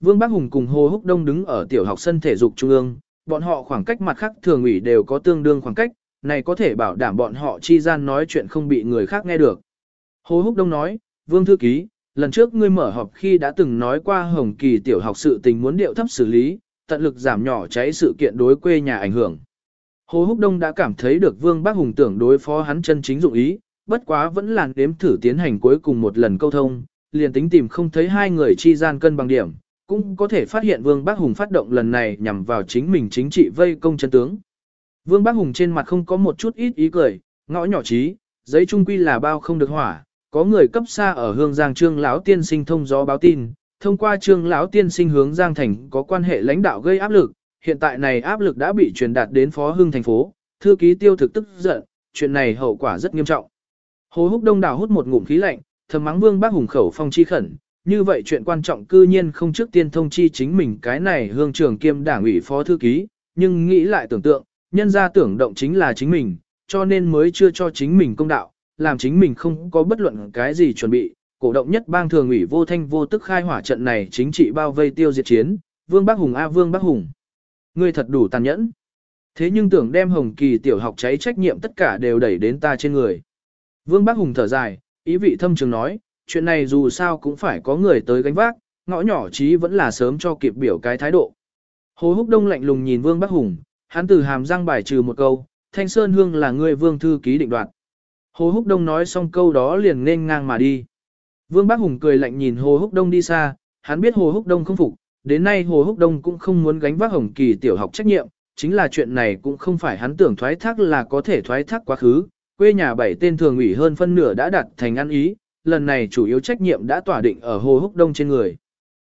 Vương Bác Hùng cùng Hồ Húc Đông đứng ở tiểu học sân thể dục trung ương, bọn họ khoảng cách mặt khác thường ủy đều có tương đương khoảng cách, này có thể bảo đảm bọn họ chi gian nói chuyện không bị người khác nghe được. Hồ Húc Đông nói, Vương Thư Ký, lần trước ngươi mở họp khi đã từng nói qua Hồng Kỳ tiểu học sự tình muốn điệu thấp xử lý, tận lực giảm nhỏ cháy sự kiện đối quê nhà ảnh hưởng. Hồ Húc Đông đã cảm thấy được Vương Bác Hùng tưởng đối phó hắn chân chính dụng ý, bất quá vẫn làn đếm thử tiến hành cuối cùng một lần câu thông, liền tính tìm không thấy hai người chi gian cân bằng điểm, cũng có thể phát hiện Vương Bác Hùng phát động lần này nhằm vào chính mình chính trị vây công chân tướng. Vương Bác Hùng trên mặt không có một chút ít ý cười, ngõ nhỏ trí, giấy trung quy là bao không được hỏa, có người cấp xa ở hương giang trương lão tiên sinh thông gió báo tin, thông qua trương lão tiên sinh hướng giang thành có quan hệ lãnh đạo gây áp lực, hiện tại này áp lực đã bị truyền đạt đến phó hương thành phố, thư ký tiêu thực tức giận, chuyện này hậu quả rất nghiêm trọng. Hồ húc đông đảo hút một ngụm khí lạnh, thầm mắng vương bác hùng khẩu phong chi khẩn, như vậy chuyện quan trọng cư nhiên không trước tiên thông chi chính mình cái này hương trưởng kiêm đảng ủy phó thư ký, nhưng nghĩ lại tưởng tượng, nhân ra tưởng động chính là chính mình, cho nên mới chưa cho chính mình công đạo, làm chính mình không có bất luận cái gì chuẩn bị, cổ động nhất bang thường ủy vô thanh vô tức khai hỏa trận này chính trị bao vây tiêu diệt chiến, Vương Bắc Hùng a Vương Bắc Hùng. Ngươi thật đủ tàn nhẫn. Thế nhưng tưởng đem Hồng Kỳ tiểu học cháy trách nhiệm tất cả đều đẩy đến ta trên người. Vương Bắc Hùng thở dài, ý vị thâm trường nói, chuyện này dù sao cũng phải có người tới gánh vác, ngõ nhỏ chí vẫn là sớm cho kịp biểu cái thái độ. Hồ Húc Đông lạnh lùng nhìn Vương Bắc Hùng, hắn từ hàm răng bài trừ một câu, Thanh Sơn Hương là người vương thư ký định đoạt. Hồ Húc Đông nói xong câu đó liền nên ngang mà đi. Vương Bắc Hùng cười lạnh nhìn Hồ Húc Đông đi xa, hắn biết Hồ Húc Đông không phục, đến nay Hồ Húc Đông cũng không muốn gánh vác Hồng Kỳ tiểu học trách nhiệm, chính là chuyện này cũng không phải hắn tưởng thoái thác là có thể thoái thác quá khứ, quê nhà bảy tên thường ủy hơn phân nửa đã đặt thành ăn ý, lần này chủ yếu trách nhiệm đã tỏa định ở Hồ Húc Đông trên người.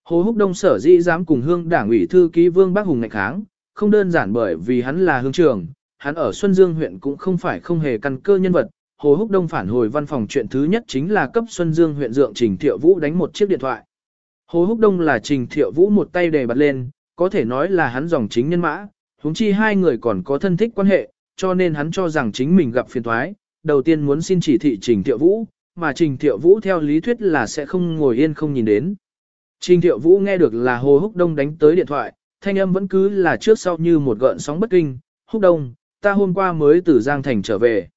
Hồ Húc Đông sở dĩ dám cùng hương đảng ủy thư ký Vương Bác Hùng ngạch kháng, không đơn giản bởi vì hắn là hương trưởng, hắn ở Xuân Dương huyện cũng không phải không hề căn cơ nhân vật, Hồ Húc Đông phản hồi văn phòng chuyện thứ nhất chính là cấp Xuân Dương huyện dượng Trình Thiệu Vũ đánh một chiếc điện thoại. Hồ Húc Đông là Trình Thiệu Vũ một tay đề bật lên, có thể nói là hắn dòng chính nhân mã, huống chi hai người còn có thân thích quan hệ, cho nên hắn cho rằng chính mình gặp phiền toái, đầu tiên muốn xin chỉ thị Trình Thiệu Vũ, mà Trình Thiệu Vũ theo lý thuyết là sẽ không ngồi yên không nhìn đến. Trình Thiệu Vũ nghe được là Hồ Húc Đông đánh tới điện thoại, thanh âm vẫn cứ là trước sau như một gợn sóng bất kinh, Húc Đông, ta hôm qua mới từ Giang Thành trở về.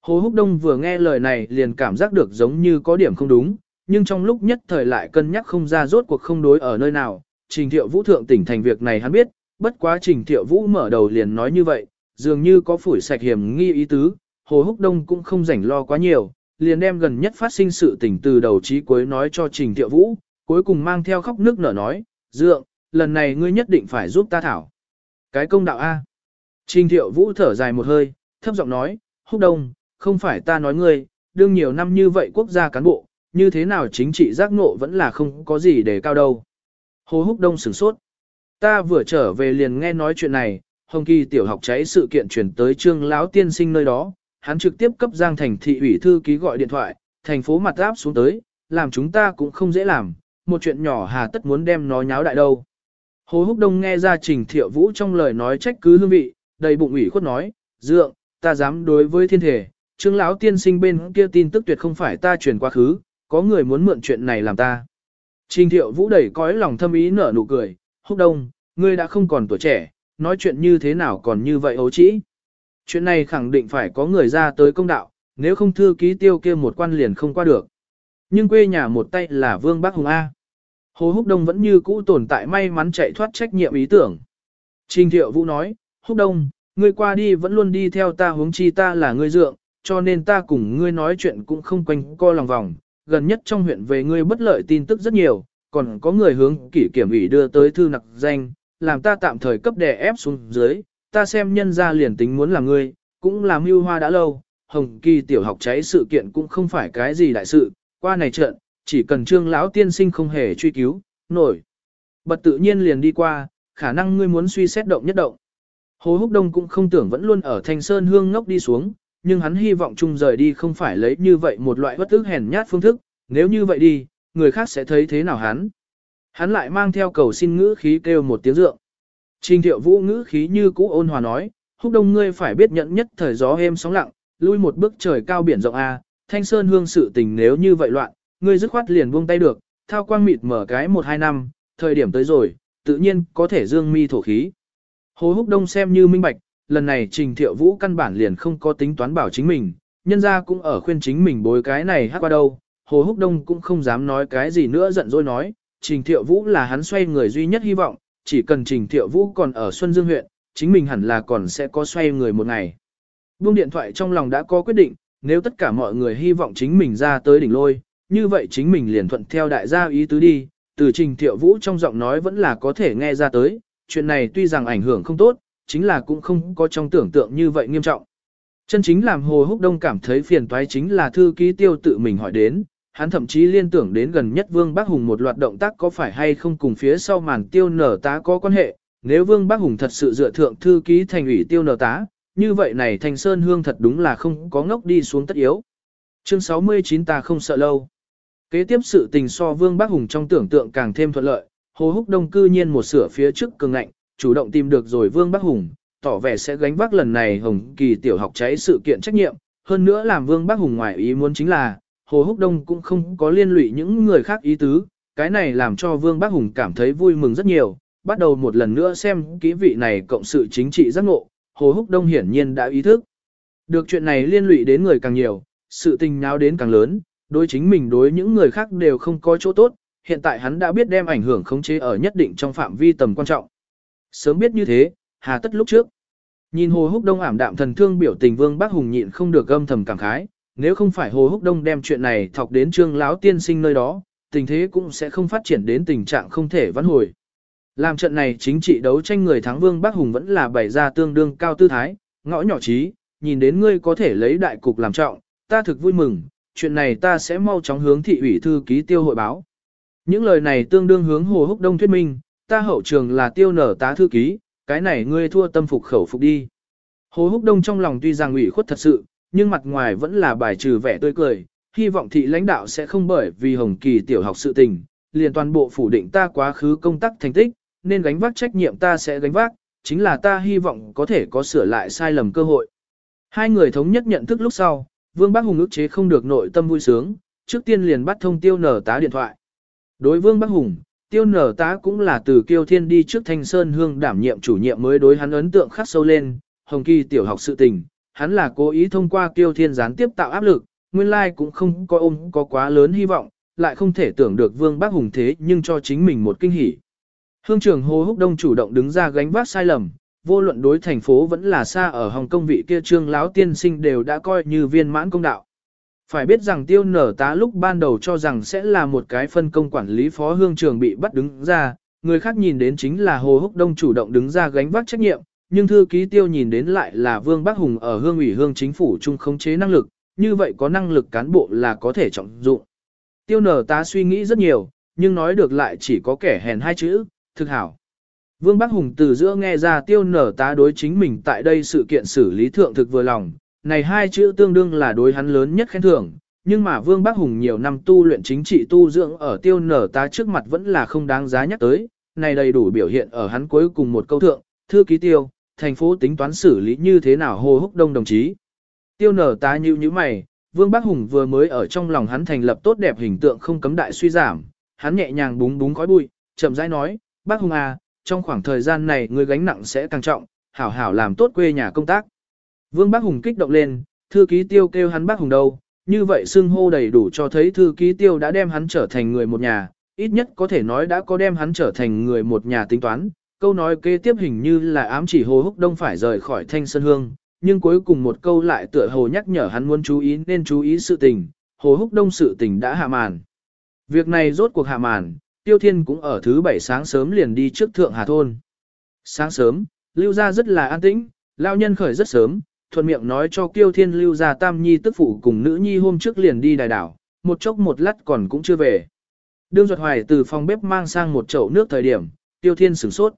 Hồ Húc Đông vừa nghe lời này liền cảm giác được giống như có điểm không đúng, nhưng trong lúc nhất thời lại cân nhắc không ra rốt cuộc không đối ở nơi nào. Trình Thiệu Vũ thượng tỉnh thành việc này hắn biết, bất quá Trình Thiệu Vũ mở đầu liền nói như vậy, dường như có phủi sạch hiểm nghi ý tứ, Hồ Húc Đông cũng không rảnh lo quá nhiều, liền đem gần nhất phát sinh sự tình từ đầu chí cuối nói cho Trình Thiệu Vũ, cuối cùng mang theo khóc nước nở nói, dượng, lần này ngươi nhất định phải giúp ta thảo. Cái công đạo A. Trình Thiệu Vũ thở dài một hơi, thấp giọng nói, Húc Đông, không phải ta nói ngươi, đương nhiều năm như vậy quốc gia cán bộ, như thế nào chính trị giác ngộ vẫn là không có gì để cao đâu. Hồ Húc Đông sửng sốt. Ta vừa trở về liền nghe nói chuyện này, Hồng Kỳ tiểu học cháy sự kiện chuyển tới trương lão tiên sinh nơi đó, hắn trực tiếp cấp Giang Thành thị ủy thư ký gọi điện thoại, thành phố mặt áp xuống tới, làm chúng ta cũng không dễ làm, một chuyện nhỏ hà tất muốn đem nó nháo đại đâu. Hồ Húc Đông nghe ra Trình Thiệu Vũ trong lời nói trách cứ hương vị, đầy bụng ủy khuất nói, dượng, ta dám đối với thiên thể, Trương lão tiên sinh bên kia tin tức tuyệt không phải ta truyền quá khứ, có người muốn mượn chuyện này làm ta. Trình thiệu vũ đẩy cõi lòng thâm ý nở nụ cười, húc đông, ngươi đã không còn tuổi trẻ, nói chuyện như thế nào còn như vậy ấu trĩ. Chuyện này khẳng định phải có người ra tới công đạo, nếu không thư ký tiêu kia một quan liền không qua được. Nhưng quê nhà một tay là Vương Bắc Hùng A. Hồ Húc Đông vẫn như cũ tồn tại may mắn chạy thoát trách nhiệm ý tưởng. Trình Thiệu Vũ nói, Húc Đông, ngươi qua đi vẫn luôn đi theo ta huống chi ta là ngươi dượng, cho nên ta cùng ngươi nói chuyện cũng không quanh co lòng vòng, gần nhất trong huyện về ngươi bất lợi tin tức rất nhiều, còn có người hướng kỷ kiểm ủy đưa tới thư nặc danh, làm ta tạm thời cấp đè ép xuống dưới, ta xem nhân ra liền tính muốn làm ngươi, cũng làm mưu hoa đã lâu, hồng kỳ tiểu học cháy sự kiện cũng không phải cái gì đại sự, qua này trận, chỉ cần trương lão tiên sinh không hề truy cứu, nổi. Bật tự nhiên liền đi qua, khả năng ngươi muốn suy xét động nhất động. Hồ Húc Đông cũng không tưởng vẫn luôn ở Thanh Sơn Hương ngốc đi xuống, nhưng hắn hy vọng chung rời đi không phải lấy như vậy một loại bất ức hèn nhát phương thức, nếu như vậy đi, người khác sẽ thấy thế nào hắn. Hắn lại mang theo cầu xin ngữ khí kêu một tiếng rượng. Trình thiệu vũ ngữ khí như cũ ôn hòa nói, húc đông ngươi phải biết nhận nhất thời gió êm sóng lặng, lui một bước trời cao biển rộng A, thanh sơn hương sự tình nếu như vậy loạn, ngươi dứt khoát liền buông tay được, thao quang mịt mở cái một hai năm, thời điểm tới rồi, tự nhiên có thể dương mi thổ khí. Hồ Húc Đông xem như minh bạch, lần này Trình Thiệu Vũ căn bản liền không có tính toán bảo chính mình, nhân ra cũng ở khuyên chính mình bối cái này hát qua đâu. Hồ Húc Đông cũng không dám nói cái gì nữa giận dỗi nói, Trình Thiệu Vũ là hắn xoay người duy nhất hy vọng, chỉ cần Trình Thiệu Vũ còn ở Xuân Dương huyện, chính mình hẳn là còn sẽ có xoay người một ngày. Buông điện thoại trong lòng đã có quyết định, nếu tất cả mọi người hy vọng chính mình ra tới đỉnh lôi, như vậy chính mình liền thuận theo đại gia ý tứ đi, từ Trình Thiệu Vũ trong giọng nói vẫn là có thể nghe ra tới, chuyện này tuy rằng ảnh hưởng không tốt, chính là cũng không có trong tưởng tượng như vậy nghiêm trọng. Chân chính làm Hồ Húc Đông cảm thấy phiền toái chính là thư ký tiêu tự mình hỏi đến, hắn thậm chí liên tưởng đến gần nhất Vương Bác Hùng một loạt động tác có phải hay không cùng phía sau màn tiêu nở tá có quan hệ, nếu Vương Bác Hùng thật sự dựa thượng thư ký thành ủy tiêu nở tá, như vậy này thành sơn hương thật đúng là không có ngốc đi xuống tất yếu. Chương 69 ta không sợ lâu. Kế tiếp sự tình so Vương Bác Hùng trong tưởng tượng càng thêm thuận lợi, Hồ Húc Đông cư nhiên một sửa phía trước cường ngạnh, chủ động tìm được rồi Vương Bác Hùng, tỏ vẻ sẽ gánh vác lần này Hồng Kỳ tiểu học cháy sự kiện trách nhiệm, hơn nữa làm Vương Bác Hùng ngoài ý muốn chính là, Hồ Húc Đông cũng không có liên lụy những người khác ý tứ, cái này làm cho Vương Bác Hùng cảm thấy vui mừng rất nhiều, bắt đầu một lần nữa xem kỹ vị này cộng sự chính trị giác ngộ, Hồ Húc Đông hiển nhiên đã ý thức. Được chuyện này liên lụy đến người càng nhiều, sự tình nháo đến càng lớn, đối chính mình đối những người khác đều không có chỗ tốt, hiện tại hắn đã biết đem ảnh hưởng khống chế ở nhất định trong phạm vi tầm quan trọng. Sớm biết như thế, hà tất lúc trước. Nhìn Hồ Húc Đông ảm đạm thần thương biểu tình Vương Bác Hùng nhịn không được âm thầm cảm khái, nếu không phải Hồ Húc Đông đem chuyện này thọc đến Trương lão tiên sinh nơi đó, tình thế cũng sẽ không phát triển đến tình trạng không thể vãn hồi. Làm trận này chính trị đấu tranh người thắng Vương Bắc Hùng vẫn là bày ra tương đương cao tư thái, ngõ nhỏ trí, nhìn đến ngươi có thể lấy đại cục làm trọng, ta thực vui mừng, chuyện này ta sẽ mau chóng hướng thị ủy thư ký tiêu hội báo. Những lời này tương đương hướng Hồ Húc Đông thuyết minh, ta hậu trường là tiêu nở tá thư ký, cái này ngươi thua tâm phục khẩu phục đi. Hồ Húc Đông trong lòng tuy rằng ủy khuất thật sự, nhưng mặt ngoài vẫn là bài trừ vẻ tươi cười, hy vọng thị lãnh đạo sẽ không bởi vì Hồng Kỳ tiểu học sự tình, liền toàn bộ phủ định ta quá khứ công tác thành tích, nên gánh vác trách nhiệm ta sẽ gánh vác, chính là ta hy vọng có thể có sửa lại sai lầm cơ hội. Hai người thống nhất nhận thức lúc sau, Vương Bắc Hùng ức chế không được nội tâm vui sướng, trước tiên liền bắt thông tiêu nở tá điện thoại. Đối Vương Bắc Hùng, tiêu nở tá cũng là từ kiêu thiên đi trước thanh sơn hương đảm nhiệm chủ nhiệm mới đối hắn ấn tượng khắc sâu lên, hồng kỳ tiểu học sự tình, hắn là cố ý thông qua kiêu thiên gián tiếp tạo áp lực, nguyên lai cũng không có ôm có quá lớn hy vọng, lại không thể tưởng được Vương bác Hùng thế nhưng cho chính mình một kinh hỉ. Hương trưởng Hồ Húc Đông chủ động đứng ra gánh vác sai lầm, vô luận đối thành phố vẫn là xa ở Hồng Kông vị kia trương láo tiên sinh đều đã coi như viên mãn công đạo. Phải biết rằng tiêu nở tá lúc ban đầu cho rằng sẽ là một cái phân công quản lý phó hương trường bị bắt đứng ra, người khác nhìn đến chính là Hồ Húc Đông chủ động đứng ra gánh vác trách nhiệm, nhưng thư ký tiêu nhìn đến lại là Vương Bắc Hùng ở hương ủy hương chính phủ chung khống chế năng lực, như vậy có năng lực cán bộ là có thể trọng dụng. Tiêu nở tá suy nghĩ rất nhiều, nhưng nói được lại chỉ có kẻ hèn hai chữ, thực hảo. Vương Bắc Hùng từ giữa nghe ra tiêu nở tá đối chính mình tại đây sự kiện xử lý thượng thực vừa lòng, này hai chữ tương đương là đối hắn lớn nhất khen thưởng, nhưng mà Vương Bắc Hùng nhiều năm tu luyện chính trị tu dưỡng ở tiêu nở tá trước mặt vẫn là không đáng giá nhắc tới, này đầy đủ biểu hiện ở hắn cuối cùng một câu thượng, thư ký tiêu, thành phố tính toán xử lý như thế nào hô húc đông đồng chí. Tiêu nở tá như như mày, Vương Bắc Hùng vừa mới ở trong lòng hắn thành lập tốt đẹp hình tượng không cấm đại suy giảm, hắn nhẹ nhàng búng búng khói bụi, chậm rãi nói, bác Hùng à, trong khoảng thời gian này người gánh nặng sẽ càng trọng, hảo hảo làm tốt quê nhà công tác. Vương Bác Hùng kích động lên, thư ký tiêu kêu hắn Bác Hùng đâu, như vậy xưng hô đầy đủ cho thấy thư ký tiêu đã đem hắn trở thành người một nhà, ít nhất có thể nói đã có đem hắn trở thành người một nhà tính toán. Câu nói kế tiếp hình như là ám chỉ Hồ Húc Đông phải rời khỏi Thanh Sơn Hương, nhưng cuối cùng một câu lại tựa hồ nhắc nhở hắn muốn chú ý nên chú ý sự tình, Hồ Húc Đông sự tình đã hạ màn. Việc này rốt cuộc hạ màn, Tiêu Thiên cũng ở thứ bảy sáng sớm liền đi trước Thượng Hà Thôn. Sáng sớm, Lưu Gia rất là an tĩnh, lao nhân khởi rất sớm, thuận miệng nói cho Tiêu Thiên Lưu Gia Tam Nhi tức phụ cùng nữ nhi hôm trước liền đi đài đảo, một chốc một lát còn cũng chưa về. Đương Duật Hoài từ phòng bếp mang sang một chậu nước thời điểm, Tiêu Thiên sửng sốt.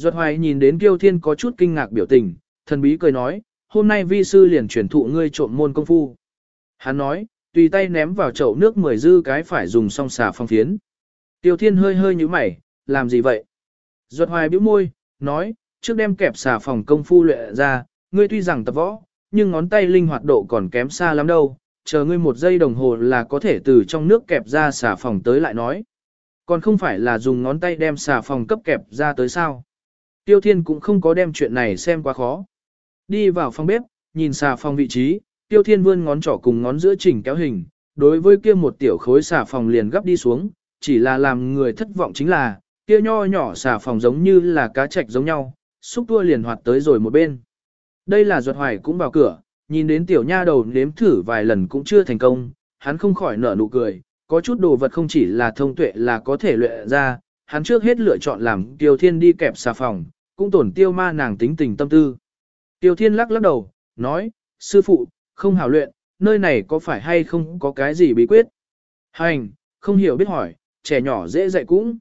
Duật Hoài nhìn đến Tiêu Thiên có chút kinh ngạc biểu tình, thần bí cười nói, hôm nay vi sư liền truyền thụ ngươi trộm môn công phu. Hắn nói, tùy tay ném vào chậu nước mười dư cái phải dùng song xà phong phiến. Tiêu Thiên hơi hơi như mày, làm gì vậy? Duật hoài bĩu môi, nói, trước đem kẹp xà phòng công phu luyện ra, ngươi tuy rằng tập võ, nhưng ngón tay linh hoạt độ còn kém xa lắm đâu, chờ ngươi một giây đồng hồ là có thể từ trong nước kẹp ra xà phòng tới lại nói. Còn không phải là dùng ngón tay đem xà phòng cấp kẹp ra tới sao. Tiêu Thiên cũng không có đem chuyện này xem quá khó. Đi vào phòng bếp, nhìn xà phòng vị trí, Tiêu Thiên vươn ngón trỏ cùng ngón giữa chỉnh kéo hình, đối với kia một tiểu khối xà phòng liền gấp đi xuống, chỉ là làm người thất vọng chính là, kia nho nhỏ xà phòng giống như là cá trạch giống nhau, xúc tua liền hoạt tới rồi một bên. Đây là ruột hoài cũng vào cửa, nhìn đến tiểu nha đầu nếm thử vài lần cũng chưa thành công, hắn không khỏi nở nụ cười, có chút đồ vật không chỉ là thông tuệ là có thể luyện ra, hắn trước hết lựa chọn làm tiêu thiên đi kẹp xà phòng, cũng tổn tiêu ma nàng tính tình tâm tư. Tiêu thiên lắc lắc đầu, nói, sư phụ, không hảo luyện, nơi này có phải hay không có cái gì bí quyết? Hành, không hiểu biết hỏi, trẻ nhỏ dễ dạy cũng.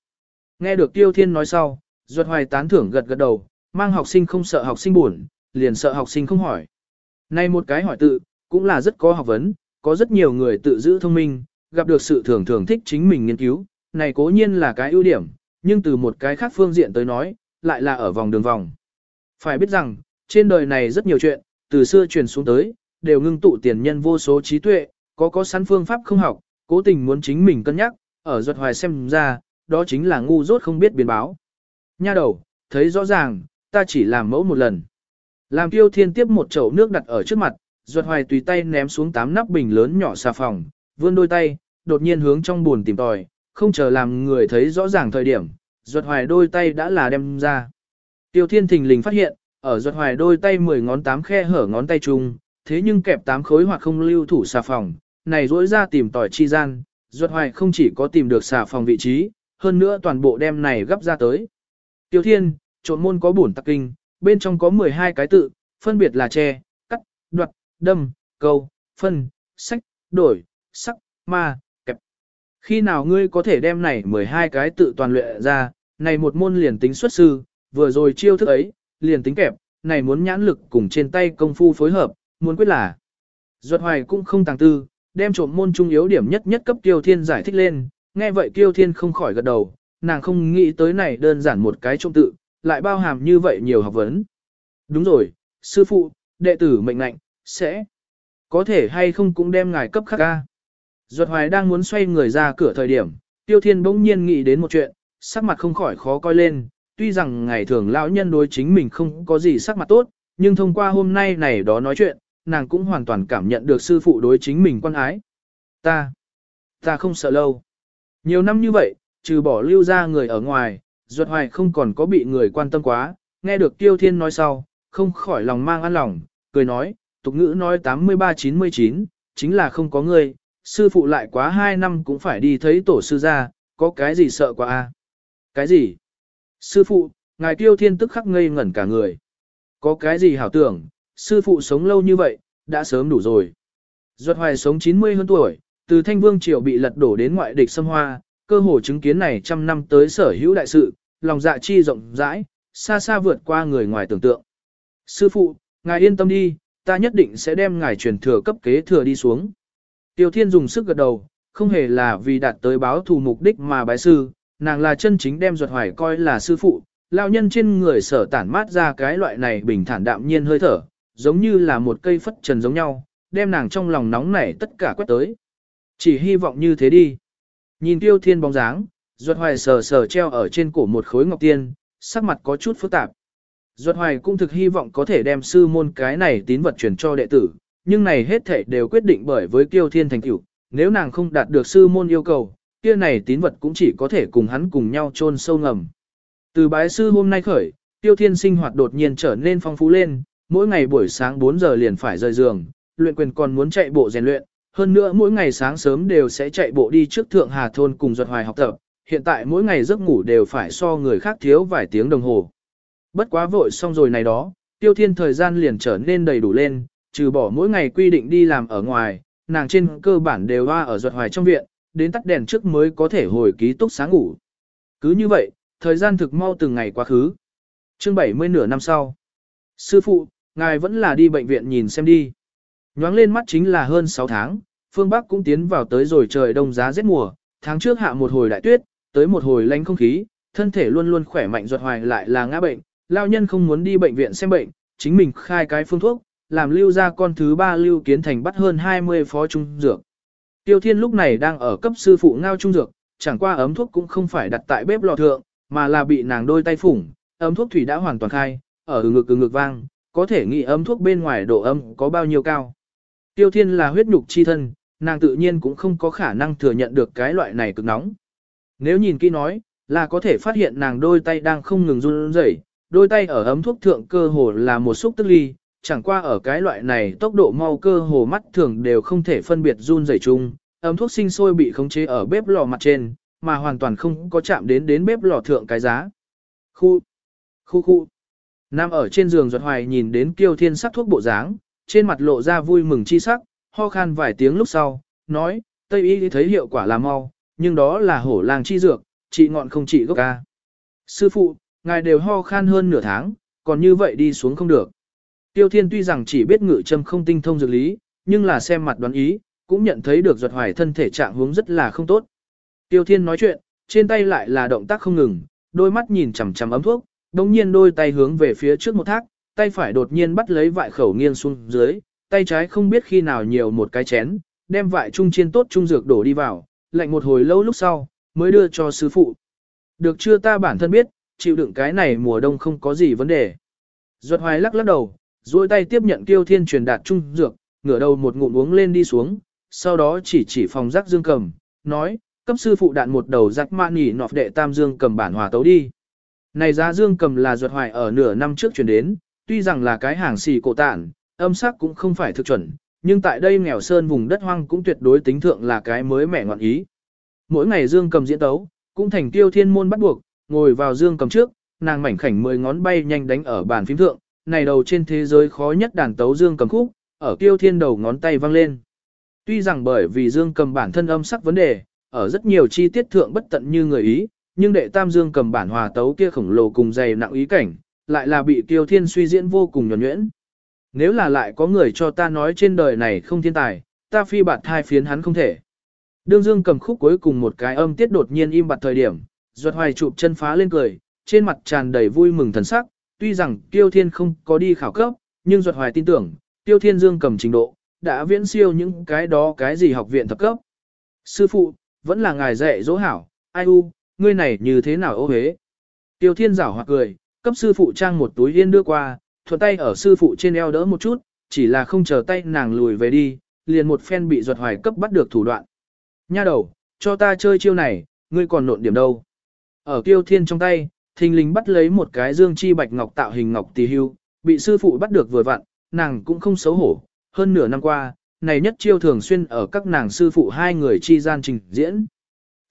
Nghe được tiêu thiên nói sau, ruột hoài tán thưởng gật gật đầu, mang học sinh không sợ học sinh buồn, liền sợ học sinh không hỏi. Này một cái hỏi tự, cũng là rất có học vấn, có rất nhiều người tự giữ thông minh, gặp được sự thường thường thích chính mình nghiên cứu, này cố nhiên là cái ưu điểm, nhưng từ một cái khác phương diện tới nói, lại là ở vòng đường vòng. Phải biết rằng, trên đời này rất nhiều chuyện, từ xưa truyền xuống tới, đều ngưng tụ tiền nhân vô số trí tuệ, có có sẵn phương pháp không học, cố tình muốn chính mình cân nhắc, ở ruột hoài xem ra, đó chính là ngu dốt không biết biến báo. Nha đầu, thấy rõ ràng, ta chỉ làm mẫu một lần. Làm tiêu thiên tiếp một chậu nước đặt ở trước mặt, ruột hoài tùy tay ném xuống tám nắp bình lớn nhỏ xà phòng, vươn đôi tay, đột nhiên hướng trong buồn tìm tòi, không chờ làm người thấy rõ ràng thời điểm, ruột hoài đôi tay đã là đem ra. Tiêu thiên thình lình phát hiện, ở ruột hoài đôi tay 10 ngón tám khe hở ngón tay chung, thế nhưng kẹp tám khối hoặc không lưu thủ xà phòng, này rỗi ra tìm tỏi chi gian, ruột hoài không chỉ có tìm được xà phòng vị trí, hơn nữa toàn bộ đem này gấp ra tới. Tiêu thiên, trộn môn có bổn tắc kinh, bên trong có 12 cái tự, phân biệt là che, cắt, đoạt, đâm, câu, phân, sách, đổi, sắc, ma. Khi nào ngươi có thể đem này 12 cái tự toàn luyện ra, này một môn liền tính xuất sư, vừa rồi chiêu thức ấy, liền tính kẹp, này muốn nhãn lực cùng trên tay công phu phối hợp, muốn quyết là. Duật hoài cũng không tàng tư, đem trộm môn trung yếu điểm nhất nhất cấp Tiêu Thiên giải thích lên, nghe vậy Tiêu Thiên không khỏi gật đầu, nàng không nghĩ tới này đơn giản một cái trộm tự, lại bao hàm như vậy nhiều học vấn. Đúng rồi, sư phụ, đệ tử mệnh lệnh, sẽ có thể hay không cũng đem ngài cấp khắc ca. Duật hoài đang muốn xoay người ra cửa thời điểm, Tiêu Thiên bỗng nhiên nghĩ đến một chuyện, sắc mặt không khỏi khó coi lên, tuy rằng ngày thường lão nhân đối chính mình không có gì sắc mặt tốt, nhưng thông qua hôm nay này đó nói chuyện, nàng cũng hoàn toàn cảm nhận được sư phụ đối chính mình quan ái. Ta, ta không sợ lâu. Nhiều năm như vậy, trừ bỏ lưu ra người ở ngoài, Duật hoài không còn có bị người quan tâm quá, nghe được tiêu thiên nói sau, không khỏi lòng mang an lòng, cười nói, tục ngữ nói 83-99, chính là không có người, sư phụ lại quá 2 năm cũng phải đi thấy tổ sư ra, có cái gì sợ quá a? Cái gì? Sư phụ, ngài tiêu thiên tức khắc ngây ngẩn cả người. Có cái gì hảo tưởng, sư phụ sống lâu như vậy, đã sớm đủ rồi. Duật hoài sống 90 hơn tuổi, từ thanh vương triều bị lật đổ đến ngoại địch xâm hoa, cơ hồ chứng kiến này trăm năm tới sở hữu đại sự, lòng dạ chi rộng rãi, xa xa vượt qua người ngoài tưởng tượng. Sư phụ, ngài yên tâm đi, ta nhất định sẽ đem ngài truyền thừa cấp kế thừa đi xuống. Tiêu Thiên dùng sức gật đầu, không hề là vì đạt tới báo thù mục đích mà bái sư, nàng là chân chính đem ruột hoài coi là sư phụ, lao nhân trên người sở tản mát ra cái loại này bình thản đạm nhiên hơi thở, giống như là một cây phất trần giống nhau, đem nàng trong lòng nóng nảy tất cả quét tới. Chỉ hy vọng như thế đi. Nhìn tiêu thiên bóng dáng, ruột hoài sờ sờ treo ở trên cổ một khối ngọc tiên, sắc mặt có chút phức tạp. Duật hoài cũng thực hy vọng có thể đem sư môn cái này tín vật truyền cho đệ tử, nhưng này hết thảy đều quyết định bởi với kiêu thiên thành tựu. Nếu nàng không đạt được sư môn yêu cầu, kia này tín vật cũng chỉ có thể cùng hắn cùng nhau chôn sâu ngầm. Từ bái sư hôm nay khởi, tiêu thiên sinh hoạt đột nhiên trở nên phong phú lên, mỗi ngày buổi sáng 4 giờ liền phải rời giường, luyện quyền còn muốn chạy bộ rèn luyện, hơn nữa mỗi ngày sáng sớm đều sẽ chạy bộ đi trước thượng hà thôn cùng duật hoài học tập, hiện tại mỗi ngày giấc ngủ đều phải so người khác thiếu vài tiếng đồng hồ. Bất quá vội xong rồi này đó, tiêu thiên thời gian liền trở nên đầy đủ lên, trừ bỏ mỗi ngày quy định đi làm ở ngoài, nàng trên cơ bản đều hoa ở ruột hoài trong viện, đến tắt đèn trước mới có thể hồi ký túc sáng ngủ. Cứ như vậy, thời gian thực mau từng ngày quá khứ. Chương 70 nửa năm sau. Sư phụ, ngài vẫn là đi bệnh viện nhìn xem đi. Nhoáng lên mắt chính là hơn 6 tháng, phương Bắc cũng tiến vào tới rồi trời đông giá rét mùa, tháng trước hạ một hồi đại tuyết, tới một hồi lạnh không khí, thân thể luôn luôn khỏe mạnh ruột hoài lại là ngã bệnh, lao nhân không muốn đi bệnh viện xem bệnh, chính mình khai cái phương thuốc, làm lưu ra con thứ ba lưu kiến thành bắt hơn 20 phó trung dược. Tiêu Thiên lúc này đang ở cấp sư phụ ngao trung dược, chẳng qua ấm thuốc cũng không phải đặt tại bếp lò thượng, mà là bị nàng đôi tay phủng, ấm thuốc thủy đã hoàn toàn khai, ở ngực ngực vang, có thể nghĩ ấm thuốc bên ngoài độ âm có bao nhiêu cao. Tiêu thiên là huyết nhục chi thân, nàng tự nhiên cũng không có khả năng thừa nhận được cái loại này cực nóng. Nếu nhìn kỹ nói, là có thể phát hiện nàng đôi tay đang không ngừng run rẩy, đôi tay ở ấm thuốc thượng cơ hồ là một xúc tức ly, chẳng qua ở cái loại này tốc độ mau cơ hồ mắt thường đều không thể phân biệt run rẩy chung, ấm thuốc sinh sôi bị khống chế ở bếp lò mặt trên, mà hoàn toàn không có chạm đến đến bếp lò thượng cái giá. Khu, khu khu. Nam ở trên giường ruột hoài nhìn đến kiêu thiên sắc thuốc bộ dáng, trên mặt lộ ra vui mừng chi sắc, ho khan vài tiếng lúc sau, nói, Tây y thấy hiệu quả là mau, nhưng đó là hổ làng chi dược, trị ngọn không trị gốc ca. Sư phụ, ngài đều ho khan hơn nửa tháng, còn như vậy đi xuống không được. Tiêu Thiên tuy rằng chỉ biết ngự châm không tinh thông dược lý, nhưng là xem mặt đoán ý, cũng nhận thấy được giọt hoài thân thể trạng huống rất là không tốt. Tiêu Thiên nói chuyện, trên tay lại là động tác không ngừng, đôi mắt nhìn chằm chằm ấm thuốc, đồng nhiên đôi tay hướng về phía trước một thác, tay phải đột nhiên bắt lấy vại khẩu nghiêng xuống dưới, tay trái không biết khi nào nhiều một cái chén, đem vại trung chiên tốt trung dược đổ đi vào, lạnh một hồi lâu lúc sau, mới đưa cho sư phụ. Được chưa ta bản thân biết, chịu đựng cái này mùa đông không có gì vấn đề. Duật hoài lắc lắc đầu, duỗi tay tiếp nhận kiêu thiên truyền đạt trung dược, ngửa đầu một ngụm uống lên đi xuống, sau đó chỉ chỉ phòng rắc dương cầm, nói, cấp sư phụ đạn một đầu rắc mạn nhỉ nọp đệ tam dương cầm bản hòa tấu đi. Này giá dương cầm là ruột hoài ở nửa năm trước chuyển đến, tuy rằng là cái hàng xì cổ tản, âm sắc cũng không phải thực chuẩn, nhưng tại đây nghèo sơn vùng đất hoang cũng tuyệt đối tính thượng là cái mới mẻ ngọn ý. Mỗi ngày dương cầm diễn tấu, cũng thành tiêu thiên môn bắt buộc, ngồi vào dương cầm trước, nàng mảnh khảnh mười ngón bay nhanh đánh ở bàn phím thượng, này đầu trên thế giới khó nhất đàn tấu dương cầm khúc, ở tiêu thiên đầu ngón tay vang lên. Tuy rằng bởi vì dương cầm bản thân âm sắc vấn đề, ở rất nhiều chi tiết thượng bất tận như người ý, nhưng đệ tam dương cầm bản hòa tấu kia khổng lồ cùng dày nặng ý cảnh, lại là bị tiêu thiên suy diễn vô cùng nhuẩn nhuyễn. Nếu là lại có người cho ta nói trên đời này không thiên tài, ta phi bạt thai phiến hắn không thể. Đương dương cầm khúc cuối cùng một cái âm tiết đột nhiên im bặt thời điểm, ruột hoài chụp chân phá lên cười, trên mặt tràn đầy vui mừng thần sắc, tuy rằng tiêu thiên không có đi khảo cấp, nhưng Duật hoài tin tưởng, tiêu thiên dương cầm trình độ, đã viễn siêu những cái đó cái gì học viện thập cấp. Sư phụ, vẫn là ngài dạy dỗ hảo, ai u, ngươi này như thế nào ô hế. Tiêu thiên giảo hoặc cười, cấp sư phụ trang một túi yên đưa qua, thuận tay ở sư phụ trên eo đỡ một chút, chỉ là không chờ tay nàng lùi về đi, liền một phen bị Duật hoài cấp bắt được thủ đoạn. Nha đầu, cho ta chơi chiêu này, ngươi còn nộn điểm đâu. Ở Tiêu thiên trong tay, thình lình bắt lấy một cái dương chi bạch ngọc tạo hình ngọc tỳ hưu, bị sư phụ bắt được vừa vặn, nàng cũng không xấu hổ. Hơn nửa năm qua, này nhất chiêu thường xuyên ở các nàng sư phụ hai người chi gian trình diễn.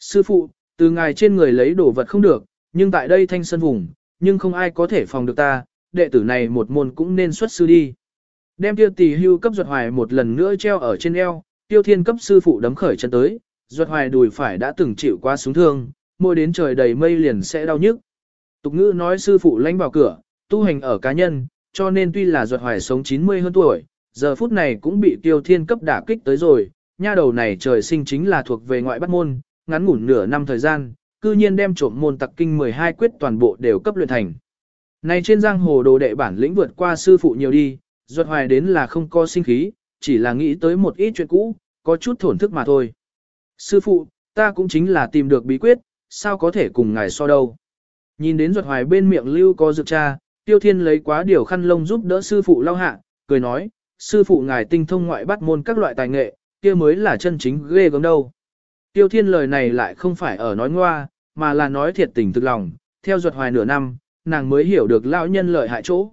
Sư phụ, từ ngài trên người lấy đồ vật không được, nhưng tại đây thanh sân vùng, nhưng không ai có thể phòng được ta, đệ tử này một môn cũng nên xuất sư đi. Đem tiêu tỳ hưu cấp ruột hoài một lần nữa treo ở trên eo, tiêu thiên cấp sư phụ đấm khởi chân tới, ruột hoài đùi phải đã từng chịu qua súng thương, môi đến trời đầy mây liền sẽ đau nhức. Tục ngữ nói sư phụ lãnh vào cửa, tu hành ở cá nhân, cho nên tuy là ruột hoài sống 90 hơn tuổi, giờ phút này cũng bị tiêu thiên cấp đả kích tới rồi, nha đầu này trời sinh chính là thuộc về ngoại bắt môn, ngắn ngủn nửa năm thời gian, cư nhiên đem trộm môn tặc kinh 12 quyết toàn bộ đều cấp luyện thành. Này trên giang hồ đồ đệ bản lĩnh vượt qua sư phụ nhiều đi, ruột hoài đến là không có sinh khí, chỉ là nghĩ tới một ít chuyện cũ, có chút thổn thức mà thôi. Sư phụ, ta cũng chính là tìm được bí quyết, sao có thể cùng ngài so đâu. Nhìn đến ruột hoài bên miệng lưu có dược cha, tiêu thiên lấy quá điều khăn lông giúp đỡ sư phụ lau hạ, cười nói, sư phụ ngài tinh thông ngoại bắt môn các loại tài nghệ, kia mới là chân chính ghê gớm đâu. Tiêu thiên lời này lại không phải ở nói ngoa, mà là nói thiệt tình thực lòng, theo ruột hoài nửa năm, nàng mới hiểu được lão nhân lợi hại chỗ.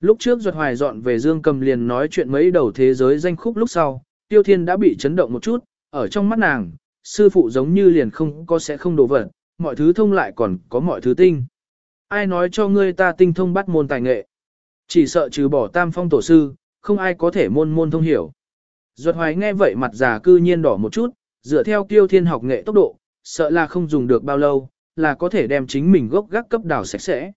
Lúc trước ruột hoài dọn về Dương Cầm liền nói chuyện mấy đầu thế giới danh khúc lúc sau, Tiêu Thiên đã bị chấn động một chút, ở trong mắt nàng, sư phụ giống như liền không có sẽ không đổ vật, mọi thứ thông lại còn có mọi thứ tinh. Ai nói cho ngươi ta tinh thông bắt môn tài nghệ? Chỉ sợ trừ bỏ tam phong tổ sư, không ai có thể môn môn thông hiểu. Duật hoài nghe vậy mặt già cư nhiên đỏ một chút, dựa theo tiêu thiên học nghệ tốc độ, sợ là không dùng được bao lâu, là có thể đem chính mình gốc gác cấp đảo sạch sẽ.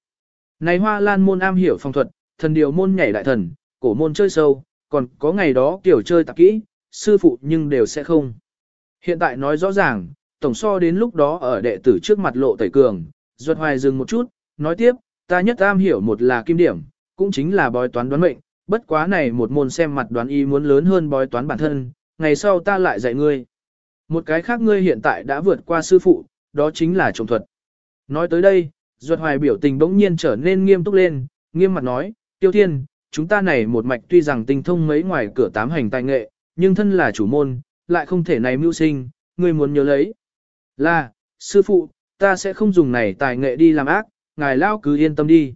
Này hoa lan môn am hiểu phong thuật, thần điều môn nhảy đại thần, cổ môn chơi sâu, còn có ngày đó kiểu chơi tạp kỹ, sư phụ nhưng đều sẽ không. Hiện tại nói rõ ràng, tổng so đến lúc đó ở đệ tử trước mặt lộ tẩy cường, ruột hoài dừng một chút, nói tiếp, ta nhất am hiểu một là kim điểm, cũng chính là bói toán đoán mệnh, bất quá này một môn xem mặt đoán y muốn lớn hơn bói toán bản thân, ngày sau ta lại dạy ngươi. Một cái khác ngươi hiện tại đã vượt qua sư phụ, đó chính là trồng thuật. Nói tới đây, ruột Hoài biểu tình bỗng nhiên trở nên nghiêm túc lên, nghiêm mặt nói, Tiêu Thiên, chúng ta này một mạch tuy rằng tinh thông mấy ngoài cửa tám hành tài nghệ, nhưng thân là chủ môn, lại không thể này mưu sinh, ngươi muốn nhớ lấy. Là, sư phụ, ta sẽ không dùng này tài nghệ đi làm ác, ngài lao cứ yên tâm đi.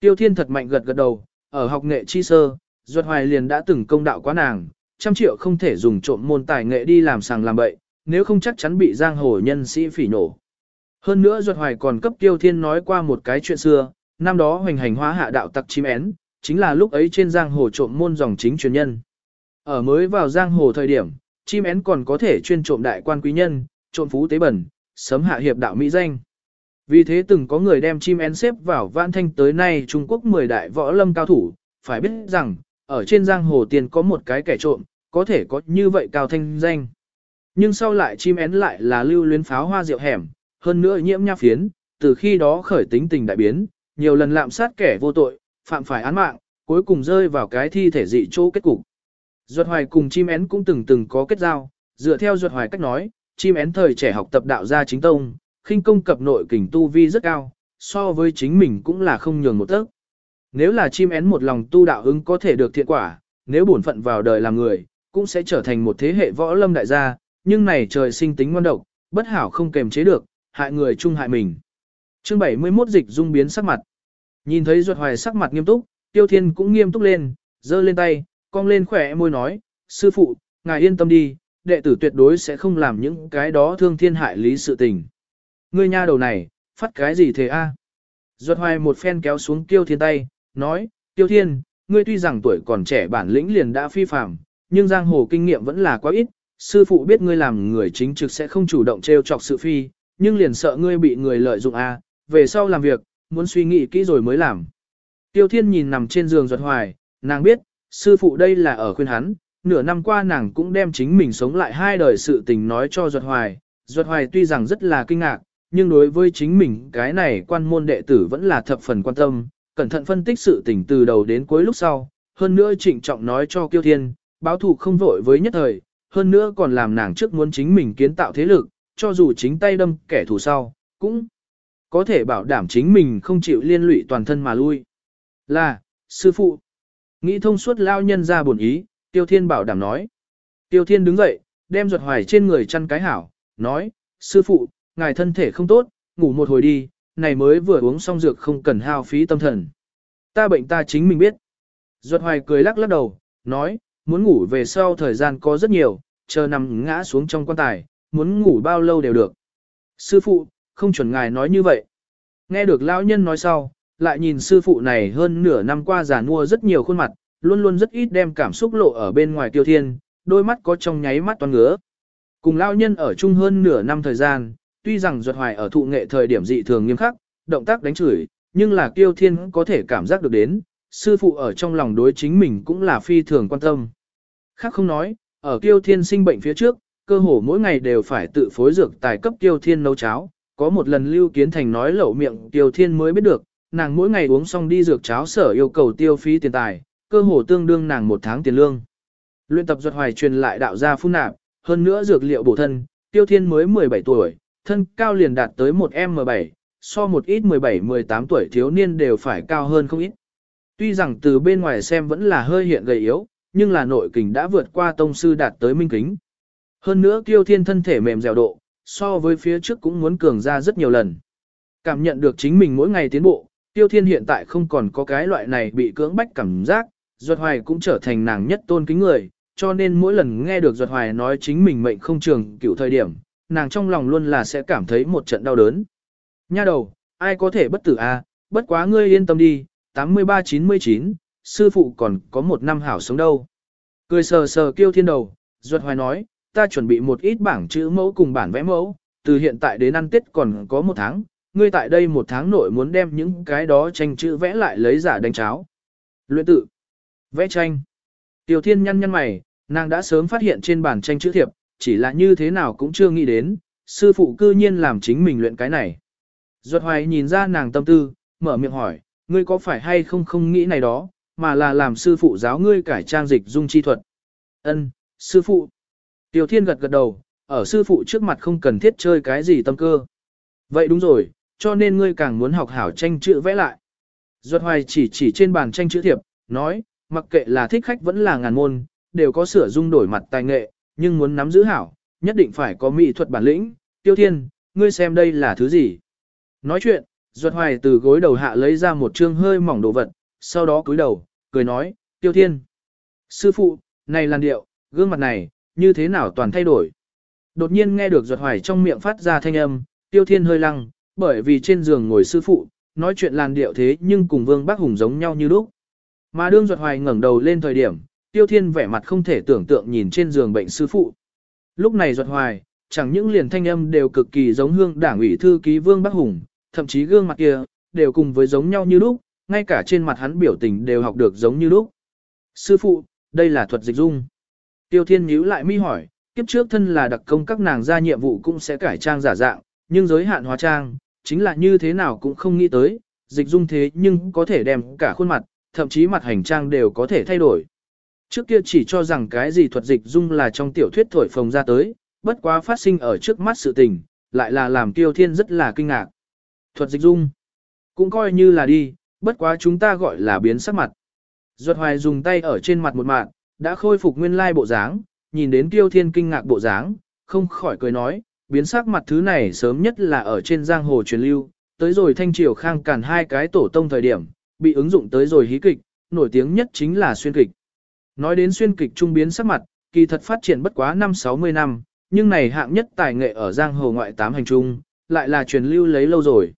Tiêu Thiên thật mạnh gật gật đầu, ở học nghệ chi sơ, Duật Hoài liền đã từng công đạo quá nàng, trăm triệu không thể dùng trộm môn tài nghệ đi làm sàng làm bậy, nếu không chắc chắn bị giang hồ nhân sĩ phỉ nổ. Hơn nữa Duật Hoài còn cấp Tiêu Thiên nói qua một cái chuyện xưa, năm đó hoành hành hóa hạ đạo tặc chim én, chính là lúc ấy trên giang hồ trộm môn dòng chính truyền nhân. Ở mới vào giang hồ thời điểm, chim én còn có thể chuyên trộm đại quan quý nhân, trộn phú tế bẩn, sớm hạ hiệp đạo mỹ danh. Vì thế từng có người đem chim én xếp vào vãn thanh tới nay Trung Quốc 10 đại võ lâm cao thủ, phải biết rằng, ở trên giang hồ tiền có một cái kẻ trộm, có thể có như vậy cao thanh danh. Nhưng sau lại chim én lại là lưu luyến pháo hoa rượu hẻm, hơn nữa nhiễm nha phiến, từ khi đó khởi tính tình đại biến, nhiều lần lạm sát kẻ vô tội, phạm phải án mạng, cuối cùng rơi vào cái thi thể dị chỗ kết cục. Duật hoài cùng chim én cũng từng từng có kết giao, dựa theo duật hoài cách nói, chim én thời trẻ học tập đạo gia chính tông, khinh công cập nội kình tu vi rất cao, so với chính mình cũng là không nhường một tấc. Nếu là chim én một lòng tu đạo ứng có thể được thiện quả, nếu bổn phận vào đời làm người, cũng sẽ trở thành một thế hệ võ lâm đại gia, nhưng này trời sinh tính ngoan độc, bất hảo không kềm chế được, hại người chung hại mình. Chương 71 dịch dung biến sắc mặt. Nhìn thấy ruột hoài sắc mặt nghiêm túc, tiêu thiên cũng nghiêm túc lên, giơ lên tay, cong lên khỏe môi nói, sư phụ, ngài yên tâm đi, đệ tử tuyệt đối sẽ không làm những cái đó thương thiên hại lý sự tình. Ngươi nha đầu này, phát cái gì thế a? Duật hoài một phen kéo xuống tiêu thiên tay, nói, tiêu thiên, ngươi tuy rằng tuổi còn trẻ bản lĩnh liền đã phi phạm, nhưng giang hồ kinh nghiệm vẫn là quá ít, sư phụ biết ngươi làm người chính trực sẽ không chủ động trêu chọc sự phi, nhưng liền sợ ngươi bị người lợi dụng a, về sau làm việc, muốn suy nghĩ kỹ rồi mới làm. Tiêu thiên nhìn nằm trên giường Duật hoài, nàng biết, sư phụ đây là ở khuyên hắn, nửa năm qua nàng cũng đem chính mình sống lại hai đời sự tình nói cho Duật hoài, Duật hoài tuy rằng rất là kinh ngạc, nhưng đối với chính mình cái này quan môn đệ tử vẫn là thập phần quan tâm, cẩn thận phân tích sự tình từ đầu đến cuối lúc sau, hơn nữa trịnh trọng nói cho Kiêu Thiên, báo thù không vội với nhất thời, hơn nữa còn làm nàng trước muốn chính mình kiến tạo thế lực, cho dù chính tay đâm kẻ thù sau, cũng có thể bảo đảm chính mình không chịu liên lụy toàn thân mà lui. Là, sư phụ, nghĩ thông suốt lao nhân ra buồn ý, Tiêu Thiên bảo đảm nói. Tiêu Thiên đứng dậy, đem ruột hoài trên người chăn cái hảo, nói, sư phụ, ngài thân thể không tốt, ngủ một hồi đi, này mới vừa uống xong dược không cần hao phí tâm thần. Ta bệnh ta chính mình biết. Ruột hoài cười lắc lắc đầu, nói, muốn ngủ về sau thời gian có rất nhiều, chờ nằm ngã xuống trong quan tài, muốn ngủ bao lâu đều được. Sư phụ, không chuẩn ngài nói như vậy. Nghe được lão nhân nói sau, lại nhìn sư phụ này hơn nửa năm qua già mua rất nhiều khuôn mặt, luôn luôn rất ít đem cảm xúc lộ ở bên ngoài tiêu thiên, đôi mắt có trong nháy mắt toan ngứa. Cùng lão nhân ở chung hơn nửa năm thời gian, tuy rằng Duật Hoài ở thụ nghệ thời điểm dị thường nghiêm khắc, động tác đánh chửi, nhưng là tiêu Thiên có thể cảm giác được đến, sư phụ ở trong lòng đối chính mình cũng là phi thường quan tâm. Khác không nói, ở tiêu Thiên sinh bệnh phía trước, cơ hồ mỗi ngày đều phải tự phối dược tài cấp tiêu Thiên nấu cháo, có một lần Lưu Kiến Thành nói lẩu miệng tiêu Thiên mới biết được, nàng mỗi ngày uống xong đi dược cháo sở yêu cầu tiêu phí tiền tài, cơ hồ tương đương nàng một tháng tiền lương. Luyện tập Duật Hoài truyền lại đạo gia phun nạp, hơn nữa dược liệu bổ thân, Tiêu Thiên mới 17 tuổi, thân cao liền đạt tới một M7, so một ít 17-18 tuổi thiếu niên đều phải cao hơn không ít. Tuy rằng từ bên ngoài xem vẫn là hơi hiện gầy yếu, nhưng là nội kình đã vượt qua tông sư đạt tới minh kính. Hơn nữa tiêu thiên thân thể mềm dẻo độ, so với phía trước cũng muốn cường ra rất nhiều lần. Cảm nhận được chính mình mỗi ngày tiến bộ, tiêu thiên hiện tại không còn có cái loại này bị cưỡng bách cảm giác, Duật Hoài cũng trở thành nàng nhất tôn kính người, cho nên mỗi lần nghe được Duật Hoài nói chính mình mệnh không trường cựu thời điểm, nàng trong lòng luôn là sẽ cảm thấy một trận đau đớn. Nha đầu, ai có thể bất tử a? À? bất quá ngươi yên tâm đi, 83-99, sư phụ còn có một năm hảo sống đâu. Cười sờ sờ kêu thiên đầu, Duật Hoài nói, ta chuẩn bị một ít bảng chữ mẫu cùng bản vẽ mẫu, từ hiện tại đến ăn tết còn có một tháng, ngươi tại đây một tháng nội muốn đem những cái đó tranh chữ vẽ lại lấy giả đánh cháo. Luyện tự, vẽ tranh. Tiểu thiên nhăn nhăn mày, nàng đã sớm phát hiện trên bản tranh chữ thiệp, chỉ là như thế nào cũng chưa nghĩ đến, sư phụ cư nhiên làm chính mình luyện cái này. Duật hoài nhìn ra nàng tâm tư, mở miệng hỏi, ngươi có phải hay không không nghĩ này đó, mà là làm sư phụ giáo ngươi cải trang dịch dung chi thuật. Ân, sư phụ. Tiểu thiên gật gật đầu, ở sư phụ trước mặt không cần thiết chơi cái gì tâm cơ. Vậy đúng rồi, cho nên ngươi càng muốn học hảo tranh chữ vẽ lại. Duật hoài chỉ chỉ trên bàn tranh chữ thiệp, nói, mặc kệ là thích khách vẫn là ngàn môn, đều có sửa dung đổi mặt tài nghệ, nhưng muốn nắm giữ hảo, nhất định phải có mỹ thuật bản lĩnh. Tiêu thiên, ngươi xem đây là thứ gì? Nói chuyện, Duật hoài từ gối đầu hạ lấy ra một chương hơi mỏng đồ vật, sau đó cúi đầu, cười nói, tiêu thiên. Sư phụ, này làn điệu, gương mặt này, như thế nào toàn thay đổi? Đột nhiên nghe được Duật hoài trong miệng phát ra thanh âm, tiêu thiên hơi lăng, bởi vì trên giường ngồi sư phụ, nói chuyện làn điệu thế nhưng cùng Vương Bác Hùng giống nhau như lúc. Mà đương Duật Hoài ngẩng đầu lên thời điểm, Tiêu Thiên vẻ mặt không thể tưởng tượng nhìn trên giường bệnh sư phụ. Lúc này Duật Hoài, chẳng những liền thanh âm đều cực kỳ giống hương đảng ủy thư ký Vương Bắc Hùng, thậm chí gương mặt kia, đều cùng với giống nhau như lúc, ngay cả trên mặt hắn biểu tình đều học được giống như lúc. Sư phụ, đây là thuật dịch dung. Tiêu Thiên nhíu lại mi hỏi, kiếp trước thân là đặc công các nàng ra nhiệm vụ cũng sẽ cải trang giả dạng, nhưng giới hạn hóa trang, chính là như thế nào cũng không nghĩ tới, dịch dung thế nhưng có thể đem cả khuôn mặt, thậm chí mặt hành trang đều có thể thay đổi. Trước kia chỉ cho rằng cái gì thuật dịch dung là trong tiểu thuyết thổi phồng ra tới, bất quá phát sinh ở trước mắt sự tình, lại là làm tiêu thiên rất là kinh ngạc. Thuật dịch dung, cũng coi như là đi, bất quá chúng ta gọi là biến sắc mặt. Duật hoài dùng tay ở trên mặt một mạng, đã khôi phục nguyên lai bộ dáng, nhìn đến tiêu thiên kinh ngạc bộ dáng, không khỏi cười nói, biến sắc mặt thứ này sớm nhất là ở trên giang hồ truyền lưu, tới rồi thanh triều khang cản hai cái tổ tông thời điểm, bị ứng dụng tới rồi hí kịch, nổi tiếng nhất chính là xuyên kịch. Nói đến xuyên kịch trung biến sắc mặt, kỳ thật phát triển bất quá năm 60 năm, nhưng này hạng nhất tài nghệ ở giang hồ ngoại tám hành trung, lại là truyền lưu lấy lâu rồi.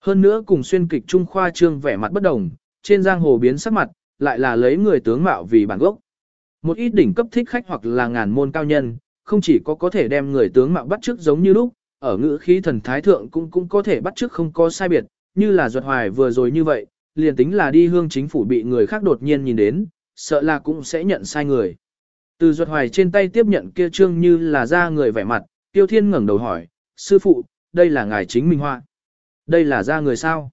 Hơn nữa cùng xuyên kịch trung khoa trương vẻ mặt bất đồng, trên giang hồ biến sắc mặt, lại là lấy người tướng mạo vì bản gốc. Một ít đỉnh cấp thích khách hoặc là ngàn môn cao nhân, không chỉ có có thể đem người tướng mạo bắt chước giống như lúc, ở ngữ khí thần thái thượng cũng cũng có thể bắt chước không có sai biệt, như là duật hoài vừa rồi như vậy, liền tính là đi hương chính phủ bị người khác đột nhiên nhìn đến, sợ là cũng sẽ nhận sai người. Từ ruột hoài trên tay tiếp nhận kia trương như là ra người vẻ mặt, tiêu thiên ngẩng đầu hỏi, sư phụ, đây là ngài chính minh họa. Đây là ra người sao?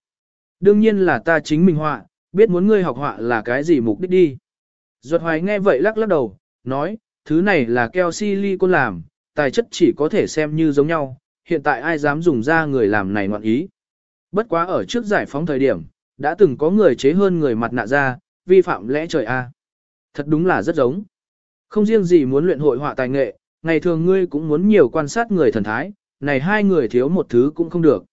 Đương nhiên là ta chính minh họa, biết muốn ngươi học họa là cái gì mục đích đi. Ruột hoài nghe vậy lắc lắc đầu, nói, thứ này là keo silicon làm, tài chất chỉ có thể xem như giống nhau, hiện tại ai dám dùng ra người làm này ngoạn ý. Bất quá ở trước giải phóng thời điểm, đã từng có người chế hơn người mặt nạ ra, vi phạm lẽ trời a. Thật đúng là rất giống. Không riêng gì muốn luyện hội họa tài nghệ, ngày thường ngươi cũng muốn nhiều quan sát người thần thái, này hai người thiếu một thứ cũng không được.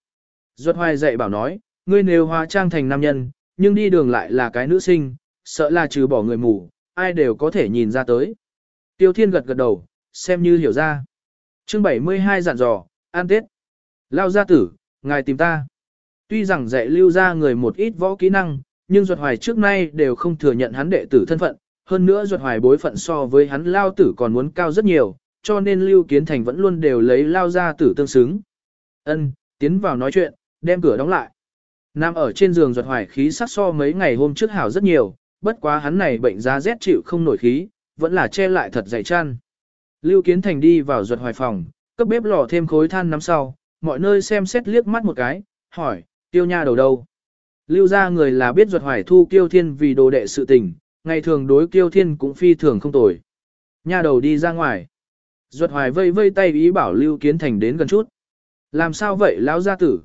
Duật hoài dạy bảo nói, ngươi nếu hóa trang thành nam nhân, nhưng đi đường lại là cái nữ sinh, sợ là trừ bỏ người mù, ai đều có thể nhìn ra tới. Tiêu Thiên gật gật đầu, xem như hiểu ra. Chương 72 dặn dò, an tết. Lao gia tử, ngài tìm ta. Tuy rằng dạy lưu ra người một ít võ kỹ năng, nhưng Duật Hoài trước nay đều không thừa nhận hắn đệ tử thân phận. Hơn nữa Duật Hoài bối phận so với hắn Lao tử còn muốn cao rất nhiều, cho nên Lưu Kiến Thành vẫn luôn đều lấy Lao gia tử tương xứng. Ân, tiến vào nói chuyện, đem cửa đóng lại. Nam ở trên giường Duật Hoài khí sắc so mấy ngày hôm trước hảo rất nhiều, bất quá hắn này bệnh giá rét chịu không nổi khí, vẫn là che lại thật dày chăn. Lưu Kiến Thành đi vào ruột hoài phòng, cấp bếp lò thêm khối than nắm sau, mọi nơi xem xét liếc mắt một cái, hỏi, tiêu nha đầu đâu? Lưu ra người là biết ruột hoài thu kiêu thiên vì đồ đệ sự tình, ngày thường đối kiêu thiên cũng phi thường không tồi. Nha đầu đi ra ngoài. Ruột hoài vây vây tay ý bảo Lưu Kiến Thành đến gần chút. Làm sao vậy lão gia tử?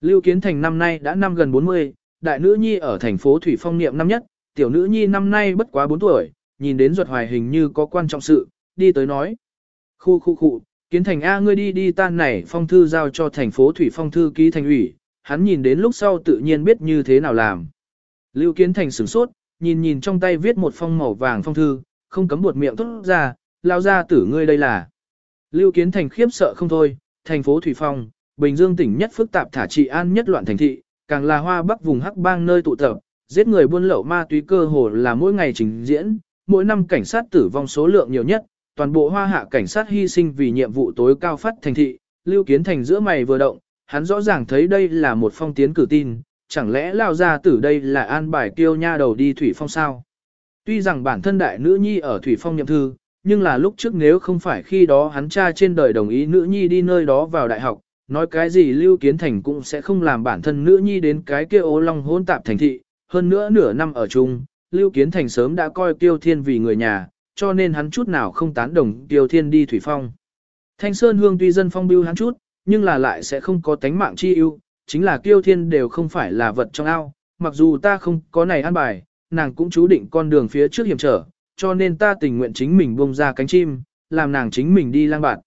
Lưu Kiến Thành năm nay đã năm gần 40, đại nữ nhi ở thành phố Thủy Phong niệm năm nhất, tiểu nữ nhi năm nay bất quá 4 tuổi, nhìn đến ruột hoài hình như có quan trọng sự, đi tới nói. Khu khu khu, kiến thành A ngươi đi đi tan này phong thư giao cho thành phố Thủy Phong thư ký thành ủy, hắn nhìn đến lúc sau tự nhiên biết như thế nào làm. Lưu kiến thành sửng sốt, nhìn nhìn trong tay viết một phong màu vàng phong thư, không cấm buột miệng thốt ra, lao ra tử ngươi đây là. Lưu kiến thành khiếp sợ không thôi, thành phố Thủy Phong, Bình Dương tỉnh nhất phức tạp thả trị an nhất loạn thành thị, càng là hoa bắc vùng hắc bang nơi tụ tập, giết người buôn lậu ma túy cơ hồ là mỗi ngày trình diễn, mỗi năm cảnh sát tử vong số lượng nhiều nhất, toàn bộ hoa hạ cảnh sát hy sinh vì nhiệm vụ tối cao phát thành thị, Lưu Kiến Thành giữa mày vừa động, hắn rõ ràng thấy đây là một phong tiến cử tin, chẳng lẽ lao ra tử đây là an bài tiêu nha đầu đi thủy phong sao? Tuy rằng bản thân đại nữ nhi ở thủy phong nhậm thư, nhưng là lúc trước nếu không phải khi đó hắn cha trên đời đồng ý nữ nhi đi nơi đó vào đại học, nói cái gì Lưu Kiến Thành cũng sẽ không làm bản thân nữ nhi đến cái kia ố long hôn tạp thành thị, hơn nữa nửa năm ở chung, Lưu Kiến Thành sớm đã coi Tiêu Thiên vì người nhà, cho nên hắn chút nào không tán đồng Tiêu Thiên đi thủy phong. Thanh Sơn Hương tuy dân phong bưu hắn chút, nhưng là lại sẽ không có tánh mạng chi ưu, chính là kiêu thiên đều không phải là vật trong ao, mặc dù ta không có này an bài, nàng cũng chú định con đường phía trước hiểm trở, cho nên ta tình nguyện chính mình buông ra cánh chim, làm nàng chính mình đi lang bạt.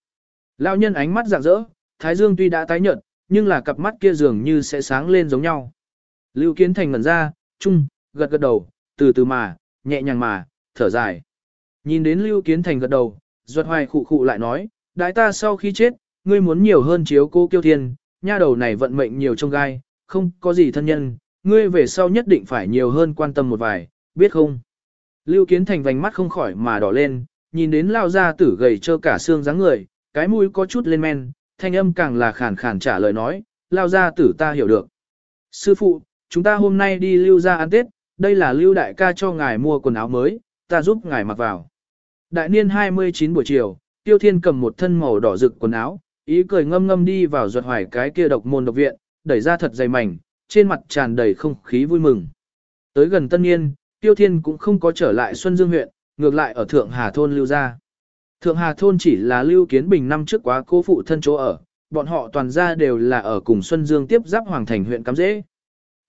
Lão nhân ánh mắt rạng rỡ, thái dương tuy đã tái nhợt, nhưng là cặp mắt kia dường như sẽ sáng lên giống nhau. Lưu Kiến Thành ngẩn ra, chung, gật gật đầu, từ từ mà, nhẹ nhàng mà, thở dài. Nhìn đến Lưu Kiến Thành gật đầu, Duật Hoài khụ khụ lại nói, đại ta sau khi chết, ngươi muốn nhiều hơn chiếu cô kiêu thiên, nha đầu này vận mệnh nhiều trong gai, không có gì thân nhân, ngươi về sau nhất định phải nhiều hơn quan tâm một vài, biết không? Lưu Kiến Thành vành mắt không khỏi mà đỏ lên, nhìn đến lao ra tử gầy trơ cả xương dáng người, cái mũi có chút lên men, thanh âm càng là khàn khàn trả lời nói, lao ra tử ta hiểu được. Sư phụ, chúng ta hôm nay đi lưu ra ăn Tết, đây là lưu đại ca cho ngài mua quần áo mới, ta giúp ngài mặc vào. Đại niên 29 buổi chiều, Tiêu Thiên cầm một thân màu đỏ rực quần áo, ý cười ngâm ngâm đi vào ruột hoài cái kia độc môn độc viện, đẩy ra thật dày mảnh, trên mặt tràn đầy không khí vui mừng. Tới gần tân niên, Tiêu Thiên cũng không có trở lại Xuân Dương huyện, ngược lại ở Thượng Hà Thôn lưu ra. Thượng Hà Thôn chỉ là lưu kiến bình năm trước quá cô phụ thân chỗ ở, bọn họ toàn ra đều là ở cùng Xuân Dương tiếp giáp Hoàng Thành huyện Cắm Dễ.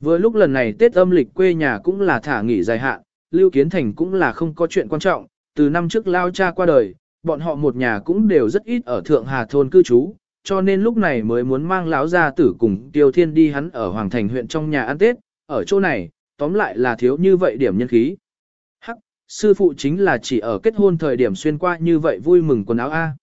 Vừa lúc lần này Tết âm lịch quê nhà cũng là thả nghỉ dài hạn, Lưu Kiến Thành cũng là không có chuyện quan trọng, từ năm trước lao cha qua đời, bọn họ một nhà cũng đều rất ít ở Thượng Hà Thôn cư trú, cho nên lúc này mới muốn mang lão gia tử cùng Tiêu Thiên đi hắn ở Hoàng Thành huyện trong nhà ăn Tết, ở chỗ này, tóm lại là thiếu như vậy điểm nhân khí. Hắc, sư phụ chính là chỉ ở kết hôn thời điểm xuyên qua như vậy vui mừng quần áo A.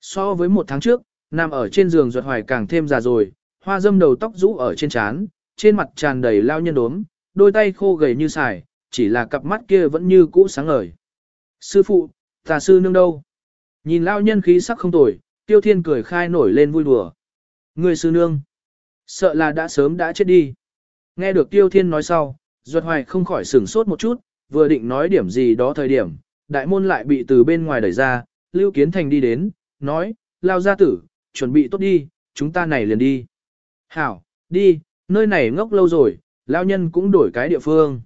So với một tháng trước, nằm ở trên giường ruột hoài càng thêm già rồi, hoa dâm đầu tóc rũ ở trên trán, trên mặt tràn đầy lao nhân đốm, đôi tay khô gầy như xài, chỉ là cặp mắt kia vẫn như cũ sáng ngời. Sư phụ, tà sư nương đâu? Nhìn lao nhân khí sắc không tồi, tiêu thiên cười khai nổi lên vui đùa. Người sư nương, sợ là đã sớm đã chết đi. Nghe được tiêu thiên nói sau, ruột hoài không khỏi sửng sốt một chút, vừa định nói điểm gì đó thời điểm, đại môn lại bị từ bên ngoài đẩy ra, Lưu Kiến Thành đi đến, nói, lao gia tử, chuẩn bị tốt đi, chúng ta này liền đi. Hảo, đi, nơi này ngốc lâu rồi, lao nhân cũng đổi cái địa phương.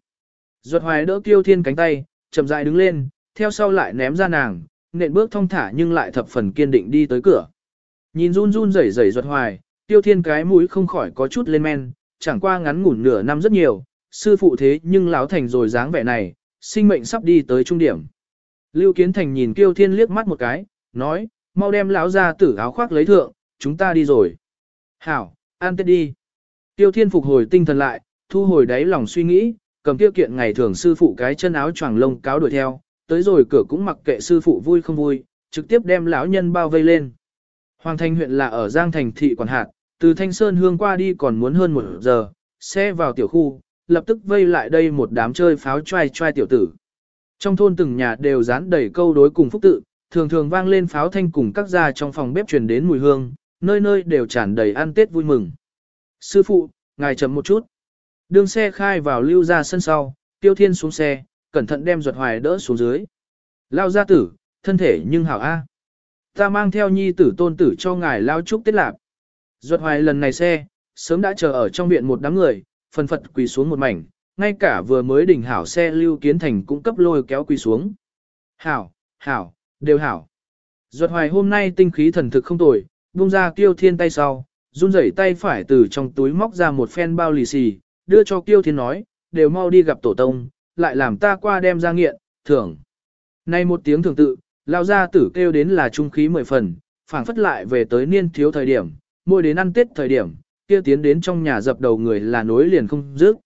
Duật hoài đỡ tiêu thiên cánh tay, chậm rãi đứng lên, theo sau lại ném ra nàng, nện bước thong thả nhưng lại thập phần kiên định đi tới cửa. Nhìn run run rẩy rẩy ruột hoài, tiêu thiên cái mũi không khỏi có chút lên men, chẳng qua ngắn ngủn nửa năm rất nhiều, sư phụ thế nhưng láo thành rồi dáng vẻ này, sinh mệnh sắp đi tới trung điểm. Lưu Kiến Thành nhìn Tiêu Thiên liếc mắt một cái, nói, mau đem lão ra tử áo khoác lấy thượng, chúng ta đi rồi. Hảo, an tết đi. Tiêu Thiên phục hồi tinh thần lại, thu hồi đáy lòng suy nghĩ, cầm tiêu kiện ngày thường sư phụ cái chân áo choàng lông cáo đuổi theo, tới rồi cửa cũng mặc kệ sư phụ vui không vui, trực tiếp đem lão nhân bao vây lên. Hoàng Thành huyện là ở Giang Thành thị quản hạt, từ Thanh Sơn hương qua đi còn muốn hơn một giờ, xe vào tiểu khu, lập tức vây lại đây một đám chơi pháo trai trai tiểu tử. Trong thôn từng nhà đều dán đầy câu đối cùng phúc tự, thường thường vang lên pháo thanh cùng các gia trong phòng bếp truyền đến mùi hương, nơi nơi đều tràn đầy ăn tết vui mừng. Sư phụ, ngài chậm một chút. Đường xe khai vào lưu ra sân sau, tiêu thiên xuống xe, cẩn thận đem ruột hoài đỡ xuống dưới. Lao gia tử, thân thể nhưng hảo A. Ta mang theo nhi tử tôn tử cho ngài lao chúc tết lạc. Ruột hoài lần này xe, sớm đã chờ ở trong viện một đám người, phần phật quỳ xuống một mảnh, ngay cả vừa mới đỉnh hảo xe lưu kiến thành cũng cấp lôi kéo quỳ xuống. Hảo, hảo, đều hảo. Ruột hoài hôm nay tinh khí thần thực không tồi, buông ra tiêu thiên tay sau, run rẩy tay phải từ trong túi móc ra một phen bao lì xì, đưa cho tiêu thiên nói, đều mau đi gặp tổ tông, lại làm ta qua đem ra nghiện, thưởng. Nay một tiếng thường tự, lao ra tử kêu đến là trung khí mười phần, phảng phất lại về tới niên thiếu thời điểm, môi đến ăn tết thời điểm, kia tiến đến trong nhà dập đầu người là nối liền không dứt.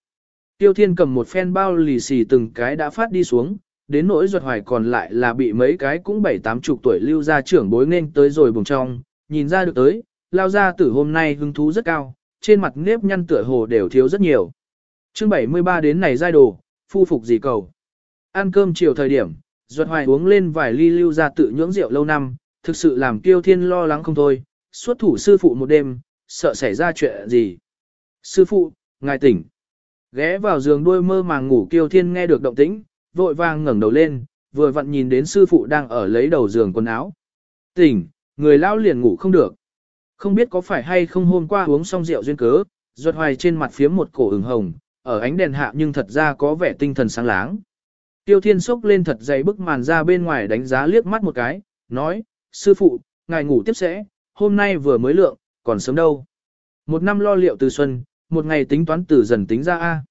Tiêu Thiên cầm một phen bao lì xì từng cái đã phát đi xuống, đến nỗi ruột hoài còn lại là bị mấy cái cũng bảy tám chục tuổi lưu ra trưởng bối nên tới rồi bùng trong, nhìn ra được tới, lao ra tử hôm nay hứng thú rất cao, trên mặt nếp nhăn tựa hồ đều thiếu rất nhiều. chương 73 đến này giai đồ, phu phục gì cầu. Ăn cơm chiều thời điểm, Duật hoài uống lên vài ly lưu ra tự nhưỡng rượu lâu năm, thực sự làm Kiêu Thiên lo lắng không thôi, suốt thủ sư phụ một đêm, sợ xảy ra chuyện gì. Sư phụ, ngài tỉnh. Ghé vào giường đuôi mơ màng ngủ kiêu thiên nghe được động tĩnh, vội vàng ngẩng đầu lên, vừa vặn nhìn đến sư phụ đang ở lấy đầu giường quần áo. Tỉnh, người lão liền ngủ không được. Không biết có phải hay không hôm qua uống xong rượu duyên cớ, Duật hoài trên mặt phía một cổ ửng hồng, ở ánh đèn hạ nhưng thật ra có vẻ tinh thần sáng láng. Tiêu thiên sốc lên thật dày bức màn ra bên ngoài đánh giá liếc mắt một cái, nói, sư phụ, ngài ngủ tiếp sẽ, hôm nay vừa mới lượng, còn sớm đâu. Một năm lo liệu từ xuân, một ngày tính toán từ dần tính ra A.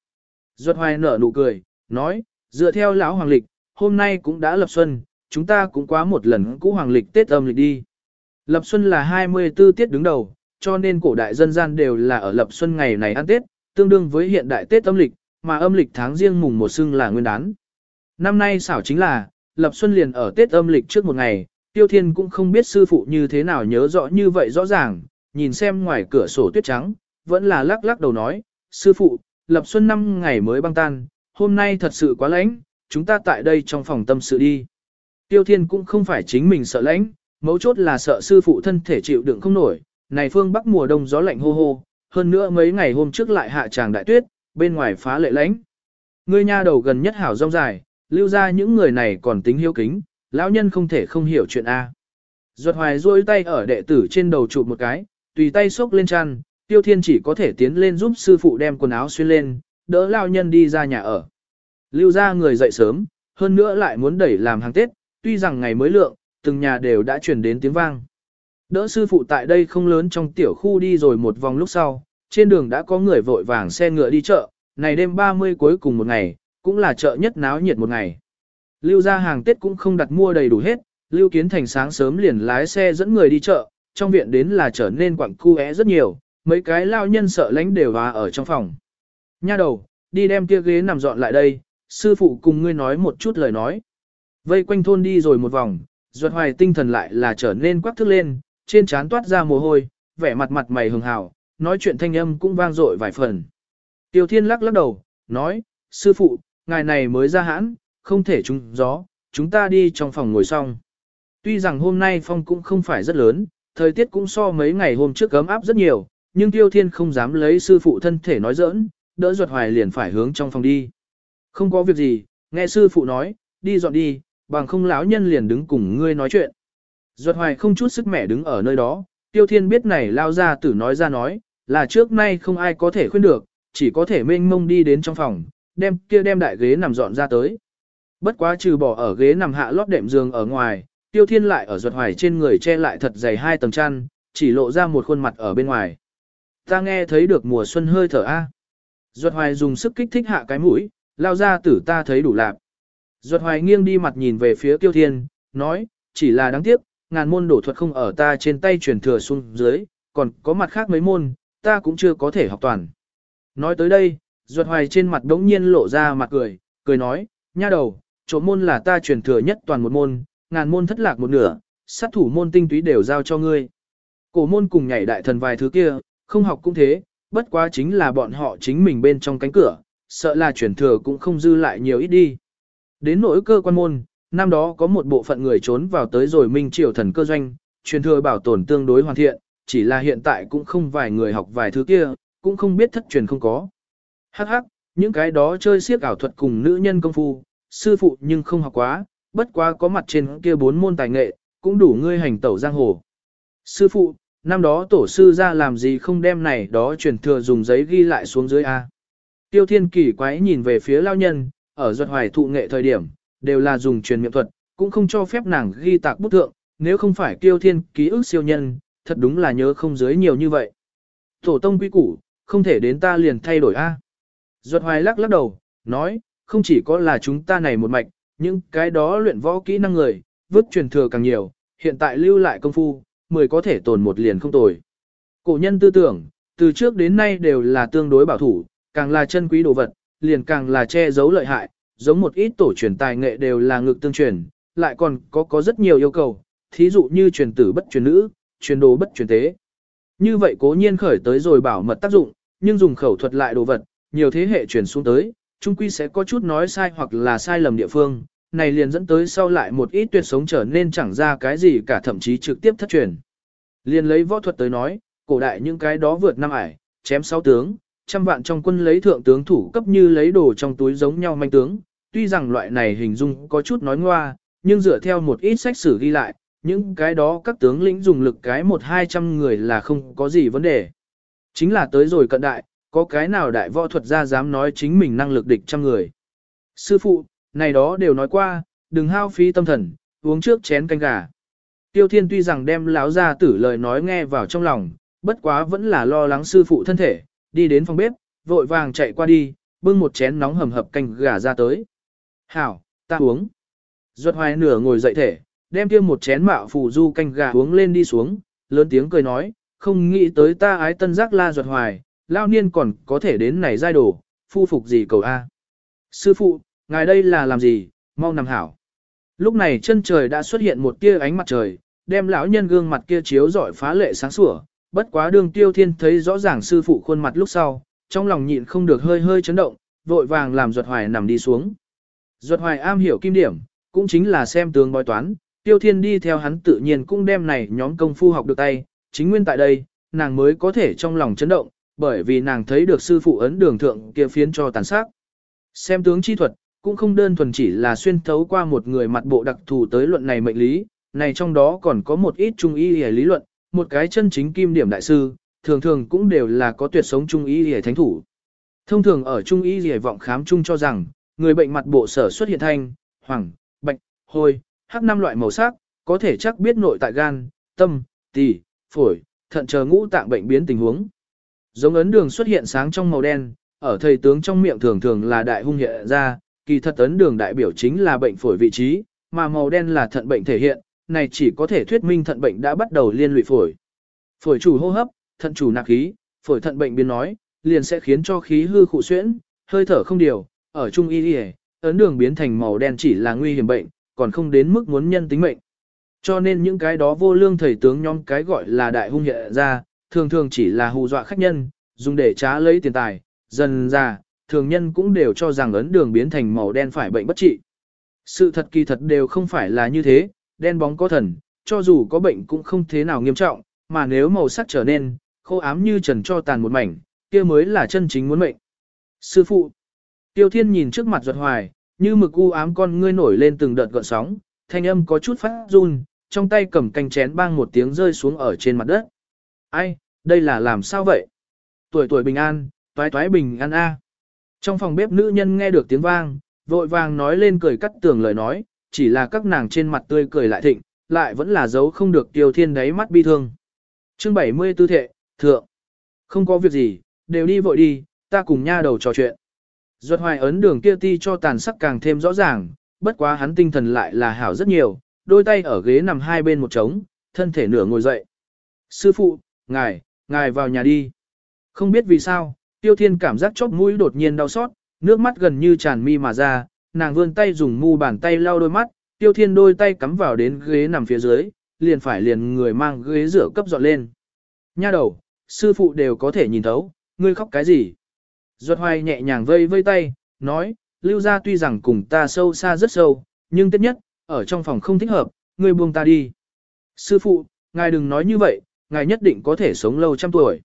Duật hoài nở nụ cười, nói, dựa theo lão hoàng lịch, hôm nay cũng đã lập xuân, chúng ta cũng quá một lần cũ hoàng lịch Tết âm lịch đi. Lập xuân là 24 tiết đứng đầu, cho nên cổ đại dân gian đều là ở lập xuân ngày này ăn Tết, tương đương với hiện đại Tết âm lịch, mà âm lịch tháng riêng mùng một xưng là nguyên đán. Năm nay xảo chính là, lập xuân liền ở Tết âm lịch trước một ngày, Tiêu Thiên cũng không biết sư phụ như thế nào nhớ rõ như vậy rõ ràng, nhìn xem ngoài cửa sổ tuyết trắng, vẫn là lắc lắc đầu nói, sư phụ, lập xuân năm ngày mới băng tan, hôm nay thật sự quá lạnh, chúng ta tại đây trong phòng tâm sự đi. Tiêu Thiên cũng không phải chính mình sợ lạnh, mấu chốt là sợ sư phụ thân thể chịu đựng không nổi, này phương bắc mùa đông gió lạnh hô hô, hơn nữa mấy ngày hôm trước lại hạ tràng đại tuyết, bên ngoài phá lệ lánh. Ngươi nha đầu gần nhất hảo rong dài, lưu ra những người này còn tính hiếu kính, lão nhân không thể không hiểu chuyện A. Duật hoài duỗi tay ở đệ tử trên đầu chụp một cái, tùy tay xốc lên chăn, tiêu thiên chỉ có thể tiến lên giúp sư phụ đem quần áo xuyên lên, đỡ lão nhân đi ra nhà ở. Lưu ra người dậy sớm, hơn nữa lại muốn đẩy làm hàng Tết, tuy rằng ngày mới lượng, từng nhà đều đã truyền đến tiếng vang. Đỡ sư phụ tại đây không lớn trong tiểu khu đi rồi một vòng lúc sau, trên đường đã có người vội vàng xe ngựa đi chợ, này đêm 30 cuối cùng một ngày, cũng là chợ nhất náo nhiệt một ngày. Lưu ra hàng Tết cũng không đặt mua đầy đủ hết, Lưu Kiến Thành sáng sớm liền lái xe dẫn người đi chợ, trong viện đến là trở nên quặng cu é rất nhiều, mấy cái lao nhân sợ lánh đều hòa ở trong phòng. Nha đầu, đi đem kia ghế nằm dọn lại đây, sư phụ cùng ngươi nói một chút lời nói. Vây quanh thôn đi rồi một vòng, ruột hoài tinh thần lại là trở nên quắc thức lên, trên trán toát ra mồ hôi, vẻ mặt mặt mày hường hào, nói chuyện thanh âm cũng vang dội vài phần. Tiêu Thiên lắc lắc đầu, nói, sư phụ, ngài này mới ra hãn, không thể trúng gió, chúng ta đi trong phòng ngồi xong. Tuy rằng hôm nay phong cũng không phải rất lớn, thời tiết cũng so mấy ngày hôm trước ấm áp rất nhiều, nhưng Tiêu Thiên không dám lấy sư phụ thân thể nói giỡn, đỡ ruột hoài liền phải hướng trong phòng đi. Không có việc gì, nghe sư phụ nói, đi dọn đi, bằng không lão nhân liền đứng cùng ngươi nói chuyện. Duật hoài không chút sức mẻ đứng ở nơi đó, Tiêu Thiên biết này lao ra tử nói ra nói, là trước nay không ai có thể khuyên được, chỉ có thể mênh mông đi đến trong phòng, đem kia đem đại ghế nằm dọn ra tới. Bất quá trừ bỏ ở ghế nằm hạ lót đệm giường ở ngoài, tiêu thiên lại ở duật hoài trên người che lại thật dày hai tầng chăn, chỉ lộ ra một khuôn mặt ở bên ngoài. Ta nghe thấy được mùa xuân hơi thở A. Duật hoài dùng sức kích thích hạ cái mũi, lao ra tử ta thấy đủ lạp. Duật hoài nghiêng đi mặt nhìn về phía tiêu thiên, nói, chỉ là đáng tiếc, ngàn môn đổ thuật không ở ta trên tay truyền thừa xuống dưới, còn có mặt khác mấy môn, ta cũng chưa có thể học toàn. Nói tới đây, ruột hoài trên mặt đống nhiên lộ ra mặt cười, cười nói, nha đầu, chỗ môn là ta truyền thừa nhất toàn một môn, ngàn môn thất lạc một nửa, sát thủ môn tinh túy đều giao cho ngươi. Cổ môn cùng nhảy đại thần vài thứ kia, không học cũng thế, bất quá chính là bọn họ chính mình bên trong cánh cửa, sợ là truyền thừa cũng không dư lại nhiều ít đi. Đến nỗi cơ quan môn, năm đó có một bộ phận người trốn vào tới rồi minh triều thần cơ doanh, truyền thừa bảo tồn tương đối hoàn thiện, chỉ là hiện tại cũng không vài người học vài thứ kia, cũng không biết thất truyền không có. Hắc hắc, những cái đó chơi siếc ảo thuật cùng nữ nhân công phu, sư phụ nhưng không học quá, bất quá có mặt trên kia bốn môn tài nghệ, cũng đủ ngươi hành tẩu giang hồ. Sư phụ, năm đó tổ sư ra làm gì không đem này đó truyền thừa dùng giấy ghi lại xuống dưới A. Tiêu thiên kỳ quái nhìn về phía lao nhân, ở duật hoài thụ nghệ thời điểm, đều là dùng truyền miệng thuật, cũng không cho phép nàng ghi tạc bút thượng, nếu không phải kiêu thiên ký ức siêu nhân, thật đúng là nhớ không dưới nhiều như vậy. Tổ tông quy củ, không thể đến ta liền thay đổi A. Duật hoài lắc lắc đầu, nói, không chỉ có là chúng ta này một mạch, những cái đó luyện võ kỹ năng người, vứt truyền thừa càng nhiều, hiện tại lưu lại công phu, mười có thể tồn một liền không tồi. Cổ nhân tư tưởng, từ trước đến nay đều là tương đối bảo thủ, càng là chân quý đồ vật, liền càng là che giấu lợi hại, giống một ít tổ truyền tài nghệ đều là ngược tương truyền, lại còn có có rất nhiều yêu cầu, thí dụ như truyền tử bất truyền nữ, truyền đồ bất truyền tế. Như vậy cố nhiên khởi tới rồi bảo mật tác dụng, nhưng dùng khẩu thuật lại đồ vật, nhiều thế hệ truyền xuống tới, chung quy sẽ có chút nói sai hoặc là sai lầm địa phương, này liền dẫn tới sau lại một ít tuyệt sống trở nên chẳng ra cái gì cả thậm chí trực tiếp thất truyền. Liền lấy võ thuật tới nói, cổ đại những cái đó vượt năm ải, chém sáu tướng, trăm vạn trong quân lấy thượng tướng thủ cấp như lấy đồ trong túi giống nhau manh tướng, tuy rằng loại này hình dung có chút nói ngoa, nhưng dựa theo một ít sách sử ghi lại, những cái đó các tướng lĩnh dùng lực cái một hai trăm người là không có gì vấn đề. Chính là tới rồi cận đại, có cái nào đại võ thuật gia dám nói chính mình năng lực địch trăm người. Sư phụ, này đó đều nói qua, đừng hao phí tâm thần, uống trước chén canh gà. Tiêu Thiên tuy rằng đem lão gia tử lời nói nghe vào trong lòng, bất quá vẫn là lo lắng sư phụ thân thể, đi đến phòng bếp, vội vàng chạy qua đi, bưng một chén nóng hầm hập canh gà ra tới. Hảo, ta uống. Duật hoài nửa ngồi dậy thể, đem kia một chén mạo phù du canh gà uống lên đi xuống, lớn tiếng cười nói, không nghĩ tới ta ái tân giác la duật hoài, lao niên còn có thể đến này giai đồ, phu phục gì cầu A. Sư phụ, ngài đây là làm gì, mau nằm hảo. Lúc này chân trời đã xuất hiện một tia ánh mặt trời, đem lão nhân gương mặt kia chiếu rọi phá lệ sáng sủa, bất quá đường tiêu thiên thấy rõ ràng sư phụ khuôn mặt lúc sau, trong lòng nhịn không được hơi hơi chấn động, vội vàng làm ruột hoài nằm đi xuống. Ruột hoài am hiểu kim điểm, cũng chính là xem tướng bói toán, tiêu thiên đi theo hắn tự nhiên cũng đem này nhóm công phu học được tay, chính nguyên tại đây, nàng mới có thể trong lòng chấn động, bởi vì nàng thấy được sư phụ ấn đường thượng kia phiến cho tàn sát. Xem tướng chi thuật, cũng không đơn thuần chỉ là xuyên thấu qua một người mặt bộ đặc thù tới luận này mệnh lý, này trong đó còn có một ít trung y lý luận, một cái chân chính kim điểm đại sư, thường thường cũng đều là có tuyệt sống trung y y thánh thủ. Thông thường ở trung y y vọng khám chung cho rằng, người bệnh mặt bộ sở xuất hiện thanh, hoàng, bạch, hôi, hắc năm loại màu sắc, có thể chắc biết nội tại gan, tâm, tỳ, phổi, thận chờ ngũ tạng bệnh biến tình huống. Giống ấn đường xuất hiện sáng trong màu đen, ở thầy tướng trong miệng thường thường là đại hung hiện ra, kỳ thật ấn đường đại biểu chính là bệnh phổi vị trí, mà màu đen là thận bệnh thể hiện, này chỉ có thể thuyết minh thận bệnh đã bắt đầu liên lụy phổi. Phổi chủ hô hấp, thận chủ nạp khí, phổi thận bệnh biến nói, liền sẽ khiến cho khí hư khụ xuyễn, hơi thở không điều, ở trung y y, ấn đường biến thành màu đen chỉ là nguy hiểm bệnh, còn không đến mức muốn nhân tính mệnh. Cho nên những cái đó vô lương thầy tướng nhóm cái gọi là đại hung hiện ra, thường thường chỉ là hù dọa khách nhân, dùng để trá lấy tiền tài, dần ra, thường nhân cũng đều cho rằng ấn đường biến thành màu đen phải bệnh bất trị. Sự thật kỳ thật đều không phải là như thế, đen bóng có thần, cho dù có bệnh cũng không thế nào nghiêm trọng, mà nếu màu sắc trở nên, khô ám như trần cho tàn một mảnh, kia mới là chân chính muốn mệnh. Sư phụ, Tiêu Thiên nhìn trước mặt ruột hoài, như mực u ám con ngươi nổi lên từng đợt gợn sóng, thanh âm có chút phát run, trong tay cầm canh chén bang một tiếng rơi xuống ở trên mặt đất. Ai, đây là làm sao vậy? Tuổi tuổi bình an, toái toái bình an a. Trong phòng bếp nữ nhân nghe được tiếng vang, vội vàng nói lên cười cắt tường lời nói, chỉ là các nàng trên mặt tươi cười lại thịnh, lại vẫn là giấu không được tiêu thiên đáy mắt bi thương. Chương 70 tư thệ, thượng. Không có việc gì, đều đi vội đi, ta cùng nha đầu trò chuyện. Duật hoài ấn đường kia ti cho tàn sắc càng thêm rõ ràng, bất quá hắn tinh thần lại là hảo rất nhiều, đôi tay ở ghế nằm hai bên một trống, thân thể nửa ngồi dậy. Sư phụ, ngài, ngài vào nhà đi. Không biết vì sao, tiêu thiên cảm giác chóp mũi đột nhiên đau xót, nước mắt gần như tràn mi mà ra, nàng vươn tay dùng mu bàn tay lau đôi mắt, tiêu thiên đôi tay cắm vào đến ghế nằm phía dưới, liền phải liền người mang ghế rửa cấp dọn lên. Nha đầu, sư phụ đều có thể nhìn thấu, ngươi khóc cái gì? Duật hoài nhẹ nhàng vây vây tay, nói, lưu ra tuy rằng cùng ta sâu xa rất sâu, nhưng tất nhất, ở trong phòng không thích hợp, ngươi buông ta đi. Sư phụ, ngài đừng nói như vậy, ngài nhất định có thể sống lâu trăm tuổi.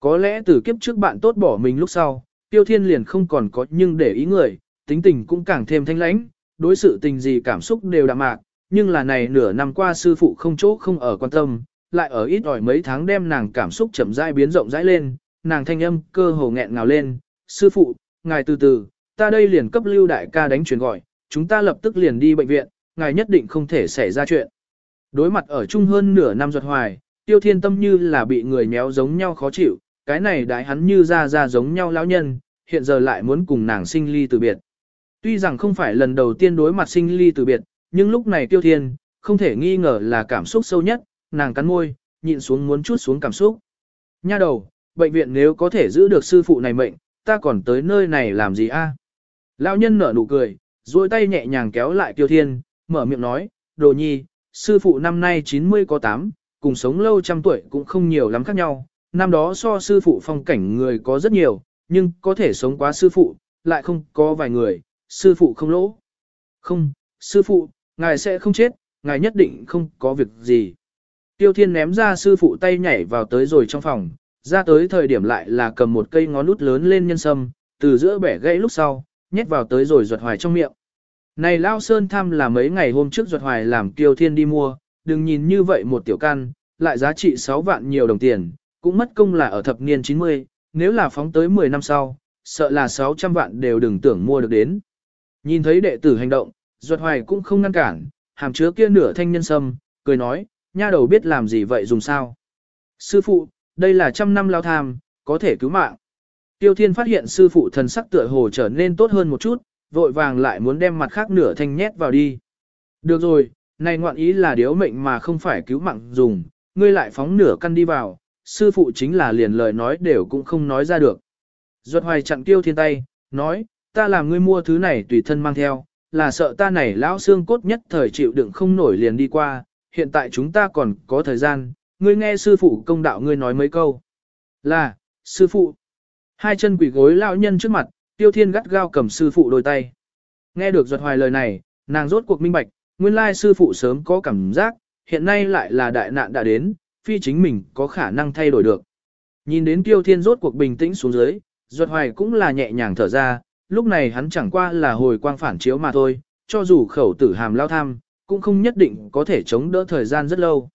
Có lẽ từ kiếp trước bạn tốt bỏ mình lúc sau, tiêu thiên liền không còn có nhưng để ý người, tính tình cũng càng thêm thanh lãnh, đối sự tình gì cảm xúc đều đạm mạc, nhưng là này nửa năm qua sư phụ không chỗ không ở quan tâm, lại ở ít ỏi mấy tháng đem nàng cảm xúc chậm rãi biến rộng rãi lên, nàng thanh âm cơ hồ nghẹn ngào lên, sư phụ, ngài từ từ, ta đây liền cấp lưu đại ca đánh truyền gọi, chúng ta lập tức liền đi bệnh viện, ngài nhất định không thể xảy ra chuyện. Đối mặt ở chung hơn nửa năm ruột hoài, tiêu thiên tâm như là bị người méo giống nhau khó chịu, cái này đại hắn như ra ra giống nhau lão nhân, hiện giờ lại muốn cùng nàng sinh ly từ biệt. Tuy rằng không phải lần đầu tiên đối mặt sinh ly từ biệt, nhưng lúc này tiêu thiên, không thể nghi ngờ là cảm xúc sâu nhất, nàng cắn môi, nhịn xuống muốn chút xuống cảm xúc. Nha đầu, bệnh viện nếu có thể giữ được sư phụ này mệnh, ta còn tới nơi này làm gì a? Lão nhân nở nụ cười, duỗi tay nhẹ nhàng kéo lại tiêu thiên, mở miệng nói, đồ nhi, sư phụ năm nay 90 có 8, cùng sống lâu trăm tuổi cũng không nhiều lắm khác nhau. Năm đó so sư phụ phong cảnh người có rất nhiều, nhưng có thể sống quá sư phụ, lại không có vài người, sư phụ không lỗ. Không, sư phụ, ngài sẽ không chết, ngài nhất định không có việc gì. Tiêu thiên ném ra sư phụ tay nhảy vào tới rồi trong phòng, ra tới thời điểm lại là cầm một cây ngón út lớn lên nhân sâm, từ giữa bẻ gãy lúc sau, nhét vào tới rồi ruột hoài trong miệng. Này Lao Sơn thăm là mấy ngày hôm trước ruột hoài làm Tiêu Thiên đi mua, đừng nhìn như vậy một tiểu căn, lại giá trị 6 vạn nhiều đồng tiền, cũng mất công là ở thập niên 90, nếu là phóng tới 10 năm sau, sợ là 600 vạn đều đừng tưởng mua được đến. Nhìn thấy đệ tử hành động, duật hoài cũng không ngăn cản, hàm chứa kia nửa thanh nhân sâm, cười nói, nha đầu biết làm gì vậy dùng sao. Sư phụ, đây là trăm năm lao tham, có thể cứu mạng. Tiêu Thiên phát hiện sư phụ thần sắc tựa hồ trở nên tốt hơn một chút, vội vàng lại muốn đem mặt khác nửa thanh nhét vào đi. Được rồi, này ngoạn ý là điếu mệnh mà không phải cứu mạng dùng, ngươi lại phóng nửa căn đi vào, sư phụ chính là liền lời nói đều cũng không nói ra được. Duật hoài chặn Tiêu Thiên tay, nói, ta làm ngươi mua thứ này tùy thân mang theo, là sợ ta này lão xương cốt nhất thời chịu đựng không nổi liền đi qua, hiện tại chúng ta còn có thời gian, ngươi nghe sư phụ công đạo ngươi nói mấy câu. Là, sư phụ. Hai chân quỷ gối lão nhân trước mặt, tiêu thiên gắt gao cầm sư phụ đôi tay. Nghe được giật hoài lời này, nàng rốt cuộc minh bạch, nguyên lai sư phụ sớm có cảm giác, hiện nay lại là đại nạn đã đến, phi chính mình có khả năng thay đổi được. Nhìn đến tiêu thiên rốt cuộc bình tĩnh xuống dưới, giật hoài cũng là nhẹ nhàng thở ra, lúc này hắn chẳng qua là hồi quang phản chiếu mà thôi, cho dù khẩu tử hàm lao tham, cũng không nhất định có thể chống đỡ thời gian rất lâu.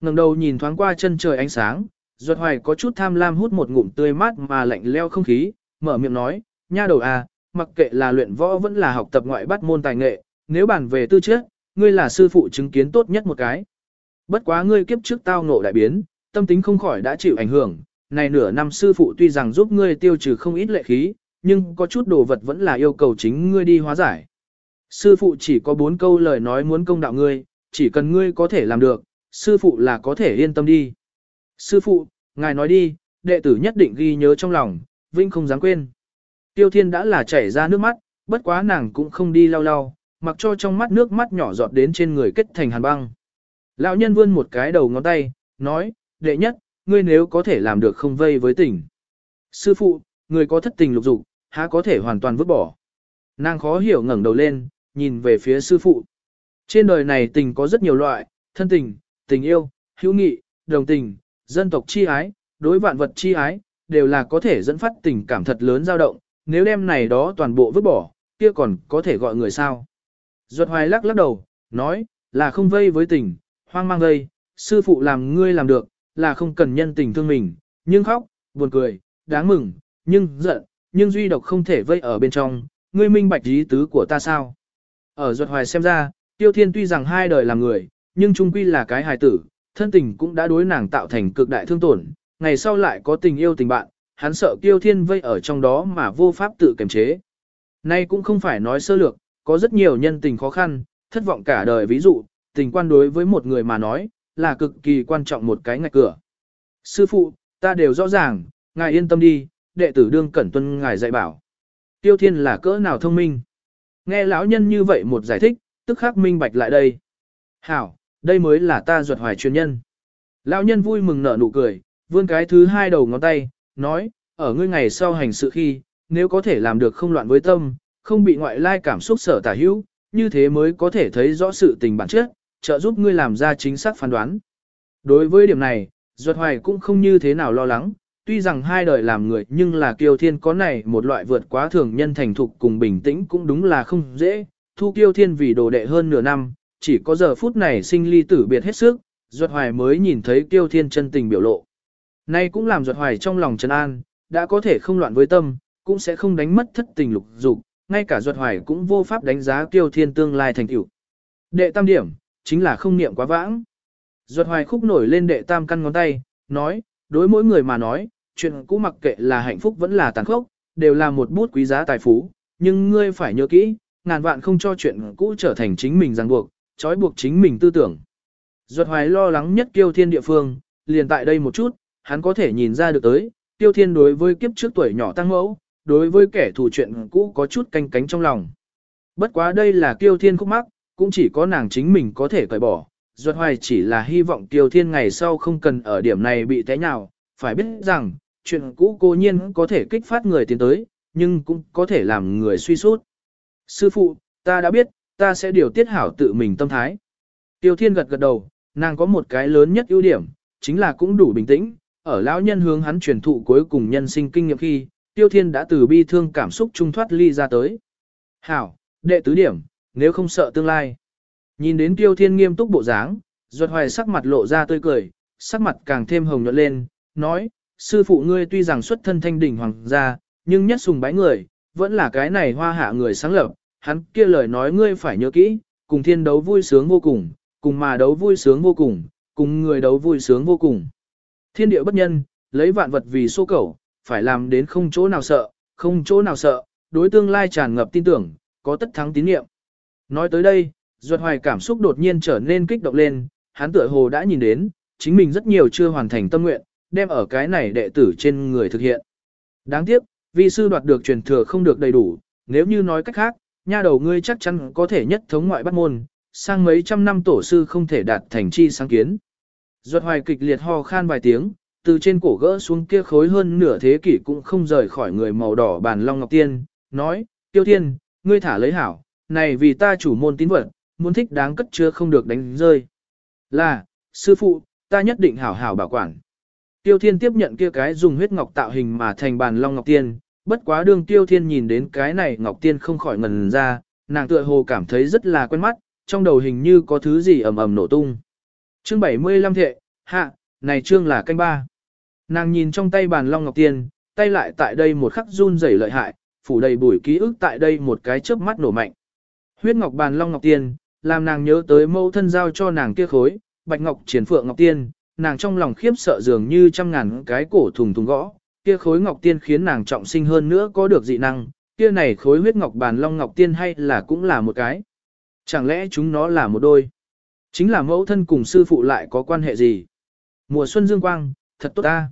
ngẩng đầu nhìn thoáng qua chân trời ánh sáng, Duật hoài có chút tham lam hút một ngụm tươi mát mà lạnh leo không khí, mở miệng nói, nha đầu à, mặc kệ là luyện võ vẫn là học tập ngoại bắt môn tài nghệ, nếu bàn về tư chất, ngươi là sư phụ chứng kiến tốt nhất một cái. Bất quá ngươi kiếp trước tao ngộ đại biến, tâm tính không khỏi đã chịu ảnh hưởng, này nửa năm sư phụ tuy rằng giúp ngươi tiêu trừ không ít lệ khí, nhưng có chút đồ vật vẫn là yêu cầu chính ngươi đi hóa giải. Sư phụ chỉ có bốn câu lời nói muốn công đạo ngươi, chỉ cần ngươi có thể làm được, sư phụ là có thể yên tâm đi. Sư phụ, ngài nói đi, đệ tử nhất định ghi nhớ trong lòng, vinh không dám quên. Tiêu thiên đã là chảy ra nước mắt, bất quá nàng cũng không đi lau lau, mặc cho trong mắt nước mắt nhỏ giọt đến trên người kết thành hàn băng. Lão nhân vươn một cái đầu ngón tay, nói, đệ nhất, ngươi nếu có thể làm được không vây với tình. Sư phụ, người có thất tình lục dục, há có thể hoàn toàn vứt bỏ. Nàng khó hiểu ngẩng đầu lên, nhìn về phía sư phụ. Trên đời này tình có rất nhiều loại, thân tình, tình yêu, hữu nghị, đồng tình, dân tộc chi ái, đối vạn vật chi ái, đều là có thể dẫn phát tình cảm thật lớn dao động, nếu đem này đó toàn bộ vứt bỏ, kia còn có thể gọi người sao. Duật hoài lắc lắc đầu, nói, là không vây với tình, hoang mang vây, sư phụ làm ngươi làm được, là không cần nhân tình thương mình, nhưng khóc, buồn cười, đáng mừng, nhưng giận, nhưng duy độc không thể vây ở bên trong, ngươi minh bạch ý tứ của ta sao. Ở ruột hoài xem ra, tiêu thiên tuy rằng hai đời làm người, nhưng trung quy là cái hài tử, thân tình cũng đã đối nàng tạo thành cực đại thương tổn, ngày sau lại có tình yêu tình bạn, hắn sợ tiêu thiên vây ở trong đó mà vô pháp tự kiềm chế. Nay cũng không phải nói sơ lược, có rất nhiều nhân tình khó khăn, thất vọng cả đời ví dụ, tình quan đối với một người mà nói, là cực kỳ quan trọng một cái ngạch cửa. Sư phụ, ta đều rõ ràng, ngài yên tâm đi, đệ tử đương cẩn tuân ngài dạy bảo. Tiêu thiên là cỡ nào thông minh. Nghe lão nhân như vậy một giải thích, tức khắc minh bạch lại đây. Hảo, đây mới là ta ruột hoài chuyên nhân. Lão nhân vui mừng nở nụ cười, vươn cái thứ hai đầu ngón tay, nói, ở ngươi ngày sau hành sự khi, nếu có thể làm được không loạn với tâm, không bị ngoại lai cảm xúc sở tả hữu, như thế mới có thể thấy rõ sự tình bản chất, trợ giúp ngươi làm ra chính xác phán đoán. Đối với điểm này, Duật Hoài cũng không như thế nào lo lắng, tuy rằng hai đời làm người nhưng là kiêu thiên có này một loại vượt quá thường nhân thành thục cùng bình tĩnh cũng đúng là không dễ, thu kiêu thiên vì đồ đệ hơn nửa năm, chỉ có giờ phút này sinh ly tử biệt hết sức, Duật Hoài mới nhìn thấy Kiêu Thiên chân tình biểu lộ. Nay cũng làm Duật Hoài trong lòng trấn an, đã có thể không loạn với tâm, cũng sẽ không đánh mất thất tình lục dục, ngay cả Duật Hoài cũng vô pháp đánh giá Kiêu Thiên tương lai thành tựu. Đệ tam điểm, chính là không niệm quá vãng. Duật Hoài khúc nổi lên đệ tam căn ngón tay, nói, đối mỗi người mà nói, chuyện cũ mặc kệ là hạnh phúc vẫn là tàn khốc, đều là một bút quý giá tài phú, nhưng ngươi phải nhớ kỹ, ngàn vạn không cho chuyện cũ trở thành chính mình ràng buộc, trói buộc chính mình tư tưởng. Duật hoài lo lắng nhất kiêu thiên địa phương, liền tại đây một chút, hắn có thể nhìn ra được tới, tiêu thiên đối với kiếp trước tuổi nhỏ tăng mẫu, đối với kẻ thù chuyện cũ có chút canh cánh trong lòng. Bất quá đây là kiêu thiên khúc mắc, cũng chỉ có nàng chính mình có thể cởi bỏ. Duật hoài chỉ là hy vọng tiêu thiên ngày sau không cần ở điểm này bị té nhào, phải biết rằng, chuyện cũ cô nhiên có thể kích phát người tiến tới, nhưng cũng có thể làm người suy sút. Sư phụ, ta đã biết, ta sẽ điều tiết hảo tự mình tâm thái. Tiêu Thiên gật gật đầu, nàng có một cái lớn nhất ưu điểm, chính là cũng đủ bình tĩnh, ở lão nhân hướng hắn truyền thụ cuối cùng nhân sinh kinh nghiệm khi, Tiêu Thiên đã từ bi thương cảm xúc trung thoát ly ra tới. Hảo, đệ tứ điểm, nếu không sợ tương lai. Nhìn đến Tiêu Thiên nghiêm túc bộ dáng, Duật Hoài sắc mặt lộ ra tươi cười, sắc mặt càng thêm hồng nhuận lên, nói, sư phụ ngươi tuy rằng xuất thân thanh đỉnh hoàng gia, nhưng nhất sùng bái người, vẫn là cái này hoa hạ người sáng lập, hắn kia lời nói ngươi phải nhớ kỹ, cùng thiên đấu vui sướng vô cùng, cùng mà đấu vui sướng vô cùng, cùng người đấu vui sướng vô cùng. Thiên địa bất nhân, lấy vạn vật vì số cẩu, phải làm đến không chỗ nào sợ, không chỗ nào sợ, đối tương lai tràn ngập tin tưởng, có tất thắng tín niệm. Nói tới đây, Duật Hoài cảm xúc đột nhiên trở nên kích động lên, hắn tựa hồ đã nhìn đến, chính mình rất nhiều chưa hoàn thành tâm nguyện, đem ở cái này đệ tử trên người thực hiện. Đáng tiếc, vi sư đoạt được truyền thừa không được đầy đủ, nếu như nói cách khác, nha đầu ngươi chắc chắn có thể nhất thống ngoại bắt môn, sang mấy trăm năm tổ sư không thể đạt thành chi sáng kiến. Duật hoài kịch liệt ho khan vài tiếng, từ trên cổ gỡ xuống kia khối hơn nửa thế kỷ cũng không rời khỏi người màu đỏ bàn long ngọc tiên, nói, tiêu thiên, ngươi thả lấy hảo, này vì ta chủ môn tín vật, muốn thích đáng cất chứa không được đánh rơi. Là, sư phụ, ta nhất định hảo hảo bảo quản. Tiêu Thiên tiếp nhận kia cái dùng huyết ngọc tạo hình mà thành bàn long ngọc tiên, bất quá đương Tiêu Thiên nhìn đến cái này ngọc tiên không khỏi ngần ra, nàng tựa hồ cảm thấy rất là quen mắt, trong đầu hình như có thứ gì ầm ầm nổ tung. Chương 75 thệ, hạ, này chương là canh ba. Nàng nhìn trong tay bàn long ngọc tiên, tay lại tại đây một khắc run rẩy lợi hại, phủ đầy bụi ký ức tại đây một cái chớp mắt nổ mạnh. Huyết ngọc bàn long ngọc tiên, làm nàng nhớ tới mẫu thân giao cho nàng kia khối, bạch ngọc triển phượng ngọc tiên, nàng trong lòng khiếp sợ dường như trăm ngàn cái cổ thùng thùng gõ, kia khối ngọc tiên khiến nàng trọng sinh hơn nữa có được dị năng, kia này khối huyết ngọc bàn long ngọc tiên hay là cũng là một cái. Chẳng lẽ chúng nó là một đôi? Chính là mẫu thân cùng sư phụ lại có quan hệ gì? Mùa xuân dương quang, thật tốt ta.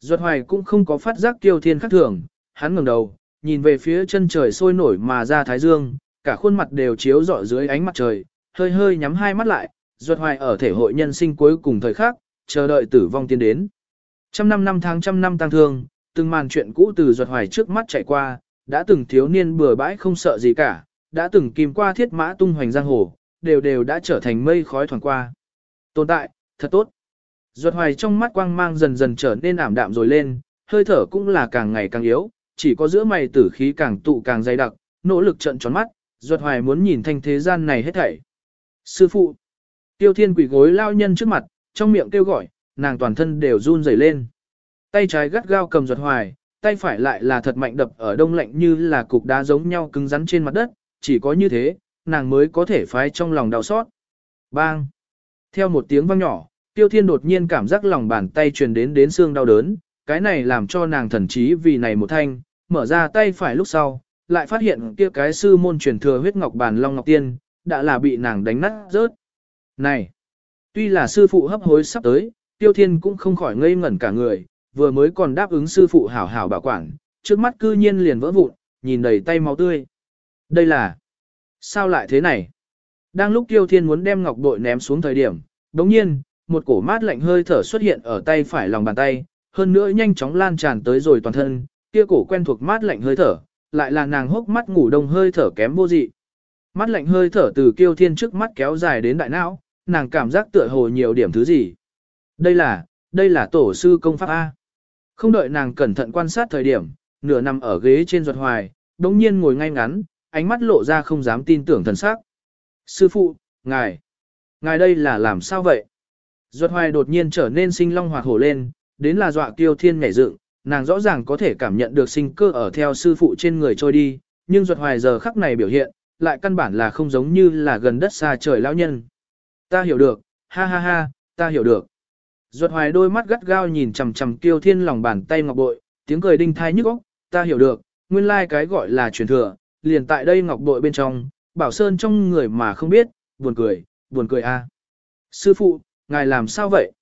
Duật hoài cũng không có phát giác kiêu thiên khắc thường, hắn ngẩng đầu, nhìn về phía chân trời sôi nổi mà ra thái dương, cả khuôn mặt đều chiếu rọi dưới ánh mặt trời, hơi hơi nhắm hai mắt lại, Duật hoài ở thể hội nhân sinh cuối cùng thời khắc, chờ đợi tử vong tiến đến. Trăm năm năm tháng trăm năm tăng thương, từng màn chuyện cũ từ Duật hoài trước mắt chạy qua, đã từng thiếu niên bừa bãi không sợ gì cả, đã từng kìm qua thiết mã tung hoành giang hồ, đều đều đã trở thành mây khói thoảng qua. Tồn tại, thật tốt. Duật hoài trong mắt quang mang dần dần trở nên ảm đạm rồi lên, hơi thở cũng là càng ngày càng yếu, chỉ có giữa mày tử khí càng tụ càng dày đặc, nỗ lực trận tròn mắt, Duật hoài muốn nhìn thanh thế gian này hết thảy. Sư phụ, tiêu thiên quỷ gối lao nhân trước mặt, trong miệng kêu gọi, nàng toàn thân đều run rẩy lên. Tay trái gắt gao cầm Duật hoài, tay phải lại là thật mạnh đập ở đông lạnh như là cục đá giống nhau cứng rắn trên mặt đất, chỉ có như thế, nàng mới có thể phái trong lòng đau xót. Bang! Theo một tiếng vang nhỏ, Tiêu Thiên đột nhiên cảm giác lòng bàn tay truyền đến đến xương đau đớn, cái này làm cho nàng thần trí vì này một thanh, mở ra tay phải lúc sau, lại phát hiện kia cái sư môn truyền thừa huyết ngọc bàn long ngọc tiên, đã là bị nàng đánh nát rớt. Này! Tuy là sư phụ hấp hối sắp tới, Tiêu Thiên cũng không khỏi ngây ngẩn cả người, vừa mới còn đáp ứng sư phụ hảo hảo bảo quản, trước mắt cư nhiên liền vỡ vụn, nhìn đầy tay máu tươi. Đây là... Sao lại thế này? Đang lúc Tiêu Thiên muốn đem ngọc bội ném xuống thời điểm, đồng nhiên, một cổ mát lạnh hơi thở xuất hiện ở tay phải lòng bàn tay, hơn nữa nhanh chóng lan tràn tới rồi toàn thân, kia cổ quen thuộc mát lạnh hơi thở, lại là nàng hốc mắt ngủ đông hơi thở kém vô dị. mắt lạnh hơi thở từ Kiêu Thiên trước mắt kéo dài đến đại não, nàng cảm giác tựa hồ nhiều điểm thứ gì. Đây là, đây là tổ sư công pháp A. Không đợi nàng cẩn thận quan sát thời điểm, nửa nằm ở ghế trên ruột hoài, đống nhiên ngồi ngay ngắn, ánh mắt lộ ra không dám tin tưởng thần sắc. Sư phụ, ngài, ngài đây là làm sao vậy? Duật hoài đột nhiên trở nên sinh long hoạt hổ lên, đến là dọa kiêu thiên nhảy dựng, nàng rõ ràng có thể cảm nhận được sinh cơ ở theo sư phụ trên người trôi đi, nhưng Duật hoài giờ khắc này biểu hiện, lại căn bản là không giống như là gần đất xa trời lão nhân. Ta hiểu được, ha ha ha, ta hiểu được. Duật hoài đôi mắt gắt gao nhìn chằm chằm kiêu thiên lòng bàn tay ngọc bội, tiếng cười đinh thai nhức óc, ta hiểu được, nguyên lai like cái gọi là truyền thừa, liền tại đây ngọc bội bên trong, bảo sơn trong người mà không biết, buồn cười, buồn cười a. Sư phụ, ngài làm sao vậy?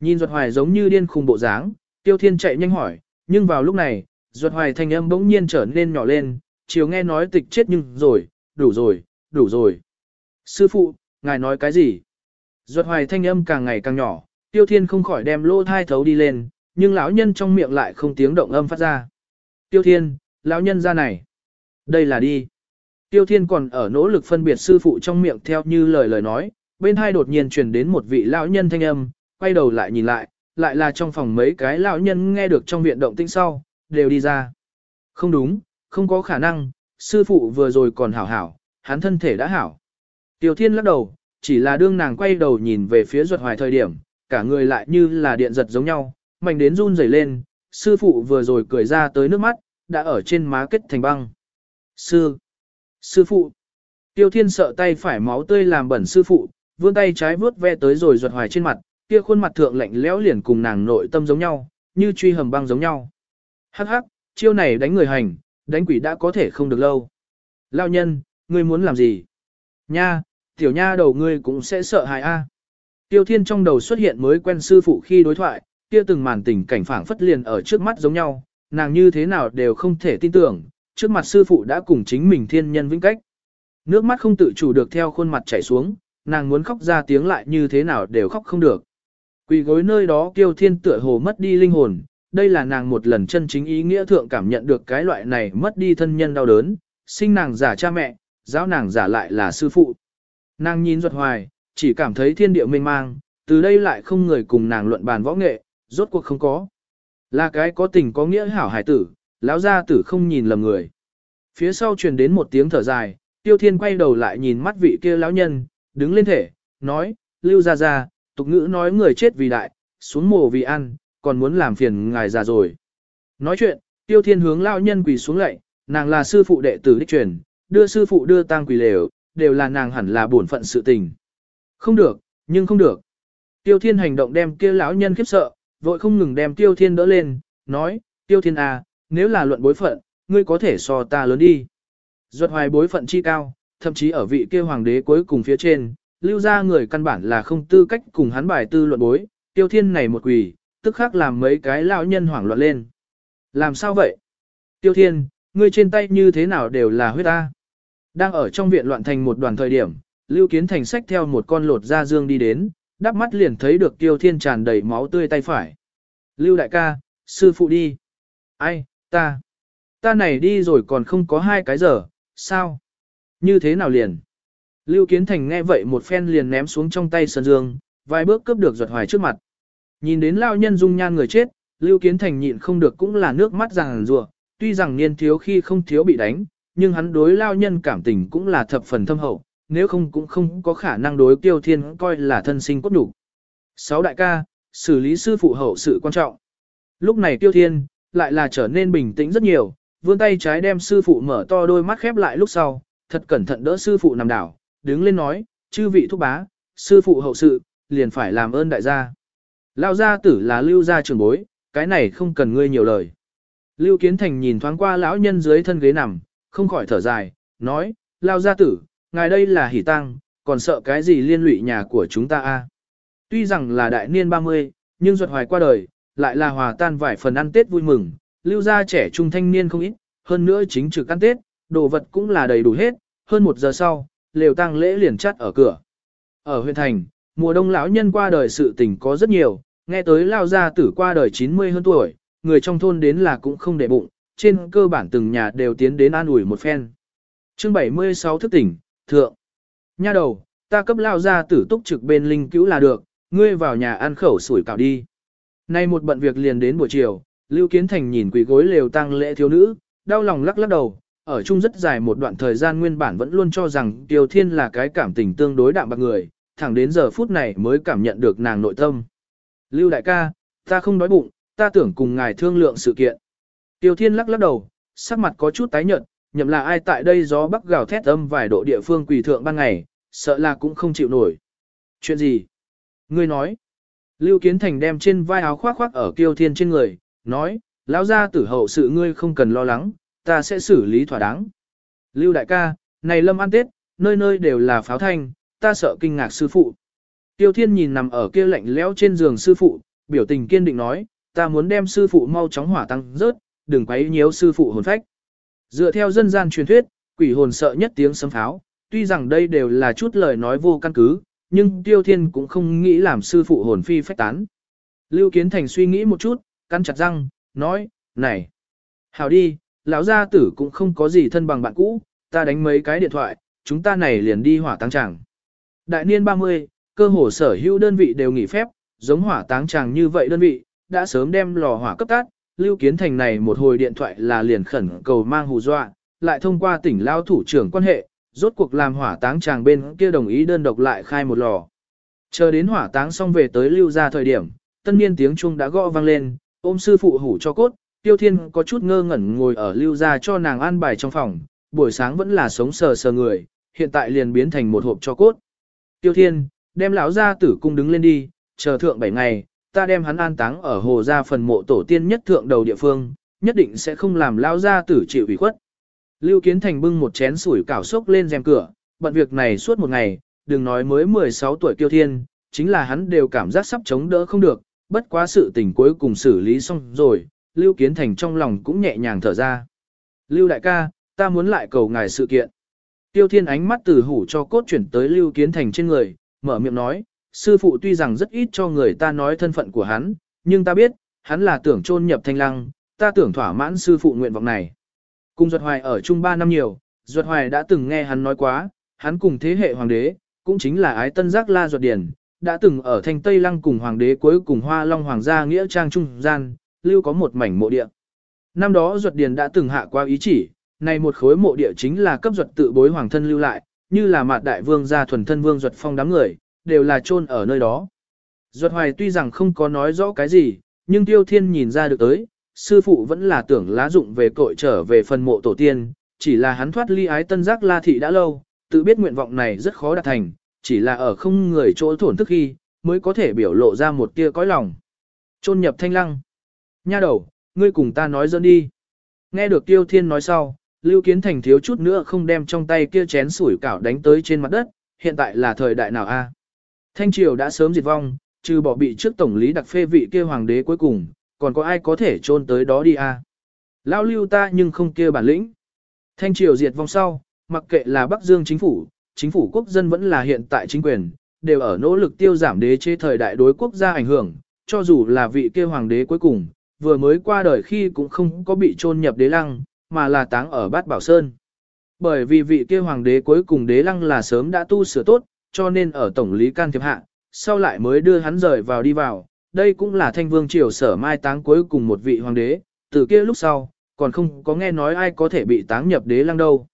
Nhìn ruột hoài giống như điên khùng bộ dáng, tiêu thiên chạy nhanh hỏi, nhưng vào lúc này, ruột hoài thanh âm bỗng nhiên trở nên nhỏ lên, chiều nghe nói tịch chết nhưng rồi, đủ rồi, đủ rồi. Sư phụ, ngài nói cái gì? Ruột hoài thanh âm càng ngày càng nhỏ, tiêu thiên không khỏi đem lô thai thấu đi lên, nhưng lão nhân trong miệng lại không tiếng động âm phát ra. Tiêu thiên, lão nhân ra này. Đây là đi. Tiêu Thiên còn ở nỗ lực phân biệt sư phụ trong miệng theo như lời lời nói, bên hai đột nhiên truyền đến một vị lão nhân thanh âm, quay đầu lại nhìn lại, lại là trong phòng mấy cái lão nhân nghe được trong viện động tĩnh sau, đều đi ra. Không đúng, không có khả năng, sư phụ vừa rồi còn hảo hảo, hắn thân thể đã hảo. tiểu Thiên lắc đầu, chỉ là đương nàng quay đầu nhìn về phía ruột hoài thời điểm, cả người lại như là điện giật giống nhau, mạnh đến run rẩy lên, sư phụ vừa rồi cười ra tới nước mắt, đã ở trên má kết thành băng. Sư! Sư phụ! Tiêu thiên sợ tay phải máu tươi làm bẩn sư phụ, vươn tay trái vướt ve tới rồi ruột hoài trên mặt, kia khuôn mặt thượng lạnh lẽo liền cùng nàng nội tâm giống nhau, như truy hầm băng giống nhau. Hắc hắc, chiêu này đánh người hành, đánh quỷ đã có thể không được lâu. Lao nhân, ngươi muốn làm gì? Nha, tiểu nha đầu ngươi cũng sẽ sợ hại a. Tiêu Thiên trong đầu xuất hiện mới quen sư phụ khi đối thoại, kia từng màn tình cảnh phảng phất liền ở trước mắt giống nhau, nàng như thế nào đều không thể tin tưởng, trước mặt sư phụ đã cùng chính mình thiên nhân vĩnh cách. Nước mắt không tự chủ được theo khuôn mặt chảy xuống, nàng muốn khóc ra tiếng lại như thế nào đều khóc không được. Quỳ gối nơi đó Tiêu Thiên tựa hồ mất đi linh hồn, đây là nàng một lần chân chính ý nghĩa thượng cảm nhận được cái loại này mất đi thân nhân đau đớn, sinh nàng giả cha mẹ, giáo nàng giả lại là sư phụ. Nàng nhìn ruột hoài, chỉ cảm thấy thiên địa mênh mang, từ đây lại không người cùng nàng luận bàn võ nghệ, rốt cuộc không có. Là cái có tình có nghĩa hảo hải tử, lão gia tử không nhìn lầm người. Phía sau truyền đến một tiếng thở dài, tiêu thiên quay đầu lại nhìn mắt vị kia lão nhân, đứng lên thể, nói, lưu ra ra, tục ngữ nói người chết vì đại, xuống mồ vì ăn, còn muốn làm phiền ngài già rồi. Nói chuyện, tiêu thiên hướng lão nhân quỳ xuống lạy, nàng là sư phụ đệ tử đích truyền, đưa sư phụ đưa tang quỳ lều, đều là nàng hẳn là bổn phận sự tình. Không được, nhưng không được. Tiêu thiên hành động đem kia lão nhân khiếp sợ, vội không ngừng đem tiêu thiên đỡ lên, nói, tiêu thiên à, nếu là luận bối phận, ngươi có thể so ta lớn đi. Duật hoài bối phận chi cao, thậm chí ở vị kia hoàng đế cuối cùng phía trên, lưu ra người căn bản là không tư cách cùng hắn bài tư luận bối, tiêu thiên này một quỷ, tức khác làm mấy cái lão nhân hoảng loạn lên. Làm sao vậy? Tiêu thiên, ngươi trên tay như thế nào đều là huyết ta. Đang ở trong viện loạn thành một đoàn thời điểm, Lưu Kiến Thành sách theo một con lột da dương đi đến, đắp mắt liền thấy được Tiêu Thiên tràn đầy máu tươi tay phải. Lưu đại ca, sư phụ đi. Ai, ta. Ta này đi rồi còn không có hai cái giờ, sao? Như thế nào liền? Lưu Kiến Thành nghe vậy một phen liền ném xuống trong tay sơn dương, vài bước cướp được giật hoài trước mặt. Nhìn đến lao nhân dung nhan người chết, Lưu Kiến Thành nhịn không được cũng là nước mắt ràng rùa, tuy rằng niên thiếu khi không thiếu bị đánh, nhưng hắn đối lao nhân cảm tình cũng là thập phần thâm hậu, nếu không cũng không có khả năng đối Tiêu Thiên coi là thân sinh cốt đủ. Sáu đại ca, xử lý sư phụ hậu sự quan trọng. Lúc này Tiêu Thiên, lại là trở nên bình tĩnh rất nhiều, vươn tay trái đem sư phụ mở to đôi mắt khép lại lúc sau, thật cẩn thận đỡ sư phụ nằm đảo, đứng lên nói, chư vị thúc bá, sư phụ hậu sự, liền phải làm ơn đại gia. Lao gia tử là lưu gia trưởng bối, cái này không cần ngươi nhiều lời. Lưu Kiến Thành nhìn thoáng qua lão nhân dưới thân ghế nằm, không khỏi thở dài, nói, Lao gia tử, ngài đây là hỉ tăng, còn sợ cái gì liên lụy nhà của chúng ta a? Tuy rằng là đại niên 30, nhưng ruột hoài qua đời, lại là hòa tan vài phần ăn Tết vui mừng, lưu gia trẻ trung thanh niên không ít, hơn nữa chính trực ăn Tết, đồ vật cũng là đầy đủ hết, hơn một giờ sau, lều tang lễ liền chắt ở cửa. Ở huyện thành, mùa đông lão nhân qua đời sự tình có rất nhiều, nghe tới lao gia tử qua đời 90 hơn tuổi, người trong thôn đến là cũng không để bụng, trên cơ bản từng nhà đều tiến đến an ủi một phen. Chương 76 thức tỉnh, thượng. Nha đầu, ta cấp lao gia tử túc trực bên linh cứu là được, ngươi vào nhà ăn khẩu sủi cảo đi. Nay một bận việc liền đến buổi chiều, Lưu Kiến Thành nhìn quỷ gối lều tang lễ thiếu nữ, đau lòng lắc lắc đầu, ở chung rất dài một đoạn thời gian nguyên bản vẫn luôn cho rằng Tiêu Thiên là cái cảm tình tương đối đạm bạc người, thẳng đến giờ phút này mới cảm nhận được nàng nội tâm. Lưu đại ca, ta không đói bụng, ta tưởng cùng ngài thương lượng sự kiện. Tiêu Thiên lắc lắc đầu, sắc mặt có chút tái nhợt, nhậm là ai tại đây gió bắc gào thét âm vài độ địa phương quỳ thượng ban ngày, sợ là cũng không chịu nổi. Chuyện gì? Ngươi nói. Lưu Kiến Thành đem trên vai áo khoác khoác ở Kiêu Thiên trên người, nói, lão gia tử hậu sự ngươi không cần lo lắng, ta sẽ xử lý thỏa đáng. Lưu đại ca, này lâm ăn tết, nơi nơi đều là pháo thanh, ta sợ kinh ngạc sư phụ. Tiêu Thiên nhìn nằm ở kia lạnh lẽo trên giường sư phụ, biểu tình kiên định nói, ta muốn đem sư phụ mau chóng hỏa tăng rớt, đừng quấy nhiễu sư phụ hồn phách. Dựa theo dân gian truyền thuyết, quỷ hồn sợ nhất tiếng sấm pháo, tuy rằng đây đều là chút lời nói vô căn cứ, nhưng Tiêu Thiên cũng không nghĩ làm sư phụ hồn phi phách tán. Lưu Kiến Thành suy nghĩ một chút, cắn chặt răng, nói, này, hảo đi, lão gia tử cũng không có gì thân bằng bạn cũ, ta đánh mấy cái điện thoại, chúng ta này liền đi hỏa táng tràng. Đại niên 30, cơ hồ sở hữu đơn vị đều nghỉ phép, giống hỏa táng tràng như vậy đơn vị, đã sớm đem lò hỏa cấp tát, Lưu Kiến Thành này một hồi điện thoại là liền khẩn cầu mang hù dọa, lại thông qua tỉnh lao thủ trưởng quan hệ, rốt cuộc làm hỏa táng chàng bên kia đồng ý đơn độc lại khai một lò. Chờ đến hỏa táng xong về tới lưu ra thời điểm, tân niên tiếng chuông đã gõ vang lên, ôm sư phụ hủ cho cốt, tiêu thiên có chút ngơ ngẩn ngồi ở lưu ra cho nàng an bài trong phòng, buổi sáng vẫn là sống sờ sờ người, hiện tại liền biến thành một hộp cho cốt. Tiêu thiên, đem lão gia tử cung đứng lên đi, chờ thượng 7 ngày, ta đem hắn an táng ở hồ gia phần mộ tổ tiên nhất thượng đầu địa phương, nhất định sẽ không làm lão gia tử chịu ủy khuất. Lưu Kiến Thành bưng một chén sủi cảo sốc lên rèm cửa, bận việc này suốt một ngày, đừng nói mới 16 tuổi Tiêu thiên, chính là hắn đều cảm giác sắp chống đỡ không được, bất quá sự tình cuối cùng xử lý xong rồi, Lưu Kiến Thành trong lòng cũng nhẹ nhàng thở ra. Lưu đại ca, ta muốn lại cầu ngài sự kiện. Tiêu Thiên ánh mắt từ hủ cho cốt chuyển tới Lưu Kiến Thành trên người, mở miệng nói, sư phụ tuy rằng rất ít cho người ta nói thân phận của hắn, nhưng ta biết, hắn là tưởng chôn nhập thanh lăng, ta tưởng thỏa mãn sư phụ nguyện vọng này. Cùng Duật Hoài ở chung 3 năm nhiều, Duật Hoài đã từng nghe hắn nói quá, hắn cùng thế hệ hoàng đế, cũng chính là ái tân giác la Duật Điển, đã từng ở thanh Tây Lăng cùng hoàng đế cuối cùng hoa long hoàng gia nghĩa trang trung gian, lưu có một mảnh mộ địa. Năm đó Duật Điền đã từng hạ qua ý chỉ, này một khối mộ địa chính là cấp Duật tự bối hoàng thân lưu lại, như là mạt đại vương gia thuần thân vương Duật phong đám người, đều là chôn ở nơi đó. Duật Hoài tuy rằng không có nói rõ cái gì, nhưng Tiêu Thiên nhìn ra được tới, sư phụ vẫn là tưởng lá dụng về cội trở về phần mộ tổ tiên, chỉ là hắn thoát ly ái tân giác la thị đã lâu, tự biết nguyện vọng này rất khó đạt thành, chỉ là ở không người chỗ thổn thức khi, mới có thể biểu lộ ra một tia cõi lòng. Chôn nhập thanh lăng. Nha đầu, ngươi cùng ta nói dẫn đi. Nghe được Tiêu Thiên nói sau, Lưu Kiến Thành thiếu chút nữa không đem trong tay kia chén sủi cảo đánh tới trên mặt đất, hiện tại là thời đại nào a? Thanh triều đã sớm diệt vong, trừ bỏ bị trước tổng lý đặc phê vị kia hoàng đế cuối cùng, còn có ai có thể trôn tới đó đi a? Lao lưu ta nhưng không kia bản lĩnh. Thanh triều diệt vong sau, mặc kệ là Bắc Dương chính phủ, chính phủ quốc dân vẫn là hiện tại chính quyền, đều ở nỗ lực tiêu giảm đế chế thời đại đối quốc gia ảnh hưởng, cho dù là vị kia hoàng đế cuối cùng, vừa mới qua đời khi cũng không có bị chôn nhập đế lăng, mà là táng ở bát bảo sơn. Bởi vì vị kia hoàng đế cuối cùng đế lăng là sớm đã tu sửa tốt, cho nên ở tổng lý can thiệp hạ, sau lại mới đưa hắn rời vào đi vào, đây cũng là thanh vương triều sở mai táng cuối cùng một vị hoàng đế, từ kia lúc sau, còn không có nghe nói ai có thể bị táng nhập đế lăng đâu.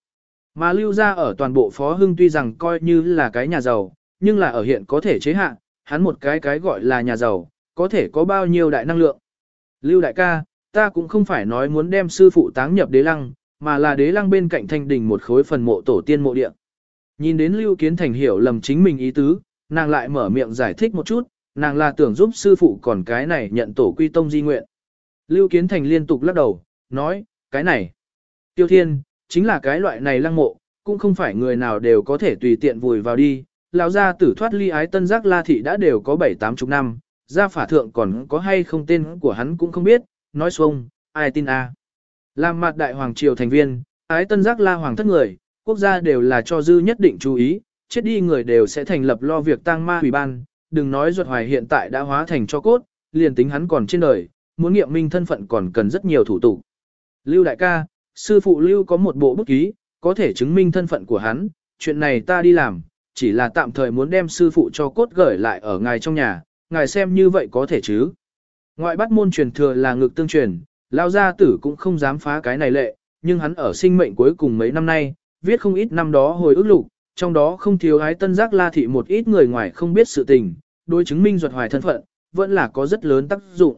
Mà lưu ra ở toàn bộ phó hưng tuy rằng coi như là cái nhà giàu, nhưng là ở hiện có thể chế hạ, hắn một cái cái gọi là nhà giàu, có thể có bao nhiêu đại năng lượng. Lưu đại ca, ta cũng không phải nói muốn đem sư phụ táng nhập đế lăng, mà là đế lăng bên cạnh thanh đình một khối phần mộ tổ tiên mộ địa. Nhìn đến Lưu Kiến Thành hiểu lầm chính mình ý tứ, nàng lại mở miệng giải thích một chút, nàng là tưởng giúp sư phụ còn cái này nhận tổ quy tông di nguyện. Lưu Kiến Thành liên tục lắc đầu, nói, cái này, tiêu thiên, chính là cái loại này lăng mộ, cũng không phải người nào đều có thể tùy tiện vùi vào đi. Lão gia tử thoát ly ái tân giác la thị đã đều có bảy tám chục năm, gia phả thượng còn có hay không tên của hắn cũng không biết, nói xuông, ai tin a? Làm mặt đại hoàng triều thành viên, ái tân giác la hoàng thất người, quốc gia đều là cho dư nhất định chú ý, chết đi người đều sẽ thành lập lo việc tang ma hủy ban, đừng nói ruột hoài hiện tại đã hóa thành cho cốt, liền tính hắn còn trên đời, muốn nghiệm minh thân phận còn cần rất nhiều thủ tục. Lưu đại ca, sư phụ Lưu có một bộ bút ký, có thể chứng minh thân phận của hắn, chuyện này ta đi làm, chỉ là tạm thời muốn đem sư phụ cho cốt gửi lại ở ngài trong nhà, ngài xem như vậy có thể chứ. Ngoại bắt môn truyền thừa là ngực tương truyền, lao gia tử cũng không dám phá cái này lệ, nhưng hắn ở sinh mệnh cuối cùng mấy năm nay, viết không ít năm đó hồi ức lục, trong đó không thiếu ái tân giác la thị một ít người ngoài không biết sự tình, đối chứng minh ruột hoài thân phận, vẫn là có rất lớn tác dụng.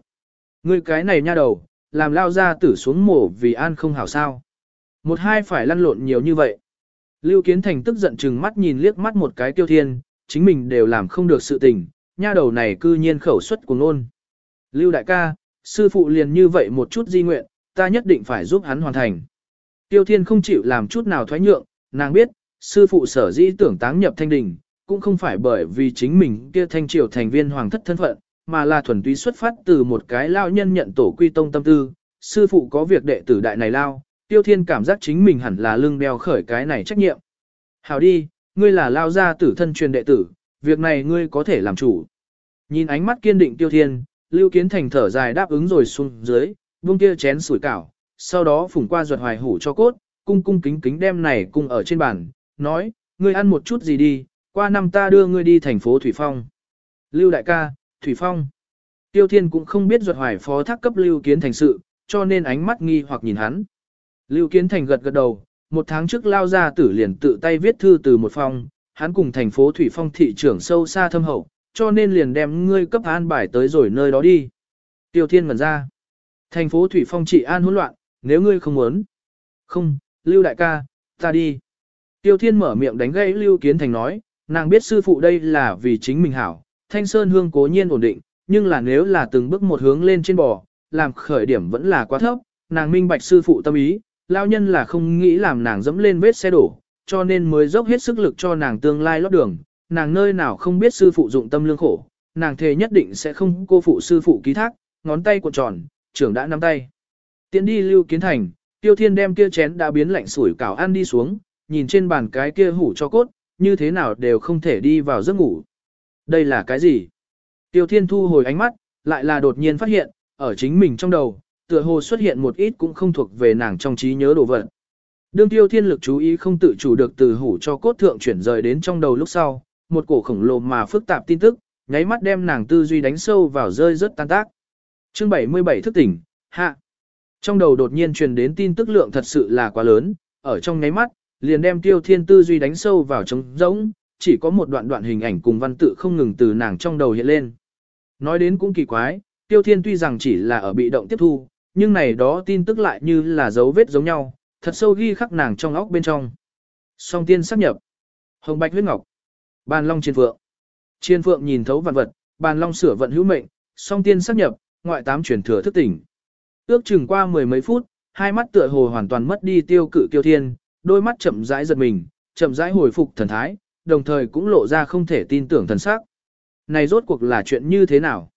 Người cái này nha đầu, làm lao gia tử xuống mổ vì an không hảo sao. Một hai phải lăn lộn nhiều như vậy. Lưu Kiến Thành tức giận chừng mắt nhìn liếc mắt một cái tiêu thiên, chính mình đều làm không được sự tình, nha đầu này cư nhiên khẩu xuất của ngôn. Lưu đại ca, sư phụ liền như vậy một chút di nguyện, ta nhất định phải giúp hắn hoàn thành. Tiêu thiên không chịu làm chút nào thoái nhượng, nàng biết, sư phụ sở dĩ tưởng táng nhập thanh đình, cũng không phải bởi vì chính mình kia thanh triều thành viên hoàng thất thân phận, mà là thuần túy xuất phát từ một cái lao nhân nhận tổ quy tông tâm tư. Sư phụ có việc đệ tử đại này lao, tiêu thiên cảm giác chính mình hẳn là lưng đeo khởi cái này trách nhiệm. Hảo đi, ngươi là lao gia tử thân truyền đệ tử, việc này ngươi có thể làm chủ. Nhìn ánh mắt kiên định tiêu thiên, Lưu Kiến Thành thở dài đáp ứng rồi xuống dưới, buông kia chén sủi cảo, sau đó phủng qua ruột hoài hủ cho cốt, cung cung kính kính đem này cung ở trên bàn, nói, ngươi ăn một chút gì đi, qua năm ta đưa ngươi đi thành phố Thủy Phong. Lưu đại ca, Thủy Phong. Tiêu Thiên cũng không biết ruột hoài phó thác cấp Lưu Kiến Thành sự, cho nên ánh mắt nghi hoặc nhìn hắn. Lưu Kiến Thành gật gật đầu, một tháng trước lao ra tử liền tự tay viết thư từ một phòng hắn cùng thành phố Thủy Phong thị trưởng sâu xa thâm hậu, cho nên liền đem ngươi cấp an bài tới rồi nơi đó đi. Tiêu Thiên ngẩn ra. Thành phố Thủy Phong trị an hỗn loạn, nếu ngươi không muốn. Không, Lưu đại ca, ta đi. Tiêu Thiên mở miệng đánh gãy Lưu Kiến Thành nói, nàng biết sư phụ đây là vì chính mình hảo, thanh sơn hương cố nhiên ổn định, nhưng là nếu là từng bước một hướng lên trên bò, làm khởi điểm vẫn là quá thấp, nàng minh bạch sư phụ tâm ý, lao nhân là không nghĩ làm nàng dẫm lên vết xe đổ, cho nên mới dốc hết sức lực cho nàng tương lai lót đường, nàng nơi nào không biết sư phụ dụng tâm lương khổ, nàng thề nhất định sẽ không cô phụ sư phụ ký thác, ngón tay cuộn tròn, trưởng đã nắm tay. Tiến đi lưu kiến thành, tiêu thiên đem kia chén đã biến lạnh sủi cảo ăn đi xuống, nhìn trên bàn cái kia hủ cho cốt, như thế nào đều không thể đi vào giấc ngủ. Đây là cái gì? Tiêu thiên thu hồi ánh mắt, lại là đột nhiên phát hiện, ở chính mình trong đầu, tựa hồ xuất hiện một ít cũng không thuộc về nàng trong trí nhớ đồ vật. Đương tiêu thiên lực chú ý không tự chủ được từ hủ cho cốt thượng chuyển rời đến trong đầu lúc sau, một cổ khổng lồ mà phức tạp tin tức, nháy mắt đem nàng tư duy đánh sâu vào rơi rất tan tác. Chương 77 thức tỉnh, hạ. Trong đầu đột nhiên truyền đến tin tức lượng thật sự là quá lớn, ở trong nháy mắt, liền đem tiêu thiên tư duy đánh sâu vào trống rỗng, chỉ có một đoạn đoạn hình ảnh cùng văn tự không ngừng từ nàng trong đầu hiện lên. Nói đến cũng kỳ quái, tiêu thiên tuy rằng chỉ là ở bị động tiếp thu, nhưng này đó tin tức lại như là dấu vết giống nhau, thật sâu ghi khắc nàng trong óc bên trong. Song tiên sắp nhập. Hồng bạch huyết ngọc. Bàn long chiên phượng. Chiên phượng nhìn thấu vạn vật, bàn long sửa vận hữu mệnh, song tiên sắp nhập, ngoại tám chuyển thừa thức tỉnh. Ước chừng qua mười mấy phút, hai mắt tựa hồ hoàn toàn mất đi tiêu cự kiêu thiên, đôi mắt chậm rãi giật mình, chậm rãi hồi phục thần thái, đồng thời cũng lộ ra không thể tin tưởng thần sắc. Này rốt cuộc là chuyện như thế nào?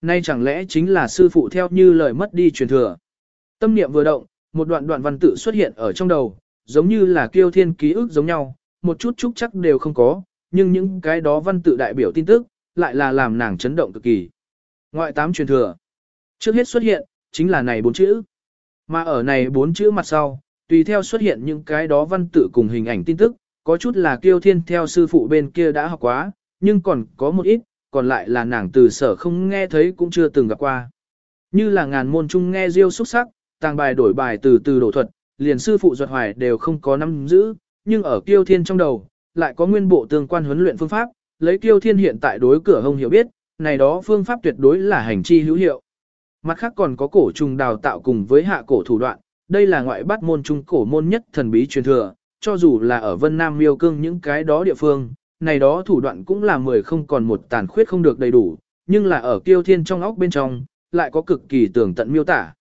Nay chẳng lẽ chính là sư phụ theo như lời mất đi truyền thừa? Tâm niệm vừa động, một đoạn đoạn văn tự xuất hiện ở trong đầu, giống như là kiêu thiên ký ức giống nhau, một chút chút chắc đều không có, nhưng những cái đó văn tự đại biểu tin tức, lại là làm nàng chấn động cực kỳ. Ngoại tám truyền thừa. Trước hết xuất hiện, chính là này bốn chữ. Mà ở này bốn chữ mặt sau, tùy theo xuất hiện những cái đó văn tự cùng hình ảnh tin tức, có chút là kiêu thiên theo sư phụ bên kia đã học quá, nhưng còn có một ít, còn lại là nàng từ sở không nghe thấy cũng chưa từng gặp qua. Như là ngàn môn chung nghe diêu xuất sắc, tàng bài đổi bài từ từ đổ thuật, liền sư phụ duật hoài đều không có nắm giữ, nhưng ở kiêu thiên trong đầu, lại có nguyên bộ tương quan huấn luyện phương pháp, lấy kiêu thiên hiện tại đối cửa hông hiểu biết, này đó phương pháp tuyệt đối là hành chi hữu hiệu. Mặt khác còn có cổ trùng đào tạo cùng với hạ cổ thủ đoạn, đây là ngoại bát môn trung cổ môn nhất thần bí truyền thừa, cho dù là ở Vân Nam miêu cương những cái đó địa phương, này đó thủ đoạn cũng là mười không còn một tàn khuyết không được đầy đủ, nhưng là ở kiêu thiên trong óc bên trong, lại có cực kỳ tường tận miêu tả.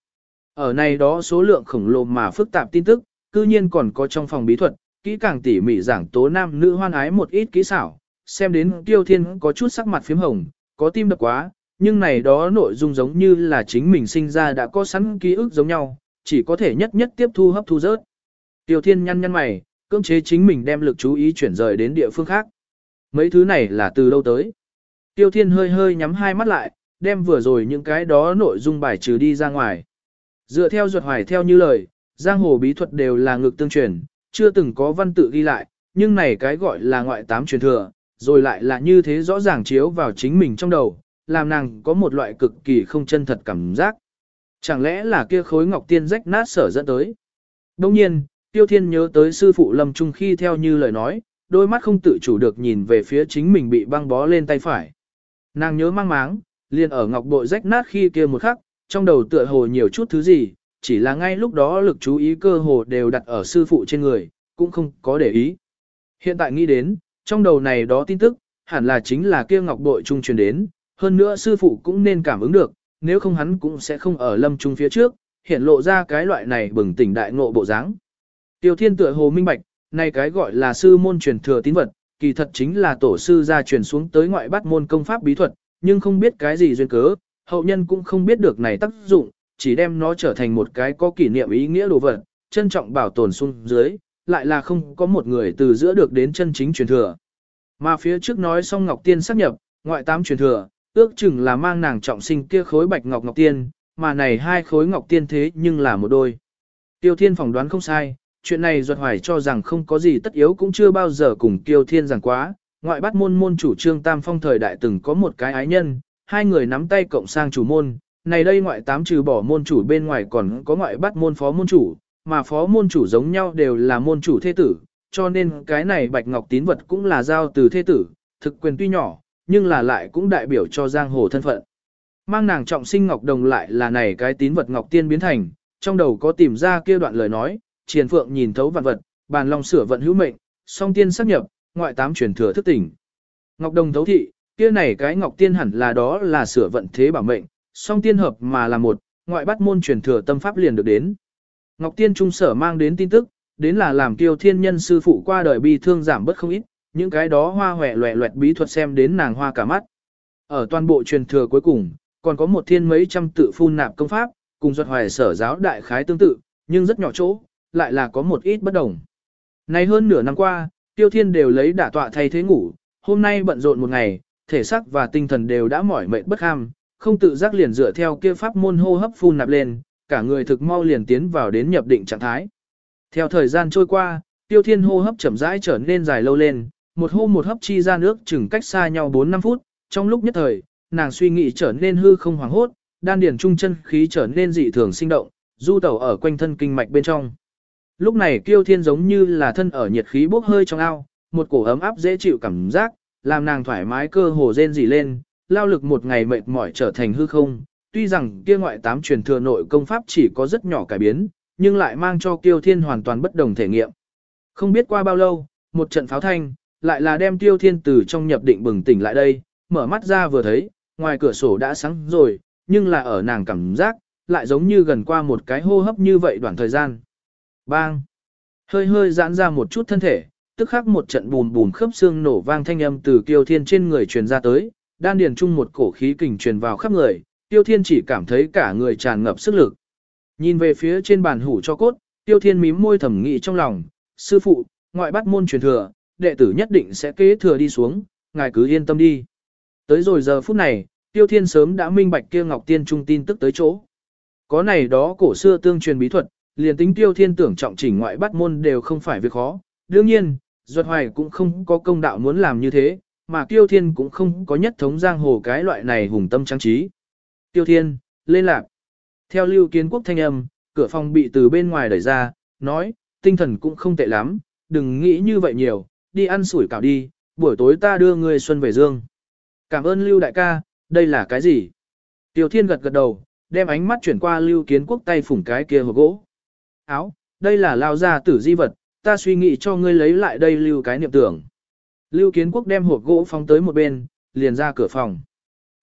Ở này đó số lượng khổng lồ mà phức tạp tin tức, cư nhiên còn có trong phòng bí thuật, kỹ càng tỉ mỉ giảng tố nam nữ hoan ái một ít kỹ xảo, xem đến Tiêu thiên có chút sắc mặt phím hồng, có tim đập quá, nhưng này đó nội dung giống như là chính mình sinh ra đã có sẵn ký ức giống nhau, chỉ có thể nhất nhất tiếp thu hấp thu rớt. Tiêu thiên nhăn nhăn mày, cưỡng chế chính mình đem lực chú ý chuyển rời đến địa phương khác. Mấy thứ này là từ đâu tới? Tiêu thiên hơi hơi nhắm hai mắt lại, đem vừa rồi những cái đó nội dung bài trừ đi ra ngoài. Dựa theo ruột hoài theo như lời, giang hồ bí thuật đều là ngực tương truyền, chưa từng có văn tự ghi lại, nhưng này cái gọi là ngoại tám truyền thừa, rồi lại là như thế rõ ràng chiếu vào chính mình trong đầu, làm nàng có một loại cực kỳ không chân thật cảm giác. Chẳng lẽ là kia khối ngọc tiên rách nát sở dẫn tới? Đông nhiên, Tiêu Thiên nhớ tới sư phụ Lâm Trung khi theo như lời nói, đôi mắt không tự chủ được nhìn về phía chính mình bị băng bó lên tay phải. Nàng nhớ mang máng, liền ở ngọc bội rách nát khi kia một khắc, trong đầu tựa hồ nhiều chút thứ gì, chỉ là ngay lúc đó lực chú ý cơ hồ đều đặt ở sư phụ trên người, cũng không có để ý. Hiện tại nghĩ đến, trong đầu này đó tin tức, hẳn là chính là kia ngọc bội trung truyền đến, hơn nữa sư phụ cũng nên cảm ứng được, nếu không hắn cũng sẽ không ở lâm trung phía trước, hiện lộ ra cái loại này bừng tỉnh đại ngộ bộ dáng. Tiêu thiên tựa hồ minh bạch, này cái gọi là sư môn truyền thừa tín vật, kỳ thật chính là tổ sư gia truyền xuống tới ngoại bắt môn công pháp bí thuật, nhưng không biết cái gì duyên cớ, hậu nhân cũng không biết được này tác dụng, chỉ đem nó trở thành một cái có kỷ niệm ý nghĩa đồ vật, trân trọng bảo tồn xuống dưới, lại là không có một người từ giữa được đến chân chính truyền thừa. Mà phía trước nói xong Ngọc Tiên xác nhập, ngoại tám truyền thừa, ước chừng là mang nàng trọng sinh kia khối bạch ngọc ngọc tiên, mà này hai khối ngọc tiên thế nhưng là một đôi. Tiêu Thiên phỏng đoán không sai, chuyện này ruột hoài cho rằng không có gì tất yếu cũng chưa bao giờ cùng Tiêu Thiên rằng quá, ngoại bắt môn môn chủ trương Tam Phong thời đại từng có một cái ái nhân, hai người nắm tay cộng sang chủ môn, này đây ngoại tám trừ bỏ môn chủ bên ngoài còn có ngoại bắt môn phó môn chủ, mà phó môn chủ giống nhau đều là môn chủ thế tử, cho nên cái này bạch ngọc tín vật cũng là giao từ thế tử, thực quyền tuy nhỏ, nhưng là lại cũng đại biểu cho giang hồ thân phận. Mang nàng trọng sinh ngọc đồng lại là này cái tín vật ngọc tiên biến thành, trong đầu có tìm ra kia đoạn lời nói, triền phượng nhìn thấu vạn vật, bàn long sửa vận hữu mệnh, song tiên xác nhập, ngoại tám truyền thừa thức tỉnh. Ngọc đồng thấu thị, Kia này cái ngọc tiên hẳn là đó là sửa vận thế bảo mệnh, song tiên hợp mà là một, ngoại bắt môn truyền thừa tâm pháp liền được đến. Ngọc tiên trung sở mang đến tin tức, đến là làm kiêu thiên nhân sư phụ qua đời bi thương giảm bất không ít, những cái đó hoa hòe loẹ loẹt bí thuật xem đến nàng hoa cả mắt. Ở toàn bộ truyền thừa cuối cùng, còn có một thiên mấy trăm tự phun nạp công pháp, cùng duật hoài sở giáo đại khái tương tự, nhưng rất nhỏ chỗ, lại là có một ít bất đồng. Này hơn nửa năm qua, tiêu thiên đều lấy đả tọa thay thế ngủ, hôm nay bận rộn một ngày, thể xác và tinh thần đều đã mỏi mệt bất ham, không tự giác liền dựa theo kia pháp môn hô hấp phun nạp lên, cả người thực mau liền tiến vào đến nhập định trạng thái. Theo thời gian trôi qua, tiêu thiên hô hấp chậm rãi trở nên dài lâu lên, một hô một hấp chi ra nước chừng cách xa nhau 4-5 phút, trong lúc nhất thời, nàng suy nghĩ trở nên hư không hoàng hốt, đan điển trung chân khí trở nên dị thường sinh động, du tẩu ở quanh thân kinh mạch bên trong. Lúc này kiêu thiên giống như là thân ở nhiệt khí bốc hơi trong ao, một cổ ấm áp dễ chịu cảm giác, làm nàng thoải mái cơ hồ rên rỉ lên, lao lực một ngày mệt mỏi trở thành hư không. Tuy rằng kia ngoại tám truyền thừa nội công pháp chỉ có rất nhỏ cải biến, nhưng lại mang cho tiêu thiên hoàn toàn bất đồng thể nghiệm. Không biết qua bao lâu, một trận pháo thanh, lại là đem tiêu thiên từ trong nhập định bừng tỉnh lại đây, mở mắt ra vừa thấy, ngoài cửa sổ đã sáng rồi, nhưng là ở nàng cảm giác, lại giống như gần qua một cái hô hấp như vậy đoạn thời gian. Bang! Hơi hơi giãn ra một chút thân thể, tức khắc một trận bùn bùn khớp xương nổ vang thanh âm từ kiêu thiên trên người truyền ra tới, đan điền chung một cổ khí kình truyền vào khắp người, tiêu thiên chỉ cảm thấy cả người tràn ngập sức lực. Nhìn về phía trên bàn hủ cho cốt, tiêu thiên mím môi thẩm nghĩ trong lòng, sư phụ, ngoại bắt môn truyền thừa, đệ tử nhất định sẽ kế thừa đi xuống, ngài cứ yên tâm đi. Tới rồi giờ phút này, tiêu thiên sớm đã minh bạch kia ngọc tiên trung tin tức tới chỗ. Có này đó cổ xưa tương truyền bí thuật, liền tính tiêu thiên tưởng trọng chỉnh ngoại bắt môn đều không phải việc khó. Đương nhiên, Duật Hoài cũng không có công đạo muốn làm như thế, mà tiêu thiên cũng không có nhất thống giang hồ cái loại này hùng tâm trang trí. Tiêu thiên, lên lạc. Theo lưu kiến quốc thanh âm, cửa phòng bị từ bên ngoài đẩy ra, nói, tinh thần cũng không tệ lắm, đừng nghĩ như vậy nhiều, đi ăn sủi cảo đi, buổi tối ta đưa người xuân về dương. Cảm ơn lưu đại ca, đây là cái gì? Tiêu thiên gật gật đầu, đem ánh mắt chuyển qua lưu kiến quốc tay phủng cái kia hộp gỗ. Áo, đây là lao ra tử di vật, ta suy nghĩ cho ngươi lấy lại đây lưu cái niệm tưởng. Lưu kiến quốc đem hộp gỗ phóng tới một bên, liền ra cửa phòng.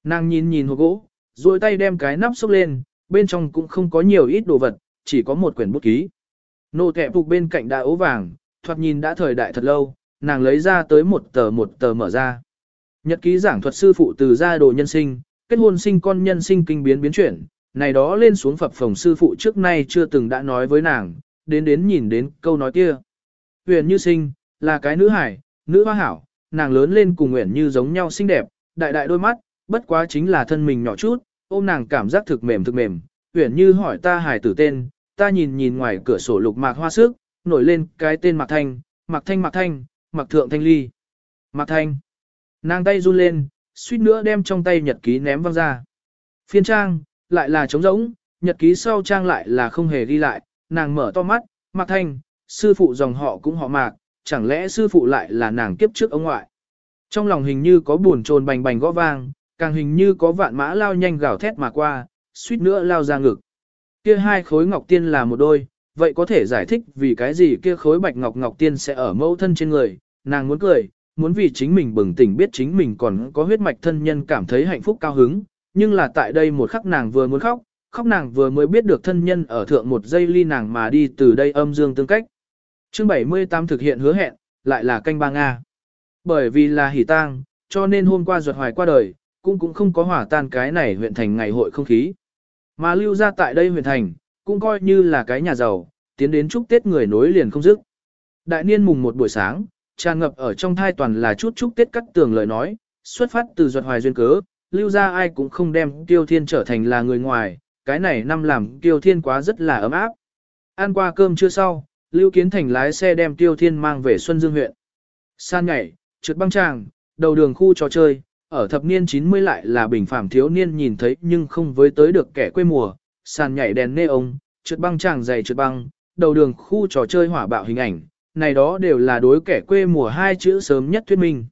Nàng nhìn nhìn hộp gỗ, rồi tay đem cái nắp xúc lên, bên trong cũng không có nhiều ít đồ vật, chỉ có một quyển bút ký. Nô kẹp phục bên cạnh đã ố vàng, thoạt nhìn đã thời đại thật lâu, nàng lấy ra tới một tờ một tờ mở ra. Nhật ký giảng thuật sư phụ từ gia đồ nhân sinh, kết hôn sinh con nhân sinh kinh biến biến chuyển, này đó lên xuống phập phòng sư phụ trước nay chưa từng đã nói với nàng, đến đến nhìn đến câu nói kia. Huyền Như Sinh, là cái nữ hải, nữ hoa hảo, nàng lớn lên cùng Huyền Như giống nhau xinh đẹp, đại đại đôi mắt, bất quá chính là thân mình nhỏ chút, ôm nàng cảm giác thực mềm thực mềm. Huyền Như hỏi ta hải tử tên, ta nhìn nhìn ngoài cửa sổ lục mạc hoa sức, nổi lên cái tên Mạc Thanh, Mạc Thanh Mạc Thanh, Mạc Thượng Thanh Ly. Mạc Thanh. Nàng tay run lên, suýt nữa đem trong tay nhật ký ném văng ra. Phiên trang, lại là trống rỗng, nhật ký sau trang lại là không hề ghi lại, nàng mở to mắt, Mạc Thanh, sư phụ dòng họ cũng họ Mạc, chẳng lẽ sư phụ lại là nàng kiếp trước ông ngoại. Trong lòng hình như có buồn trồn bành bành gõ vang, càng hình như có vạn mã lao nhanh gào thét mà qua, suýt nữa lao ra ngực. Kia hai khối ngọc tiên là một đôi, vậy có thể giải thích vì cái gì kia khối bạch ngọc ngọc tiên sẽ ở mẫu thân trên người, nàng muốn cười, muốn vì chính mình bừng tỉnh biết chính mình còn có huyết mạch thân nhân cảm thấy hạnh phúc cao hứng, nhưng là tại đây một khắc nàng vừa muốn khóc, khóc nàng vừa mới biết được thân nhân ở thượng một giây ly nàng mà đi từ đây âm dương tương cách. Chương 78 thực hiện hứa hẹn, lại là canh ba Nga. Bởi vì là hỉ tang, cho nên hôm qua ruột hoài qua đời, cũng cũng không có hỏa tan cái này huyện thành ngày hội không khí. Mà lưu ra tại đây huyện thành, cũng coi như là cái nhà giàu, tiến đến chúc Tết người nối liền không dứt. Đại niên mùng một buổi sáng, tràn ngập ở trong thai toàn là chút chúc Tết cắt tường lời nói, xuất phát từ ruột hoài duyên cớ, lưu ra ai cũng không đem Tiêu Thiên trở thành là người ngoài, cái này năm làm Tiêu Thiên quá rất là ấm áp. Ăn qua cơm chưa sau, Lưu Kiến Thành lái xe đem Tiêu Thiên mang về Xuân Dương huyện. San nhảy, trượt băng tràng, đầu đường khu trò chơi, ở thập niên 90 lại là bình phạm thiếu niên nhìn thấy nhưng không với tới được kẻ quê mùa, sàn nhảy đèn nê ông, trượt băng tràng dày trượt băng, đầu đường khu trò chơi hỏa bạo hình ảnh, này đó đều là đối kẻ quê mùa hai chữ sớm nhất thuyết minh.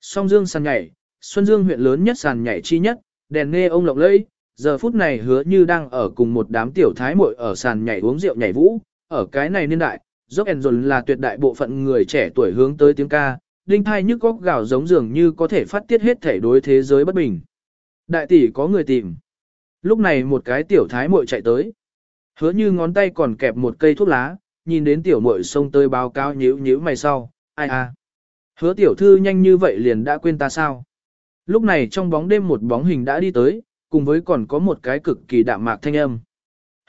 Song Dương sàn nhảy, Xuân Dương huyện lớn nhất sàn nhảy chi nhất, đèn nghe ông lộng lẫy, giờ phút này hứa như đang ở cùng một đám tiểu thái muội ở sàn nhảy uống rượu nhảy vũ, ở cái này niên đại, dốc and dồn là tuyệt đại bộ phận người trẻ tuổi hướng tới tiếng ca, đinh thai nhức góc gạo giống dường như có thể phát tiết hết thể đối thế giới bất bình. Đại tỷ có người tìm. Lúc này một cái tiểu thái muội chạy tới. Hứa như ngón tay còn kẹp một cây thuốc lá, nhìn đến tiểu muội xông tới báo cáo nhíu nhíu mày sau, ai à. Hứa tiểu thư nhanh như vậy liền đã quên ta sao. Lúc này trong bóng đêm một bóng hình đã đi tới, cùng với còn có một cái cực kỳ đạm mạc thanh âm.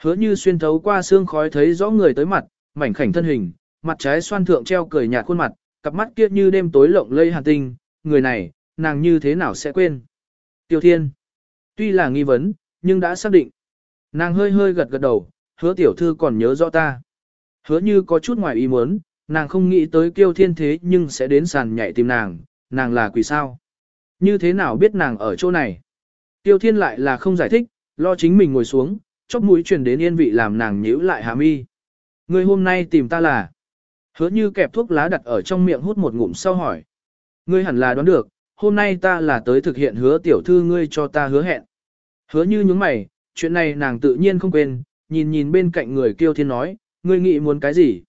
Hứa như xuyên thấu qua xương khói thấy rõ người tới mặt, mảnh khảnh thân hình, mặt trái xoan thượng treo cười nhạt khuôn mặt, cặp mắt kia như đêm tối lộng lây hàn tinh, người này, nàng như thế nào sẽ quên. Tiêu Thiên. Tuy là nghi vấn, nhưng đã xác định. Nàng hơi hơi gật gật đầu, hứa tiểu thư còn nhớ rõ ta. Hứa như có chút ngoài ý muốn, nàng không nghĩ tới kiêu thiên thế nhưng sẽ đến sàn nhảy tìm nàng, nàng là quỷ sao. Như thế nào biết nàng ở chỗ này? Tiêu thiên lại là không giải thích, lo chính mình ngồi xuống, chóp mũi truyền đến yên vị làm nàng nhíu lại hà mi. Người hôm nay tìm ta là. Hứa như kẹp thuốc lá đặt ở trong miệng hút một ngụm sau hỏi. Ngươi hẳn là đoán được, hôm nay ta là tới thực hiện hứa tiểu thư ngươi cho ta hứa hẹn. Hứa như nhướng mày, chuyện này nàng tự nhiên không quên, nhìn nhìn bên cạnh người kêu thiên nói, ngươi nghĩ muốn cái gì?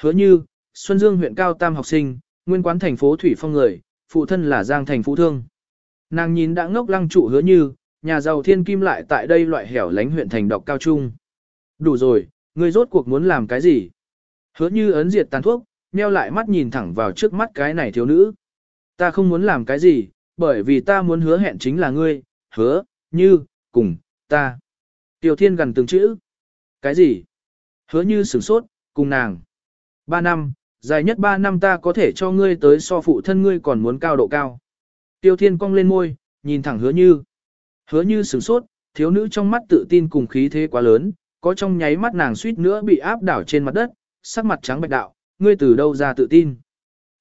Hứa như, Xuân Dương huyện Cao Tam học sinh, nguyên quán thành phố Thủy Phong người, phụ thân là Giang Thành Phú Thương. Nàng nhìn đã ngốc lăng trụ hứa như, nhà giàu thiên kim lại tại đây loại hẻo lánh huyện thành đọc cao trung. Đủ rồi, ngươi rốt cuộc muốn làm cái gì? Hứa như ấn diệt tàn thuốc, nheo lại mắt nhìn thẳng vào trước mắt cái này thiếu nữ. Ta không muốn làm cái gì, bởi vì ta muốn hứa hẹn chính là ngươi, hứa, như, cùng, ta. Tiểu thiên gần từng chữ. Cái gì? Hứa như sửng sốt, cùng nàng. Ba năm, dài nhất ba năm ta có thể cho ngươi tới so phụ thân ngươi còn muốn cao độ cao. Tiêu thiên cong lên môi, nhìn thẳng hứa như. Hứa như sửng sốt, thiếu nữ trong mắt tự tin cùng khí thế quá lớn, có trong nháy mắt nàng suýt nữa bị áp đảo trên mặt đất, sắc mặt trắng bạch đạo, ngươi từ đâu ra tự tin.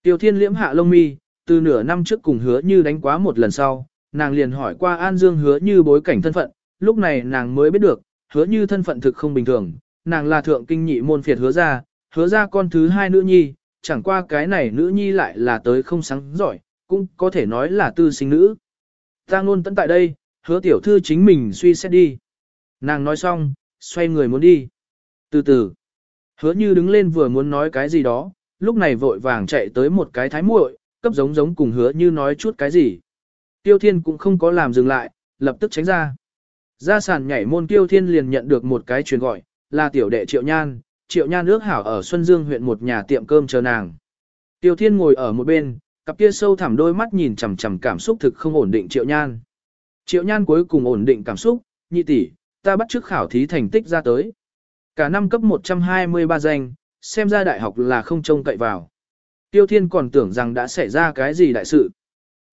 Tiêu thiên liễm hạ lông mi, từ nửa năm trước cùng hứa như đánh quá một lần sau, nàng liền hỏi qua An Dương hứa như bối cảnh thân phận, lúc này nàng mới biết được, hứa như thân phận thực không bình thường, nàng là thượng kinh nhị môn phiệt hứa ra, hứa ra con thứ hai nữ nhi, chẳng qua cái này nữ nhi lại là tới không sáng giỏi, cũng có thể nói là tư sinh nữ. Ta luôn tận tại đây, hứa tiểu thư chính mình suy xét đi. Nàng nói xong, xoay người muốn đi. Từ từ, hứa như đứng lên vừa muốn nói cái gì đó, lúc này vội vàng chạy tới một cái thái muội, cấp giống giống cùng hứa như nói chút cái gì. Tiêu thiên cũng không có làm dừng lại, lập tức tránh ra. Ra sàn nhảy môn Tiêu thiên liền nhận được một cái truyền gọi, là tiểu đệ Triệu Nhan, Triệu Nhan ước hảo ở Xuân Dương huyện một nhà tiệm cơm chờ nàng. Tiêu Thiên ngồi ở một bên, cặp kia sâu thẳm đôi mắt nhìn chằm chằm cảm xúc thực không ổn định Triệu Nhan. Triệu Nhan cuối cùng ổn định cảm xúc, nhị tỷ, ta bắt trước khảo thí thành tích ra tới. Cả năm cấp 123 danh, xem ra đại học là không trông cậy vào. Tiêu Thiên còn tưởng rằng đã xảy ra cái gì đại sự.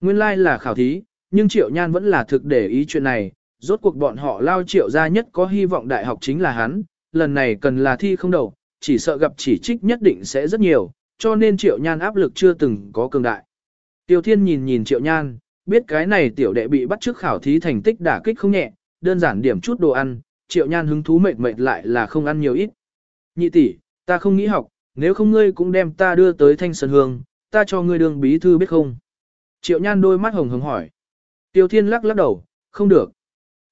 Nguyên lai like là khảo thí, nhưng Triệu Nhan vẫn là thực để ý chuyện này, rốt cuộc bọn họ lao Triệu ra nhất có hy vọng đại học chính là hắn, lần này cần là thi không đầu, chỉ sợ gặp chỉ trích nhất định sẽ rất nhiều, cho nên Triệu Nhan áp lực chưa từng có cường đại. Tiêu Thiên nhìn nhìn Triệu Nhan, biết cái này tiểu đệ bị bắt trước khảo thí thành tích đả kích không nhẹ, đơn giản điểm chút đồ ăn, Triệu Nhan hứng thú mệt mệt lại là không ăn nhiều ít. Nhị tỷ, ta không nghĩ học, nếu không ngươi cũng đem ta đưa tới Thanh Sơn Hương, ta cho ngươi đường bí thư biết không? Triệu Nhan đôi mắt hồng hồng hỏi. Tiêu Thiên lắc lắc đầu, không được.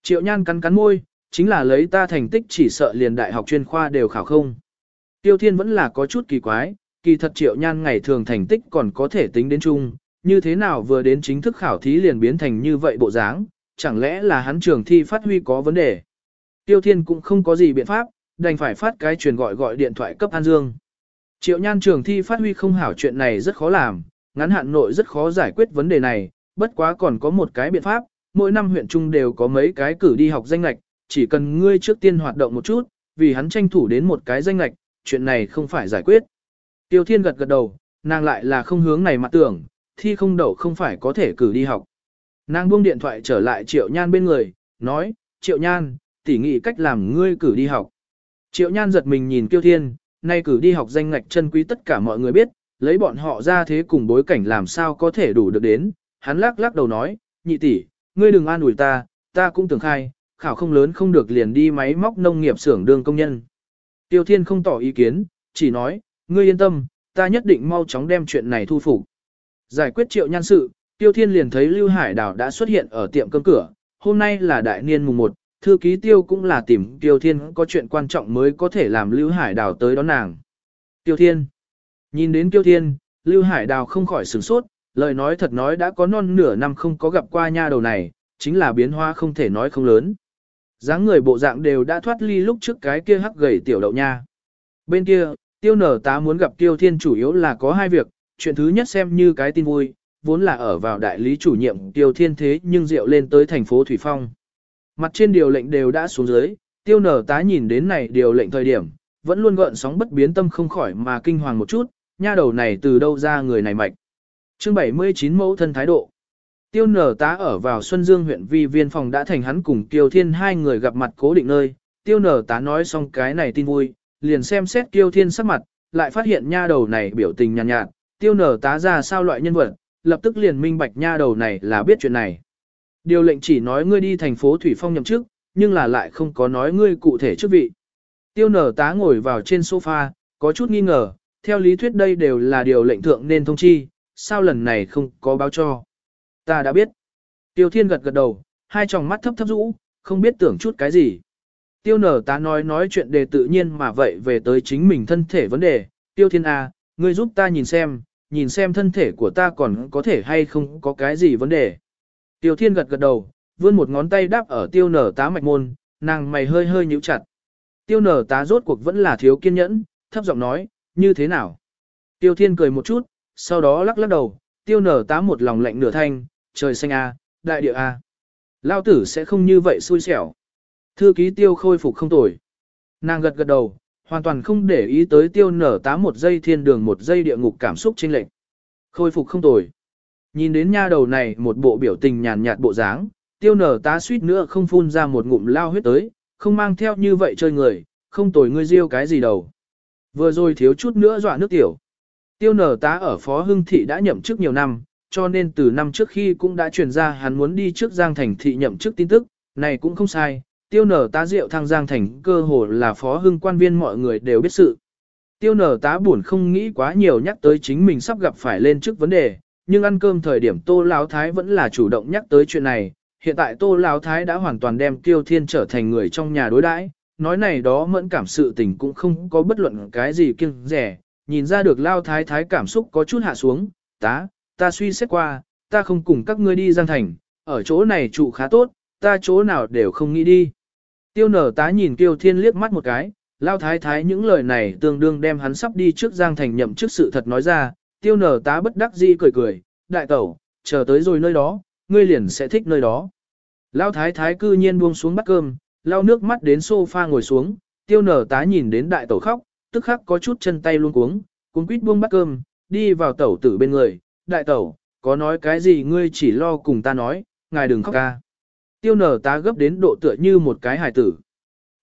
Triệu Nhan cắn cắn môi, chính là lấy ta thành tích chỉ sợ liền đại học chuyên khoa đều khảo không. Tiêu Thiên vẫn là có chút kỳ quái, kỳ thật triệu nhan ngày thường thành tích còn có thể tính đến chung, như thế nào vừa đến chính thức khảo thí liền biến thành như vậy bộ dáng, chẳng lẽ là hắn trường thi phát huy có vấn đề. Tiêu Thiên cũng không có gì biện pháp, đành phải phát cái truyền gọi gọi điện thoại cấp An Dương. Triệu nhan trường thi phát huy không hảo chuyện này rất khó làm, ngắn hạn nội rất khó giải quyết vấn đề này, bất quá còn có một cái biện pháp, mỗi năm huyện trung đều có mấy cái cử đi học danh lạch, chỉ cần ngươi trước tiên hoạt động một chút, vì hắn tranh thủ đến một cái danh lạch, chuyện này không phải giải quyết. Tiêu Thiên gật gật đầu, nàng lại là không hướng này mà tưởng, thi không đậu không phải có thể cử đi học. Nàng buông điện thoại trở lại Triệu Nhan bên người, nói, Triệu Nhan, tỉ nghị cách làm ngươi cử đi học. Triệu Nhan giật mình nhìn Tiêu Thiên, nay cử đi học danh ngạch chân quý tất cả mọi người biết, lấy bọn họ ra thế cùng bối cảnh làm sao có thể đủ được đến. Hắn lắc lắc đầu nói, nhị tỷ, ngươi đừng an ủi ta, ta cũng tưởng khai, khảo không lớn không được liền đi máy móc nông nghiệp xưởng đương công nhân. Tiêu Thiên không tỏ ý kiến, chỉ nói, ngươi yên tâm, ta nhất định mau chóng đem chuyện này thu phục. Giải quyết triệu nhan sự, Tiêu Thiên liền thấy Lưu Hải Đào đã xuất hiện ở tiệm cơm cửa, hôm nay là đại niên mùng 1, thư ký Tiêu cũng là tìm Tiêu Thiên có chuyện quan trọng mới có thể làm Lưu Hải Đào tới đón nàng. Tiêu Thiên Nhìn đến Tiêu Thiên, Lưu Hải Đào không khỏi sửng sốt, lời nói thật nói đã có non nửa năm không có gặp qua nha đầu này, chính là biến hóa không thể nói không lớn. dáng người bộ dạng đều đã thoát ly lúc trước cái kia hắc gầy tiểu đậu nha. Bên kia, tiêu nở tá muốn gặp tiêu thiên chủ yếu là có hai việc, chuyện thứ nhất xem như cái tin vui, vốn là ở vào đại lý chủ nhiệm tiêu thiên thế nhưng rượu lên tới thành phố Thủy Phong. Mặt trên điều lệnh đều đã xuống dưới, tiêu nở tá nhìn đến này điều lệnh thời điểm, vẫn luôn gợn sóng bất biến tâm không khỏi mà kinh hoàng một chút, nha đầu này từ đâu ra người này mạch. Chương 79 mẫu thân thái độ. Tiêu nở tá ở vào Xuân Dương huyện vi viên phòng đã thành hắn cùng Tiêu Thiên hai người gặp mặt cố định nơi. Tiêu nở tá nói xong cái này tin vui, liền xem xét Tiêu Thiên sắc mặt, lại phát hiện nha đầu này biểu tình nhàn nhạt, nhạt, tiêu nở tá ra sao loại nhân vật, lập tức liền minh bạch nha đầu này là biết chuyện này. Điều lệnh chỉ nói ngươi đi thành phố Thủy Phong nhậm chức, nhưng là lại không có nói ngươi cụ thể chức vị. Tiêu nở tá ngồi vào trên sofa, có chút nghi ngờ, theo lý thuyết đây đều là điều lệnh thượng nên thông chi, sao lần này không có báo cho. Ta đã biết. Tiêu thiên gật gật đầu, hai tròng mắt thấp thấp rũ, không biết tưởng chút cái gì. Tiêu nở tá nói nói chuyện đề tự nhiên mà vậy về tới chính mình thân thể vấn đề. Tiêu thiên A, à, ngươi giúp ta nhìn xem, nhìn xem thân thể của ta còn có thể hay không có cái gì vấn đề. Tiêu thiên gật gật đầu, vươn một ngón tay đáp ở tiêu nở tá mạch môn, nàng mày hơi hơi nhíu chặt. Tiêu nở tá rốt cuộc vẫn là thiếu kiên nhẫn, thấp giọng nói, như thế nào? Tiêu thiên cười một chút, sau đó lắc lắc đầu, tiêu nở tá một lòng lạnh nửa thanh, trời xanh a, đại địa a. Lao tử sẽ không như vậy xui xẻo. Thư ký tiêu khôi phục không tồi. Nàng gật gật đầu, hoàn toàn không để ý tới tiêu nở tá một giây thiên đường một giây địa ngục cảm xúc chênh lệch. Khôi phục không tồi. Nhìn đến nha đầu này một bộ biểu tình nhàn nhạt bộ dáng, tiêu nở tá suýt nữa không phun ra một ngụm lao huyết tới, không mang theo như vậy chơi người, không tồi ngươi riêu cái gì đầu. Vừa rồi thiếu chút nữa dọa nước tiểu. Tiêu nở tá ở Phó Hưng Thị đã nhậm chức nhiều năm, cho nên từ năm trước khi cũng đã truyền ra hắn muốn đi trước Giang Thành Thị nhậm chức tin tức, này cũng không sai. Tiêu nở tá rượu thăng Giang Thành cơ hồ là Phó Hưng quan viên mọi người đều biết sự. Tiêu nở tá buồn không nghĩ quá nhiều nhắc tới chính mình sắp gặp phải lên trước vấn đề, nhưng ăn cơm thời điểm Tô Lão Thái vẫn là chủ động nhắc tới chuyện này. Hiện tại Tô Lão Thái đã hoàn toàn đem Tiêu Thiên trở thành người trong nhà đối đãi, nói này đó mẫn cảm sự tình cũng không có bất luận cái gì kiêng rẻ, nhìn ra được lao thái thái cảm xúc có chút hạ xuống, tá, ta suy xét qua, ta không cùng các ngươi đi Giang Thành, ở chỗ này trụ khá tốt, ta chỗ nào đều không nghĩ đi. Tiêu nở tá nhìn Tiêu Thiên liếc mắt một cái, lao thái thái những lời này tương đương đem hắn sắp đi trước Giang Thành nhậm chức sự thật nói ra, tiêu nở tá bất đắc dĩ cười cười, đại tẩu, chờ tới rồi nơi đó, ngươi liền sẽ thích nơi đó. Lao thái thái cư nhiên buông xuống bắt cơm, lau nước mắt đến sofa ngồi xuống, tiêu nở tá nhìn đến đại tẩu khóc, tức khắc có chút chân tay luôn cuống, cuống quýt buông bát cơm, đi vào tẩu tử bên người, đại tẩu, có nói cái gì ngươi chỉ lo cùng ta nói, ngài đừng khóc ca. Tiêu nở tá gấp đến độ tựa như một cái hài tử.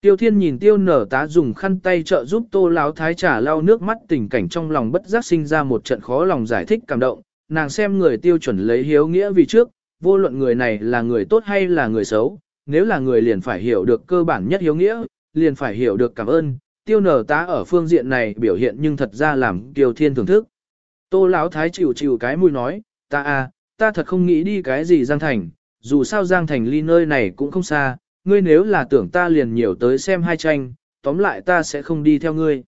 Tiêu thiên nhìn tiêu nở tá dùng khăn tay trợ giúp tô láo thái trà lau nước mắt tình cảnh trong lòng bất giác sinh ra một trận khó lòng giải thích cảm động, nàng xem người tiêu chuẩn lấy hiếu nghĩa vì trước, vô luận người này là người tốt hay là người xấu, nếu là người liền phải hiểu được cơ bản nhất hiếu nghĩa, liền phải hiểu được cảm ơn, tiêu nở tá ở phương diện này biểu hiện nhưng thật ra làm tiêu thiên thưởng thức. Tô Láo thái chịu chịu cái mũi nói, ta à, ta thật không nghĩ đi cái gì Giang Thành, dù sao Giang Thành ly nơi này cũng không xa, ngươi nếu là tưởng ta liền nhiều tới xem hai tranh, tóm lại ta sẽ không đi theo ngươi.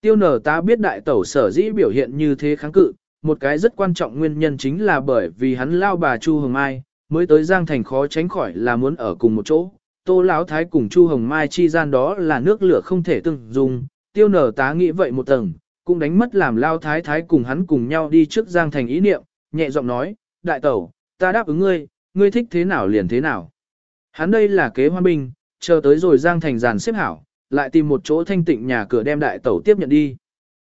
Tiêu nở ta biết đại tẩu sở dĩ biểu hiện như thế kháng cự, một cái rất quan trọng nguyên nhân chính là bởi vì hắn lao bà Chu Hồng Mai, mới tới Giang Thành khó tránh khỏi là muốn ở cùng một chỗ. Tô Lão Thái cùng Chu Hồng Mai chi gian đó là nước lửa không thể từng dùng, tiêu nở tá nghĩ vậy một tầng, cũng đánh mất làm Lao Thái Thái cùng hắn cùng nhau đi trước Giang Thành ý niệm, nhẹ giọng nói, đại tẩu, ta đáp ứng ngươi, ngươi thích thế nào liền thế nào. Hắn đây là kế hoa binh, chờ tới rồi Giang Thành giàn xếp hảo, lại tìm một chỗ thanh tịnh nhà cửa đem đại tẩu tiếp nhận đi.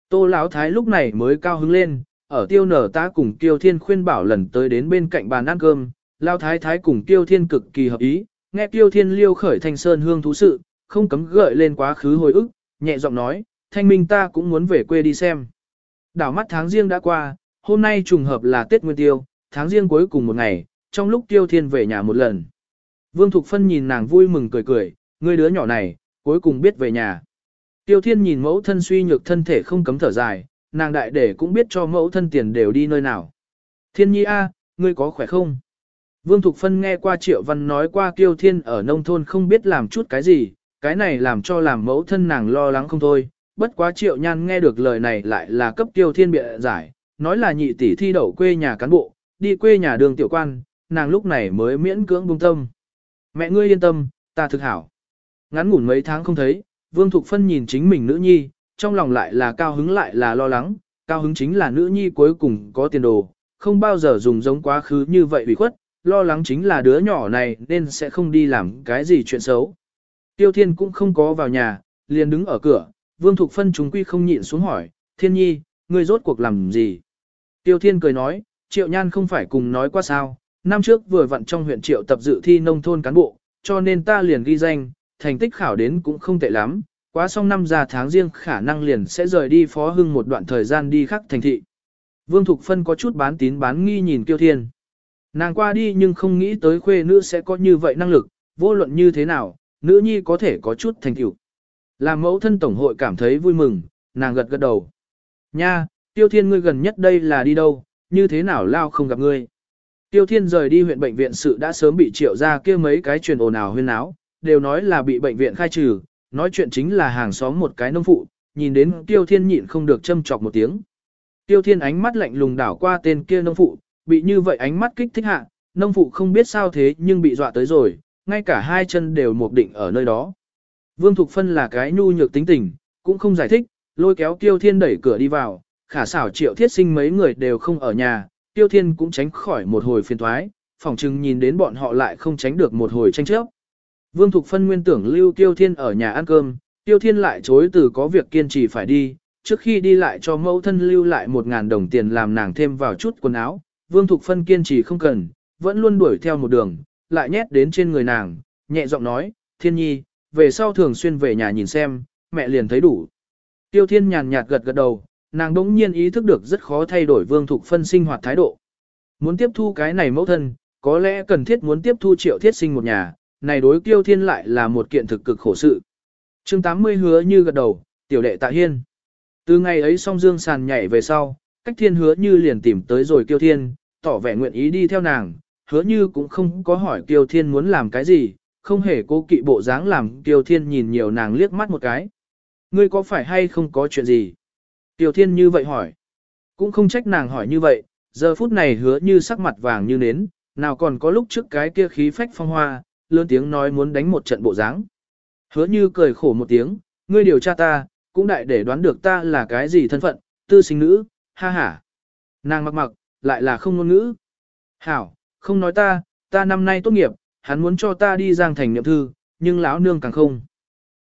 Tô Lão Thái lúc này mới cao hứng lên, ở tiêu nở ta cùng tiêu thiên khuyên bảo lần tới đến bên cạnh bàn ăn cơm, Lão Thái Thái cùng Tiêu Thiên cực kỳ hợp ý, nghe Tiêu Thiên liêu khởi thanh sơn hương thú sự, không cấm gợi lên quá khứ hồi ức, nhẹ giọng nói, thanh minh ta cũng muốn về quê đi xem. Đảo mắt tháng riêng đã qua, hôm nay trùng hợp là Tết Nguyên Tiêu, tháng riêng cuối cùng một ngày, trong lúc Tiêu Thiên về nhà một lần. Vương Thục Phân nhìn nàng vui mừng cười cười, người đứa nhỏ này, cuối cùng biết về nhà. Tiêu Thiên nhìn mẫu thân suy nhược thân thể không cấm thở dài, nàng đại để cũng biết cho mẫu thân tiền đều đi nơi nào. Thiên nhi a, ngươi có khỏe không? Vương Thục Phân nghe qua Triệu Văn nói qua Kiêu Thiên ở nông thôn không biết làm chút cái gì, cái này làm cho làm mẫu thân nàng lo lắng không thôi. Bất quá Triệu Nhan nghe được lời này lại là cấp Kiêu Thiên bịa giải, nói là nhị tỷ thi đậu quê nhà cán bộ, đi quê nhà đường tiểu quan, nàng lúc này mới miễn cưỡng buông tâm. Mẹ ngươi yên tâm, ta thực hảo. Ngắn ngủn mấy tháng không thấy, Vương Thục Phân nhìn chính mình nữ nhi, trong lòng lại là cao hứng lại là lo lắng, cao hứng chính là nữ nhi cuối cùng có tiền đồ, không bao giờ dùng giống quá khứ như vậy bị khuất, lo lắng chính là đứa nhỏ này nên sẽ không đi làm cái gì chuyện xấu. Tiêu Thiên cũng không có vào nhà, liền đứng ở cửa, Vương Thục Phân chúng quy không nhịn xuống hỏi, Thiên Nhi, ngươi rốt cuộc làm gì? Tiêu Thiên cười nói, Triệu Nhan không phải cùng nói qua sao, năm trước vừa vặn trong huyện Triệu tập dự thi nông thôn cán bộ, cho nên ta liền ghi danh, thành tích khảo đến cũng không tệ lắm, quá xong năm ra tháng riêng khả năng liền sẽ rời đi phó hưng một đoạn thời gian đi khắc thành thị. Vương Thục Phân có chút bán tín bán nghi nhìn Tiêu Thiên. Nàng qua đi nhưng không nghĩ tới khuê nữ sẽ có như vậy năng lực, vô luận như thế nào, nữ nhi có thể có chút thành tựu. Làm mẫu thân tổng hội cảm thấy vui mừng, nàng gật gật đầu. Nha, Tiêu Thiên ngươi gần nhất đây là đi đâu, như thế nào lao không gặp ngươi. Tiêu Thiên rời đi huyện bệnh viện sự đã sớm bị triệu ra kia mấy cái truyền ồn ào huyên áo, đều nói là bị bệnh viện khai trừ, nói chuyện chính là hàng xóm một cái nông phụ, nhìn đến Tiêu Thiên nhịn không được châm chọc một tiếng. Tiêu Thiên ánh mắt lạnh lùng đảo qua tên kia nông phụ, bị như vậy ánh mắt kích thích hạ, nông phụ không biết sao thế nhưng bị dọa tới rồi, ngay cả hai chân đều mục định ở nơi đó. Vương Thục Phân là cái nhu nhược tính tình, cũng không giải thích, lôi kéo Tiêu Thiên đẩy cửa đi vào, khả xảo triệu thiết sinh mấy người đều không ở nhà, Tiêu Thiên cũng tránh khỏi một hồi phiền thoái, phỏng chừng nhìn đến bọn họ lại không tránh được một hồi tranh chấp. Vương Thục Phân nguyên tưởng lưu Tiêu Thiên ở nhà ăn cơm, Tiêu Thiên lại chối từ có việc kiên trì phải đi, trước khi đi lại cho mẫu thân lưu lại một ngàn đồng tiền làm nàng thêm vào chút quần áo, Vương Thục Phân kiên trì không cần, vẫn luôn đuổi theo một đường, lại nhét đến trên người nàng, nhẹ giọng nói, Thiên Nhi, về sau thường xuyên về nhà nhìn xem, mẹ liền thấy đủ. Tiêu Thiên nhàn nhạt gật gật đầu, nàng đống nhiên ý thức được rất khó thay đổi Vương Thục Phân sinh hoạt thái độ. Muốn tiếp thu cái này mẫu thân, có lẽ cần thiết muốn tiếp thu triệu thiết sinh một nhà, này đối Tiêu Thiên lại là một kiện thực cực khổ sự. chương 80 hứa như gật đầu, tiểu đệ tạ hiên. Từ ngày ấy song dương sàn nhảy về sau, cách thiên hứa như liền tìm tới rồi Tiêu Thiên, tỏ vẻ nguyện ý đi theo nàng, hứa như cũng không có hỏi Tiêu Thiên muốn làm cái gì, không hề cố kỵ bộ dáng làm Tiêu Thiên nhìn nhiều nàng liếc mắt một cái. Ngươi có phải hay không có chuyện gì? Tiêu Thiên như vậy hỏi. Cũng không trách nàng hỏi như vậy, giờ phút này hứa như sắc mặt vàng như nến, nào còn có lúc trước cái kia khí phách phong hoa, lớn tiếng nói muốn đánh một trận bộ dáng. Hứa như cười khổ một tiếng, ngươi điều tra ta, cũng đại để đoán được ta là cái gì thân phận, tư sinh nữ, ha ha. Nàng mặc mặc, lại là không ngôn ngữ. Hảo, không nói ta, ta năm nay tốt nghiệp, hắn muốn cho ta đi giang thành niệm thư, nhưng lão nương càng không.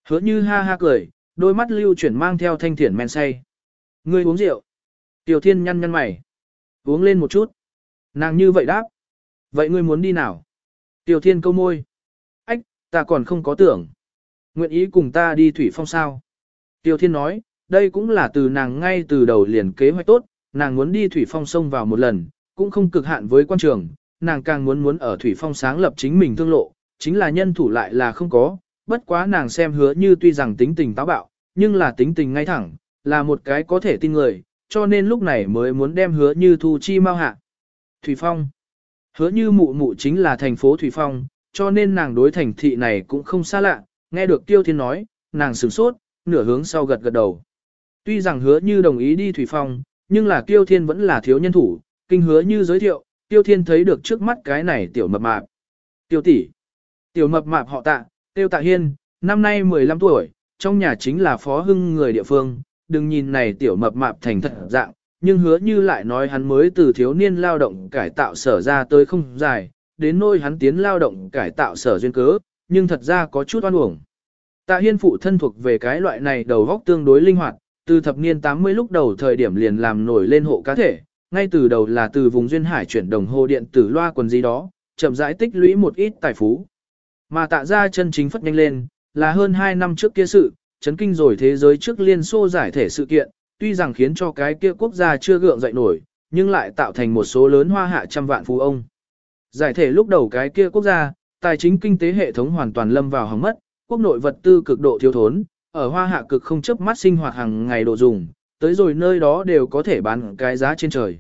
Hứa như ha ha cười, đôi mắt lưu chuyển mang theo thanh thiển men say. Ngươi uống rượu. Tiểu thiên nhăn nhăn mày. Uống lên một chút. Nàng như vậy đáp. Vậy ngươi muốn đi nào? Tiểu thiên câu môi. Ách, ta còn không có tưởng. Nguyện ý cùng ta đi thủy phong sao? Tiểu thiên nói, đây cũng là từ nàng ngay từ đầu liền kế hoạch tốt, nàng muốn đi thủy phong sông vào một lần, cũng không cực hạn với quan trường, nàng càng muốn muốn ở thủy phong sáng lập chính mình thương lộ, chính là nhân thủ lại là không có, bất quá nàng xem hứa như tuy rằng tính tình táo bạo, nhưng là tính tình ngay thẳng, là một cái có thể tin người, cho nên lúc này mới muốn đem hứa như thu chi mau hạ. Thủy phong Hứa như mụ mụ chính là thành phố Thủy Phong, cho nên nàng đối thành thị này cũng không xa lạ, nghe được Tiêu Thiên nói, nàng sửng sốt, nửa hướng sau gật gật đầu. Tuy rằng hứa như đồng ý đi Thủy Phong, nhưng là Tiêu Thiên vẫn là thiếu nhân thủ, kinh hứa như giới thiệu, Tiêu Thiên thấy được trước mắt cái này tiểu mập mạp. Tiêu tỷ, Tiểu mập mạp họ tạ, Tiêu Tạ Hiên, năm nay 15 tuổi, trong nhà chính là phó hưng người địa phương, đừng nhìn này tiểu mập mạp thành thật dạng, nhưng hứa như lại nói hắn mới từ thiếu niên lao động cải tạo sở ra tới không dài, đến nôi hắn tiến lao động cải tạo sở duyên cớ, nhưng thật ra có chút oan uổng. Tạ Hiên phụ thân thuộc về cái loại này đầu góc tương đối linh hoạt, từ thập niên 80 lúc đầu thời điểm liền làm nổi lên hộ cá thể, ngay từ đầu là từ vùng duyên hải chuyển đồng hồ điện tử loa quần gì đó, chậm rãi tích lũy một ít tài phú. Mà tạ ra chân chính phất nhanh lên, là hơn 2 năm trước kia sự, chấn kinh rồi thế giới trước liên xô giải thể sự kiện, tuy rằng khiến cho cái kia quốc gia chưa gượng dậy nổi, nhưng lại tạo thành một số lớn hoa hạ trăm vạn phú ông. Giải thể lúc đầu cái kia quốc gia, tài chính kinh tế hệ thống hoàn toàn lâm vào hỏng mất, quốc nội vật tư cực độ thiếu thốn, ở hoa hạ cực không chấp mắt sinh hoạt hàng ngày độ dùng, tới rồi nơi đó đều có thể bán cái giá trên trời.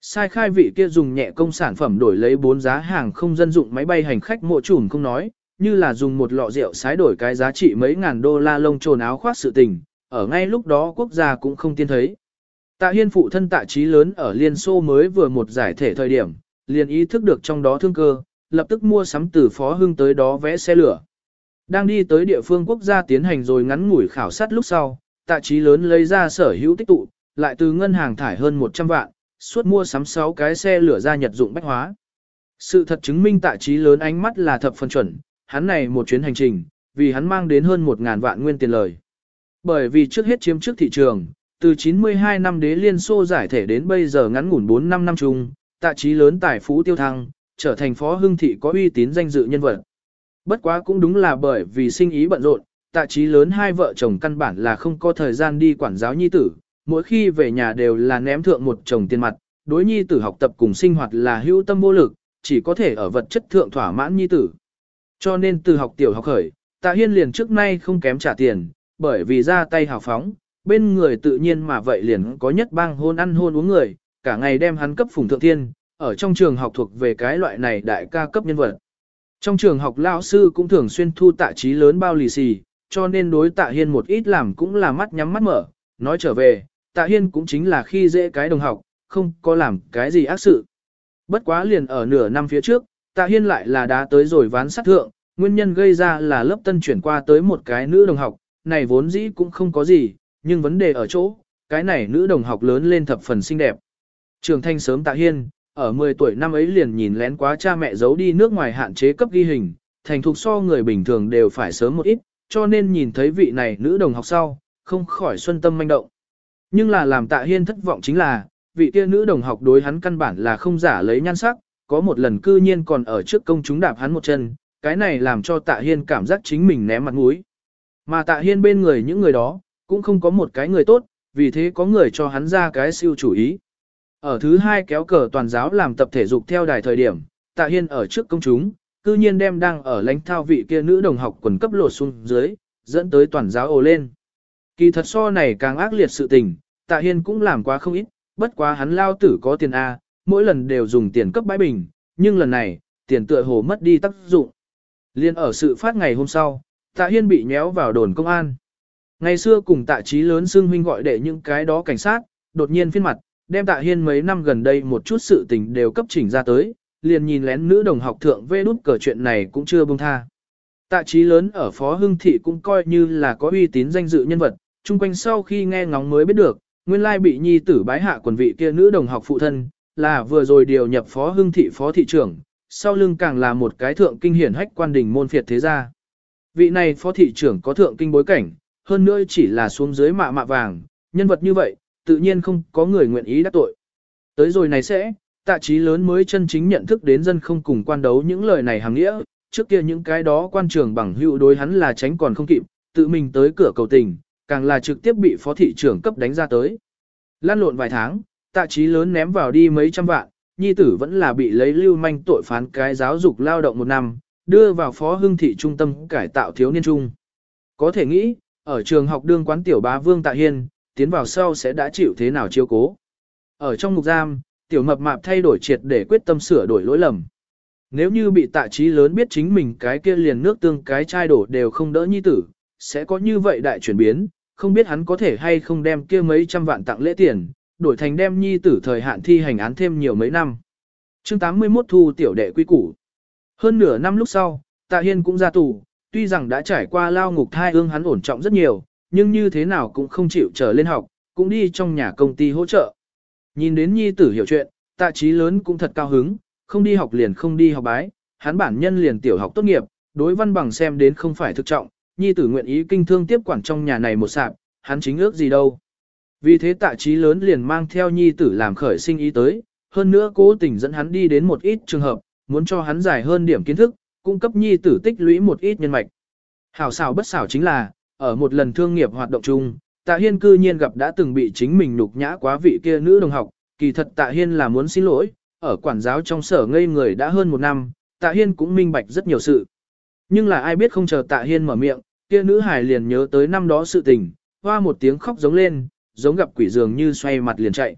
Sai khai vị kia dùng nhẹ công sản phẩm đổi lấy bốn giá hàng không dân dụng máy bay hành khách mộ trùm không nói, như là dùng một lọ rượu sái đổi cái giá trị mấy ngàn đô la lông trồn áo khoác sự tình, ở ngay lúc đó quốc gia cũng không tiên thấy. Tạ Hiên phụ thân tạ trí lớn ở Liên Xô mới vừa một giải thể thời điểm, liền ý thức được trong đó thương cơ, lập tức mua sắm từ Phó Hưng tới đó vẽ xe lửa. Đang đi tới địa phương quốc gia tiến hành rồi ngắn ngủi khảo sát lúc sau, tạ trí lớn lấy ra sở hữu tích tụ, lại từ ngân hàng thải hơn 100 vạn, suốt mua sắm 6 cái xe lửa ra nhật dụng bách hóa. Sự thật chứng minh tạ trí lớn ánh mắt là thập phần chuẩn, hắn này một chuyến hành trình, vì hắn mang đến hơn 1.000 vạn nguyên tiền lời. Bởi vì trước hết chiếm trước thị trường, từ 92 năm đế liên xô giải thể đến bây giờ ngắn ngủn 4 năm năm chung, tạ trí lớn tài phú tiêu thăng, trở thành phó hưng thị có uy tín danh dự nhân vật. Bất quá cũng đúng là bởi vì sinh ý bận rộn, tạ trí lớn hai vợ chồng căn bản là không có thời gian đi quản giáo nhi tử, mỗi khi về nhà đều là ném thượng một chồng tiền mặt, đối nhi tử học tập cùng sinh hoạt là hữu tâm vô lực, chỉ có thể ở vật chất thượng thỏa mãn nhi tử. Cho nên từ học tiểu học khởi, tạ hiên liền trước nay không kém trả tiền, bởi vì ra tay hào phóng, bên người tự nhiên mà vậy liền có nhất bang hôn ăn hôn uống người, cả ngày đem hắn cấp phùng thượng thiên, ở trong trường học thuộc về cái loại này đại ca cấp nhân vật. Trong trường học lão sư cũng thường xuyên thu tạ trí lớn bao lì xì, cho nên đối tạ hiên một ít làm cũng là mắt nhắm mắt mở, nói trở về, tạ hiên cũng chính là khi dễ cái đồng học, không có làm cái gì ác sự. Bất quá liền ở nửa năm phía trước, tạ hiên lại là đã tới rồi ván sát thượng, nguyên nhân gây ra là lớp tân chuyển qua tới một cái nữ đồng học, này vốn dĩ cũng không có gì, nhưng vấn đề ở chỗ, cái này nữ đồng học lớn lên thập phần xinh đẹp. Trường thanh sớm tạ hiên, ở 10 tuổi năm ấy liền nhìn lén quá cha mẹ giấu đi nước ngoài hạn chế cấp ghi hình, thành thục so người bình thường đều phải sớm một ít, cho nên nhìn thấy vị này nữ đồng học sau, không khỏi xuân tâm manh động. Nhưng là làm tạ hiên thất vọng chính là, vị kia nữ đồng học đối hắn căn bản là không giả lấy nhan sắc, có một lần cư nhiên còn ở trước công chúng đạp hắn một chân, cái này làm cho tạ hiên cảm giác chính mình ném mặt mũi. Mà tạ hiên bên người những người đó, cũng không có một cái người tốt, vì thế có người cho hắn ra cái siêu chủ ý. Ở thứ hai kéo cờ toàn giáo làm tập thể dục theo đài thời điểm, tạ hiên ở trước công chúng, cư nhiên đem đang ở lãnh thao vị kia nữ đồng học quần cấp lột xuống dưới, dẫn tới toàn giáo ồ lên. Kỳ thật so này càng ác liệt sự tình, tạ hiên cũng làm quá không ít, bất quá hắn lao tử có tiền A, mỗi lần đều dùng tiền cấp bãi bình, nhưng lần này, tiền tựa hồ mất đi tác dụng. Liên ở sự phát ngày hôm sau, tạ hiên bị nhéo vào đồn công an. Ngày xưa cùng tạ Chí lớn xưng huynh gọi đệ những cái đó cảnh sát, đột nhiên phiên mặt, đem tạ hiên mấy năm gần đây một chút sự tình đều cấp chỉnh ra tới, liền nhìn lén nữ đồng học thượng vê nút cờ chuyện này cũng chưa buông tha. Tạ Chí lớn ở Phó Hưng Thị cũng coi như là có uy tín danh dự nhân vật, chung quanh sau khi nghe ngóng mới biết được, nguyên lai bị nhi tử bái hạ quần vị kia nữ đồng học phụ thân, là vừa rồi điều nhập Phó Hưng Thị Phó Thị trưởng, sau lưng càng là một cái thượng kinh hiển hách quan đình môn phiệt thế gia. Vị này Phó Thị trưởng có thượng kinh bối cảnh, hơn nữa chỉ là xuống dưới mạ mạ vàng, nhân vật như vậy, tự nhiên không có người nguyện ý đắc tội. Tới rồi này sẽ, tạ trí lớn mới chân chính nhận thức đến dân không cùng quan đấu những lời này hàng nghĩa, trước kia những cái đó quan trường bằng hữu đối hắn là tránh còn không kịp, tự mình tới cửa cầu tình, càng là trực tiếp bị phó thị trưởng cấp đánh ra tới. Lan lộn vài tháng, tạ trí lớn ném vào đi mấy trăm vạn, nhi tử vẫn là bị lấy lưu manh tội phán cái giáo dục lao động một năm, đưa vào phó hưng thị trung tâm cải tạo thiếu niên trung. Có thể nghĩ, ở trường học đương quán tiểu bá vương tạ hiên, tiến vào sau sẽ đã chịu thế nào chiêu cố. Ở trong ngục giam, tiểu mập mạp thay đổi triệt để quyết tâm sửa đổi lỗi lầm. Nếu như bị tạ trí lớn biết chính mình cái kia liền nước tương cái chai đổ đều không đỡ nhi tử, sẽ có như vậy đại chuyển biến, không biết hắn có thể hay không đem kia mấy trăm vạn tặng lễ tiền, đổi thành đem nhi tử thời hạn thi hành án thêm nhiều mấy năm. chương 81 thu tiểu đệ quy củ. Hơn nửa năm lúc sau, tạ hiên cũng ra tù, tuy rằng đã trải qua lao ngục thai ương hắn ổn trọng rất nhiều, nhưng như thế nào cũng không chịu trở lên học, cũng đi trong nhà công ty hỗ trợ. Nhìn đến nhi tử hiểu chuyện, tạ trí lớn cũng thật cao hứng, không đi học liền không đi học bái, hắn bản nhân liền tiểu học tốt nghiệp, đối văn bằng xem đến không phải thực trọng, nhi tử nguyện ý kinh thương tiếp quản trong nhà này một sạp, hắn chính ước gì đâu. Vì thế tạ trí lớn liền mang theo nhi tử làm khởi sinh ý tới, hơn nữa cố tình dẫn hắn đi đến một ít trường hợp, muốn cho hắn giải hơn điểm kiến thức, cung cấp nhi tử tích lũy một ít nhân mạch. Hảo xảo bất xảo chính là, ở một lần thương nghiệp hoạt động chung, tạ hiên cư nhiên gặp đã từng bị chính mình nhục nhã quá vị kia nữ đồng học, kỳ thật tạ hiên là muốn xin lỗi, ở quản giáo trong sở ngây người đã hơn một năm, tạ hiên cũng minh bạch rất nhiều sự. Nhưng là ai biết không chờ tạ hiên mở miệng, kia nữ hải liền nhớ tới năm đó sự tình, hoa một tiếng khóc giống lên, giống gặp quỷ dường như xoay mặt liền chạy.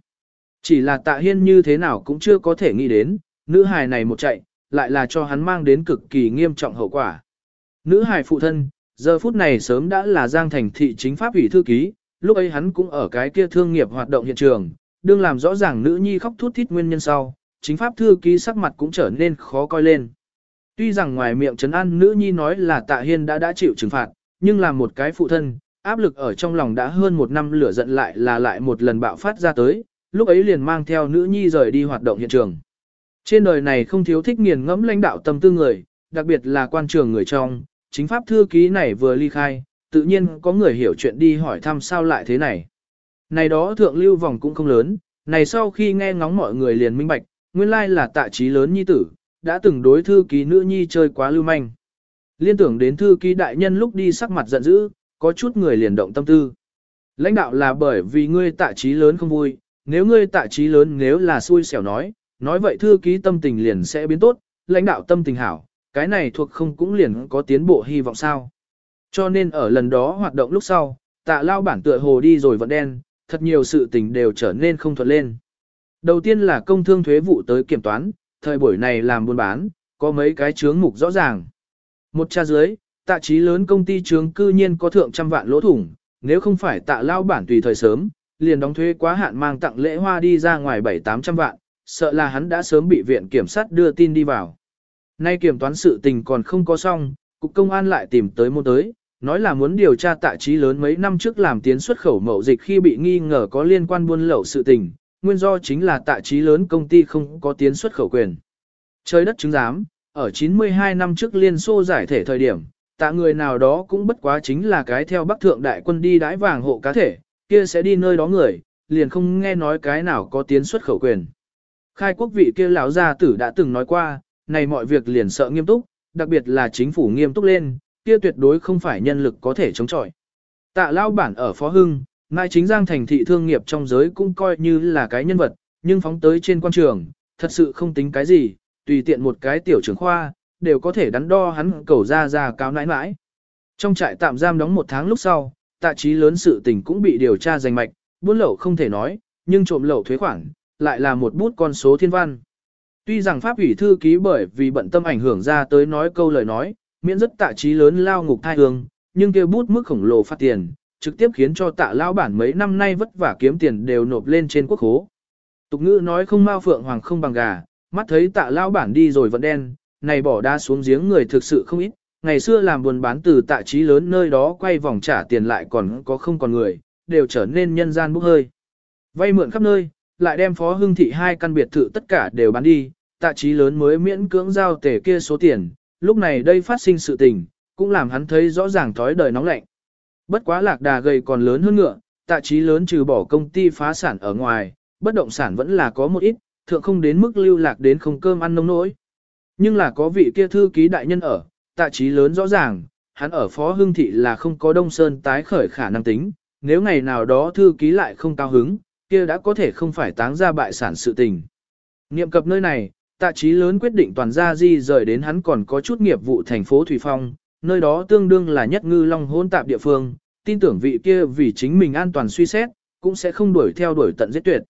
Chỉ là tạ hiên như thế nào cũng chưa có thể nghĩ đến, nữ hài này một chạy, lại là cho hắn mang đến cực kỳ nghiêm trọng hậu quả. Nữ hài phụ thân, giờ phút này sớm đã là Giang Thành thị chính pháp ủy thư ký, lúc ấy hắn cũng ở cái kia thương nghiệp hoạt động hiện trường, đương làm rõ ràng nữ nhi khóc thút thít nguyên nhân sau, chính pháp thư ký sắc mặt cũng trở nên khó coi lên. Tuy rằng ngoài miệng trấn an nữ nhi nói là tạ hiên đã đã chịu trừng phạt, nhưng là một cái phụ thân, áp lực ở trong lòng đã hơn một năm lửa giận lại là lại một lần bạo phát ra tới, lúc ấy liền mang theo nữ nhi rời đi hoạt động hiện trường. Trên đời này không thiếu thích nghiền ngẫm lãnh đạo tâm tư người, đặc biệt là quan trường người trong, chính pháp thư ký này vừa ly khai, tự nhiên có người hiểu chuyện đi hỏi thăm sao lại thế này. Này đó thượng lưu vòng cũng không lớn, này sau khi nghe ngóng mọi người liền minh bạch, nguyên lai là tạ trí lớn nhi tử, đã từng đối thư ký nữ nhi chơi quá lưu manh. Liên tưởng đến thư ký đại nhân lúc đi sắc mặt giận dữ, có chút người liền động tâm tư. Lãnh đạo là bởi vì ngươi tạ trí lớn không vui, nếu ngươi tạ trí lớn nếu là xui xẻo nói, nói vậy thư ký tâm tình liền sẽ biến tốt, lãnh đạo tâm tình hảo, cái này thuộc không cũng liền có tiến bộ hy vọng sao. Cho nên ở lần đó hoạt động lúc sau, tạ lao bản tựa hồ đi rồi vận đen, thật nhiều sự tình đều trở nên không thuận lên. Đầu tiên là công thương thuế vụ tới kiểm toán, thời buổi này làm buôn bán, có mấy cái chướng mục rõ ràng. Một cha dưới, tạ trí lớn công ty trướng cư nhiên có thượng trăm vạn lỗ thủng, nếu không phải tạ lao bản tùy thời sớm, liền đóng thuế quá hạn mang tặng lễ hoa đi ra ngoài 7-800 vạn, sợ là hắn đã sớm bị viện kiểm sát đưa tin đi vào. Nay kiểm toán sự tình còn không có xong, cục công an lại tìm tới môn tới, nói là muốn điều tra tạ trí lớn mấy năm trước làm tiến xuất khẩu mậu dịch khi bị nghi ngờ có liên quan buôn lậu sự tình, nguyên do chính là tạ trí lớn công ty không có tiến xuất khẩu quyền. Trời đất chứng giám, ở 92 năm trước Liên Xô giải thể thời điểm, tạ người nào đó cũng bất quá chính là cái theo Bắc Thượng Đại quân đi đãi vàng hộ cá thể, kia sẽ đi nơi đó người, liền không nghe nói cái nào có tiến xuất khẩu quyền. Khai quốc vị kia lão gia tử đã từng nói qua, này mọi việc liền sợ nghiêm túc, đặc biệt là chính phủ nghiêm túc lên, kia tuyệt đối không phải nhân lực có thể chống chọi. Tạ lao bản ở Phó Hưng, mai chính giang thành thị thương nghiệp trong giới cũng coi như là cái nhân vật, nhưng phóng tới trên quan trường, thật sự không tính cái gì, tùy tiện một cái tiểu trưởng khoa, đều có thể đắn đo hắn cầu ra ra cáo nãi nãi. Trong trại tạm giam đóng một tháng lúc sau, tạ trí lớn sự tình cũng bị điều tra danh mạch, buôn lậu không thể nói, nhưng trộm lậu thuế khoản, lại là một bút con số thiên văn. Tuy rằng pháp ủy thư ký bởi vì bận tâm ảnh hưởng ra tới nói câu lời nói, miễn rất tạ trí lớn lao ngục thai hương, nhưng kêu bút mức khổng lồ phát tiền, trực tiếp khiến cho tạ lao bản mấy năm nay vất vả kiếm tiền đều nộp lên trên quốc hố. Tục ngữ nói không mau phượng hoàng không bằng gà, mắt thấy tạ lao bản đi rồi vẫn đen, này bỏ đa xuống giếng người thực sự không ít, ngày xưa làm buồn bán từ tạ trí lớn nơi đó quay vòng trả tiền lại còn có không còn người, đều trở nên nhân gian bốc hơi. Vay mượn khắp nơi, lại đem phó hưng thị hai căn biệt thự tất cả đều bán đi, tạ trí lớn mới miễn cưỡng giao tể kia số tiền, lúc này đây phát sinh sự tình, cũng làm hắn thấy rõ ràng thói đời nóng lạnh. Bất quá lạc đà gầy còn lớn hơn ngựa, tạ trí lớn trừ bỏ công ty phá sản ở ngoài, bất động sản vẫn là có một ít, thượng không đến mức lưu lạc đến không cơm ăn nông nỗi. Nhưng là có vị kia thư ký đại nhân ở, tạ trí lớn rõ ràng, hắn ở phó hương thị là không có đông sơn tái khởi khả năng tính, nếu ngày nào đó thư ký lại không cao hứng, kia đã có thể không phải táng ra bại sản sự tình. Niệm cập nơi này, tạ trí lớn quyết định toàn gia di rời đến hắn còn có chút nghiệp vụ thành phố Thủy Phong, nơi đó tương đương là nhất ngư long hôn tạp địa phương, tin tưởng vị kia vì chính mình an toàn suy xét, cũng sẽ không đuổi theo đuổi tận giết tuyệt.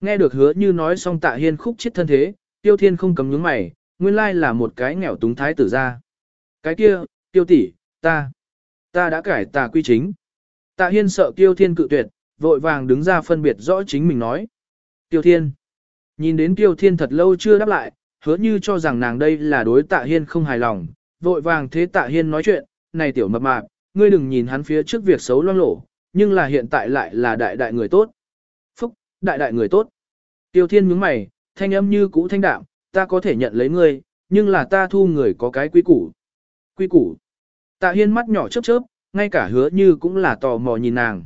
Nghe được hứa như nói xong tạ hiên khúc chết thân thế, tiêu thiên không cấm nhướng mày, nguyên lai là một cái nghèo túng thái tử ra. Cái kia, tiêu tỷ, ta, ta đã cải tà quy chính. Tạ hiên sợ tiêu thiên cự tuyệt, vội vàng đứng ra phân biệt rõ chính mình nói. Tiêu thiên, nhìn đến tiêu thiên thật lâu chưa đáp lại, hứa như cho rằng nàng đây là đối tạ hiên không hài lòng, vội vàng thế tạ hiên nói chuyện, này tiểu mập mạp, ngươi đừng nhìn hắn phía trước việc xấu loang lổ, nhưng là hiện tại lại là đại đại người tốt. Phúc, đại đại người tốt. Tiêu thiên nhướng mày, thanh âm như cũ thanh đạm, ta có thể nhận lấy ngươi, nhưng là ta thu người có cái quy củ. Quy củ. Tạ hiên mắt nhỏ chớp chớp, ngay cả hứa như cũng là tò mò nhìn nàng.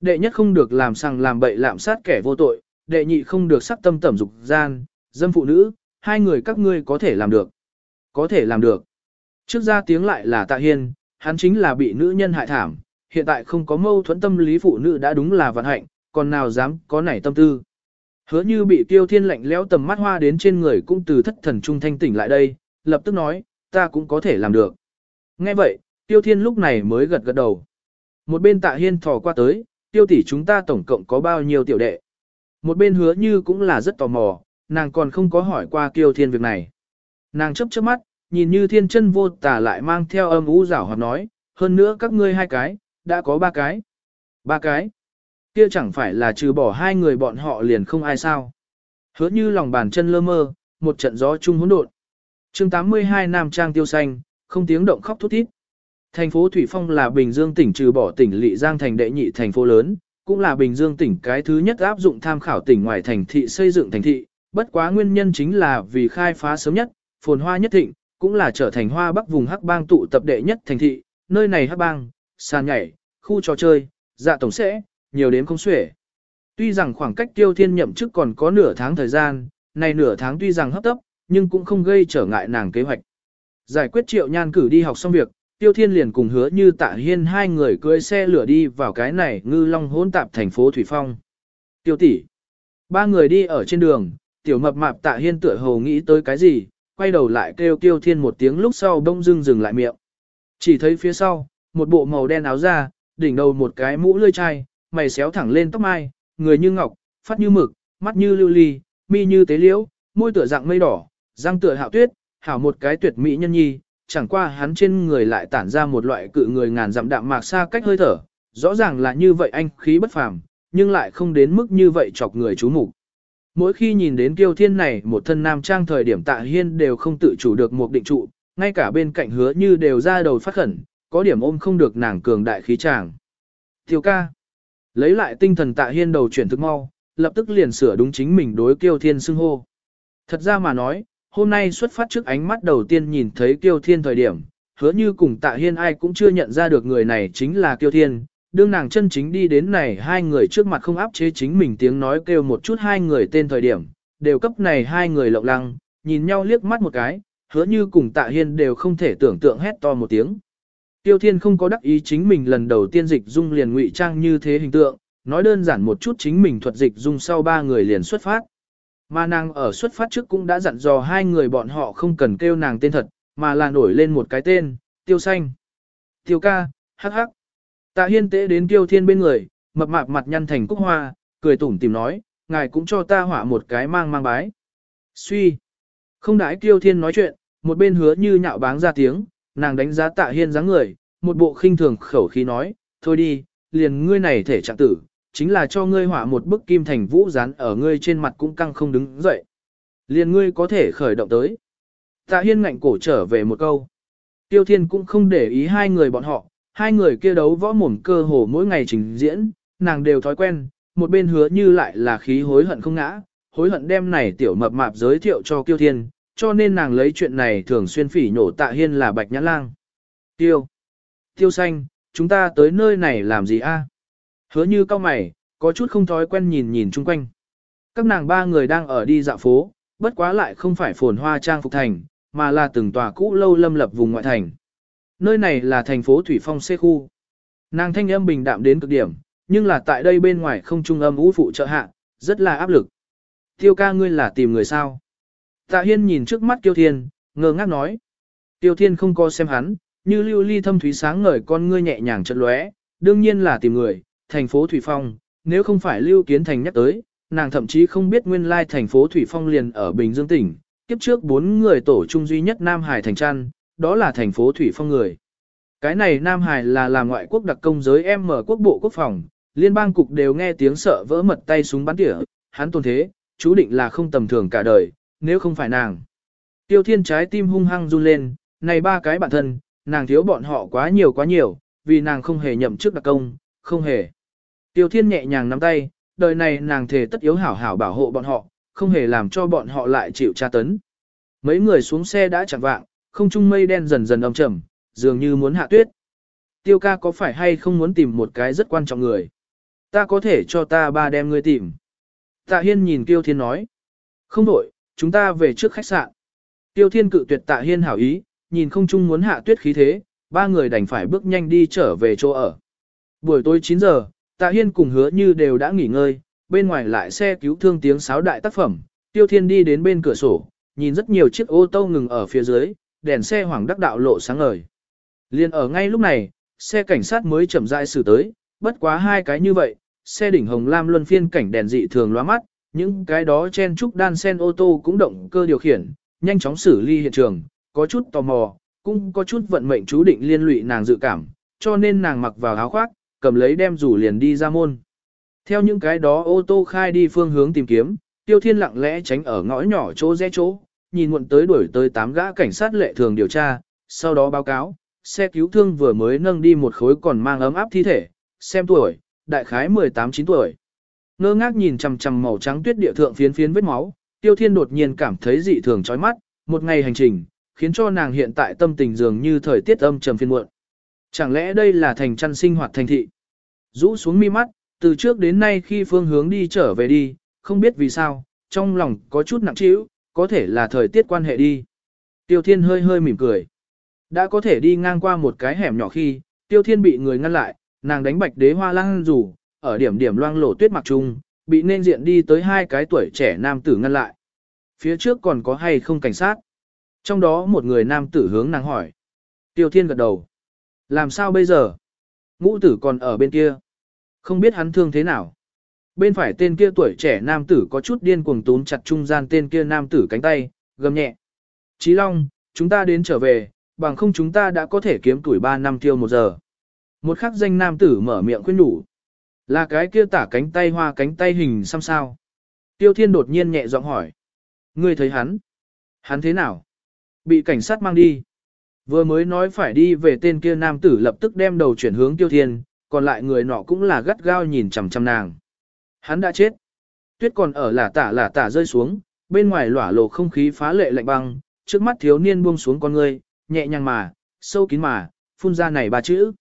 Đệ nhất không được làm sằng làm bậy lạm sát kẻ vô tội, đệ nhị không được sắc tâm tẩm dục gian, dâm phụ nữ, hai người các ngươi có thể làm được. Có thể làm được. Trước ra tiếng lại là tạ hiên, hắn chính là bị nữ nhân hại thảm, hiện tại không có mâu thuẫn tâm lý phụ nữ đã đúng là vận hạnh, còn nào dám có nảy tâm tư. Hứa như bị tiêu thiên lạnh lẽo tầm mắt hoa đến trên người cũng từ thất thần trung thanh tỉnh lại đây, lập tức nói, ta cũng có thể làm được. Nghe vậy, tiêu thiên lúc này mới gật gật đầu. Một bên tạ hiên thò qua tới, tiêu tỷ chúng ta tổng cộng có bao nhiêu tiểu đệ. Một bên hứa như cũng là rất tò mò, nàng còn không có hỏi qua tiêu thiên việc này. Nàng chấp chớp mắt, nhìn như thiên chân vô tả lại mang theo âm ú rảo hoặc nói, hơn nữa các ngươi hai cái, đã có ba cái. Ba cái. Kia chẳng phải là trừ bỏ hai người bọn họ liền không ai sao. Hứa như lòng bàn chân lơ mơ, một trận gió chung hỗn độn. chương 82 Nam Trang tiêu xanh, không tiếng động khóc thút thít. Thành phố Thủy Phong là Bình Dương tỉnh trừ bỏ tỉnh Lị Giang thành đệ nhị thành phố lớn, cũng là Bình Dương tỉnh cái thứ nhất áp dụng tham khảo tỉnh ngoài thành thị xây dựng thành thị, bất quá nguyên nhân chính là vì khai phá sớm nhất, phồn hoa nhất thịnh, cũng là trở thành hoa bắc vùng Hắc Bang tụ tập đệ nhất thành thị, nơi này Hắc Bang, sàn nhảy, khu trò chơi, dạ tổng sẽ, nhiều đến không xuể. Tuy rằng khoảng cách tiêu thiên nhậm chức còn có nửa tháng thời gian, này nửa tháng tuy rằng hấp tấp, nhưng cũng không gây trở ngại nàng kế hoạch. Giải quyết triệu nhan cử đi học xong việc, tiêu thiên liền cùng hứa như tạ hiên hai người cưỡi xe lửa đi vào cái này ngư long hỗn tạp thành phố Thủy Phong. Tiêu tỷ, Ba người đi ở trên đường, tiểu mập mạp tạ hiên tựa hồ nghĩ tới cái gì, quay đầu lại kêu tiêu thiên một tiếng lúc sau đông dưng dừng lại miệng. Chỉ thấy phía sau, một bộ màu đen áo da, đỉnh đầu một cái mũ lươi chai, mày xéo thẳng lên tóc mai, người như ngọc, phát như mực, mắt như lưu ly, mi như tế liễu, môi tựa dạng mây đỏ, răng tựa hạo tuyết, hảo một cái tuyệt mỹ nhân nhi, chẳng qua hắn trên người lại tản ra một loại cự người ngàn dặm đạm mạc xa cách hơi thở, rõ ràng là như vậy anh khí bất phàm, nhưng lại không đến mức như vậy chọc người chú mục. Mỗi khi nhìn đến kiêu thiên này một thân nam trang thời điểm tạ hiên đều không tự chủ được một định trụ, ngay cả bên cạnh hứa như đều ra đầu phát khẩn, có điểm ôm không được nàng cường đại khí tràng. Tiêu ca. Lấy lại tinh thần tạ hiên đầu chuyển thức mau, lập tức liền sửa đúng chính mình đối kiêu thiên xưng hô. Thật ra mà nói, hôm nay xuất phát trước ánh mắt đầu tiên nhìn thấy kiêu thiên thời điểm, hứa như cùng tạ hiên ai cũng chưa nhận ra được người này chính là kiêu thiên. Đương nàng chân chính đi đến này hai người trước mặt không áp chế chính mình tiếng nói kêu một chút hai người tên thời điểm, đều cấp này hai người lộng lăng, nhìn nhau liếc mắt một cái, hứa như cùng tạ hiên đều không thể tưởng tượng hét to một tiếng. Tiêu Thiên không có đắc ý chính mình lần đầu tiên dịch dung liền ngụy trang như thế hình tượng, nói đơn giản một chút chính mình thuật dịch dung sau ba người liền xuất phát. Mà nàng ở xuất phát trước cũng đã dặn dò hai người bọn họ không cần kêu nàng tên thật, mà là nổi lên một cái tên, Tiêu Xanh. Tiêu ca, hắc hắc. Tạ hiên tế đến Tiêu Thiên bên người, mập mạp mặt nhăn thành cúc hoa, cười tủm tìm nói, ngài cũng cho ta hỏa một cái mang mang bái. Suy. Không đãi Tiêu Thiên nói chuyện, một bên hứa như nhạo báng ra tiếng, nàng đánh giá tạ hiên dáng người, một bộ khinh thường khẩu khí nói, thôi đi, liền ngươi này thể trạng tử, chính là cho ngươi họa một bức kim thành vũ dán ở ngươi trên mặt cũng căng không đứng dậy. Liền ngươi có thể khởi động tới. Tạ hiên ngạnh cổ trở về một câu. Tiêu thiên cũng không để ý hai người bọn họ, hai người kia đấu võ mồm cơ hồ mỗi ngày trình diễn, nàng đều thói quen, một bên hứa như lại là khí hối hận không ngã, hối hận đem này tiểu mập mạp giới thiệu cho Tiêu Thiên, cho nên nàng lấy chuyện này thường xuyên phỉ nhổ tạ hiên là bạch nhãn lang. Tiêu. Tiêu xanh, chúng ta tới nơi này làm gì a? Hứa như cao mày, có chút không thói quen nhìn nhìn chung quanh. Các nàng ba người đang ở đi dạo phố, bất quá lại không phải phồn hoa trang phục thành, mà là từng tòa cũ lâu lâm lập vùng ngoại thành. Nơi này là thành phố Thủy Phong C khu. Nàng thanh âm bình đạm đến cực điểm, nhưng là tại đây bên ngoài không trung âm ú phụ trợ hạ, rất là áp lực. Tiêu ca ngươi là tìm người sao? Tạ Hiên nhìn trước mắt Tiêu Thiên, ngơ ngác nói. Tiêu Thiên không co xem hắn, như lưu ly thâm thúy sáng ngời con ngươi nhẹ nhàng chợt lóe, đương nhiên là tìm người, thành phố Thủy Phong, nếu không phải Lưu Kiến Thành nhắc tới, nàng thậm chí không biết nguyên lai thành phố Thủy Phong liền ở Bình Dương tỉnh, kiếp trước bốn người tổ chung duy nhất Nam Hải thành trăn, đó là thành phố Thủy Phong người. Cái này Nam Hải là làm ngoại quốc đặc công giới em mở quốc bộ quốc phòng, liên bang cục đều nghe tiếng sợ vỡ mật tay súng bắn tỉa, hắn tồn thế, chú định là không tầm thường cả đời, nếu không phải nàng. Tiêu thiên trái tim hung hăng run lên, này ba cái bản thân, nàng thiếu bọn họ quá nhiều quá nhiều, vì nàng không hề nhậm chức đặc công, không hề. Tiêu thiên nhẹ nhàng nắm tay, đời này nàng thề tất yếu hảo hảo bảo hộ bọn họ, không hề làm cho bọn họ lại chịu tra tấn. Mấy người xuống xe đã chẳng vạng, không trung mây đen dần dần âm trầm, dường như muốn hạ tuyết. Tiêu ca có phải hay không muốn tìm một cái rất quan trọng người? Ta có thể cho ta ba đem ngươi tìm. Tạ Hiên nhìn Tiêu Thiên nói. Không đổi, chúng ta về trước khách sạn. Tiêu Thiên cự tuyệt Tạ Hiên hảo ý, nhìn không chung muốn hạ tuyết khí thế, ba người đành phải bước nhanh đi trở về chỗ ở. Buổi tối 9 giờ, Tạ Hiên cùng hứa như đều đã nghỉ ngơi, bên ngoài lại xe cứu thương tiếng sáo đại tác phẩm, Tiêu Thiên đi đến bên cửa sổ, nhìn rất nhiều chiếc ô tô ngừng ở phía dưới, đèn xe hoàng đắc đạo lộ sáng ngời. Liên ở ngay lúc này, xe cảnh sát mới chậm rãi xử tới, bất quá hai cái như vậy, xe đỉnh hồng lam luân phiên cảnh đèn dị thường loa mắt, những cái đó chen trúc đan sen ô tô cũng động cơ điều khiển, nhanh chóng xử ly hiện trường, có chút tò mò, cũng có chút vận mệnh chú định liên lụy nàng dự cảm, cho nên nàng mặc vào áo khoác, cầm lấy đem rủ liền đi ra môn. Theo những cái đó ô tô khai đi phương hướng tìm kiếm, Tiêu Thiên lặng lẽ tránh ở ngõ nhỏ chỗ rẽ chỗ, nhìn muộn tới đuổi tới tám gã cảnh sát lệ thường điều tra, sau đó báo cáo, xe cứu thương vừa mới nâng đi một khối còn mang ấm áp thi thể, xem tuổi, đại khái 18-9 tuổi. Ngơ ngác nhìn chằm chằm màu trắng tuyết địa thượng phiến phiến vết máu, Tiêu Thiên đột nhiên cảm thấy dị thường chói mắt, một ngày hành trình, khiến cho nàng hiện tại tâm tình dường như thời tiết âm trầm phiên muộn. Chẳng lẽ đây là thành chăn sinh hoạt thành thị? Rũ xuống mi mắt, từ trước đến nay khi phương hướng đi trở về đi, không biết vì sao, trong lòng có chút nặng trĩu, có thể là thời tiết quan hệ đi. Tiêu Thiên hơi hơi mỉm cười. Đã có thể đi ngang qua một cái hẻm nhỏ khi, Tiêu Thiên bị người ngăn lại, nàng đánh bạch đế hoa lang rủ, ở điểm điểm loang lổ tuyết mặc trung, bị nên diện đi tới hai cái tuổi trẻ nam tử ngăn lại. Phía trước còn có hay không cảnh sát? Trong đó một người nam tử hướng nàng hỏi. Tiêu Thiên gật đầu. Làm sao bây giờ? Ngũ tử còn ở bên kia. Không biết hắn thương thế nào. Bên phải tên kia tuổi trẻ nam tử có chút điên cuồng túm chặt trung gian tên kia nam tử cánh tay, gầm nhẹ. Chí Long, chúng ta đến trở về, bằng không chúng ta đã có thể kiếm tuổi 3 năm tiêu một giờ. Một khắc danh nam tử mở miệng khuyên đủ. Là cái kia tả cánh tay hoa cánh tay hình xăm sao. Tiêu thiên đột nhiên nhẹ giọng hỏi. Ngươi thấy hắn? Hắn thế nào? Bị cảnh sát mang đi. Vừa mới nói phải đi về tên kia nam tử lập tức đem đầu chuyển hướng tiêu thiên, còn lại người nọ cũng là gắt gao nhìn chằm chằm nàng. Hắn đã chết. Tuyết còn ở là tả là tả rơi xuống, bên ngoài lỏa lộ không khí phá lệ lạnh băng, trước mắt thiếu niên buông xuống con ngươi, nhẹ nhàng mà, sâu kín mà, phun ra này ba chữ.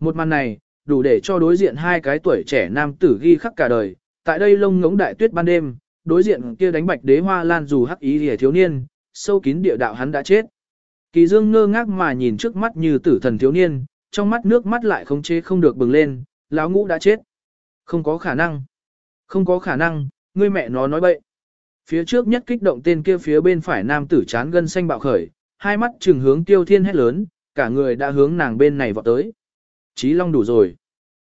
Một màn này, đủ để cho đối diện hai cái tuổi trẻ nam tử ghi khắc cả đời, tại đây lông ngống đại tuyết ban đêm, đối diện kia đánh bạch đế hoa lan dù hắc ý lìa thiếu niên, sâu kín địa đạo hắn đã chết. Kỳ dương ngơ ngác mà nhìn trước mắt như tử thần thiếu niên, trong mắt nước mắt lại không chế không được bừng lên, lão ngũ đã chết. Không có khả năng. Không có khả năng, ngươi mẹ nó nói bậy. Phía trước nhất kích động tên kia phía bên phải nam tử chán gân xanh bạo khởi, hai mắt trừng hướng tiêu thiên hét lớn, cả người đã hướng nàng bên này vọt tới. Chí Long đủ rồi.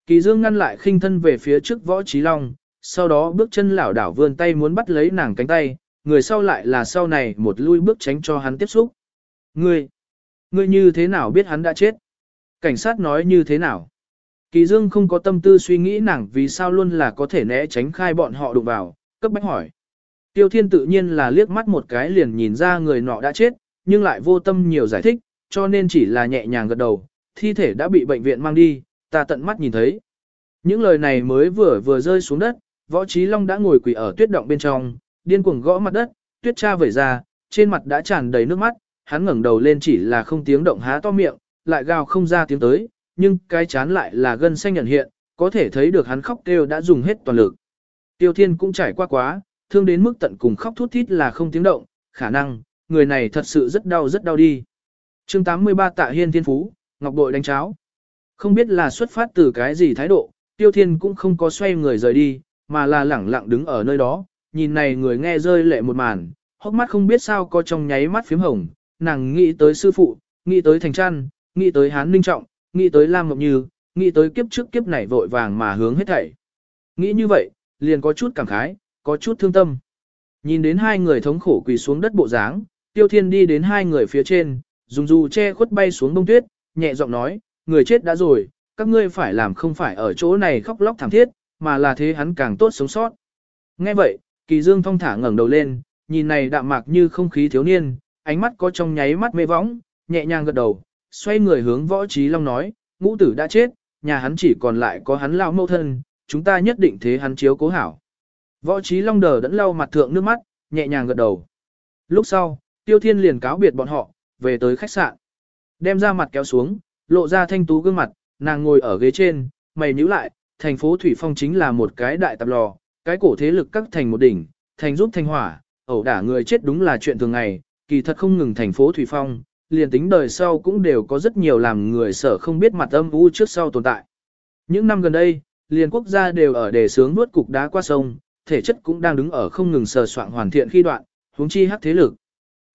Kỳ Dương ngăn lại khinh thân về phía trước võ Chí Long, sau đó bước chân lảo đảo vươn tay muốn bắt lấy nàng cánh tay, người sau lại là sau này một lui bước tránh cho hắn tiếp xúc. Ngươi, ngươi như thế nào biết hắn đã chết? Cảnh sát nói như thế nào? Kỳ Dương không có tâm tư suy nghĩ nàng vì sao luôn là có thể né tránh khai bọn họ đụng vào, cấp bách hỏi. Tiêu Thiên tự nhiên là liếc mắt một cái liền nhìn ra người nọ đã chết, nhưng lại vô tâm nhiều giải thích, cho nên chỉ là nhẹ nhàng gật đầu, thi thể đã bị bệnh viện mang đi, ta tận mắt nhìn thấy. Những lời này mới vừa vừa rơi xuống đất, võ trí long đã ngồi quỳ ở tuyết động bên trong, điên cuồng gõ mặt đất, tuyết cha vẩy ra, trên mặt đã tràn đầy nước mắt, hắn ngẩng đầu lên chỉ là không tiếng động há to miệng, lại gào không ra tiếng tới, nhưng cái chán lại là gân xanh nhận hiện, có thể thấy được hắn khóc kêu đã dùng hết toàn lực. Tiêu Thiên cũng trải qua quá, thương đến mức tận cùng khóc thút thít là không tiếng động, khả năng, người này thật sự rất đau rất đau đi. chương 83 tạ hiên thiên phú, ngọc bội đánh cháo. Không biết là xuất phát từ cái gì thái độ, tiêu thiên cũng không có xoay người rời đi, mà là lẳng lặng đứng ở nơi đó, nhìn này người nghe rơi lệ một màn, hốc mắt không biết sao có trong nháy mắt phím hồng, nàng nghĩ tới sư phụ, nghĩ tới thành trăn, nghĩ tới hán ninh trọng, nghĩ tới lam ngọc như, nghĩ tới kiếp trước kiếp này vội vàng mà hướng hết thảy. Nghĩ như vậy, liền có chút cảm khái, có chút thương tâm. Nhìn đến hai người thống khổ quỳ xuống đất bộ dáng, Tiêu Thiên đi đến hai người phía trên, dùng dù che khuất bay xuống bông tuyết, nhẹ giọng nói, người chết đã rồi, các ngươi phải làm không phải ở chỗ này khóc lóc thảm thiết, mà là thế hắn càng tốt sống sót. Nghe vậy, Kỳ Dương thong thả ngẩng đầu lên, nhìn này đạm mạc như không khí thiếu niên, ánh mắt có trong nháy mắt mê võng, nhẹ nhàng gật đầu, xoay người hướng Võ Trí Long nói, ngũ tử đã chết, nhà hắn chỉ còn lại có hắn lão mẫu thân, chúng ta nhất định thế hắn chiếu cố hảo. Võ Trí Long đờ đẫn lau mặt thượng nước mắt, nhẹ nhàng gật đầu. Lúc sau, Tiêu Thiên liền cáo biệt bọn họ, về tới khách sạn. Đem ra mặt kéo xuống, lộ ra thanh tú gương mặt, nàng ngồi ở ghế trên, mày nhíu lại, thành phố Thủy Phong chính là một cái đại tập lò, cái cổ thế lực các thành một đỉnh, thành giúp thành hỏa, ẩu đả người chết đúng là chuyện thường ngày, kỳ thật không ngừng thành phố Thủy Phong, liền tính đời sau cũng đều có rất nhiều làm người sở không biết mặt âm u trước sau tồn tại. Những năm gần đây, liền quốc gia đều ở đề sướng nuốt cục đá qua sông, thể chất cũng đang đứng ở không ngừng sờ soạn hoàn thiện khi đoạn, huống chi hắc thế lực.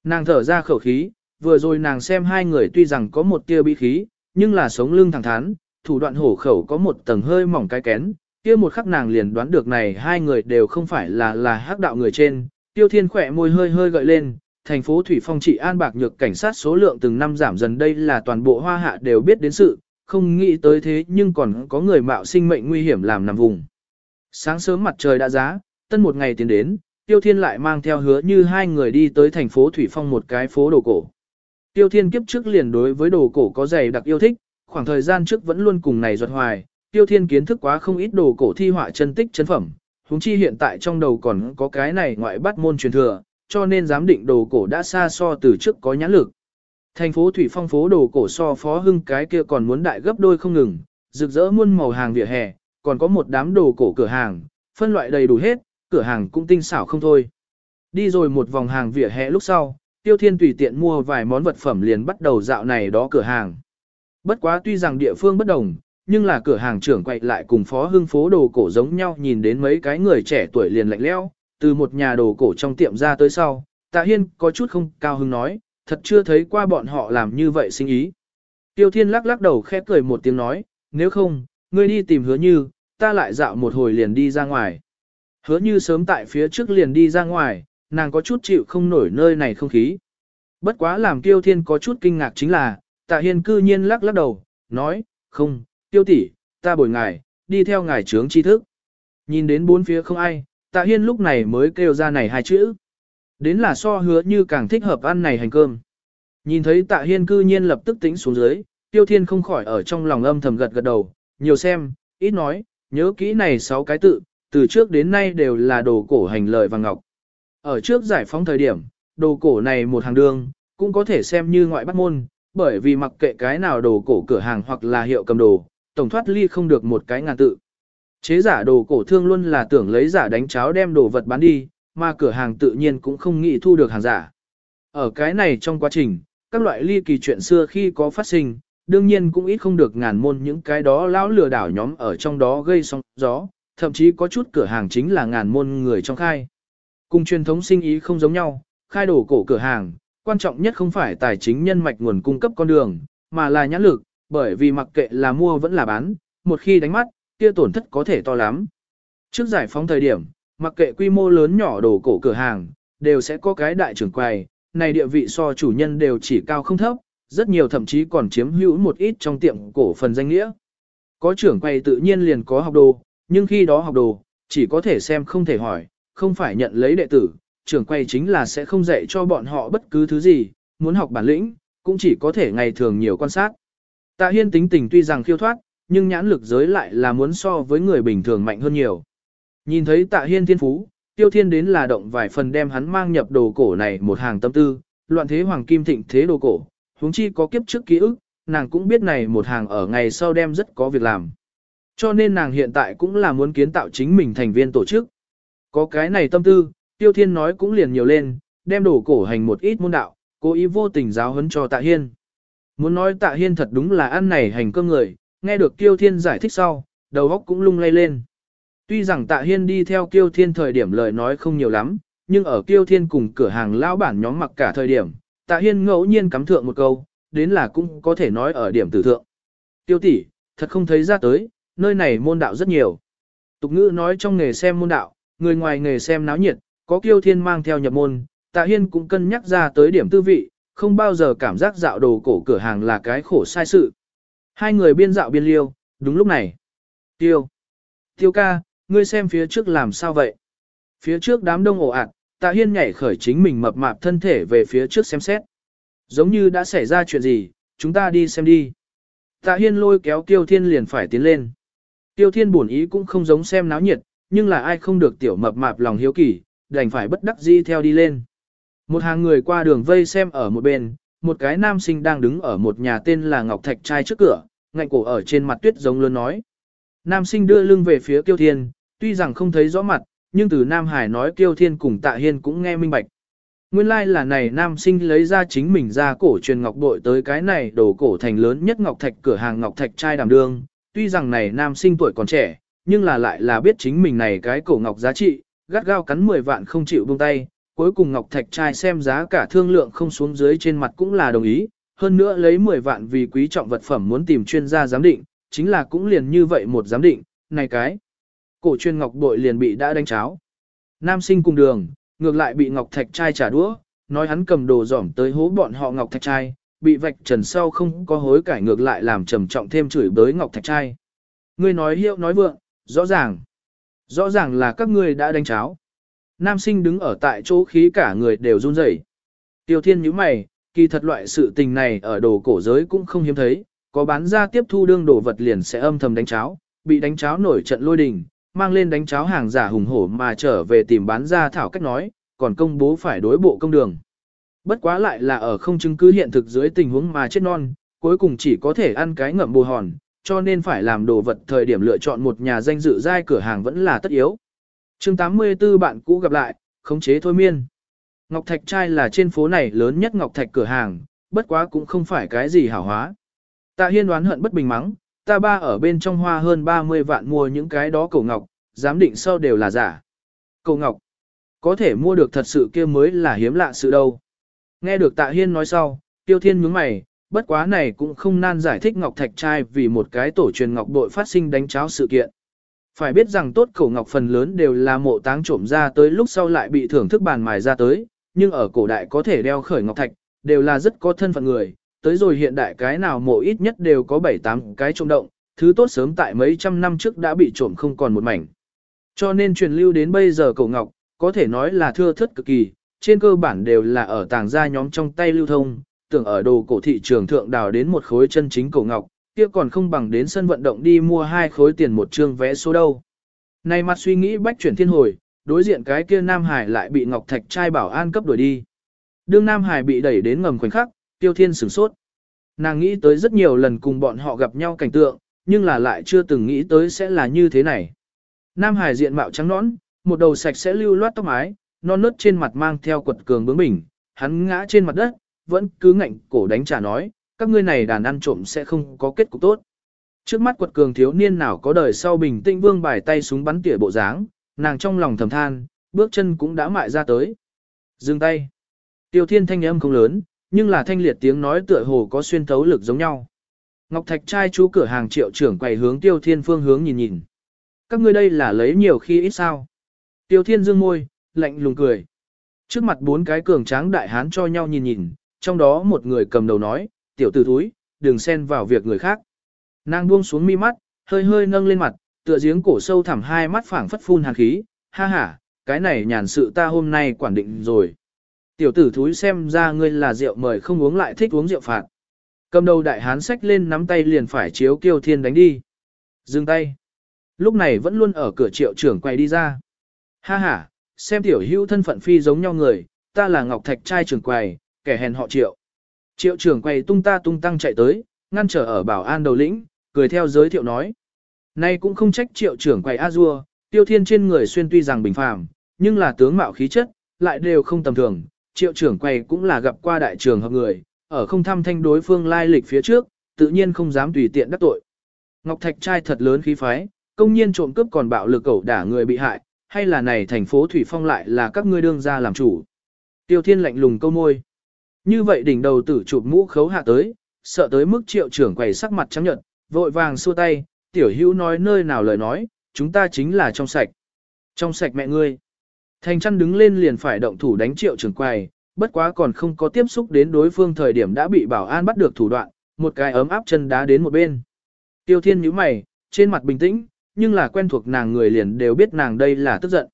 Nàng thở ra khẩu khí, vừa rồi nàng xem hai người tuy rằng có một tia bí khí, nhưng là sống lưng thẳng thắn, thủ đoạn hổ khẩu có một tầng hơi mỏng cái kén, kia một khắc nàng liền đoán được này hai người đều không phải là là hắc đạo người trên. Tiêu Thiên khỏe môi hơi hơi gợi lên, thành phố Thủy Phong trị an bạc nhược cảnh sát số lượng từng năm giảm dần đây là toàn bộ hoa hạ đều biết đến sự, không nghĩ tới thế nhưng còn có người mạo sinh mệnh nguy hiểm làm nằm vùng. Sáng sớm mặt trời đã giá, tân một ngày tiến đến, Tiêu Thiên lại mang theo hứa như hai người đi tới thành phố Thủy Phong một cái phố đồ cổ. Tiêu Thiên kiếp trước liền đối với đồ cổ có dày đặc yêu thích, khoảng thời gian trước vẫn luôn cùng này ruột hoài, Tiêu Thiên kiến thức quá không ít đồ cổ thi họa chân tích chân phẩm, huống chi hiện tại trong đầu còn có cái này ngoại bắt môn truyền thừa, cho nên giám định đồ cổ đã xa so từ trước có nhãn lực. Thành phố Thủy Phong phố đồ cổ so phó hưng cái kia còn muốn đại gấp đôi không ngừng, rực rỡ muôn màu hàng vỉa hè, còn có một đám đồ cổ cửa hàng, phân loại đầy đủ hết, cửa hàng cũng tinh xảo không thôi. Đi rồi một vòng hàng vỉa hè lúc sau, Tiêu Thiên tùy tiện mua vài món vật phẩm liền bắt đầu dạo này đó cửa hàng. Bất quá tuy rằng địa phương bất đồng, nhưng là cửa hàng trưởng quậy lại cùng phó hưng phố đồ cổ giống nhau nhìn đến mấy cái người trẻ tuổi liền lạnh lẽo, từ một nhà đồ cổ trong tiệm ra tới sau, Tạ Hiên có chút không cao hứng nói, thật chưa thấy qua bọn họ làm như vậy sinh ý. Tiêu Thiên lắc lắc đầu khẽ cười một tiếng nói, nếu không, ngươi đi tìm hứa như, ta lại dạo một hồi liền đi ra ngoài. Hứa như sớm tại phía trước liền đi ra ngoài, nàng có chút chịu không nổi nơi này không khí. Bất quá làm Tiêu Thiên có chút kinh ngạc chính là, Tạ Hiên cư nhiên lắc lắc đầu, nói, không, Tiêu tỷ, ta bồi ngài, đi theo ngài trướng tri thức. Nhìn đến bốn phía không ai, Tạ Hiên lúc này mới kêu ra này hai chữ. Đến là so hứa như càng thích hợp ăn này hành cơm. Nhìn thấy Tạ Hiên cư nhiên lập tức tính xuống dưới, Tiêu Thiên không khỏi ở trong lòng âm thầm gật gật đầu, nhiều xem, ít nói, nhớ kỹ này sáu cái tự, từ trước đến nay đều là đồ cổ hành lợi và ngọc. Ở trước giải phóng thời điểm, đồ cổ này một hàng đường, cũng có thể xem như ngoại bắt môn, bởi vì mặc kệ cái nào đồ cổ cửa hàng hoặc là hiệu cầm đồ, tổng thoát ly không được một cái ngàn tự. Chế giả đồ cổ thương luôn là tưởng lấy giả đánh cháo đem đồ vật bán đi, mà cửa hàng tự nhiên cũng không nghĩ thu được hàng giả. Ở cái này trong quá trình, các loại ly kỳ chuyện xưa khi có phát sinh, đương nhiên cũng ít không được ngàn môn những cái đó lão lừa đảo nhóm ở trong đó gây sóng gió, thậm chí có chút cửa hàng chính là ngàn môn người trong khai. Cùng truyền thống sinh ý không giống nhau, khai đổ cổ cửa hàng, quan trọng nhất không phải tài chính nhân mạch nguồn cung cấp con đường, mà là nhãn lực, bởi vì mặc kệ là mua vẫn là bán, một khi đánh mắt, kia tổn thất có thể to lắm. Trước giải phóng thời điểm, mặc kệ quy mô lớn nhỏ đồ cổ cửa hàng, đều sẽ có cái đại trưởng quầy, này địa vị so chủ nhân đều chỉ cao không thấp, rất nhiều thậm chí còn chiếm hữu một ít trong tiệm cổ phần danh nghĩa. Có trưởng quầy tự nhiên liền có học đồ, nhưng khi đó học đồ, chỉ có thể xem không thể hỏi, không phải nhận lấy đệ tử, trưởng quầy chính là sẽ không dạy cho bọn họ bất cứ thứ gì, muốn học bản lĩnh, cũng chỉ có thể ngày thường nhiều quan sát. Tạ Hiên tính tình tuy rằng khiêu thoát, nhưng nhãn lực giới lại là muốn so với người bình thường mạnh hơn nhiều. Nhìn thấy Tạ Hiên thiên phú, Tiêu Thiên đến là động vài phần đem hắn mang nhập đồ cổ này một hàng tâm tư, loạn thế hoàng kim thịnh thế đồ cổ, huống chi có kiếp trước ký ức, nàng cũng biết này một hàng ở ngày sau đem rất có việc làm. Cho nên nàng hiện tại cũng là muốn kiến tạo chính mình thành viên tổ chức. Có cái này tâm tư, Tiêu Thiên nói cũng liền nhiều lên, đem đồ cổ hành một ít môn đạo, cố ý vô tình giáo huấn cho Tạ Hiên. Muốn nói Tạ Hiên thật đúng là ăn này hành cơm người, nghe được Tiêu Thiên giải thích sau, đầu óc cũng lung lay lên. Tuy rằng Tạ Hiên đi theo Kiêu Thiên thời điểm lời nói không nhiều lắm, nhưng ở Kiêu Thiên cùng cửa hàng lão bản nhóm mặc cả thời điểm, Tạ Hiên ngẫu nhiên cắm thượng một câu, đến là cũng có thể nói ở điểm tử thượng. Tiêu tỷ, thật không thấy ra tới, nơi này môn đạo rất nhiều. Tục ngữ nói trong nghề xem môn đạo, người ngoài nghề xem náo nhiệt, có Kiêu Thiên mang theo nhập môn, Tạ Hiên cũng cân nhắc ra tới điểm tư vị, không bao giờ cảm giác dạo đồ cổ cửa hàng là cái khổ sai sự. Hai người biên dạo biên liêu, đúng lúc này. Tiêu. Tiêu ca, ngươi xem phía trước làm sao vậy? Phía trước đám đông ồ ạt, Tạ Hiên nhảy khởi chính mình mập mạp thân thể về phía trước xem xét. Giống như đã xảy ra chuyện gì, chúng ta đi xem đi. Tạ Hiên lôi kéo Tiêu Thiên liền phải tiến lên. Tiêu Thiên buồn ý cũng không giống xem náo nhiệt, nhưng là ai không được tiểu mập mạp lòng hiếu kỳ, đành phải bất đắc dĩ theo đi lên. Một hàng người qua đường vây xem ở một bên, một cái nam sinh đang đứng ở một nhà tên là Ngọc Thạch trai trước cửa, ngạnh cổ ở trên mặt tuyết giống lớn nói. Nam sinh đưa lưng về phía Tiêu Thiên, tuy rằng không thấy rõ mặt, nhưng từ Nam Hải nói Tiêu Thiên cùng Tạ Hiên cũng nghe minh bạch. Nguyên lai like là này nam sinh lấy ra chính mình ra cổ truyền ngọc bội tới cái này đổ cổ thành lớn nhất ngọc thạch cửa hàng ngọc thạch trai đàm đương. Tuy rằng này nam sinh tuổi còn trẻ, nhưng là lại là biết chính mình này cái cổ ngọc giá trị, gắt gao cắn 10 vạn không chịu buông tay. Cuối cùng ngọc thạch trai xem giá cả thương lượng không xuống dưới trên mặt cũng là đồng ý. Hơn nữa lấy 10 vạn vì quý trọng vật phẩm muốn tìm chuyên gia giám định, chính là cũng liền như vậy một giám định, này cái. Cổ chuyên ngọc bội liền bị đã đánh cháo. Nam sinh cùng đường, ngược lại bị ngọc thạch trai trả đũa, nói hắn cầm đồ giỏm tới hố bọn họ ngọc thạch trai, bị vạch trần sau không có hối cải ngược lại làm trầm trọng thêm chửi bới Ngọc Thạch trai. Ngươi nói hiệu nói vượng, rõ ràng. Rõ ràng là các ngươi đã đánh cháo. Nam sinh đứng ở tại chỗ khí cả người đều run rẩy. Tiêu thiên nhíu mày, kỳ thật loại sự tình này ở đồ cổ giới cũng không hiếm thấy, có bán ra tiếp thu đương đồ vật liền sẽ âm thầm đánh cháo, bị đánh cháo nổi trận lôi đình, mang lên đánh cháo hàng giả hùng hổ mà trở về tìm bán ra thảo cách nói, còn công bố phải đối bộ công đường. Bất quá lại là ở không chứng cứ hiện thực dưới tình huống mà chết non, cuối cùng chỉ có thể ăn cái ngậm bù hòn, cho nên phải làm đồ vật thời điểm lựa chọn một nhà danh dự giai cửa hàng vẫn là tất yếu chương 84 bạn cũ gặp lại, khống chế thôi miên. Ngọc Thạch trai là trên phố này lớn nhất Ngọc Thạch cửa hàng, bất quá cũng không phải cái gì hảo hóa. Tạ Hiên đoán hận bất bình mắng, ta ba ở bên trong hoa hơn 30 vạn mua những cái đó cổ ngọc, giám định sau đều là giả. Cổ ngọc, có thể mua được thật sự kia mới là hiếm lạ sự đâu. Nghe được Tạ Hiên nói sau, Tiêu Thiên nhướng mày, bất quá này cũng không nan giải thích Ngọc Thạch trai vì một cái tổ truyền ngọc bội phát sinh đánh cháo sự kiện. Phải biết rằng tốt cổ ngọc phần lớn đều là mộ táng trộm ra tới lúc sau lại bị thưởng thức bàn mài ra tới, nhưng ở cổ đại có thể đeo khởi ngọc thạch, đều là rất có thân phận người, tới rồi hiện đại cái nào mộ ít nhất đều có 7-8 cái trộm động, thứ tốt sớm tại mấy trăm năm trước đã bị trộm không còn một mảnh. Cho nên truyền lưu đến bây giờ cổ ngọc, có thể nói là thưa thất cực kỳ, trên cơ bản đều là ở tàng gia nhóm trong tay lưu thông, tưởng ở đồ cổ thị trường thượng đào đến một khối chân chính cổ ngọc, kia còn không bằng đến sân vận động đi mua hai khối tiền một trương vé số đâu. Này mặt suy nghĩ bách chuyển thiên hồi, đối diện cái kia Nam Hải lại bị Ngọc Thạch trai bảo an cấp đuổi đi. Đương Nam Hải bị đẩy đến ngầm khoảnh khắc, Tiêu Thiên sửng sốt. Nàng nghĩ tới rất nhiều lần cùng bọn họ gặp nhau cảnh tượng, nhưng là lại chưa từng nghĩ tới sẽ là như thế này. Nam Hải diện mạo trắng nõn, một đầu sạch sẽ lưu loát tóc mái, non nớt trên mặt mang theo quật cường bướng bỉnh, hắn ngã trên mặt đất, vẫn cứ ngạnh cổ đánh trả nói, các ngươi này đàn ăn trộm sẽ không có kết cục tốt. Trước mắt quật cường thiếu niên nào có đời sau bình tĩnh vương bài tay súng bắn tỉa bộ dáng, nàng trong lòng thầm than, bước chân cũng đã mại ra tới. Dừng tay. Tiêu thiên thanh âm không lớn, nhưng là thanh liệt tiếng nói tựa hồ có xuyên thấu lực giống nhau. Ngọc Thạch trai chú cửa hàng triệu trưởng quầy hướng tiêu thiên phương hướng nhìn nhìn. Các ngươi đây là lấy nhiều khi ít sao. Tiêu thiên dương môi, lạnh lùng cười. Trước mặt bốn cái cường tráng đại hán cho nhau nhìn nhìn, trong đó một người cầm đầu nói, tiểu tử thúi, đừng xen vào việc người khác. Nàng buông xuống mi mắt, hơi hơi nâng lên mặt, tựa giếng cổ sâu thẳm hai mắt phảng phất phun hàn khí, ha ha, cái này nhàn sự ta hôm nay quản định rồi. Tiểu tử thúi xem ra ngươi là rượu mời không uống lại thích uống rượu phạt. Cầm đầu đại hán sách lên nắm tay liền phải chiếu kiêu thiên đánh đi. Dừng tay. Lúc này vẫn luôn ở cửa triệu trưởng quay đi ra. Ha ha, xem tiểu hữu thân phận phi giống nhau người, ta là Ngọc Thạch trai trưởng quầy, kẻ hèn họ triệu. Triệu trưởng quầy tung ta tung tăng chạy tới, ngăn trở ở bảo an đầu lĩnh, cười theo giới thiệu nói. Nay cũng không trách triệu trưởng quầy A-dua, tiêu thiên trên người xuyên tuy rằng bình phàm, nhưng là tướng mạo khí chất, lại đều không tầm thường. Triệu trưởng quầy cũng là gặp qua đại trường hợp người, ở không thăm thanh đối phương lai lịch phía trước, tự nhiên không dám tùy tiện đắc tội. Ngọc Thạch trai thật lớn khí phái, công nhiên trộm cướp còn bạo lực cẩu đả người bị hại, hay là này thành phố Thủy Phong lại là các ngươi đương gia làm chủ. Tiêu thiên lạnh lùng câu môi. Như vậy đỉnh đầu tử chụp mũ khấu hạ tới, sợ tới mức triệu trưởng quầy sắc mặt trắng nhợt, vội vàng xua tay, tiểu hữu nói nơi nào lời nói, chúng ta chính là trong sạch. Trong sạch mẹ ngươi. Thành chăn đứng lên liền phải động thủ đánh triệu trưởng quầy, bất quá còn không có tiếp xúc đến đối phương thời điểm đã bị bảo an bắt được thủ đoạn, một cái ấm áp chân đá đến một bên. Tiêu thiên nhíu mày, trên mặt bình tĩnh, nhưng là quen thuộc nàng người liền đều biết nàng đây là tức giận.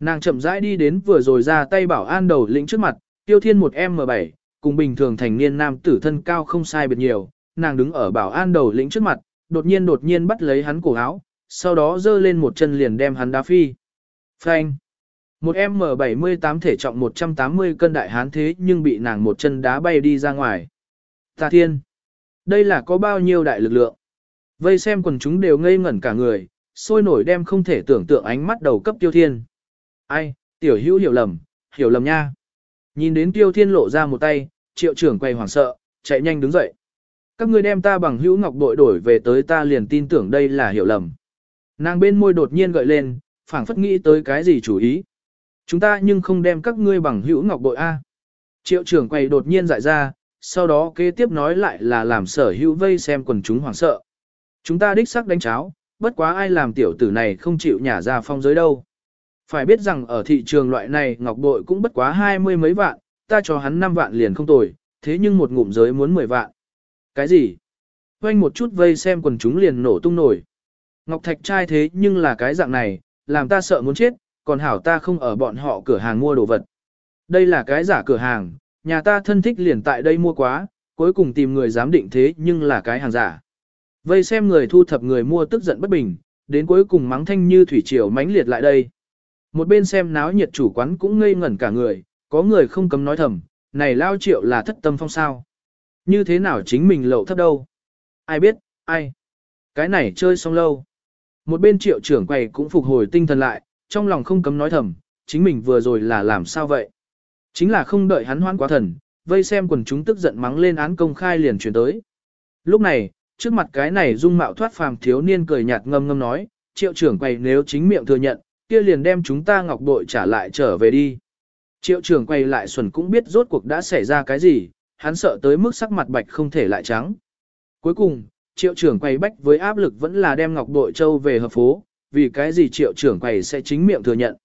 Nàng chậm rãi đi đến vừa rồi ra tay bảo an đầu lĩnh trước mặt, tiêu thiên một M7, cùng bình thường thành niên nam tử thân cao không sai biệt nhiều, nàng đứng ở bảo an đầu lĩnh trước mặt, đột nhiên đột nhiên bắt lấy hắn cổ áo, sau đó giơ lên một chân liền đem hắn đá phi. Phanh. Một M78 thể trọng 180 cân đại hán thế nhưng bị nàng một chân đá bay đi ra ngoài. Ta thiên. Đây là có bao nhiêu đại lực lượng. Vây xem quần chúng đều ngây ngẩn cả người, sôi nổi đem không thể tưởng tượng ánh mắt đầu cấp tiêu thiên. Ai, tiểu hữu hiểu lầm, hiểu lầm nha. Nhìn đến tiêu thiên lộ ra một tay, triệu trưởng quay hoảng sợ, chạy nhanh đứng dậy. Các ngươi đem ta bằng hữu ngọc bội đổi về tới ta liền tin tưởng đây là hiểu lầm. Nàng bên môi đột nhiên gợi lên, phảng phất nghĩ tới cái gì chủ ý. Chúng ta nhưng không đem các ngươi bằng hữu ngọc bội A. Triệu trưởng quay đột nhiên dại ra, sau đó kế tiếp nói lại là làm sở hữu vây xem quần chúng hoảng sợ. Chúng ta đích xác đánh cháo, bất quá ai làm tiểu tử này không chịu nhả ra phong giới đâu. Phải biết rằng ở thị trường loại này ngọc bội cũng bất quá hai mươi mấy vạn, ta cho hắn 5 vạn liền không tồi, Thế nhưng một ngụm giới muốn 10 vạn. Cái gì? Quanh một chút vây xem quần chúng liền nổ tung nổi. Ngọc Thạch trai thế nhưng là cái dạng này, làm ta sợ muốn chết, còn hảo ta không ở bọn họ cửa hàng mua đồ vật. Đây là cái giả cửa hàng, nhà ta thân thích liền tại đây mua quá, cuối cùng tìm người giám định thế nhưng là cái hàng giả. Vây xem người thu thập người mua tức giận bất bình, đến cuối cùng mắng thanh như thủy triều mãnh liệt lại đây. Một bên xem náo nhiệt chủ quán cũng ngây ngẩn cả người, có người không cấm nói thầm, này lao triệu là thất tâm phong sao. Như thế nào chính mình lậu thấp đâu? Ai biết, ai? Cái này chơi xong lâu. Một bên triệu trưởng quầy cũng phục hồi tinh thần lại, trong lòng không cấm nói thầm, chính mình vừa rồi là làm sao vậy? Chính là không đợi hắn hoan quá thần, vây xem quần chúng tức giận mắng lên án công khai liền chuyển tới. Lúc này, trước mặt cái này dung mạo thoát phàm thiếu niên cười nhạt ngâm ngâm nói, triệu trưởng quầy nếu chính miệng thừa nhận, kia liền đem chúng ta ngọc bội trả lại trở về đi. Triệu trưởng quay lại xuẩn cũng biết rốt cuộc đã xảy ra cái gì, hắn sợ tới mức sắc mặt bạch không thể lại trắng. Cuối cùng, triệu trưởng quay bách với áp lực vẫn là đem ngọc bội châu về hợp phố, vì cái gì triệu trưởng quay sẽ chính miệng thừa nhận.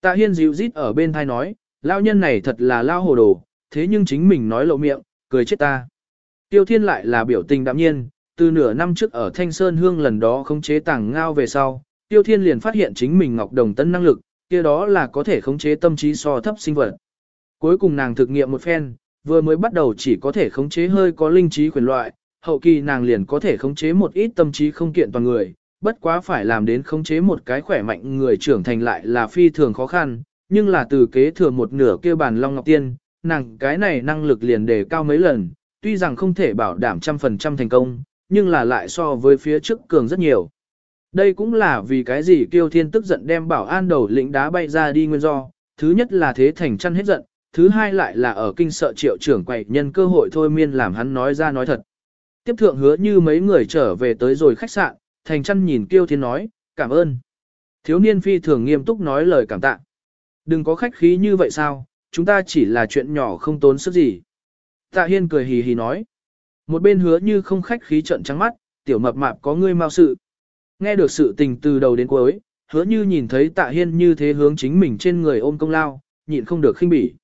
Tạ hiên dịu rít ở bên thai nói, lao nhân này thật là lao hồ đồ, thế nhưng chính mình nói lộ miệng, cười chết ta. Tiêu thiên lại là biểu tình đạm nhiên, từ nửa năm trước ở Thanh Sơn Hương lần đó không chế tàng ngao về sau, Tiêu Thiên liền phát hiện chính mình Ngọc Đồng Tân năng lực, kia đó là có thể khống chế tâm trí so thấp sinh vật. Cuối cùng nàng thực nghiệm một phen, vừa mới bắt đầu chỉ có thể khống chế hơi có linh trí quyền loại, hậu kỳ nàng liền có thể khống chế một ít tâm trí không kiện toàn người, bất quá phải làm đến khống chế một cái khỏe mạnh người trưởng thành lại là phi thường khó khăn, nhưng là từ kế thừa một nửa kia bàn Long Ngọc Tiên, nàng cái này năng lực liền đề cao mấy lần, tuy rằng không thể bảo đảm trăm phần trăm thành công, nhưng là lại so với phía trước cường rất nhiều. Đây cũng là vì cái gì Kiêu Thiên tức giận đem bảo an đầu lĩnh đá bay ra đi nguyên do, thứ nhất là thế thành chăn hết giận, thứ hai lại là ở kinh sợ triệu trưởng quậy nhân cơ hội thôi miên làm hắn nói ra nói thật. Tiếp thượng hứa như mấy người trở về tới rồi khách sạn, thành chăn nhìn Kiêu Thiên nói, cảm ơn. Thiếu niên phi thường nghiêm túc nói lời cảm tạ. Đừng có khách khí như vậy sao, chúng ta chỉ là chuyện nhỏ không tốn sức gì. Tạ Hiên cười hì hì nói. Một bên hứa như không khách khí trận trắng mắt, tiểu mập mạp có ngươi mau sự. Nghe được sự tình từ đầu đến cuối, hứa như nhìn thấy tạ hiên như thế hướng chính mình trên người ôm công lao, nhịn không được khinh bỉ.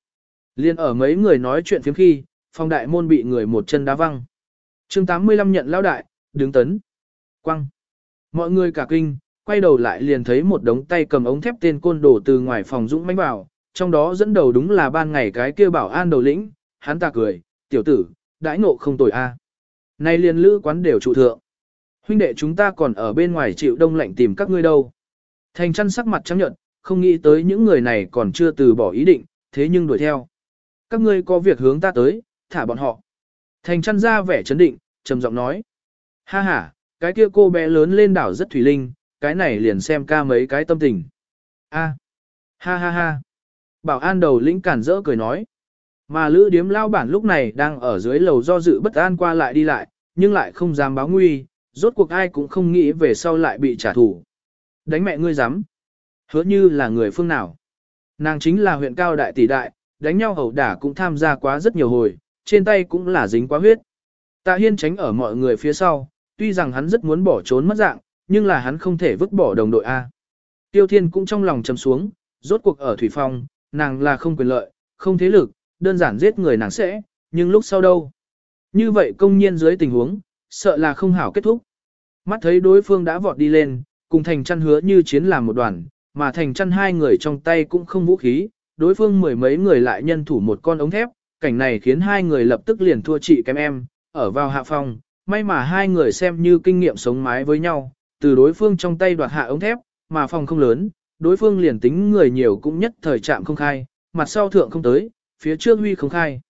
Liên ở mấy người nói chuyện phiếm khi, phong đại môn bị người một chân đá văng. chương 85 nhận lao đại, đứng tấn. Quăng. Mọi người cả kinh, quay đầu lại liền thấy một đống tay cầm ống thép tên côn đổ từ ngoài phòng dũng mãnh vào, trong đó dẫn đầu đúng là ban ngày cái kia bảo an đầu lĩnh, hắn ta cười, tiểu tử, đãi ngộ không tồi a. Nay liền lữ quán đều trụ thượng. Huynh đệ chúng ta còn ở bên ngoài chịu đông lạnh tìm các ngươi đâu. Thành chăn sắc mặt trắng nhợt, không nghĩ tới những người này còn chưa từ bỏ ý định, thế nhưng đuổi theo. Các ngươi có việc hướng ta tới, thả bọn họ. Thành chăn ra vẻ chấn định, trầm giọng nói. Ha ha, cái kia cô bé lớn lên đảo rất thủy linh, cái này liền xem ca mấy cái tâm tình. A, ha ha ha. Bảo an đầu lĩnh cản rỡ cười nói. Mà lữ điếm lao bản lúc này đang ở dưới lầu do dự bất an qua lại đi lại, nhưng lại không dám báo nguy, rốt cuộc ai cũng không nghĩ về sau lại bị trả thù. Đánh mẹ ngươi dám. Hứa như là người phương nào. Nàng chính là huyện cao đại tỷ đại, đánh nhau hầu đả cũng tham gia quá rất nhiều hồi, trên tay cũng là dính quá huyết. Tạ Hiên tránh ở mọi người phía sau, tuy rằng hắn rất muốn bỏ trốn mất dạng, nhưng là hắn không thể vứt bỏ đồng đội A. Tiêu Thiên cũng trong lòng trầm xuống, rốt cuộc ở Thủy Phong, nàng là không quyền lợi, không thế lực, đơn giản giết người nàng sẽ, nhưng lúc sau đâu. Như vậy công nhiên dưới tình huống, sợ là không hảo kết thúc. Mắt thấy đối phương đã vọt đi lên, cùng thành chăn hứa như chiến làm một đoàn, mà thành chăn hai người trong tay cũng không vũ khí, đối phương mười mấy người lại nhân thủ một con ống thép, cảnh này khiến hai người lập tức liền thua chị kém em, ở vào hạ phòng, may mà hai người xem như kinh nghiệm sống mái với nhau, từ đối phương trong tay đoạt hạ ống thép, mà phòng không lớn, đối phương liền tính người nhiều cũng nhất thời chạm không khai, mặt sau thượng không tới, phía trước huy không khai.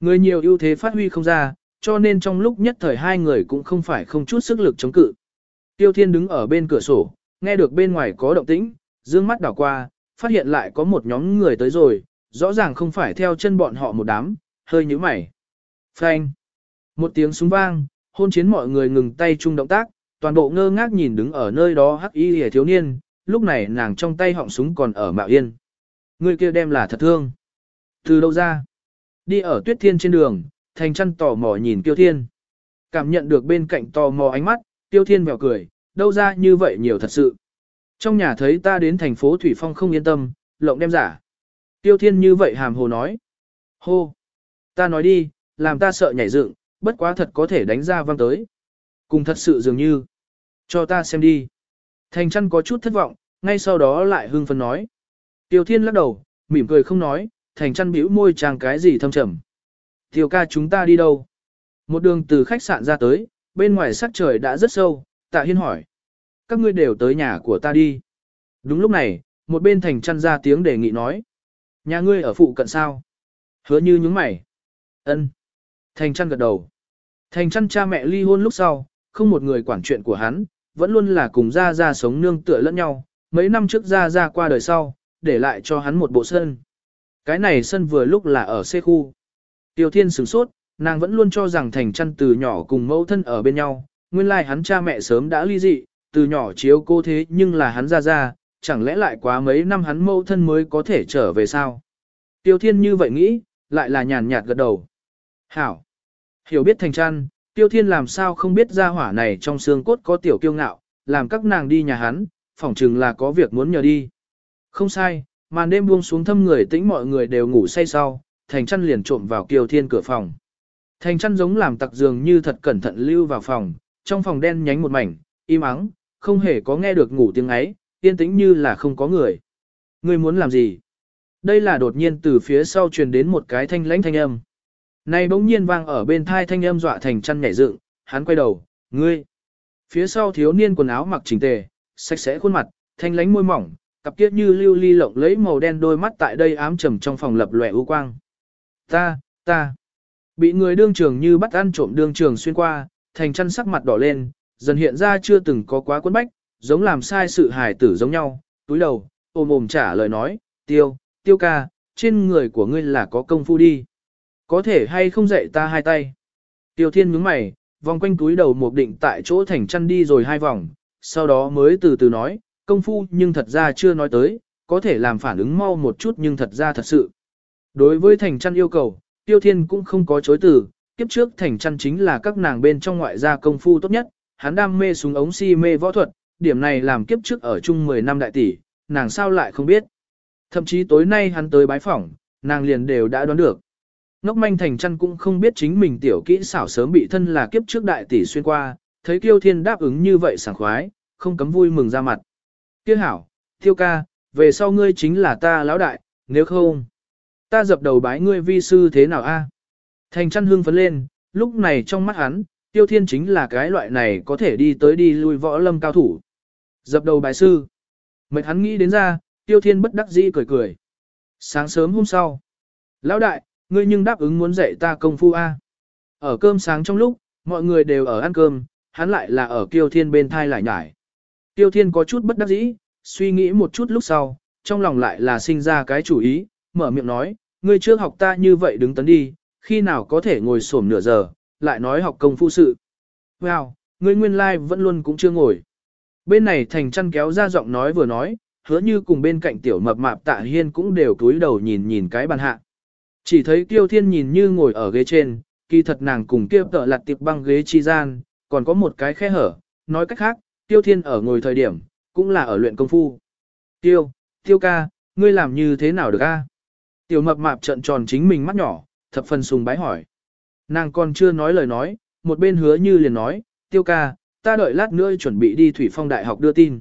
Người nhiều ưu thế phát huy không ra, cho nên trong lúc nhất thời hai người cũng không phải không chút sức lực chống cự. Tiêu Thiên đứng ở bên cửa sổ, nghe được bên ngoài có động tĩnh, dương mắt đảo qua, phát hiện lại có một nhóm người tới rồi, rõ ràng không phải theo chân bọn họ một đám, hơi nhíu mày. Phanh! Một tiếng súng vang, hôn chiến mọi người ngừng tay chung động tác, toàn bộ ngơ ngác nhìn đứng ở nơi đó hắc y hề thiếu niên, lúc này nàng trong tay họng súng còn ở mạo yên. Người kia đem là thật thương. Từ đâu ra? Đi ở tuyết thiên trên đường, thành chăn tò mò nhìn tiêu thiên. Cảm nhận được bên cạnh tò mò ánh mắt, tiêu thiên mèo cười, đâu ra như vậy nhiều thật sự. Trong nhà thấy ta đến thành phố Thủy Phong không yên tâm, lộng đem giả. Tiêu thiên như vậy hàm hồ nói. Hô! Ta nói đi, làm ta sợ nhảy dựng, bất quá thật có thể đánh ra văng tới. Cùng thật sự dường như. Cho ta xem đi. Thành chăn có chút thất vọng, ngay sau đó lại hưng phấn nói. Tiêu thiên lắc đầu, mỉm cười không nói, thành chăn bĩu môi chàng cái gì thâm trầm. Tiêu ca chúng ta đi đâu? Một đường từ khách sạn ra tới, bên ngoài sắc trời đã rất sâu, tạ hiên hỏi. Các ngươi đều tới nhà của ta đi. Đúng lúc này, một bên thành chăn ra tiếng đề nghị nói. Nhà ngươi ở phụ cận sao? Hứa như nhúng mày. ân Thành chăn gật đầu. Thành chăn cha mẹ ly hôn lúc sau, không một người quản chuyện của hắn, vẫn luôn là cùng ra ra sống nương tựa lẫn nhau. Mấy năm trước ra ra qua đời sau, để lại cho hắn một bộ sân. Cái này sân vừa lúc là ở xe khu. Tiêu thiên sửng sốt, nàng vẫn luôn cho rằng thành Chân từ nhỏ cùng mẫu thân ở bên nhau, nguyên lai hắn cha mẹ sớm đã ly dị, từ nhỏ chiếu cô thế nhưng là hắn ra ra, chẳng lẽ lại quá mấy năm hắn mẫu thân mới có thể trở về sao? Tiêu thiên như vậy nghĩ, lại là nhàn nhạt gật đầu. Hảo! Hiểu biết thành Chân, tiêu thiên làm sao không biết ra hỏa này trong xương cốt có tiểu kiêu ngạo, làm các nàng đi nhà hắn, phỏng chừng là có việc muốn nhờ đi. Không sai, màn đêm buông xuống thâm người tĩnh mọi người đều ngủ say sau, thành chăn liền trộm vào kiều thiên cửa phòng. Thành chăn giống làm tặc dường như thật cẩn thận lưu vào phòng, trong phòng đen nhánh một mảnh, im ắng, không hề có nghe được ngủ tiếng ấy, yên tĩnh như là không có người. Ngươi muốn làm gì? Đây là đột nhiên từ phía sau truyền đến một cái thanh lãnh thanh âm. Này bỗng nhiên vang ở bên thai thanh âm dọa thành chăn nhảy dựng, hắn quay đầu, ngươi. Phía sau thiếu niên quần áo mặc chỉnh tề, sạch sẽ khuôn mặt, thanh lãnh môi mỏng, cặp kiết như lưu ly lộng lấy màu đen đôi mắt tại đây ám trầm trong phòng lập lòe ưu quang. Ta, ta. Bị người đương trường như bắt ăn trộm đương trường xuyên qua, thành chăn sắc mặt đỏ lên, dần hiện ra chưa từng có quá quân bách, giống làm sai sự hài tử giống nhau, túi đầu, ôm ôm trả lời nói, tiêu, tiêu ca, trên người của ngươi là có công phu đi. Có thể hay không dạy ta hai tay. Tiêu thiên nhướng mày, vòng quanh túi đầu một định tại chỗ thành chăn đi rồi hai vòng, sau đó mới từ từ nói, công phu nhưng thật ra chưa nói tới, có thể làm phản ứng mau một chút nhưng thật ra thật sự. Đối với thành chăn yêu cầu, tiêu thiên cũng không có chối từ, kiếp trước thành chăn chính là các nàng bên trong ngoại gia công phu tốt nhất, hắn đam mê súng ống si mê võ thuật, điểm này làm kiếp trước ở chung 10 năm đại tỷ, nàng sao lại không biết. Thậm chí tối nay hắn tới bái phỏng, nàng liền đều đã đoán được. Ngốc manh thành chăn cũng không biết chính mình tiểu kỹ xảo sớm bị thân là kiếp trước đại tỷ xuyên qua, thấy Tiêu thiên đáp ứng như vậy sảng khoái, không cấm vui mừng ra mặt. Tiêu hảo, tiêu ca, về sau ngươi chính là ta lão đại, nếu không, ta dập đầu bái ngươi vi sư thế nào a? Thành chăn hương phấn lên, lúc này trong mắt hắn, tiêu thiên chính là cái loại này có thể đi tới đi lui võ lâm cao thủ. Dập đầu bài sư. Mệt hắn nghĩ đến ra, tiêu thiên bất đắc dĩ cười cười. Sáng sớm hôm sau. Lão đại, ngươi nhưng đáp ứng muốn dạy ta công phu A. Ở cơm sáng trong lúc, mọi người đều ở ăn cơm, hắn lại là ở tiêu thiên bên thai lại nhải. Tiêu thiên có chút bất đắc dĩ, suy nghĩ một chút lúc sau, trong lòng lại là sinh ra cái chủ ý, mở miệng nói, ngươi trước học ta như vậy đứng tấn đi, khi nào có thể ngồi xổm nửa giờ, lại nói học công phu sự. Wow, ngươi nguyên lai like vẫn luôn cũng chưa ngồi. Bên này thành chăn kéo ra giọng nói vừa nói, hứa như cùng bên cạnh tiểu mập mạp tạ hiên cũng đều túi đầu nhìn nhìn cái bàn hạ. Chỉ thấy tiêu thiên nhìn như ngồi ở ghế trên, kỳ thật nàng cùng kia tợ lặt tiệp băng ghế chi gian, còn có một cái khe hở, nói cách khác, tiêu thiên ở ngồi thời điểm, cũng là ở luyện công phu. Tiêu, tiêu ca, ngươi làm như thế nào được a? Tiểu mập mạp trận tròn chính mình mắt nhỏ, thập phần sùng bái hỏi. Nàng còn chưa nói lời nói, một bên hứa như liền nói, tiêu ca, ta đợi lát nữa chuẩn bị đi Thủy Phong Đại học đưa tin.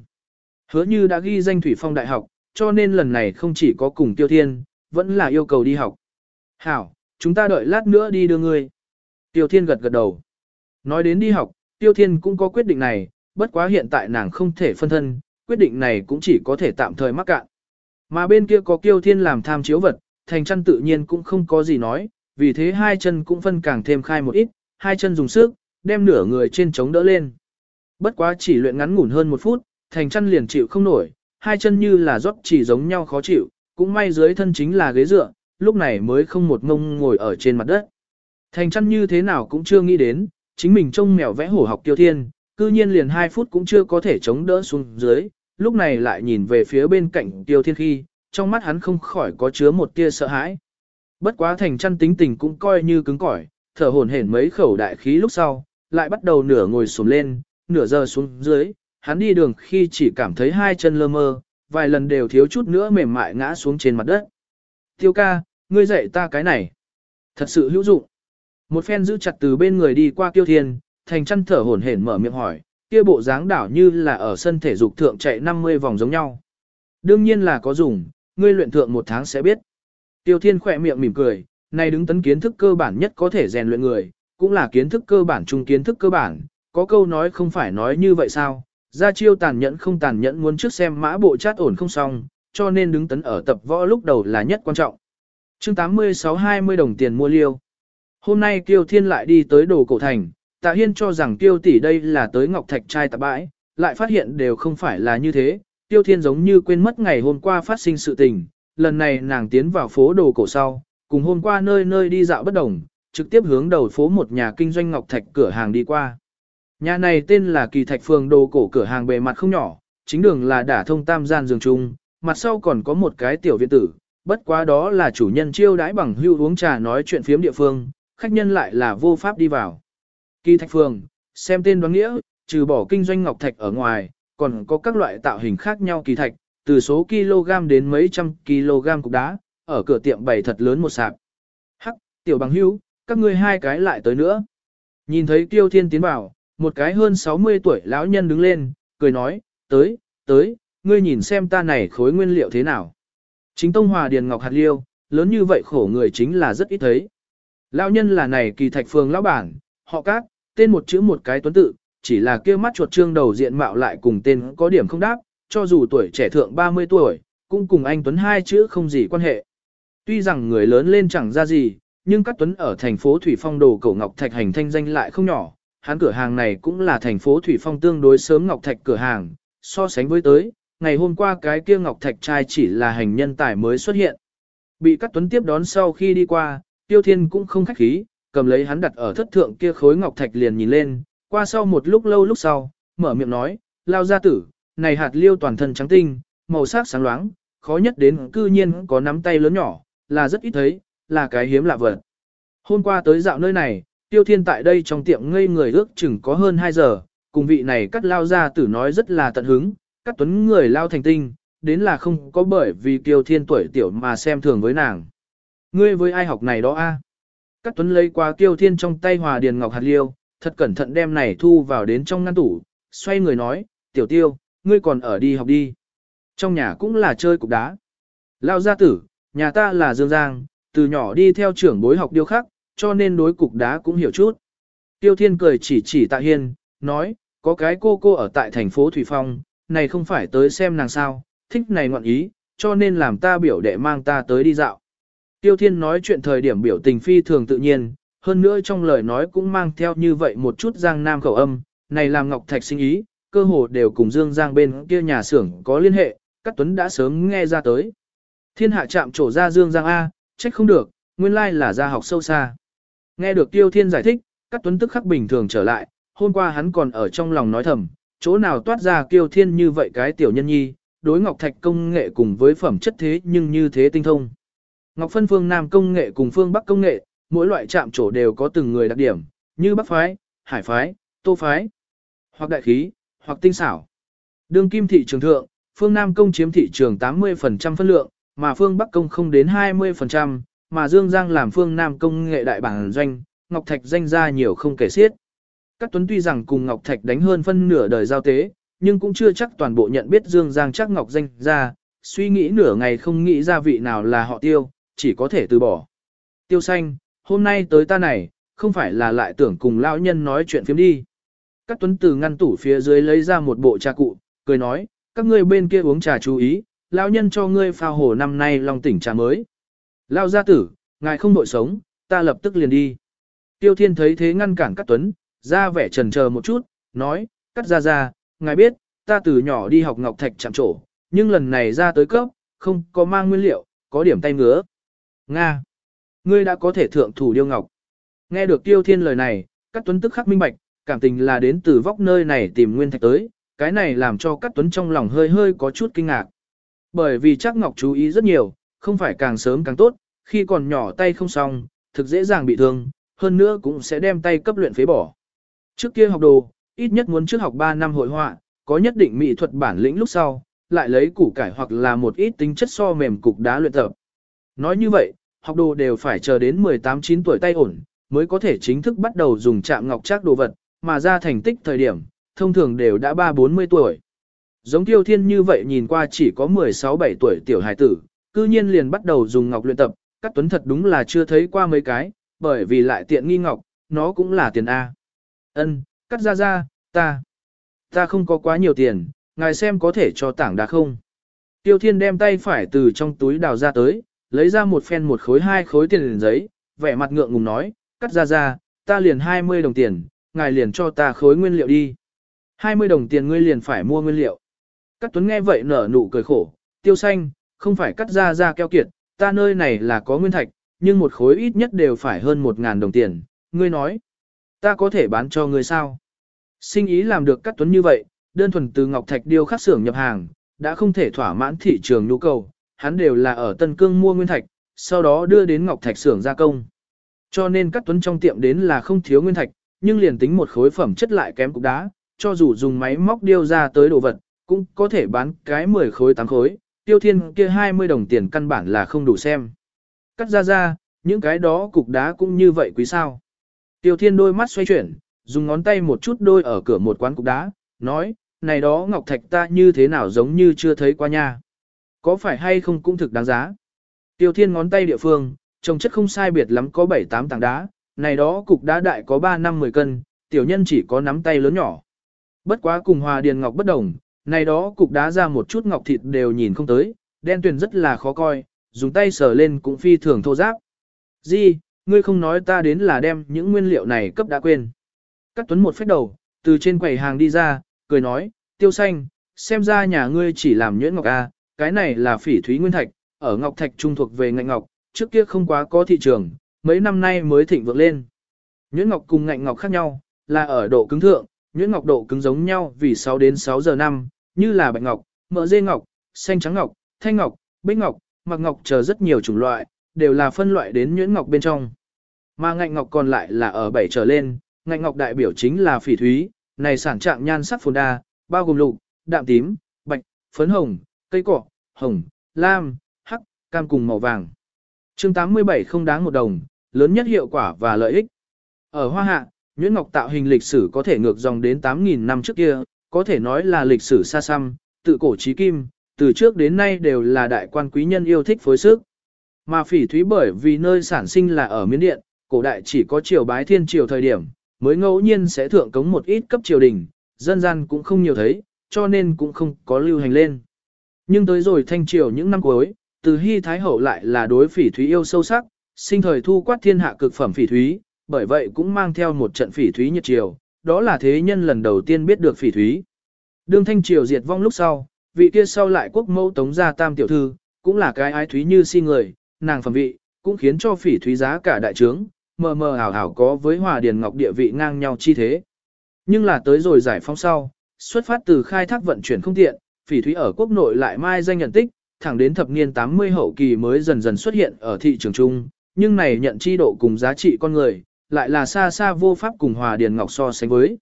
Hứa như đã ghi danh Thủy Phong Đại học, cho nên lần này không chỉ có cùng tiêu thiên, vẫn là yêu cầu đi học. Hảo, chúng ta đợi lát nữa đi đưa ngươi. Tiêu thiên gật gật đầu. Nói đến đi học, tiêu thiên cũng có quyết định này, bất quá hiện tại nàng không thể phân thân, quyết định này cũng chỉ có thể tạm thời mắc cạn. Mà bên kia có tiêu thiên làm tham chiếu vật, thành chân tự nhiên cũng không có gì nói, vì thế hai chân cũng phân càng thêm khai một ít, hai chân dùng sức, đem nửa người trên chống đỡ lên. Bất quá chỉ luyện ngắn ngủn hơn một phút, thành chân liền chịu không nổi, hai chân như là rót chỉ giống nhau khó chịu, cũng may dưới thân chính là ghế dựa, lúc này mới không một ngông ngồi ở trên mặt đất. Thành chân như thế nào cũng chưa nghĩ đến, chính mình trông mèo vẽ hổ học tiêu thiên, cư nhiên liền hai phút cũng chưa có thể chống đỡ xuống dưới, lúc này lại nhìn về phía bên cạnh tiêu thiên khi, trong mắt hắn không khỏi có chứa một tia sợ hãi. Bất quá thành chân tính tình cũng coi như cứng cỏi, thở hổn hển mấy khẩu đại khí lúc sau, lại bắt đầu nửa ngồi xuống lên, nửa giờ xuống dưới, hắn đi đường khi chỉ cảm thấy hai chân lơ mơ, vài lần đều thiếu chút nữa mềm mại ngã xuống trên mặt đất. Tiêu ca, ngươi dạy ta cái này. Thật sự hữu dụng. Một phen giữ chặt từ bên người đi qua Tiêu Thiên, thành chăn thở hổn hển mở miệng hỏi, kia bộ dáng đảo như là ở sân thể dục thượng chạy 50 vòng giống nhau. Đương nhiên là có dùng, ngươi luyện thượng một tháng sẽ biết. Tiêu Thiên khỏe miệng mỉm cười, nay đứng tấn kiến thức cơ bản nhất có thể rèn luyện người, cũng là kiến thức cơ bản chung kiến thức cơ bản, có câu nói không phải nói như vậy sao, ra chiêu tàn nhẫn không tàn nhẫn muốn trước xem mã bộ chát ổn không xong, cho nên đứng tấn ở tập võ lúc đầu là nhất quan trọng. chương 86-20 đồng tiền mua liêu. Hôm nay Tiêu Thiên lại đi tới đồ cổ thành, Tạ Hiên cho rằng Tiêu tỷ đây là tới Ngọc Thạch trai tạp bãi, lại phát hiện đều không phải là như thế. Tiêu Thiên giống như quên mất ngày hôm qua phát sinh sự tình, lần này nàng tiến vào phố đồ cổ sau, cùng hôm qua nơi nơi đi dạo bất đồng, trực tiếp hướng đầu phố một nhà kinh doanh Ngọc Thạch cửa hàng đi qua. Nhà này tên là Kỳ Thạch Phường đồ cổ cửa hàng bề mặt không nhỏ, chính đường là đả thông tam gian giường chung, mặt sau còn có một cái tiểu viện tử, bất quá đó là chủ nhân chiêu đãi bằng hưu uống trà nói chuyện phiếm địa phương, khách nhân lại là vô pháp đi vào. Kỳ Thạch Phường, xem tên đoán nghĩa, trừ bỏ kinh doanh ngọc thạch ở ngoài, còn có các loại tạo hình khác nhau kỳ thạch, từ số kg đến mấy trăm kg cục đá, ở cửa tiệm bày thật lớn một sạp. Hắc, tiểu bằng hữu, các ngươi hai cái lại tới nữa. Nhìn thấy Kiêu Thiên tiến vào, một cái hơn 60 tuổi lão nhân đứng lên, cười nói, tới, tới, ngươi nhìn xem ta này khối nguyên liệu thế nào. Chính Tông Hòa Điền Ngọc Hạt Liêu, lớn như vậy khổ người chính là rất ít thấy. Lão nhân là này kỳ thạch phường lão bản, họ cát, tên một chữ một cái tuấn tự, chỉ là kia mắt chuột trương đầu diện mạo lại cùng tên có điểm không đáp, cho dù tuổi trẻ thượng 30 tuổi, cũng cùng anh Tuấn hai chữ không gì quan hệ. Tuy rằng người lớn lên chẳng ra gì, nhưng các Tuấn ở thành phố Thủy Phong đồ cổ Ngọc Thạch hành thanh danh lại không nhỏ, hắn cửa hàng này cũng là thành phố Thủy Phong tương đối sớm Ngọc Thạch cửa hàng, so sánh với tới, ngày hôm qua cái kia Ngọc Thạch trai chỉ là hành nhân tài mới xuất hiện. Bị các Tuấn tiếp đón sau khi đi qua, Tiêu Thiên cũng không khách khí, cầm lấy hắn đặt ở thất thượng kia khối Ngọc Thạch liền nhìn lên, qua sau một lúc lâu lúc sau, mở miệng nói, lao gia tử, này hạt liêu toàn thân trắng tinh, màu sắc sáng loáng, khó nhất đến cư nhiên có nắm tay lớn nhỏ, là rất ít thấy, là cái hiếm lạ vật. Hôm qua tới dạo nơi này, tiêu thiên tại đây trong tiệm ngây người ước chừng có hơn 2 giờ, cùng vị này cắt lao gia tử nói rất là tận hứng, cắt tuấn người lao thành tinh, đến là không có bởi vì tiêu thiên tuổi tiểu mà xem thường với nàng. Ngươi với ai học này đó a? Cắt tuấn lấy qua tiêu thiên trong tay hòa điền ngọc hạt liêu, thật cẩn thận đem này thu vào đến trong ngăn tủ, xoay người nói, tiểu tiêu, ngươi còn ở đi học đi. Trong nhà cũng là chơi cục đá. Lao gia tử, nhà ta là Dương Giang, từ nhỏ đi theo trưởng bối học điêu khắc, cho nên đối cục đá cũng hiểu chút. Tiêu Thiên cười chỉ chỉ Tạ Hiên, nói, có cái cô cô ở tại thành phố Thủy Phong, này không phải tới xem nàng sao, thích này ngọn ý, cho nên làm ta biểu đệ mang ta tới đi dạo. Tiêu Thiên nói chuyện thời điểm biểu tình phi thường tự nhiên, hơn nữa trong lời nói cũng mang theo như vậy một chút giang nam khẩu âm, này làm Ngọc Thạch sinh ý, cơ hồ đều cùng Dương Giang bên kia nhà xưởng có liên hệ, các tuấn đã sớm nghe ra tới. Thiên hạ chạm trổ ra Dương Giang A, trách không được, nguyên lai là gia học sâu xa. Nghe được Tiêu Thiên giải thích, các tuấn tức khắc bình thường trở lại, hôm qua hắn còn ở trong lòng nói thầm, chỗ nào toát ra Tiêu Thiên như vậy cái tiểu nhân nhi, đối Ngọc Thạch công nghệ cùng với phẩm chất thế nhưng như thế tinh thông. Ngọc phân phương Nam công nghệ cùng phương Bắc công nghệ, mỗi loại chạm trổ đều có từng người đặc điểm, như Bắc phái, Hải phái, Tô phái, hoặc đại khí, hoặc tinh xảo. Đương kim thị trường thượng, phương Nam công chiếm thị trường 80% phân lượng, mà phương Bắc công không đến 20%, mà Dương Giang làm phương Nam công nghệ đại bản doanh, Ngọc Thạch danh ra nhiều không kể xiết. Các tuấn tuy rằng cùng Ngọc Thạch đánh hơn phân nửa đời giao tế, nhưng cũng chưa chắc toàn bộ nhận biết Dương Giang chắc Ngọc danh ra, suy nghĩ nửa ngày không nghĩ ra vị nào là họ tiêu, chỉ có thể từ bỏ. Tiêu xanh, hôm nay tới ta này, không phải là lại tưởng cùng lão nhân nói chuyện phiếm đi. Các tuấn từ ngăn tủ phía dưới lấy ra một bộ trà cụ, cười nói, các ngươi bên kia uống trà chú ý, lão nhân cho ngươi pha hồ năm nay lòng tỉnh trà mới. Lao gia tử, ngài không đội sống, ta lập tức liền đi. Tiêu thiên thấy thế ngăn cản các tuấn, ra vẻ trần chờ một chút, nói, cắt ra ra, ngài biết, ta từ nhỏ đi học ngọc thạch chạm trổ, nhưng lần này ra tới cấp, không có mang nguyên liệu, có điểm tay ngứa. Nga, ngươi đã có thể thượng thủ điêu ngọc. Nghe được tiêu thiên lời này, các tuấn tức khắc minh bạch, cảm tình là đến từ vóc nơi này tìm nguyên thạch tới, cái này làm cho các tuấn trong lòng hơi hơi có chút kinh ngạc. Bởi vì chắc ngọc chú ý rất nhiều, không phải càng sớm càng tốt, khi còn nhỏ tay không xong, thực dễ dàng bị thương, hơn nữa cũng sẽ đem tay cấp luyện phế bỏ. Trước kia học đồ, ít nhất muốn trước học 3 năm hội họa, có nhất định mỹ thuật bản lĩnh lúc sau, lại lấy củ cải hoặc là một ít tính chất so mềm cục đá luyện tập. Nói như vậy, học đồ đều phải chờ đến 18-9 tuổi tay ổn, mới có thể chính thức bắt đầu dùng chạm ngọc chắc đồ vật, mà ra thành tích thời điểm, thông thường đều đã 3-40 tuổi. Giống tiêu thiên như vậy nhìn qua chỉ có 16-17 tuổi tiểu hài tử, cư nhiên liền bắt đầu dùng ngọc luyện tập, các tuấn thật đúng là chưa thấy qua mấy cái, bởi vì lại tiện nghi ngọc, nó cũng là tiền A. Ân, cắt ra ra, ta, ta không có quá nhiều tiền, ngài xem có thể cho tảng đá không. Tiêu thiên đem tay phải từ trong túi đào ra tới, lấy ra một phen một khối hai khối tiền liền giấy, vẻ mặt ngượng ngùng nói, cắt ra ra, ta liền 20 đồng tiền, ngài liền cho ta khối nguyên liệu đi. 20 đồng tiền ngươi liền phải mua nguyên liệu. Cắt tuấn nghe vậy nở nụ cười khổ, tiêu xanh, không phải cắt ra ra keo kiệt, ta nơi này là có nguyên thạch, nhưng một khối ít nhất đều phải hơn một ngàn đồng tiền, ngươi nói, ta có thể bán cho ngươi sao? Sinh ý làm được cắt tuấn như vậy, đơn thuần từ ngọc thạch điêu khắc xưởng nhập hàng, đã không thể thỏa mãn thị trường nhu cầu, hắn đều là ở Tân Cương mua nguyên thạch, sau đó đưa đến ngọc thạch xưởng gia công. Cho nên cắt tuấn trong tiệm đến là không thiếu nguyên thạch, nhưng liền tính một khối phẩm chất lại kém cục đá, cho dù dùng máy móc điêu ra tới đồ vật, cũng có thể bán cái 10 khối 8 khối, tiêu thiên kia 20 đồng tiền căn bản là không đủ xem. Cắt ra ra, những cái đó cục đá cũng như vậy quý sao. Tiêu thiên đôi mắt xoay chuyển, dùng ngón tay một chút đôi ở cửa một quán cục đá, nói, này đó ngọc thạch ta như thế nào giống như chưa thấy qua nha. Có phải hay không cũng thực đáng giá. Tiêu thiên ngón tay địa phương, trồng chất không sai biệt lắm có 7-8 tảng đá, này đó cục đá đại có 3 năm 10 cân, tiểu nhân chỉ có nắm tay lớn nhỏ. Bất quá cùng hòa điền ngọc bất đồng, này đó cục đá ra một chút ngọc thịt đều nhìn không tới, đen tuyền rất là khó coi, dùng tay sờ lên cũng phi thường thô giáp. Di, ngươi không nói ta đến là đem những nguyên liệu này cấp đã quên. Cắt tuấn một phép đầu, từ trên quầy hàng đi ra, cười nói, tiêu xanh, xem ra nhà ngươi chỉ làm nhuyễn ngọc A, cái này là phỉ thúy nguyên thạch, ở ngọc thạch trung thuộc về ngạnh ngọc, trước kia không quá có thị trường, mấy năm nay mới thịnh vượng lên. Nhuyễn ngọc cùng ngạnh ngọc khác nhau, là ở độ cứng thượng, nhuyễn ngọc độ cứng giống nhau vì 6 đến 6 giờ năm, như là bạch ngọc, mỡ dê ngọc, xanh trắng ngọc, thanh ngọc, bích ngọc, mặc ngọc chờ rất nhiều chủng loại, đều là phân loại đến nhuyễn ngọc bên trong. Mà ngạnh ngọc còn lại là ở bảy trở lên, ngạnh ngọc đại biểu chính là phỉ thúy, này sản trạng nhan sắc phồn đa, bao gồm lục, đạm tím, bạch, phấn hồng, cây cỏ, hồng, lam, hắc, cam cùng màu vàng. Chương 87 không đáng một đồng, lớn nhất hiệu quả và lợi ích. Ở Hoa Hạ, nguyễn ngọc tạo hình lịch sử có thể ngược dòng đến 8.000 năm trước kia, có thể nói là lịch sử xa xăm, tự cổ trí kim, từ trước đến nay đều là đại quan quý nhân yêu thích phối sức. Mà phỉ thúy bởi vì nơi sản sinh là ở Miến Điện, cổ đại chỉ có triều bái thiên triều thời điểm, mới ngẫu nhiên sẽ thượng cống một ít cấp triều đình, dân gian cũng không nhiều thấy, cho nên cũng không có lưu hành lên. Nhưng tới rồi thanh triều những năm cuối, từ hy thái hậu lại là đối phỉ thúy yêu sâu sắc, sinh thời thu quát thiên hạ cực phẩm phỉ thúy, bởi vậy cũng mang theo một trận phỉ thúy nhiệt triều, đó là thế nhân lần đầu tiên biết được phỉ thúy. Đương thanh triều diệt vong lúc sau, vị kia sau lại quốc mẫu tống gia tam tiểu thư, cũng là cái ái thúy như si người, nàng phẩm vị, cũng khiến cho phỉ thúy giá cả đại trướng, mờ mờ ảo ảo có với hòa điền ngọc địa vị ngang nhau chi thế. Nhưng là tới rồi giải phóng sau, xuất phát từ khai thác vận chuyển không tiện, phỉ thúy ở quốc nội lại mai danh nhận tích, thẳng đến thập niên 80 hậu kỳ mới dần dần xuất hiện ở thị trường chung, nhưng này nhận chi độ cùng giá trị con người, lại là xa xa vô pháp cùng hòa điền ngọc so sánh với.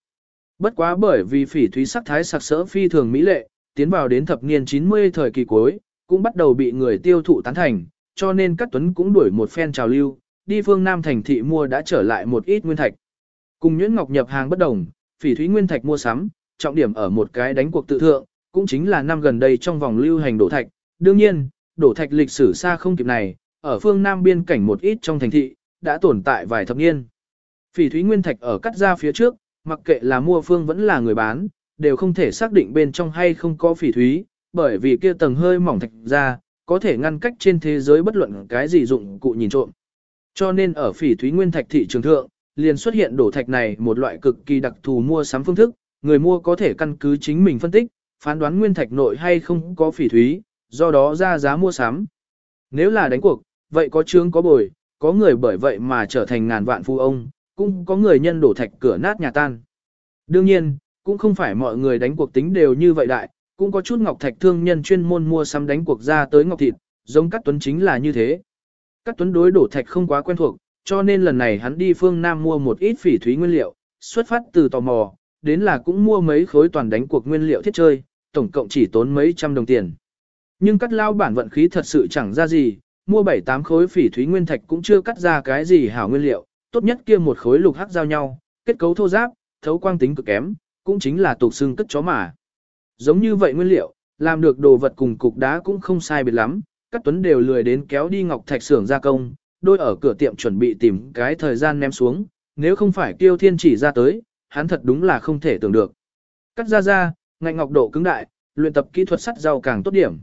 Bất quá bởi vì phỉ thúy sắc thái sặc sỡ phi thường mỹ lệ, tiến vào đến thập niên 90 thời kỳ cuối, cũng bắt đầu bị người tiêu thụ tán thành, cho nên các tuấn cũng đuổi một phen trào lưu, đi phương Nam thành thị mua đã trở lại một ít nguyên thạch. Cùng nhuyễn ngọc nhập hàng bất đồng, phỉ thúy nguyên thạch mua sắm, trọng điểm ở một cái đánh cuộc tự thượng, cũng chính là năm gần đây trong vòng lưu hành đổ thạch. Đương nhiên, đổ thạch lịch sử xa không kịp này, ở phương Nam biên cảnh một ít trong thành thị, đã tồn tại vài thập niên. Phỉ thúy nguyên thạch ở cắt ra phía trước, mặc kệ là mua phương vẫn là người bán, đều không thể xác định bên trong hay không có phỉ thúy, bởi vì kia tầng hơi mỏng thạch ra, có thể ngăn cách trên thế giới bất luận cái gì dụng cụ nhìn trộm. Cho nên ở phỉ thúy nguyên thạch thị trường thượng, liền xuất hiện đổ thạch này một loại cực kỳ đặc thù mua sắm phương thức, người mua có thể căn cứ chính mình phân tích, phán đoán nguyên thạch nội hay không có phỉ thúy, do đó ra giá mua sắm. Nếu là đánh cuộc, vậy có trương có bồi, có người bởi vậy mà trở thành ngàn vạn phu ông, cũng có người nhân đổ thạch cửa nát nhà tan. Đương nhiên, cũng không phải mọi người đánh cuộc tính đều như vậy đại, cũng có chút ngọc thạch thương nhân chuyên môn mua sắm đánh cuộc ra tới ngọc thịt, giống các tuấn chính là như thế. Các tuấn đối đổ thạch không quá quen thuộc, cho nên lần này hắn đi phương Nam mua một ít phỉ thúy nguyên liệu, xuất phát từ tò mò, đến là cũng mua mấy khối toàn đánh cuộc nguyên liệu thiết chơi, tổng cộng chỉ tốn mấy trăm đồng tiền. Nhưng cắt lao bản vận khí thật sự chẳng ra gì, mua 7-8 khối phỉ thúy nguyên thạch cũng chưa cắt ra cái gì hảo nguyên liệu, tốt nhất kia một khối lục hắc giao nhau, kết cấu thô giáp, thấu quang tính cực kém, cũng chính là tục xương cất chó mà. Giống như vậy nguyên liệu, làm được đồ vật cùng cục đá cũng không sai biệt lắm, các tuấn đều lười đến kéo đi ngọc thạch xưởng gia công, đôi ở cửa tiệm chuẩn bị tìm cái thời gian ném xuống, nếu không phải kiêu thiên chỉ ra tới, hắn thật đúng là không thể tưởng được. Cắt ra ra, ngạnh ngọc độ cứng đại, luyện tập kỹ thuật sắt rau càng tốt điểm.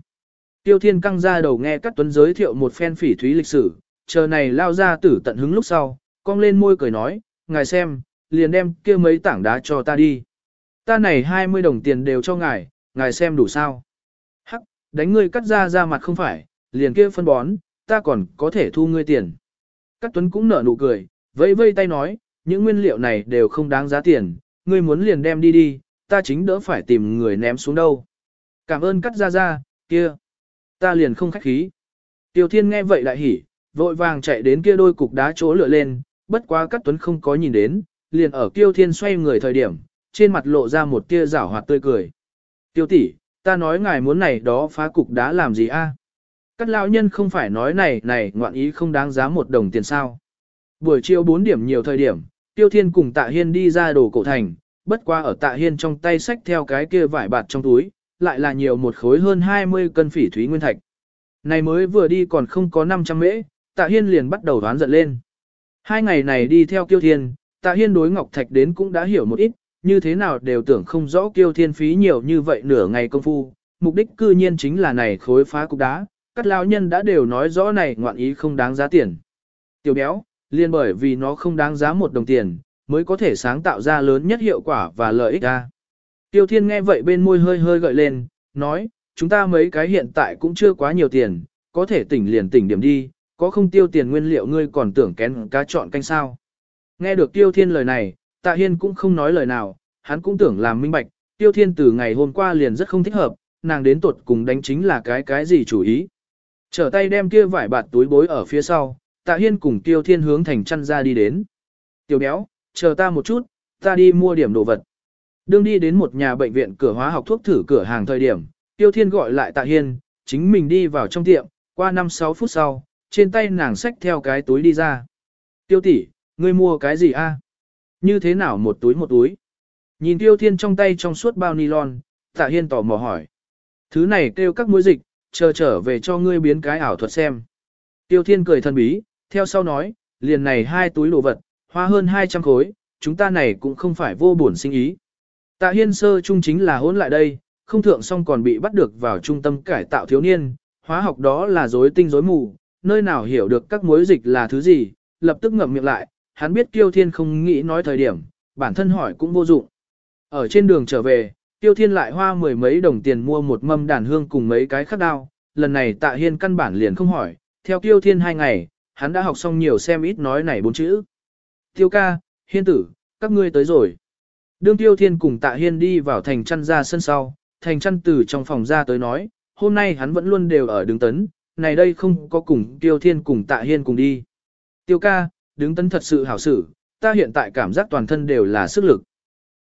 Tiêu thiên căng ra đầu nghe các tuấn giới thiệu một phen phỉ thúy lịch sử, chờ này lao ra tử tận hứng lúc sau, cong lên môi cười nói, ngài xem, liền đem kia mấy tảng đá cho ta đi. Ta này 20 đồng tiền đều cho ngài, ngài xem đủ sao. Hắc, đánh ngươi cắt ra ra mặt không phải, liền kia phân bón, ta còn có thể thu ngươi tiền. Cát Tuấn cũng nở nụ cười, vẫy vây tay nói, những nguyên liệu này đều không đáng giá tiền, ngươi muốn liền đem đi đi, ta chính đỡ phải tìm người ném xuống đâu. Cảm ơn cắt ra ra, kia. Ta liền không khách khí. Tiêu Thiên nghe vậy lại hỉ, vội vàng chạy đến kia đôi cục đá chỗ lựa lên, bất quá Cát Tuấn không có nhìn đến, liền ở Tiêu Thiên xoay người thời điểm, trên mặt lộ ra một tia rảo hoạt tươi cười. Tiêu tỷ, ta nói ngài muốn này đó phá cục đá làm gì a? À? Cắt lão nhân không phải nói này này ngoạn ý không đáng giá một đồng tiền sao. Buổi chiều 4 điểm nhiều thời điểm, Tiêu Thiên cùng Tạ Hiên đi ra đồ cổ thành, bất qua ở Tạ Hiên trong tay sách theo cái kia vải bạt trong túi, lại là nhiều một khối hơn 20 cân phỉ thúy nguyên thạch. Này mới vừa đi còn không có 500 mễ, Tạ Hiên liền bắt đầu đoán giận lên. Hai ngày này đi theo Tiêu Thiên, Tạ Hiên đối Ngọc Thạch đến cũng đã hiểu một ít, như thế nào đều tưởng không rõ Tiêu Thiên phí nhiều như vậy nửa ngày công phu, mục đích cư nhiên chính là này khối phá cục đá, các lão nhân đã đều nói rõ này ngoạn ý không đáng giá tiền. Tiểu béo, liền bởi vì nó không đáng giá một đồng tiền, mới có thể sáng tạo ra lớn nhất hiệu quả và lợi ích ra. Tiêu Thiên nghe vậy bên môi hơi hơi gợi lên, nói, chúng ta mấy cái hiện tại cũng chưa quá nhiều tiền, có thể tỉnh liền tỉnh điểm đi, có không tiêu tiền nguyên liệu ngươi còn tưởng kén cá chọn canh sao. Nghe được Tiêu Thiên lời này, Tạ Hiên cũng không nói lời nào, hắn cũng tưởng làm minh bạch, Tiêu Thiên từ ngày hôm qua liền rất không thích hợp, nàng đến tuột cùng đánh chính là cái cái gì chủ ý. Trở tay đem kia vải bạt túi bối ở phía sau, Tạ Hiên cùng Tiêu Thiên hướng thành chăn ra đi đến. Tiêu béo, chờ ta một chút, ta đi mua điểm đồ vật. Đương đi đến một nhà bệnh viện cửa hóa học thuốc thử cửa hàng thời điểm, Tiêu Thiên gọi lại Tạ Hiên, chính mình đi vào trong tiệm, qua 5-6 phút sau, trên tay nàng xách theo cái túi đi ra. Tiêu tỷ, ngươi mua cái gì a? Như thế nào một túi một túi? Nhìn Tiêu Thiên trong tay trong suốt bao nylon, Tạ Hiên tò mò hỏi. Thứ này kêu các muối dịch, chờ trở về cho ngươi biến cái ảo thuật xem. Tiêu Thiên cười thân bí, theo sau nói, liền này hai túi đồ vật, hoa hơn 200 khối, chúng ta này cũng không phải vô buồn sinh ý. Tạ Hiên sơ trung chính là hôn lại đây, không thượng xong còn bị bắt được vào trung tâm cải tạo thiếu niên, hóa học đó là rối tinh rối mù, nơi nào hiểu được các mối dịch là thứ gì, lập tức ngậm miệng lại, hắn biết Tiêu Thiên không nghĩ nói thời điểm, bản thân hỏi cũng vô dụng. Ở trên đường trở về, Tiêu Thiên lại hoa mười mấy đồng tiền mua một mâm đàn hương cùng mấy cái khắc đao, lần này Tạ Hiên căn bản liền không hỏi, theo Tiêu Thiên hai ngày, hắn đã học xong nhiều xem ít nói này bốn chữ. Tiêu ca, Hiên tử, các ngươi tới rồi. Đương Tiêu Thiên cùng Tạ Hiên đi vào thành chăn ra sân sau, thành chăn từ trong phòng ra tới nói, hôm nay hắn vẫn luôn đều ở đứng tấn, này đây không có cùng Tiêu Thiên cùng Tạ Hiên cùng đi. Tiêu ca, đứng tấn thật sự hảo xử, ta hiện tại cảm giác toàn thân đều là sức lực.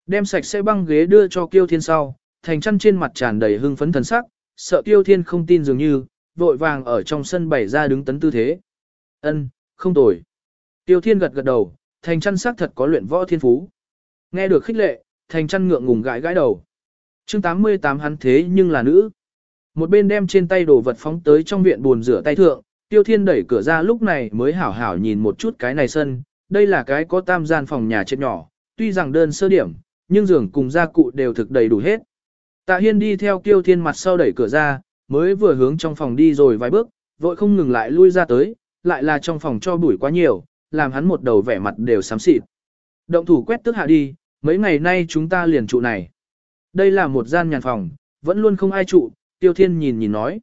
Đem sạch sẽ băng ghế đưa cho Tiêu Thiên sau, thành chăn trên mặt tràn đầy hưng phấn thần sắc, sợ Tiêu Thiên không tin dường như, vội vàng ở trong sân bày ra đứng tấn tư thế. Ân, không tồi. Tiêu Thiên gật gật đầu, thành chăn xác thật có luyện võ thiên phú. Nghe được khích lệ, thành chăn ngượng ngùng gãi gãi đầu. Chương 88 hắn thế nhưng là nữ. Một bên đem trên tay đồ vật phóng tới trong viện buồn rửa tay thượng, Tiêu Thiên đẩy cửa ra lúc này mới hảo hảo nhìn một chút cái này sân, đây là cái có tam gian phòng nhà chết nhỏ, tuy rằng đơn sơ điểm, nhưng giường cùng gia cụ đều thực đầy đủ hết. Tạ Hiên đi theo Tiêu Thiên mặt sau đẩy cửa ra, mới vừa hướng trong phòng đi rồi vài bước, vội không ngừng lại lui ra tới, lại là trong phòng cho bụi quá nhiều, làm hắn một đầu vẻ mặt đều xám xịt. Động thủ quét tức hạ đi, mấy ngày nay chúng ta liền trụ này. Đây là một gian nhàn phòng, vẫn luôn không ai trụ, Tiêu Thiên nhìn nhìn nói.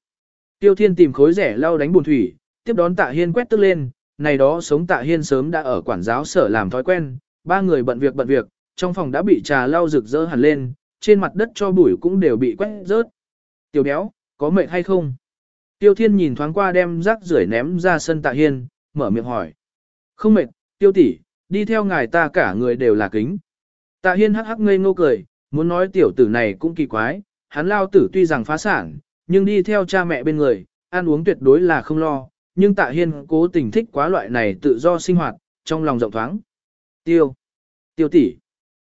Tiêu Thiên tìm khối rẻ lau đánh buồn thủy, tiếp đón Tạ Hiên quét tức lên, này đó sống Tạ Hiên sớm đã ở quản giáo sở làm thói quen, ba người bận việc bận việc, trong phòng đã bị trà lau rực rỡ hẳn lên, trên mặt đất cho bụi cũng đều bị quét rớt. Tiểu béo, có mệt hay không? Tiêu Thiên nhìn thoáng qua đem rác rưởi ném ra sân Tạ Hiên, mở miệng hỏi. Không mệt, Tiêu tỷ, đi theo ngài ta cả người đều là kính. Tạ Hiên hắc hắc ngây ngô cười, muốn nói tiểu tử này cũng kỳ quái, hắn lao tử tuy rằng phá sản, nhưng đi theo cha mẹ bên người, ăn uống tuyệt đối là không lo, nhưng Tạ Hiên cố tình thích quá loại này tự do sinh hoạt, trong lòng rộng thoáng. Tiêu, tiêu tỷ.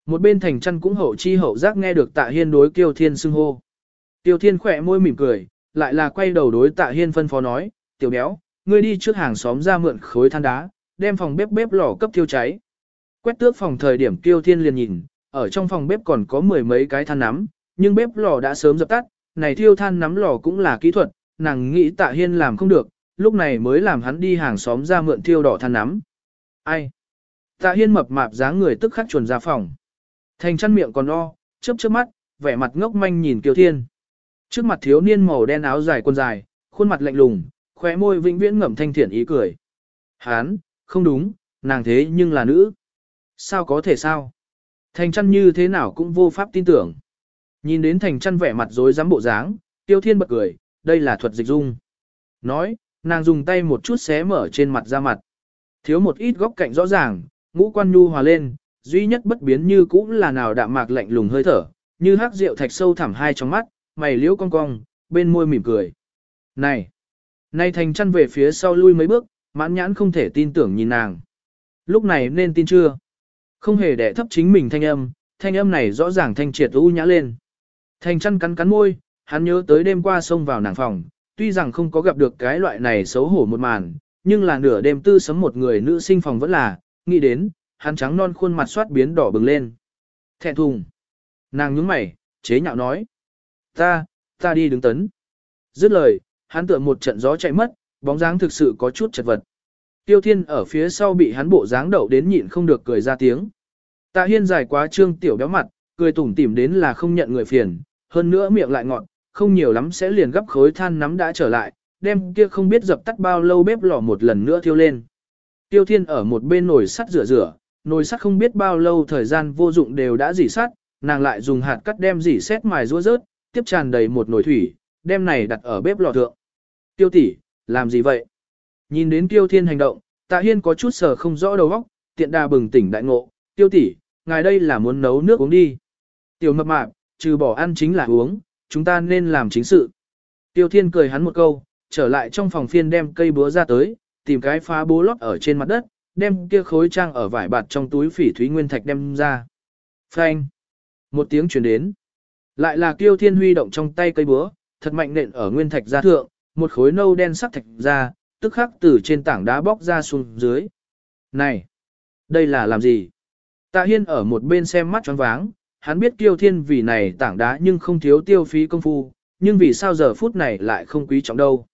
Một bên thành chăn cũng hậu chi hậu giác nghe được tạ hiên đối kiêu thiên xưng hô. Tiêu thiên khỏe môi mỉm cười, lại là quay đầu đối tạ hiên phân phó nói, tiểu béo, ngươi đi trước hàng xóm ra mượn khối than đá, đem phòng bếp bếp lò cấp thiêu cháy. Quét tước phòng thời điểm kiêu thiên liền nhìn, ở trong phòng bếp còn có mười mấy cái than nắm, nhưng bếp lò đã sớm dập tắt, này thiêu than nắm lò cũng là kỹ thuật, nàng nghĩ tạ hiên làm không được, lúc này mới làm hắn đi hàng xóm ra mượn thiêu đỏ than nắm. Ai? Tạ hiên mập mạp dáng người tức khắc chuồn ra phòng. Thành chăn miệng còn o, chớp chớp mắt, vẻ mặt ngốc manh nhìn kiêu thiên. Trước mặt thiếu niên màu đen áo dài quần dài, khuôn mặt lạnh lùng, khóe môi vĩnh viễn ngậm thanh thiện ý cười. Hán, không đúng, nàng thế nhưng là nữ. Sao có thể sao? Thành chăn như thế nào cũng vô pháp tin tưởng. Nhìn đến thành chăn vẻ mặt rối rắm bộ dáng, tiêu thiên bật cười, đây là thuật dịch dung. Nói, nàng dùng tay một chút xé mở trên mặt da mặt. Thiếu một ít góc cạnh rõ ràng, ngũ quan nhu hòa lên, duy nhất bất biến như cũng là nào đạm mạc lạnh lùng hơi thở, như hắc rượu thạch sâu thẳm hai trong mắt, mày liễu cong cong, bên môi mỉm cười. Này! Này thành chăn về phía sau lui mấy bước, mãn nhãn không thể tin tưởng nhìn nàng. Lúc này nên tin chưa? Không hề để thấp chính mình thanh âm, thanh âm này rõ ràng thanh triệt u nhã lên. Thành chăn cắn cắn môi, hắn nhớ tới đêm qua xông vào nàng phòng, tuy rằng không có gặp được cái loại này xấu hổ một màn, nhưng là nửa đêm tư sấm một người nữ sinh phòng vẫn là, nghĩ đến, hắn trắng non khuôn mặt soát biến đỏ bừng lên. Thẹn thùng. Nàng nhướng mày, chế nhạo nói. Ta, ta đi đứng tấn. Dứt lời, hắn tựa một trận gió chạy mất, bóng dáng thực sự có chút chật vật. Tiêu Thiên ở phía sau bị hắn bộ dáng đậu đến nhịn không được cười ra tiếng. Tạ Hiên dài quá trương tiểu béo mặt, cười tủm tỉm đến là không nhận người phiền, hơn nữa miệng lại ngọt, không nhiều lắm sẽ liền gấp khối than nắm đã trở lại, đem kia không biết dập tắt bao lâu bếp lò một lần nữa thiêu lên. Tiêu Thiên ở một bên nồi sắt rửa rửa, nồi sắt không biết bao lâu thời gian vô dụng đều đã dỉ sắt, nàng lại dùng hạt cắt đem dỉ xét mài rũa rớt, tiếp tràn đầy một nồi thủy, đem này đặt ở bếp lò thượng. Tiêu tỷ, làm gì vậy? Nhìn đến Tiêu Thiên hành động, Tạ Hiên có chút sờ không rõ đầu óc, tiện đà bừng tỉnh đại ngộ, "Tiêu tỷ, ngài đây là muốn nấu nước uống đi." Tiểu mập mạp, trừ bỏ ăn chính là uống, chúng ta nên làm chính sự. Tiêu Thiên cười hắn một câu, trở lại trong phòng phiên đem cây búa ra tới, tìm cái phá bố lót ở trên mặt đất, đem kia khối trang ở vải bạt trong túi phỉ thúy nguyên thạch đem ra. Phanh! Một tiếng truyền đến. Lại là Tiêu Thiên huy động trong tay cây búa, thật mạnh nện ở nguyên thạch ra thượng, một khối nâu đen sắc thạch ra, tức khắc từ trên tảng đá bóc ra xuống dưới. Này! Đây là làm gì? Tạ Hiên ở một bên xem mắt choáng váng, hắn biết Tiêu Thiên vì này tảng đá nhưng không thiếu tiêu phí công phu, nhưng vì sao giờ phút này lại không quý trọng đâu.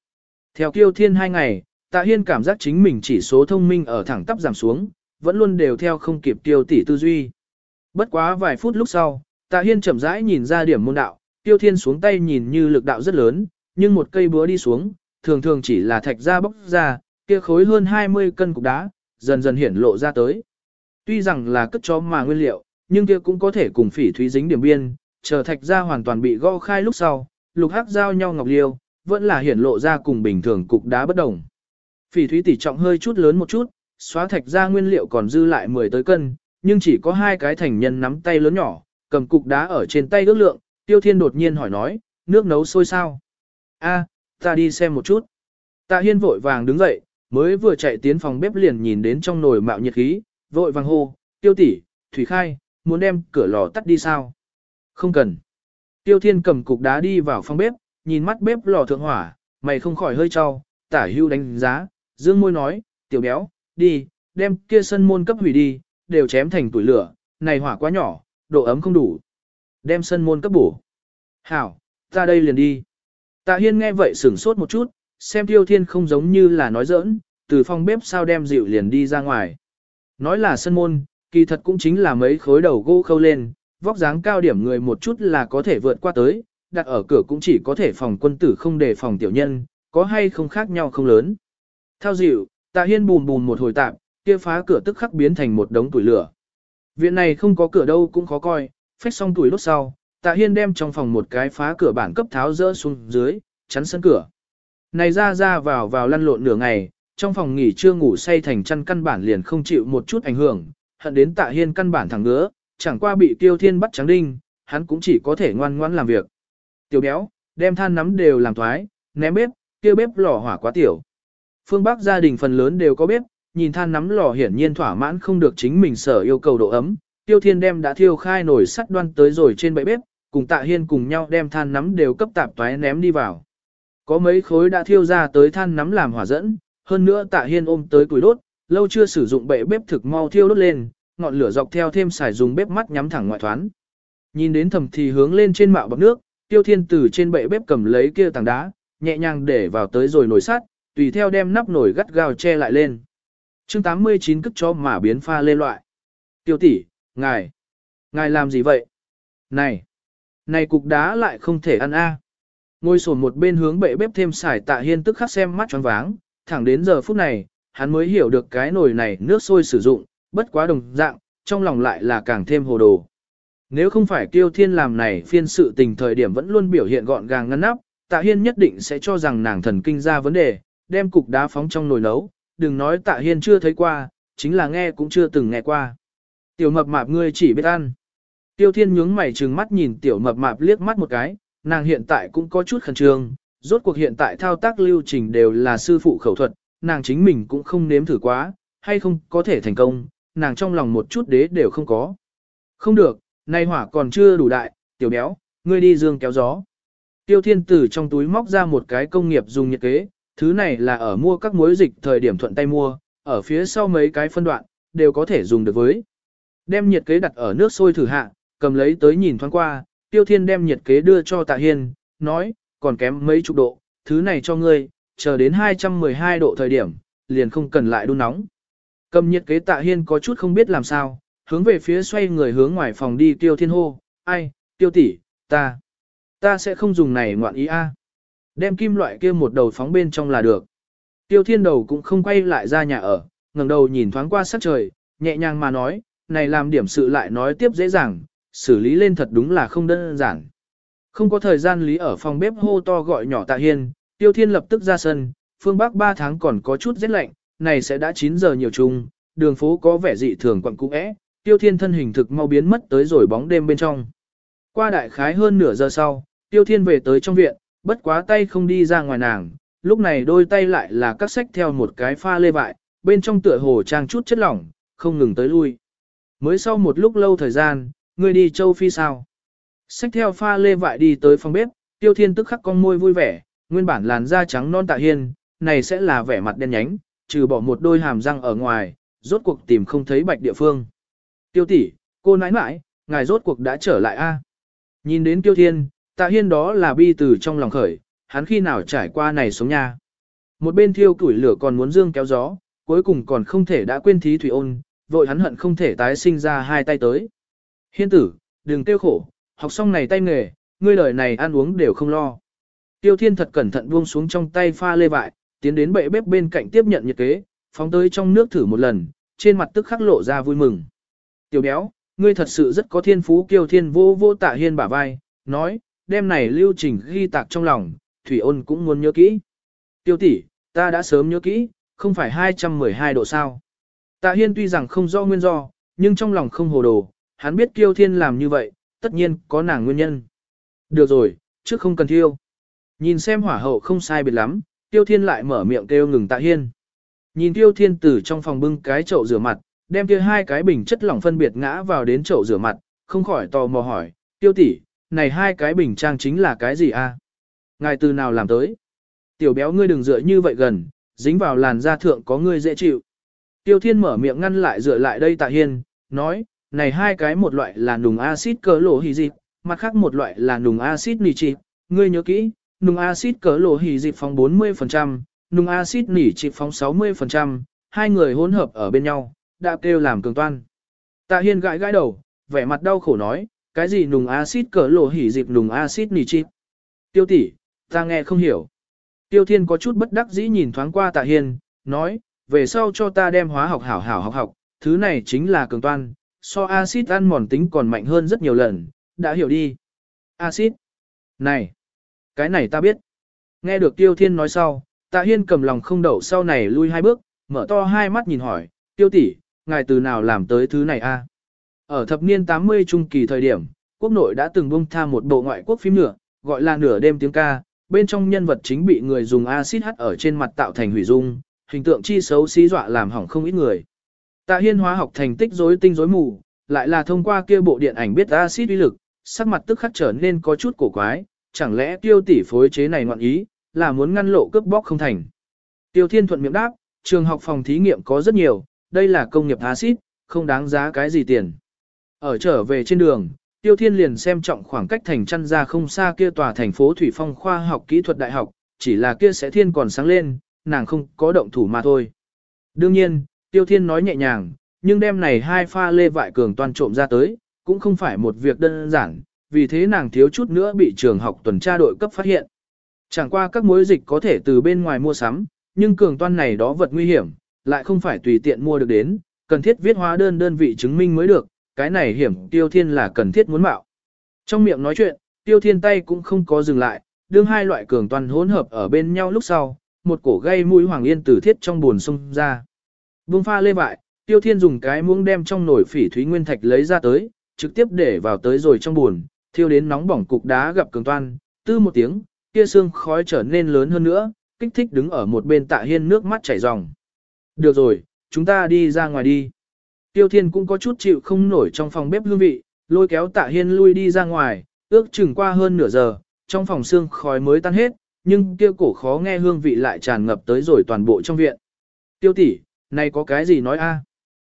Theo Tiêu Thiên hai ngày, Tạ Hiên cảm giác chính mình chỉ số thông minh ở thẳng tắp giảm xuống, vẫn luôn đều theo không kịp tiêu tỷ tư duy. Bất quá vài phút lúc sau, Tạ Hiên chậm rãi nhìn ra điểm môn đạo, Tiêu Thiên xuống tay nhìn như lực đạo rất lớn, nhưng một cây búa đi xuống, thường thường chỉ là thạch ra bóc ra, kia khối hơn 20 cân cục đá, dần dần hiển lộ ra tới. Tuy rằng là cất cho mà nguyên liệu, nhưng kia cũng có thể cùng phỉ thúy dính điểm biên, chờ thạch ra hoàn toàn bị gõ khai lúc sau, lục hắc giao nhau ngọc liêu, vẫn là hiển lộ ra cùng bình thường cục đá bất đồng. Phỉ thúy tỷ trọng hơi chút lớn một chút, xóa thạch ra nguyên liệu còn dư lại 10 tới cân, nhưng chỉ có hai cái thành nhân nắm tay lớn nhỏ, cầm cục đá ở trên tay ước lượng, tiêu thiên đột nhiên hỏi nói, nước nấu sôi sao? A, ta đi xem một chút. Tạ hiên vội vàng đứng dậy, mới vừa chạy tiến phòng bếp liền nhìn đến trong nồi mạo nhiệt khí, vội vàng hô, tiêu tỷ, thủy khai, muốn đem cửa lò tắt đi sao? Không cần. Tiêu thiên cầm cục đá đi vào phòng bếp, nhìn mắt bếp lò thượng hỏa, mày không khỏi hơi trao, tả hưu đánh giá, dương môi nói, tiểu béo, đi, đem kia sân môn cấp hủy đi, đều chém thành tuổi lửa, này hỏa quá nhỏ, độ ấm không đủ. Đem sân môn cấp bổ. Hảo, ta đây liền đi. Tạ Hiên nghe vậy sửng sốt một chút, xem tiêu thiên không giống như là nói giỡn, từ phòng bếp sao đem dịu liền đi ra ngoài. Nói là sân môn, kỳ thật cũng chính là mấy khối đầu gỗ khâu lên, vóc dáng cao điểm người một chút là có thể vượt qua tới, đặt ở cửa cũng chỉ có thể phòng quân tử không để phòng tiểu nhân, có hay không khác nhau không lớn. Thao dịu, tạ hiên bùn bùn một hồi tạm, kia phá cửa tức khắc biến thành một đống tuổi lửa. Viện này không có cửa đâu cũng khó coi, phách xong tuổi đốt sau, tạ hiên đem trong phòng một cái phá cửa bản cấp tháo rỡ xuống dưới, chắn sân cửa. Này ra ra vào vào lăn lộn nửa ngày, trong phòng nghỉ trưa ngủ say thành chăn căn bản liền không chịu một chút ảnh hưởng, hận đến tạ hiên căn bản thẳng ngứa, chẳng qua bị tiêu thiên bắt trắng đinh, hắn cũng chỉ có thể ngoan ngoãn làm việc. Tiểu béo, đem than nắm đều làm thoái, ném bếp, kia bếp lò hỏa quá tiểu. Phương Bắc gia đình phần lớn đều có bếp, nhìn than nắm lò hiển nhiên thỏa mãn không được chính mình sở yêu cầu độ ấm. Tiêu Thiên đem đã thiêu khai nồi sắt đoan tới rồi trên bệ bếp, cùng Tạ Hiên cùng nhau đem than nắm đều cấp tạp toái ném đi vào. Có mấy khối đã thiêu ra tới than nắm làm hỏa dẫn, hơn nữa Tạ Hiên ôm tới củi đốt, lâu chưa sử dụng bệ bếp thực mau thiêu đốt lên, ngọn lửa dọc theo thêm xài dùng bếp mắt nhắm thẳng ngoại thoán. Nhìn đến thầm thì hướng lên trên mạo bọc nước, Tiêu Thiên từ trên bệ bếp cầm lấy kia tảng đá, nhẹ nhàng để vào tới rồi nồi sắt, tùy theo đem nắp nồi gắt gao che lại lên. Chương 89 cất cho mà biến pha lê loại. Tiêu tỷ, ngài, ngài làm gì vậy? Này, này cục đá lại không thể ăn a. Ngồi sổn một bên hướng bệ bếp thêm xài tạ hiên tức khắc xem mắt choáng váng, thẳng đến giờ phút này, hắn mới hiểu được cái nồi này nước sôi sử dụng, bất quá đồng dạng, trong lòng lại là càng thêm hồ đồ. Nếu không phải Tiêu Thiên làm này phiên sự tình thời điểm vẫn luôn biểu hiện gọn gàng ngăn nắp, Tạ Hiên nhất định sẽ cho rằng nàng thần kinh ra vấn đề, đem cục đá phóng trong nồi nấu, đừng nói Tạ Hiên chưa thấy qua, chính là nghe cũng chưa từng nghe qua. Tiểu mập mạp ngươi chỉ biết ăn. Tiêu Thiên nhướng mày trừng mắt nhìn tiểu mập mạp liếc mắt một cái, nàng hiện tại cũng có chút khẩn trương, rốt cuộc hiện tại thao tác lưu trình đều là sư phụ khẩu thuật, nàng chính mình cũng không nếm thử quá, hay không có thể thành công, nàng trong lòng một chút đế đều không có. Không được, nay hỏa còn chưa đủ đại, tiểu béo, ngươi đi dương kéo gió. Tiêu thiên tử trong túi móc ra một cái công nghiệp dùng nhiệt kế, thứ này là ở mua các muối dịch thời điểm thuận tay mua, ở phía sau mấy cái phân đoạn, đều có thể dùng được với. Đem nhiệt kế đặt ở nước sôi thử hạ, cầm lấy tới nhìn thoáng qua, tiêu thiên đem nhiệt kế đưa cho tạ hiên, nói, còn kém mấy chục độ, thứ này cho ngươi, chờ đến 212 độ thời điểm, liền không cần lại đun nóng. Cầm nhiệt kế tạ hiên có chút không biết làm sao, hướng về phía xoay người hướng ngoài phòng đi tiêu thiên hô, ai, tiêu tỷ, ta, ta sẽ không dùng này ngoạn ý a. Đem kim loại kia một đầu phóng bên trong là được. Tiêu thiên đầu cũng không quay lại ra nhà ở, ngẩng đầu nhìn thoáng qua sắc trời, nhẹ nhàng mà nói, này làm điểm sự lại nói tiếp dễ dàng, xử lý lên thật đúng là không đơn giản. Không có thời gian lý ở phòng bếp hô to gọi nhỏ tạ hiên, tiêu thiên lập tức ra sân, phương Bắc 3 tháng còn có chút rét lạnh, này sẽ đã 9 giờ nhiều chung, đường phố có vẻ dị thường quặng cũ é, tiêu thiên thân hình thực mau biến mất tới rồi bóng đêm bên trong. Qua đại khái hơn nửa giờ sau, tiêu thiên về tới trong viện, bất quá tay không đi ra ngoài nàng, lúc này đôi tay lại là các sách theo một cái pha lê vại, bên trong tựa hồ trang chút chất lỏng, không ngừng tới lui. Mới sau một lúc lâu thời gian, ngươi đi châu Phi sao? Xách theo pha lê vại đi tới phòng bếp, tiêu thiên tức khắc con môi vui vẻ, nguyên bản làn da trắng non tạ hiên, này sẽ là vẻ mặt đen nhánh, trừ bỏ một đôi hàm răng ở ngoài, rốt cuộc tìm không thấy bạch địa phương. Tiêu tỷ, cô nãi nãi, ngài rốt cuộc đã trở lại a. Nhìn đến tiêu thiên, tạ hiên đó là bi từ trong lòng khởi, hắn khi nào trải qua này sống nha. Một bên thiêu củi lửa còn muốn dương kéo gió, cuối cùng còn không thể đã quên thí thủy ôn, vội hắn hận không thể tái sinh ra hai tay tới. Hiên tử, đừng tiêu khổ, học xong này tay nghề, ngươi đời này ăn uống đều không lo. Tiêu thiên thật cẩn thận buông xuống trong tay pha lê vại, tiến đến bệ bếp bên cạnh tiếp nhận nhiệt kế, phóng tới trong nước thử một lần, trên mặt tức khắc lộ ra vui mừng. Tiểu béo, ngươi thật sự rất có thiên phú kiêu thiên vô vô tạ hiên bả vai, nói, đêm này lưu trình ghi tạc trong lòng, thủy ôn cũng muốn nhớ kỹ. Tiêu tỷ, ta đã sớm nhớ kỹ, không phải 212 độ sao. Tạ hiên tuy rằng không rõ nguyên do, nhưng trong lòng không hồ đồ, hắn biết kiêu thiên làm như vậy, tất nhiên có nàng nguyên nhân. Được rồi, trước không cần thiêu. Nhìn xem hỏa hậu không sai biệt lắm, tiêu thiên lại mở miệng kêu ngừng tạ hiên. Nhìn tiêu thiên từ trong phòng bưng cái chậu rửa mặt, đem kia hai cái bình chất lỏng phân biệt ngã vào đến chậu rửa mặt, không khỏi tò mò hỏi, tiêu tỷ, này hai cái bình trang chính là cái gì a? Ngài từ nào làm tới? Tiểu béo ngươi đừng dựa như vậy gần, dính vào làn da thượng có ngươi dễ chịu. Tiêu thiên mở miệng ngăn lại dựa lại đây tạ hiên, nói, này hai cái một loại là nùng axit cỡ lộ hì dịp, mặt khác một loại là nùng axit nỉ trịp, ngươi nhớ kỹ, nùng axit cỡ lộ hì dịp phóng 40%, nùng axit nỉ trịp phóng 60%, hai người hỗn hợp ở bên nhau, đã kêu làm cường toan. Tạ Hiên gãi gãi đầu, vẻ mặt đau khổ nói, cái gì nùng axit cỡ lộ hỉ dịp nùng axit nỉ trịp. Tiêu tỷ, ta nghe không hiểu. Tiêu Thiên có chút bất đắc dĩ nhìn thoáng qua Tạ Hiên, nói, về sau cho ta đem hóa học hảo hảo học học, thứ này chính là cường toan, so axit ăn mòn tính còn mạnh hơn rất nhiều lần, đã hiểu đi. Axit. Này, cái này ta biết. Nghe được Tiêu Thiên nói sau, Tạ Hiên cầm lòng không đậu sau này lui hai bước, mở to hai mắt nhìn hỏi, Tiêu tỷ, ngài từ nào làm tới thứ này a? Ở thập niên 80 trung kỳ thời điểm, quốc nội đã từng bung tha một bộ ngoại quốc phim nửa, gọi là nửa đêm tiếng ca, bên trong nhân vật chính bị người dùng axit hắt ở trên mặt tạo thành hủy dung, hình tượng chi xấu xí dọa làm hỏng không ít người. Tạ Hiên hóa học thành tích rối tinh rối mù, lại là thông qua kia bộ điện ảnh biết axit uy lực, sắc mặt tức khắc trở nên có chút cổ quái, chẳng lẽ tiêu tỷ phối chế này ngoạn ý, là muốn ngăn lộ cướp bóc không thành. Tiêu Thiên thuận miệng đáp, trường học phòng thí nghiệm có rất nhiều, đây là công nghiệp axit, không đáng giá cái gì tiền. Ở trở về trên đường, Tiêu Thiên liền xem trọng khoảng cách thành chăn ra không xa kia tòa thành phố Thủy Phong khoa học kỹ thuật đại học, chỉ là kia sẽ thiên còn sáng lên, nàng không có động thủ mà thôi. Đương nhiên, Tiêu Thiên nói nhẹ nhàng, nhưng đêm này hai pha lê vại cường toàn trộm ra tới, cũng không phải một việc đơn giản, vì thế nàng thiếu chút nữa bị trường học tuần tra đội cấp phát hiện. Chẳng qua các mối dịch có thể từ bên ngoài mua sắm, nhưng cường toan này đó vật nguy hiểm, lại không phải tùy tiện mua được đến, cần thiết viết hóa đơn đơn vị chứng minh mới được, cái này hiểm tiêu thiên là cần thiết muốn mạo. Trong miệng nói chuyện, tiêu thiên tay cũng không có dừng lại, đương hai loại cường toàn hỗn hợp ở bên nhau lúc sau, một cổ gây mũi hoàng yên từ thiết trong buồn sông ra. Vương pha lê bại, tiêu thiên dùng cái muỗng đem trong nồi phỉ thúy nguyên thạch lấy ra tới, trực tiếp để vào tới rồi trong buồn, thiêu đến nóng bỏng cục đá gặp cường toan, tư một tiếng, kia xương khói trở nên lớn hơn nữa, kích thích đứng ở một bên tạ hiên nước mắt chảy ròng. Được rồi, chúng ta đi ra ngoài đi. Tiêu Thiên cũng có chút chịu không nổi trong phòng bếp hương vị, lôi kéo tạ hiên lui đi ra ngoài, ước chừng qua hơn nửa giờ, trong phòng xương khói mới tan hết, nhưng kia cổ khó nghe hương vị lại tràn ngập tới rồi toàn bộ trong viện. Tiêu tỷ, này có cái gì nói a?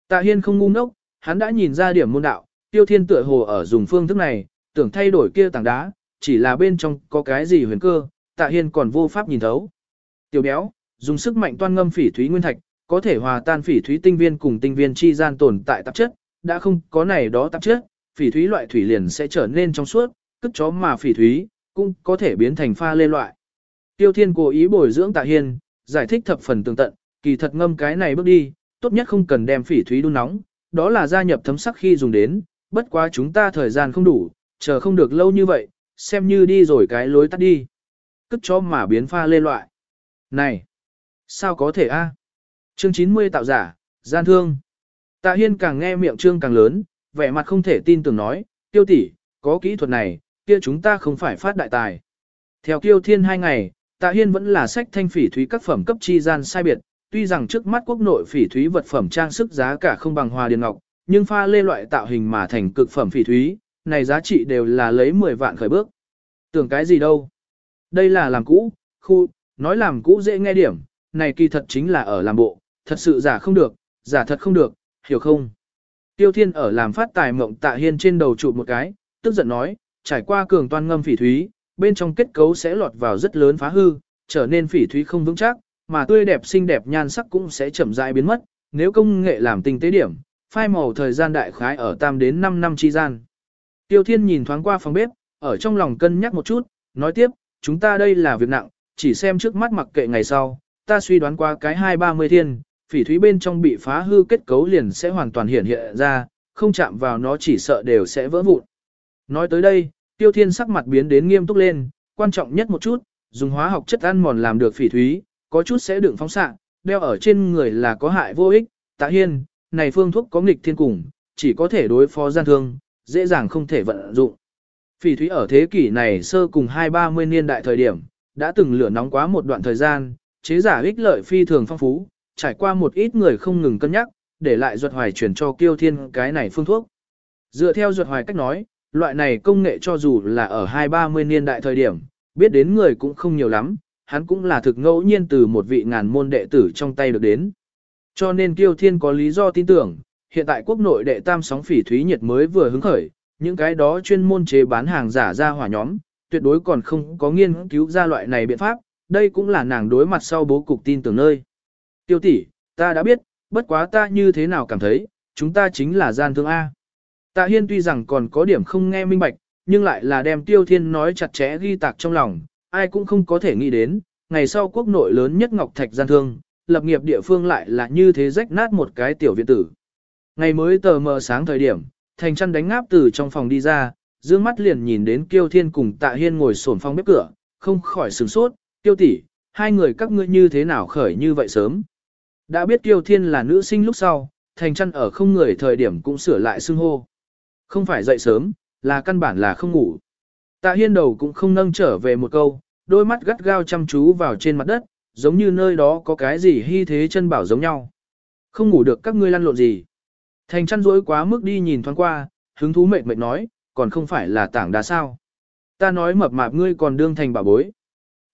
Tạ hiên không ngu ngốc, hắn đã nhìn ra điểm môn đạo, tiêu thiên tựa hồ ở dùng phương thức này, tưởng thay đổi kia tảng đá, chỉ là bên trong có cái gì huyền cơ, tạ hiên còn vô pháp nhìn thấu. Tiểu béo, dùng sức mạnh toan ngâm phỉ thúy nguyên thạch, có thể hòa tan phỉ thúy tinh viên cùng tinh viên chi gian tồn tại tạp chất, đã không có này đó tạp chất, phỉ thúy loại thủy liền sẽ trở nên trong suốt, cất chó mà phỉ thúy, cũng có thể biến thành pha lê loại. Tiêu Thiên cố ý bồi dưỡng Tạ Hiên, giải thích thập phần tường tận, kỳ thật ngâm cái này bước đi, tốt nhất không cần đem phỉ thúy đun nóng, đó là gia nhập thấm sắc khi dùng đến, bất quá chúng ta thời gian không đủ, chờ không được lâu như vậy, xem như đi rồi cái lối tắt đi. Cất chó mà biến pha lê loại. Này, sao có thể a? Chương 90 tạo giả, gian thương. Tạ Hiên càng nghe miệng trương càng lớn, vẻ mặt không thể tin tưởng nói, tiêu tỷ, có kỹ thuật này, kia chúng ta không phải phát đại tài. Theo kiêu thiên hai ngày, Tạ Hiên vẫn là sách thanh phỉ thúy các phẩm cấp chi gian sai biệt, tuy rằng trước mắt quốc nội phỉ thúy vật phẩm trang sức giá cả không bằng hòa điền ngọc, nhưng pha lê loại tạo hình mà thành cực phẩm phỉ thúy, này giá trị đều là lấy 10 vạn khởi bước. Tưởng cái gì đâu? Đây là làm cũ, khu, nói làm cũ dễ nghe điểm, này kỳ thật chính là ở làm bộ, thật sự giả không được, giả thật không được, hiểu không? Tiêu Thiên ở làm phát tài mộng tạ hiên trên đầu trụ một cái, tức giận nói, trải qua cường toan ngâm phỉ thúy, bên trong kết cấu sẽ lọt vào rất lớn phá hư, trở nên phỉ thúy không vững chắc, mà tươi đẹp xinh đẹp nhan sắc cũng sẽ chậm rãi biến mất, nếu công nghệ làm tinh tế điểm, phai màu thời gian đại khái ở tam đến 5 năm chi gian. Tiêu Thiên nhìn thoáng qua phòng bếp, ở trong lòng cân nhắc một chút, nói tiếp, chúng ta đây là việc nặng, chỉ xem trước mắt mặc kệ ngày sau, ta suy đoán qua cái hai ba mươi thiên, phỉ thúy bên trong bị phá hư kết cấu liền sẽ hoàn toàn hiện hiện ra, không chạm vào nó chỉ sợ đều sẽ vỡ vụn. Nói tới đây, Tiêu Thiên sắc mặt biến đến nghiêm túc lên, quan trọng nhất một chút, dùng hóa học chất ăn mòn làm được phỉ thúy, có chút sẽ đựng phóng xạ, đeo ở trên người là có hại vô ích. Tạ Hiên, này phương thuốc có nghịch thiên cùng, chỉ có thể đối phó gian thương, dễ dàng không thể vận dụng. Phỉ thúy ở thế kỷ này sơ cùng hai ba mươi niên đại thời điểm, đã từng lửa nóng quá một đoạn thời gian, chế giả ích lợi phi thường phong phú, trải qua một ít người không ngừng cân nhắc, để lại ruột hoài chuyển cho kiêu thiên cái này phương thuốc. Dựa theo ruột hoài cách nói, loại này công nghệ cho dù là ở hai ba mươi niên đại thời điểm, biết đến người cũng không nhiều lắm, hắn cũng là thực ngẫu nhiên từ một vị ngàn môn đệ tử trong tay được đến. Cho nên kiêu thiên có lý do tin tưởng, hiện tại quốc nội đệ tam sóng phỉ thúy nhiệt mới vừa hứng khởi, những cái đó chuyên môn chế bán hàng giả ra hỏa nhóm, tuyệt đối còn không có nghiên cứu ra loại này biện pháp, đây cũng là nàng đối mặt sau bố cục tin tưởng nơi. Tiêu tỷ, ta đã biết, bất quá ta như thế nào cảm thấy, chúng ta chính là gian thương A. Tạ Hiên tuy rằng còn có điểm không nghe minh bạch, nhưng lại là đem Tiêu Thiên nói chặt chẽ ghi tạc trong lòng, ai cũng không có thể nghĩ đến, ngày sau quốc nội lớn nhất Ngọc Thạch gian thương, lập nghiệp địa phương lại là như thế rách nát một cái tiểu viện tử. Ngày mới tờ mờ sáng thời điểm, thành chăn đánh ngáp từ trong phòng đi ra, dương mắt liền nhìn đến Kiêu Thiên cùng Tạ Hiên ngồi sổn phòng bếp cửa, không khỏi sửng sốt, Kiêu tỷ, hai người các ngươi như thế nào khởi như vậy sớm. Đã biết Kiêu Thiên là nữ sinh lúc sau, thành chăn ở không người thời điểm cũng sửa lại xưng hô. Không phải dậy sớm, là căn bản là không ngủ. Tạ Hiên đầu cũng không nâng trở về một câu, đôi mắt gắt gao chăm chú vào trên mặt đất, giống như nơi đó có cái gì hy thế chân bảo giống nhau. Không ngủ được các ngươi lăn lộn gì. Thành chăn rỗi quá mức đi nhìn thoáng qua, hứng thú mệt mệt nói, còn không phải là tảng đá sao. Ta nói mập mạp ngươi còn đương thành bảo bối.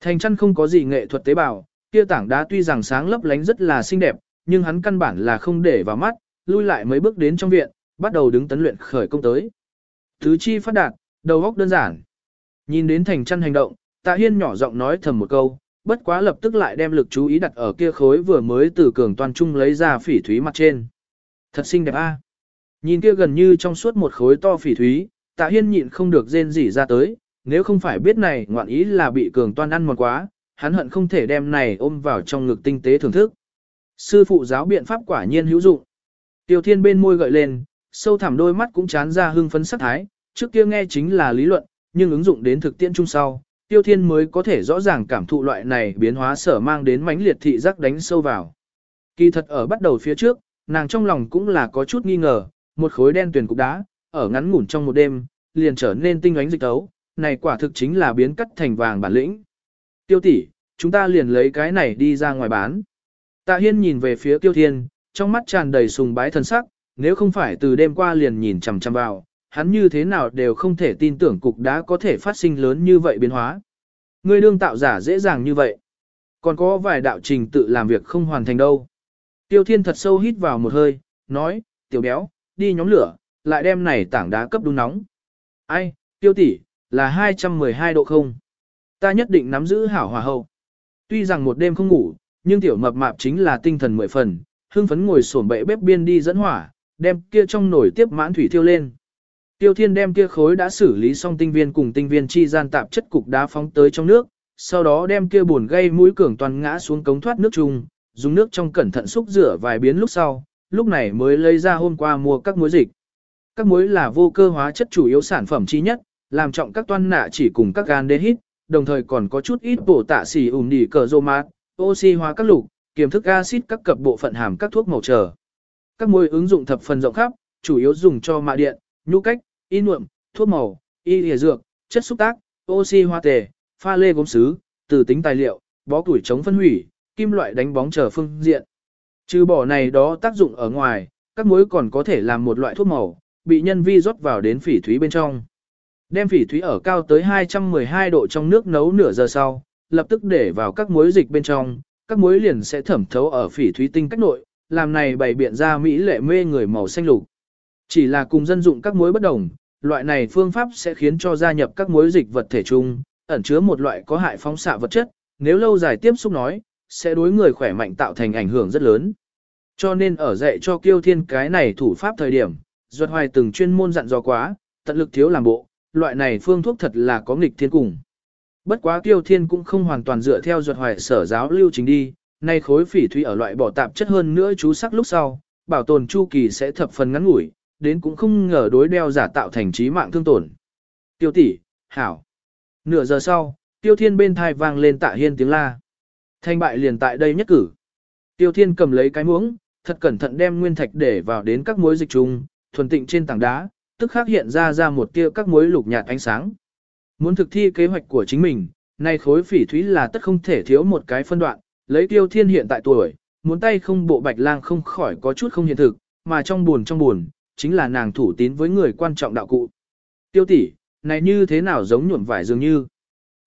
Thành chăn không có gì nghệ thuật tế bào, kia tảng đá tuy rằng sáng lấp lánh rất là xinh đẹp, nhưng hắn căn bản là không để vào mắt, lui lại mấy bước đến trong viện, bắt đầu đứng tấn luyện khởi công tới. Thứ chi phát đạt, đầu óc đơn giản. Nhìn đến thành chăn hành động, tạ hiên nhỏ giọng nói thầm một câu, bất quá lập tức lại đem lực chú ý đặt ở kia khối vừa mới từ cường toàn trung lấy ra phỉ thúy mặt trên. Thật xinh đẹp a. Nhìn kia gần như trong suốt một khối to phỉ thúy, tạ hiên nhịn không được rên rỉ ra tới, nếu không phải biết này ngoạn ý là bị cường toan ăn mòn quá, hắn hận không thể đem này ôm vào trong ngực tinh tế thưởng thức. Sư phụ giáo biện pháp quả nhiên hữu dụng. Tiêu thiên bên môi gợi lên, sâu thẳm đôi mắt cũng chán ra hưng phấn sắc thái, trước kia nghe chính là lý luận, nhưng ứng dụng đến thực tiễn chung sau, tiêu thiên mới có thể rõ ràng cảm thụ loại này biến hóa sở mang đến mãnh liệt thị giác đánh sâu vào. Kỳ thật ở bắt đầu phía trước, nàng trong lòng cũng là có chút nghi ngờ, một khối đen tuyển cục đá, ở ngắn ngủn trong một đêm, liền trở nên tinh ánh dịch tấu, này quả thực chính là biến cắt thành vàng bản lĩnh. Tiêu tỷ, chúng ta liền lấy cái này đi ra ngoài bán. Tạ Hiên nhìn về phía Tiêu Thiên, trong mắt tràn đầy sùng bái thần sắc, nếu không phải từ đêm qua liền nhìn chằm chằm vào, hắn như thế nào đều không thể tin tưởng cục đá có thể phát sinh lớn như vậy biến hóa. Ngươi đương tạo giả dễ dàng như vậy. Còn có vài đạo trình tự làm việc không hoàn thành đâu. Tiêu Thiên thật sâu hít vào một hơi, nói, tiểu béo, đi nhóm lửa, lại đem này tảng đá cấp đun nóng. Ai, tiêu tỷ, là 212 độ không? Ta nhất định nắm giữ hảo hòa hậu. Tuy rằng một đêm không ngủ, nhưng tiểu mập mạp chính là tinh thần mười phần, hưng phấn ngồi xổm bệ bếp biên đi dẫn hỏa, đem kia trong nồi tiếp mãn thủy thiêu lên. Tiêu Thiên đem kia khối đã xử lý xong tinh viên cùng tinh viên chi gian tạp chất cục đá phóng tới trong nước, sau đó đem kia buồn gây mũi cường toàn ngã xuống cống thoát nước chung, dùng nước trong cẩn thận xúc rửa vài biến lúc sau, lúc này mới lấy ra hôm qua mua các muối dịch. Các muối là vô cơ hóa chất chủ yếu sản phẩm chi nhất, làm trọng các toan nạ chỉ cùng các gan đê hít, đồng thời còn có chút ít bổ tạ xỉ ủm đỉ cờ rô mát, oxy hóa các lục, kiềm thức axit các cập bộ phận hàm các thuốc màu trở. Các muối ứng dụng thập phần rộng khắp, chủ yếu dùng cho mạ điện, nhu cách, in nhuộm, thuốc màu, y lìa dược, chất xúc tác, oxy hóa tề, pha lê gốm sứ, từ tính tài liệu, bó củi chống phân hủy, kim loại đánh bóng trở phương diện. Trừ bỏ này đó tác dụng ở ngoài, các muối còn có thể làm một loại thuốc màu, bị nhân vi rót vào đến phỉ thúy bên trong. Đem phỉ thúy ở cao tới 212 độ trong nước nấu nửa giờ sau, lập tức để vào các muối dịch bên trong, các muối liền sẽ thẩm thấu ở phỉ thúy tinh cách nội, làm này bày biện ra mỹ lệ mê người màu xanh lục. Chỉ là cùng dân dụng các muối bất đồng, loại này phương pháp sẽ khiến cho gia nhập các muối dịch vật thể chung, ẩn chứa một loại có hại phóng xạ vật chất, nếu lâu dài tiếp xúc nói, sẽ đối người khỏe mạnh tạo thành ảnh hưởng rất lớn. Cho nên ở dạy cho kiêu thiên cái này thủ pháp thời điểm, Duật Hoài từng chuyên môn dặn dò quá, tận lực thiếu làm bộ, loại này phương thuốc thật là có nghịch thiên cùng. Bất quá kiêu thiên cũng không hoàn toàn dựa theo Duật Hoài sở giáo lưu trình đi, nay khối phỉ thủy ở loại bỏ tạp chất hơn nữa chú sắc lúc sau, bảo tồn chu kỳ sẽ thập phần ngắn ngủi, đến cũng không ngờ đối đeo giả tạo thành trí mạng thương tổn. Tiêu tỷ, hảo. Nửa giờ sau, tiêu thiên bên thai vang lên tạ hiên tiếng la. Thanh bại liền tại đây nhất cử. Tiêu thiên cầm lấy cái muỗng, thật cẩn thận đem nguyên thạch để vào đến các muối dịch trùng, thuần tịnh trên tảng đá, tức khắc hiện ra ra một tia các muối lục nhạt ánh sáng. Muốn thực thi kế hoạch của chính mình, nay khối phỉ thúy là tất không thể thiếu một cái phân đoạn, lấy tiêu thiên hiện tại tuổi, muốn tay không bộ bạch lang không khỏi có chút không hiện thực, mà trong buồn trong buồn, chính là nàng thủ tín với người quan trọng đạo cụ. Tiêu tỷ, này như thế nào giống nhuộm vải dường như.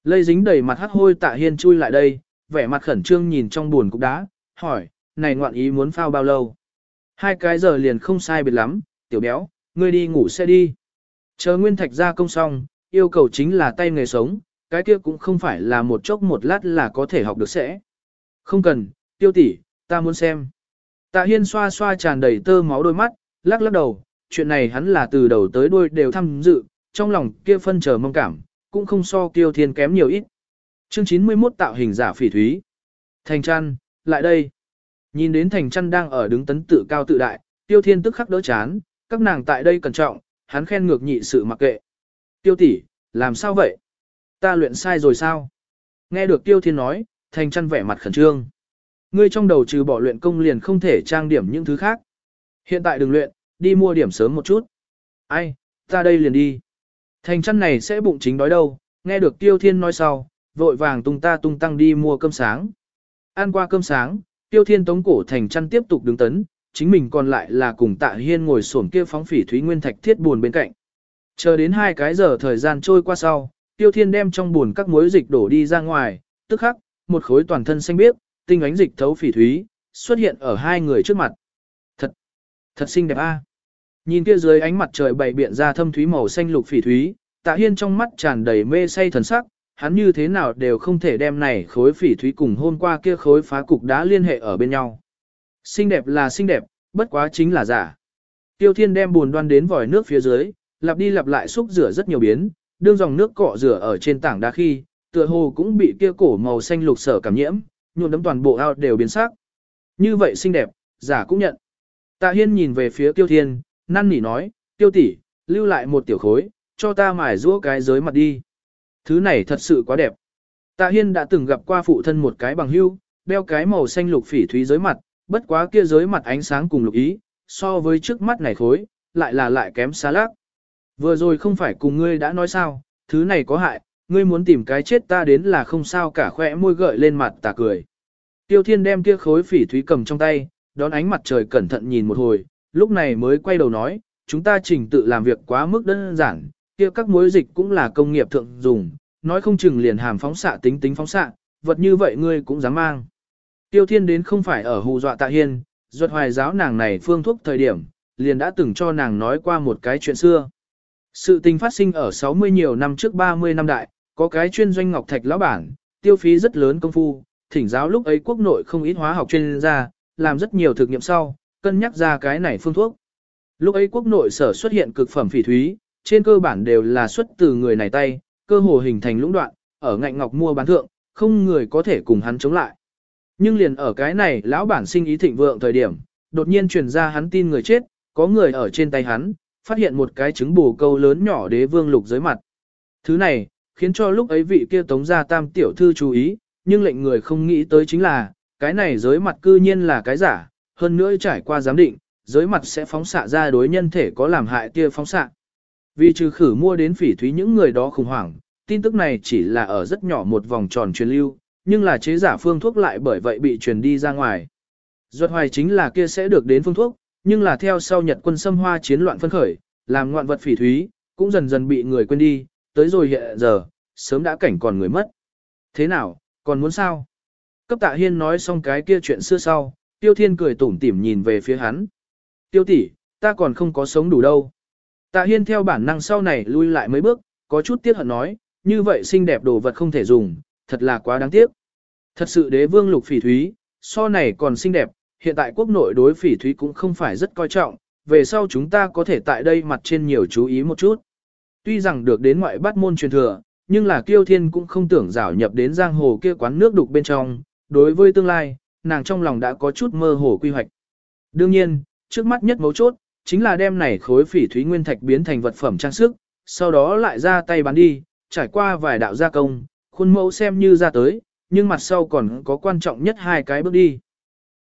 Lây dính đầy mặt hắt hôi tạ hiên chui lại đây, vẻ mặt khẩn trương nhìn trong buồn cục đá, hỏi, này ngoạn ý muốn phao bao lâu? Hai cái giờ liền không sai biệt lắm, tiểu béo, ngươi đi ngủ sẽ đi. Chờ nguyên thạch ra công xong, yêu cầu chính là tay nghề sống, cái kia cũng không phải là một chốc một lát là có thể học được sẽ. Không cần, tiêu tỷ, ta muốn xem. Tạ Hiên xoa xoa tràn đầy tơ máu đôi mắt, lắc lắc đầu, chuyện này hắn là từ đầu tới đuôi đều tham dự, trong lòng kia phân chờ mong cảm, cũng không so kiêu thiên kém nhiều ít. Chương 91 tạo hình giả phỉ thúy. Thành chăn, lại đây. Nhìn đến thành chăn đang ở đứng tấn tự cao tự đại, tiêu thiên tức khắc đỡ chán, các nàng tại đây cẩn trọng, hắn khen ngược nhị sự mặc kệ. Tiêu tỷ, làm sao vậy? Ta luyện sai rồi sao? Nghe được tiêu thiên nói, thành chăn vẻ mặt khẩn trương. Ngươi trong đầu trừ bỏ luyện công liền không thể trang điểm những thứ khác. Hiện tại đừng luyện, đi mua điểm sớm một chút. Ai, ta đây liền đi. Thành chăn này sẽ bụng chính đói đâu, nghe được tiêu thiên nói sau, vội vàng tung ta tung tăng đi mua cơm sáng. Ăn qua cơm sáng, Tiêu Thiên tống cổ thành chăn tiếp tục đứng tấn, chính mình còn lại là cùng Tạ Hiên ngồi xổm kia phóng phỉ thúy nguyên thạch thiết buồn bên cạnh. Chờ đến hai cái giờ thời gian trôi qua sau, Tiêu Thiên đem trong buồn các muối dịch đổ đi ra ngoài, tức khắc, một khối toàn thân xanh biếc, tinh ánh dịch thấu phỉ thúy, xuất hiện ở hai người trước mặt. Thật, thật xinh đẹp a. Nhìn kia dưới ánh mặt trời bảy biện ra thâm thúy màu xanh lục phỉ thúy, Tạ Hiên trong mắt tràn đầy mê say thần sắc, hắn như thế nào đều không thể đem này khối phỉ thúy cùng hôm qua kia khối phá cục đá liên hệ ở bên nhau. Xinh đẹp là xinh đẹp, bất quá chính là giả. Tiêu Thiên đem buồn đoan đến vòi nước phía dưới, lặp đi lặp lại xúc rửa rất nhiều biến, đương dòng nước cọ rửa ở trên tảng đá khi, tựa hồ cũng bị kia cổ màu xanh lục sở cảm nhiễm, nhuộm đấm toàn bộ ao đều biến sắc. Như vậy xinh đẹp, giả cũng nhận. Tạ Hiên nhìn về phía Tiêu Thiên, năn nỉ nói, Tiêu tỷ, lưu lại một tiểu khối, cho ta mài rũa cái giới mặt đi. Thứ này thật sự quá đẹp. Tạ Hiên đã từng gặp qua phụ thân một cái bằng hưu, đeo cái màu xanh lục phỉ thúy giới mặt, bất quá kia giới mặt ánh sáng cùng lục ý, so với trước mắt này khối, lại là lại kém xa lác. Vừa rồi không phải cùng ngươi đã nói sao, thứ này có hại, ngươi muốn tìm cái chết ta đến là không sao cả khỏe môi gợi lên mặt tà cười. Tiêu Thiên đem kia khối phỉ thúy cầm trong tay, đón ánh mặt trời cẩn thận nhìn một hồi, lúc này mới quay đầu nói, chúng ta trình tự làm việc quá mức đơn giản, kia các mối dịch cũng là công nghiệp thượng dùng, nói không chừng liền hàm phóng xạ tính tính phóng xạ, vật như vậy ngươi cũng dám mang. Tiêu Thiên đến không phải ở hù dọa Tạ Hiên, ruột hoài giáo nàng này phương thuốc thời điểm, liền đã từng cho nàng nói qua một cái chuyện xưa. Sự tình phát sinh ở 60 nhiều năm trước 30 năm đại, có cái chuyên doanh ngọc thạch lão bản, tiêu phí rất lớn công phu, thỉnh giáo lúc ấy quốc nội không ít hóa học chuyên gia, làm rất nhiều thực nghiệm sau, cân nhắc ra cái này phương thuốc. Lúc ấy quốc nội sở xuất hiện cực phẩm phỉ thúy, trên cơ bản đều là xuất từ người này tay, cơ hồ hình thành lũng đoạn, ở ngạnh ngọc mua bán thượng, không người có thể cùng hắn chống lại. Nhưng liền ở cái này lão bản sinh ý thịnh vượng thời điểm, đột nhiên truyền ra hắn tin người chết, có người ở trên tay hắn, phát hiện một cái trứng bù câu lớn nhỏ đế vương lục dưới mặt. Thứ này, khiến cho lúc ấy vị kia tống gia tam tiểu thư chú ý, nhưng lệnh người không nghĩ tới chính là, cái này giới mặt cư nhiên là cái giả, hơn nữa trải qua giám định, giới mặt sẽ phóng xạ ra đối nhân thể có làm hại tia phóng xạ. Vì trừ khử mua đến phỉ thúy những người đó khủng hoảng, tin tức này chỉ là ở rất nhỏ một vòng tròn truyền lưu, nhưng là chế giả phương thuốc lại bởi vậy bị truyền đi ra ngoài. Duật hoài chính là kia sẽ được đến phương thuốc, nhưng là theo sau Nhật quân xâm hoa chiến loạn phân khởi, làm ngoạn vật phỉ thúy, cũng dần dần bị người quên đi, tới rồi hiện giờ, sớm đã cảnh còn người mất. Thế nào, còn muốn sao? Cấp tạ hiên nói xong cái kia chuyện xưa sau, tiêu thiên cười tủm tỉm nhìn về phía hắn. Tiêu tỷ, ta còn không có sống đủ đâu. Tạ hiên theo bản năng sau này lui lại mấy bước, có chút tiếc hận nói, như vậy xinh đẹp đồ vật không thể dùng, thật là quá đáng tiếc. Thật sự đế vương lục phỉ thúy, so này còn xinh đẹp, hiện tại quốc nội đối phỉ thúy cũng không phải rất coi trọng, về sau chúng ta có thể tại đây mặt trên nhiều chú ý một chút. Tuy rằng được đến ngoại bắt môn truyền thừa, nhưng là kiêu thiên cũng không tưởng rảo nhập đến giang hồ kia quán nước đục bên trong, đối với tương lai, nàng trong lòng đã có chút mơ hồ quy hoạch. Đương nhiên, trước mắt nhất mấu chốt, chính là đem này khối phỉ thúy nguyên thạch biến thành vật phẩm trang sức, sau đó lại ra tay bán đi, trải qua vài đạo gia công, khuôn mẫu xem như ra tới, nhưng mặt sau còn có quan trọng nhất hai cái bước đi.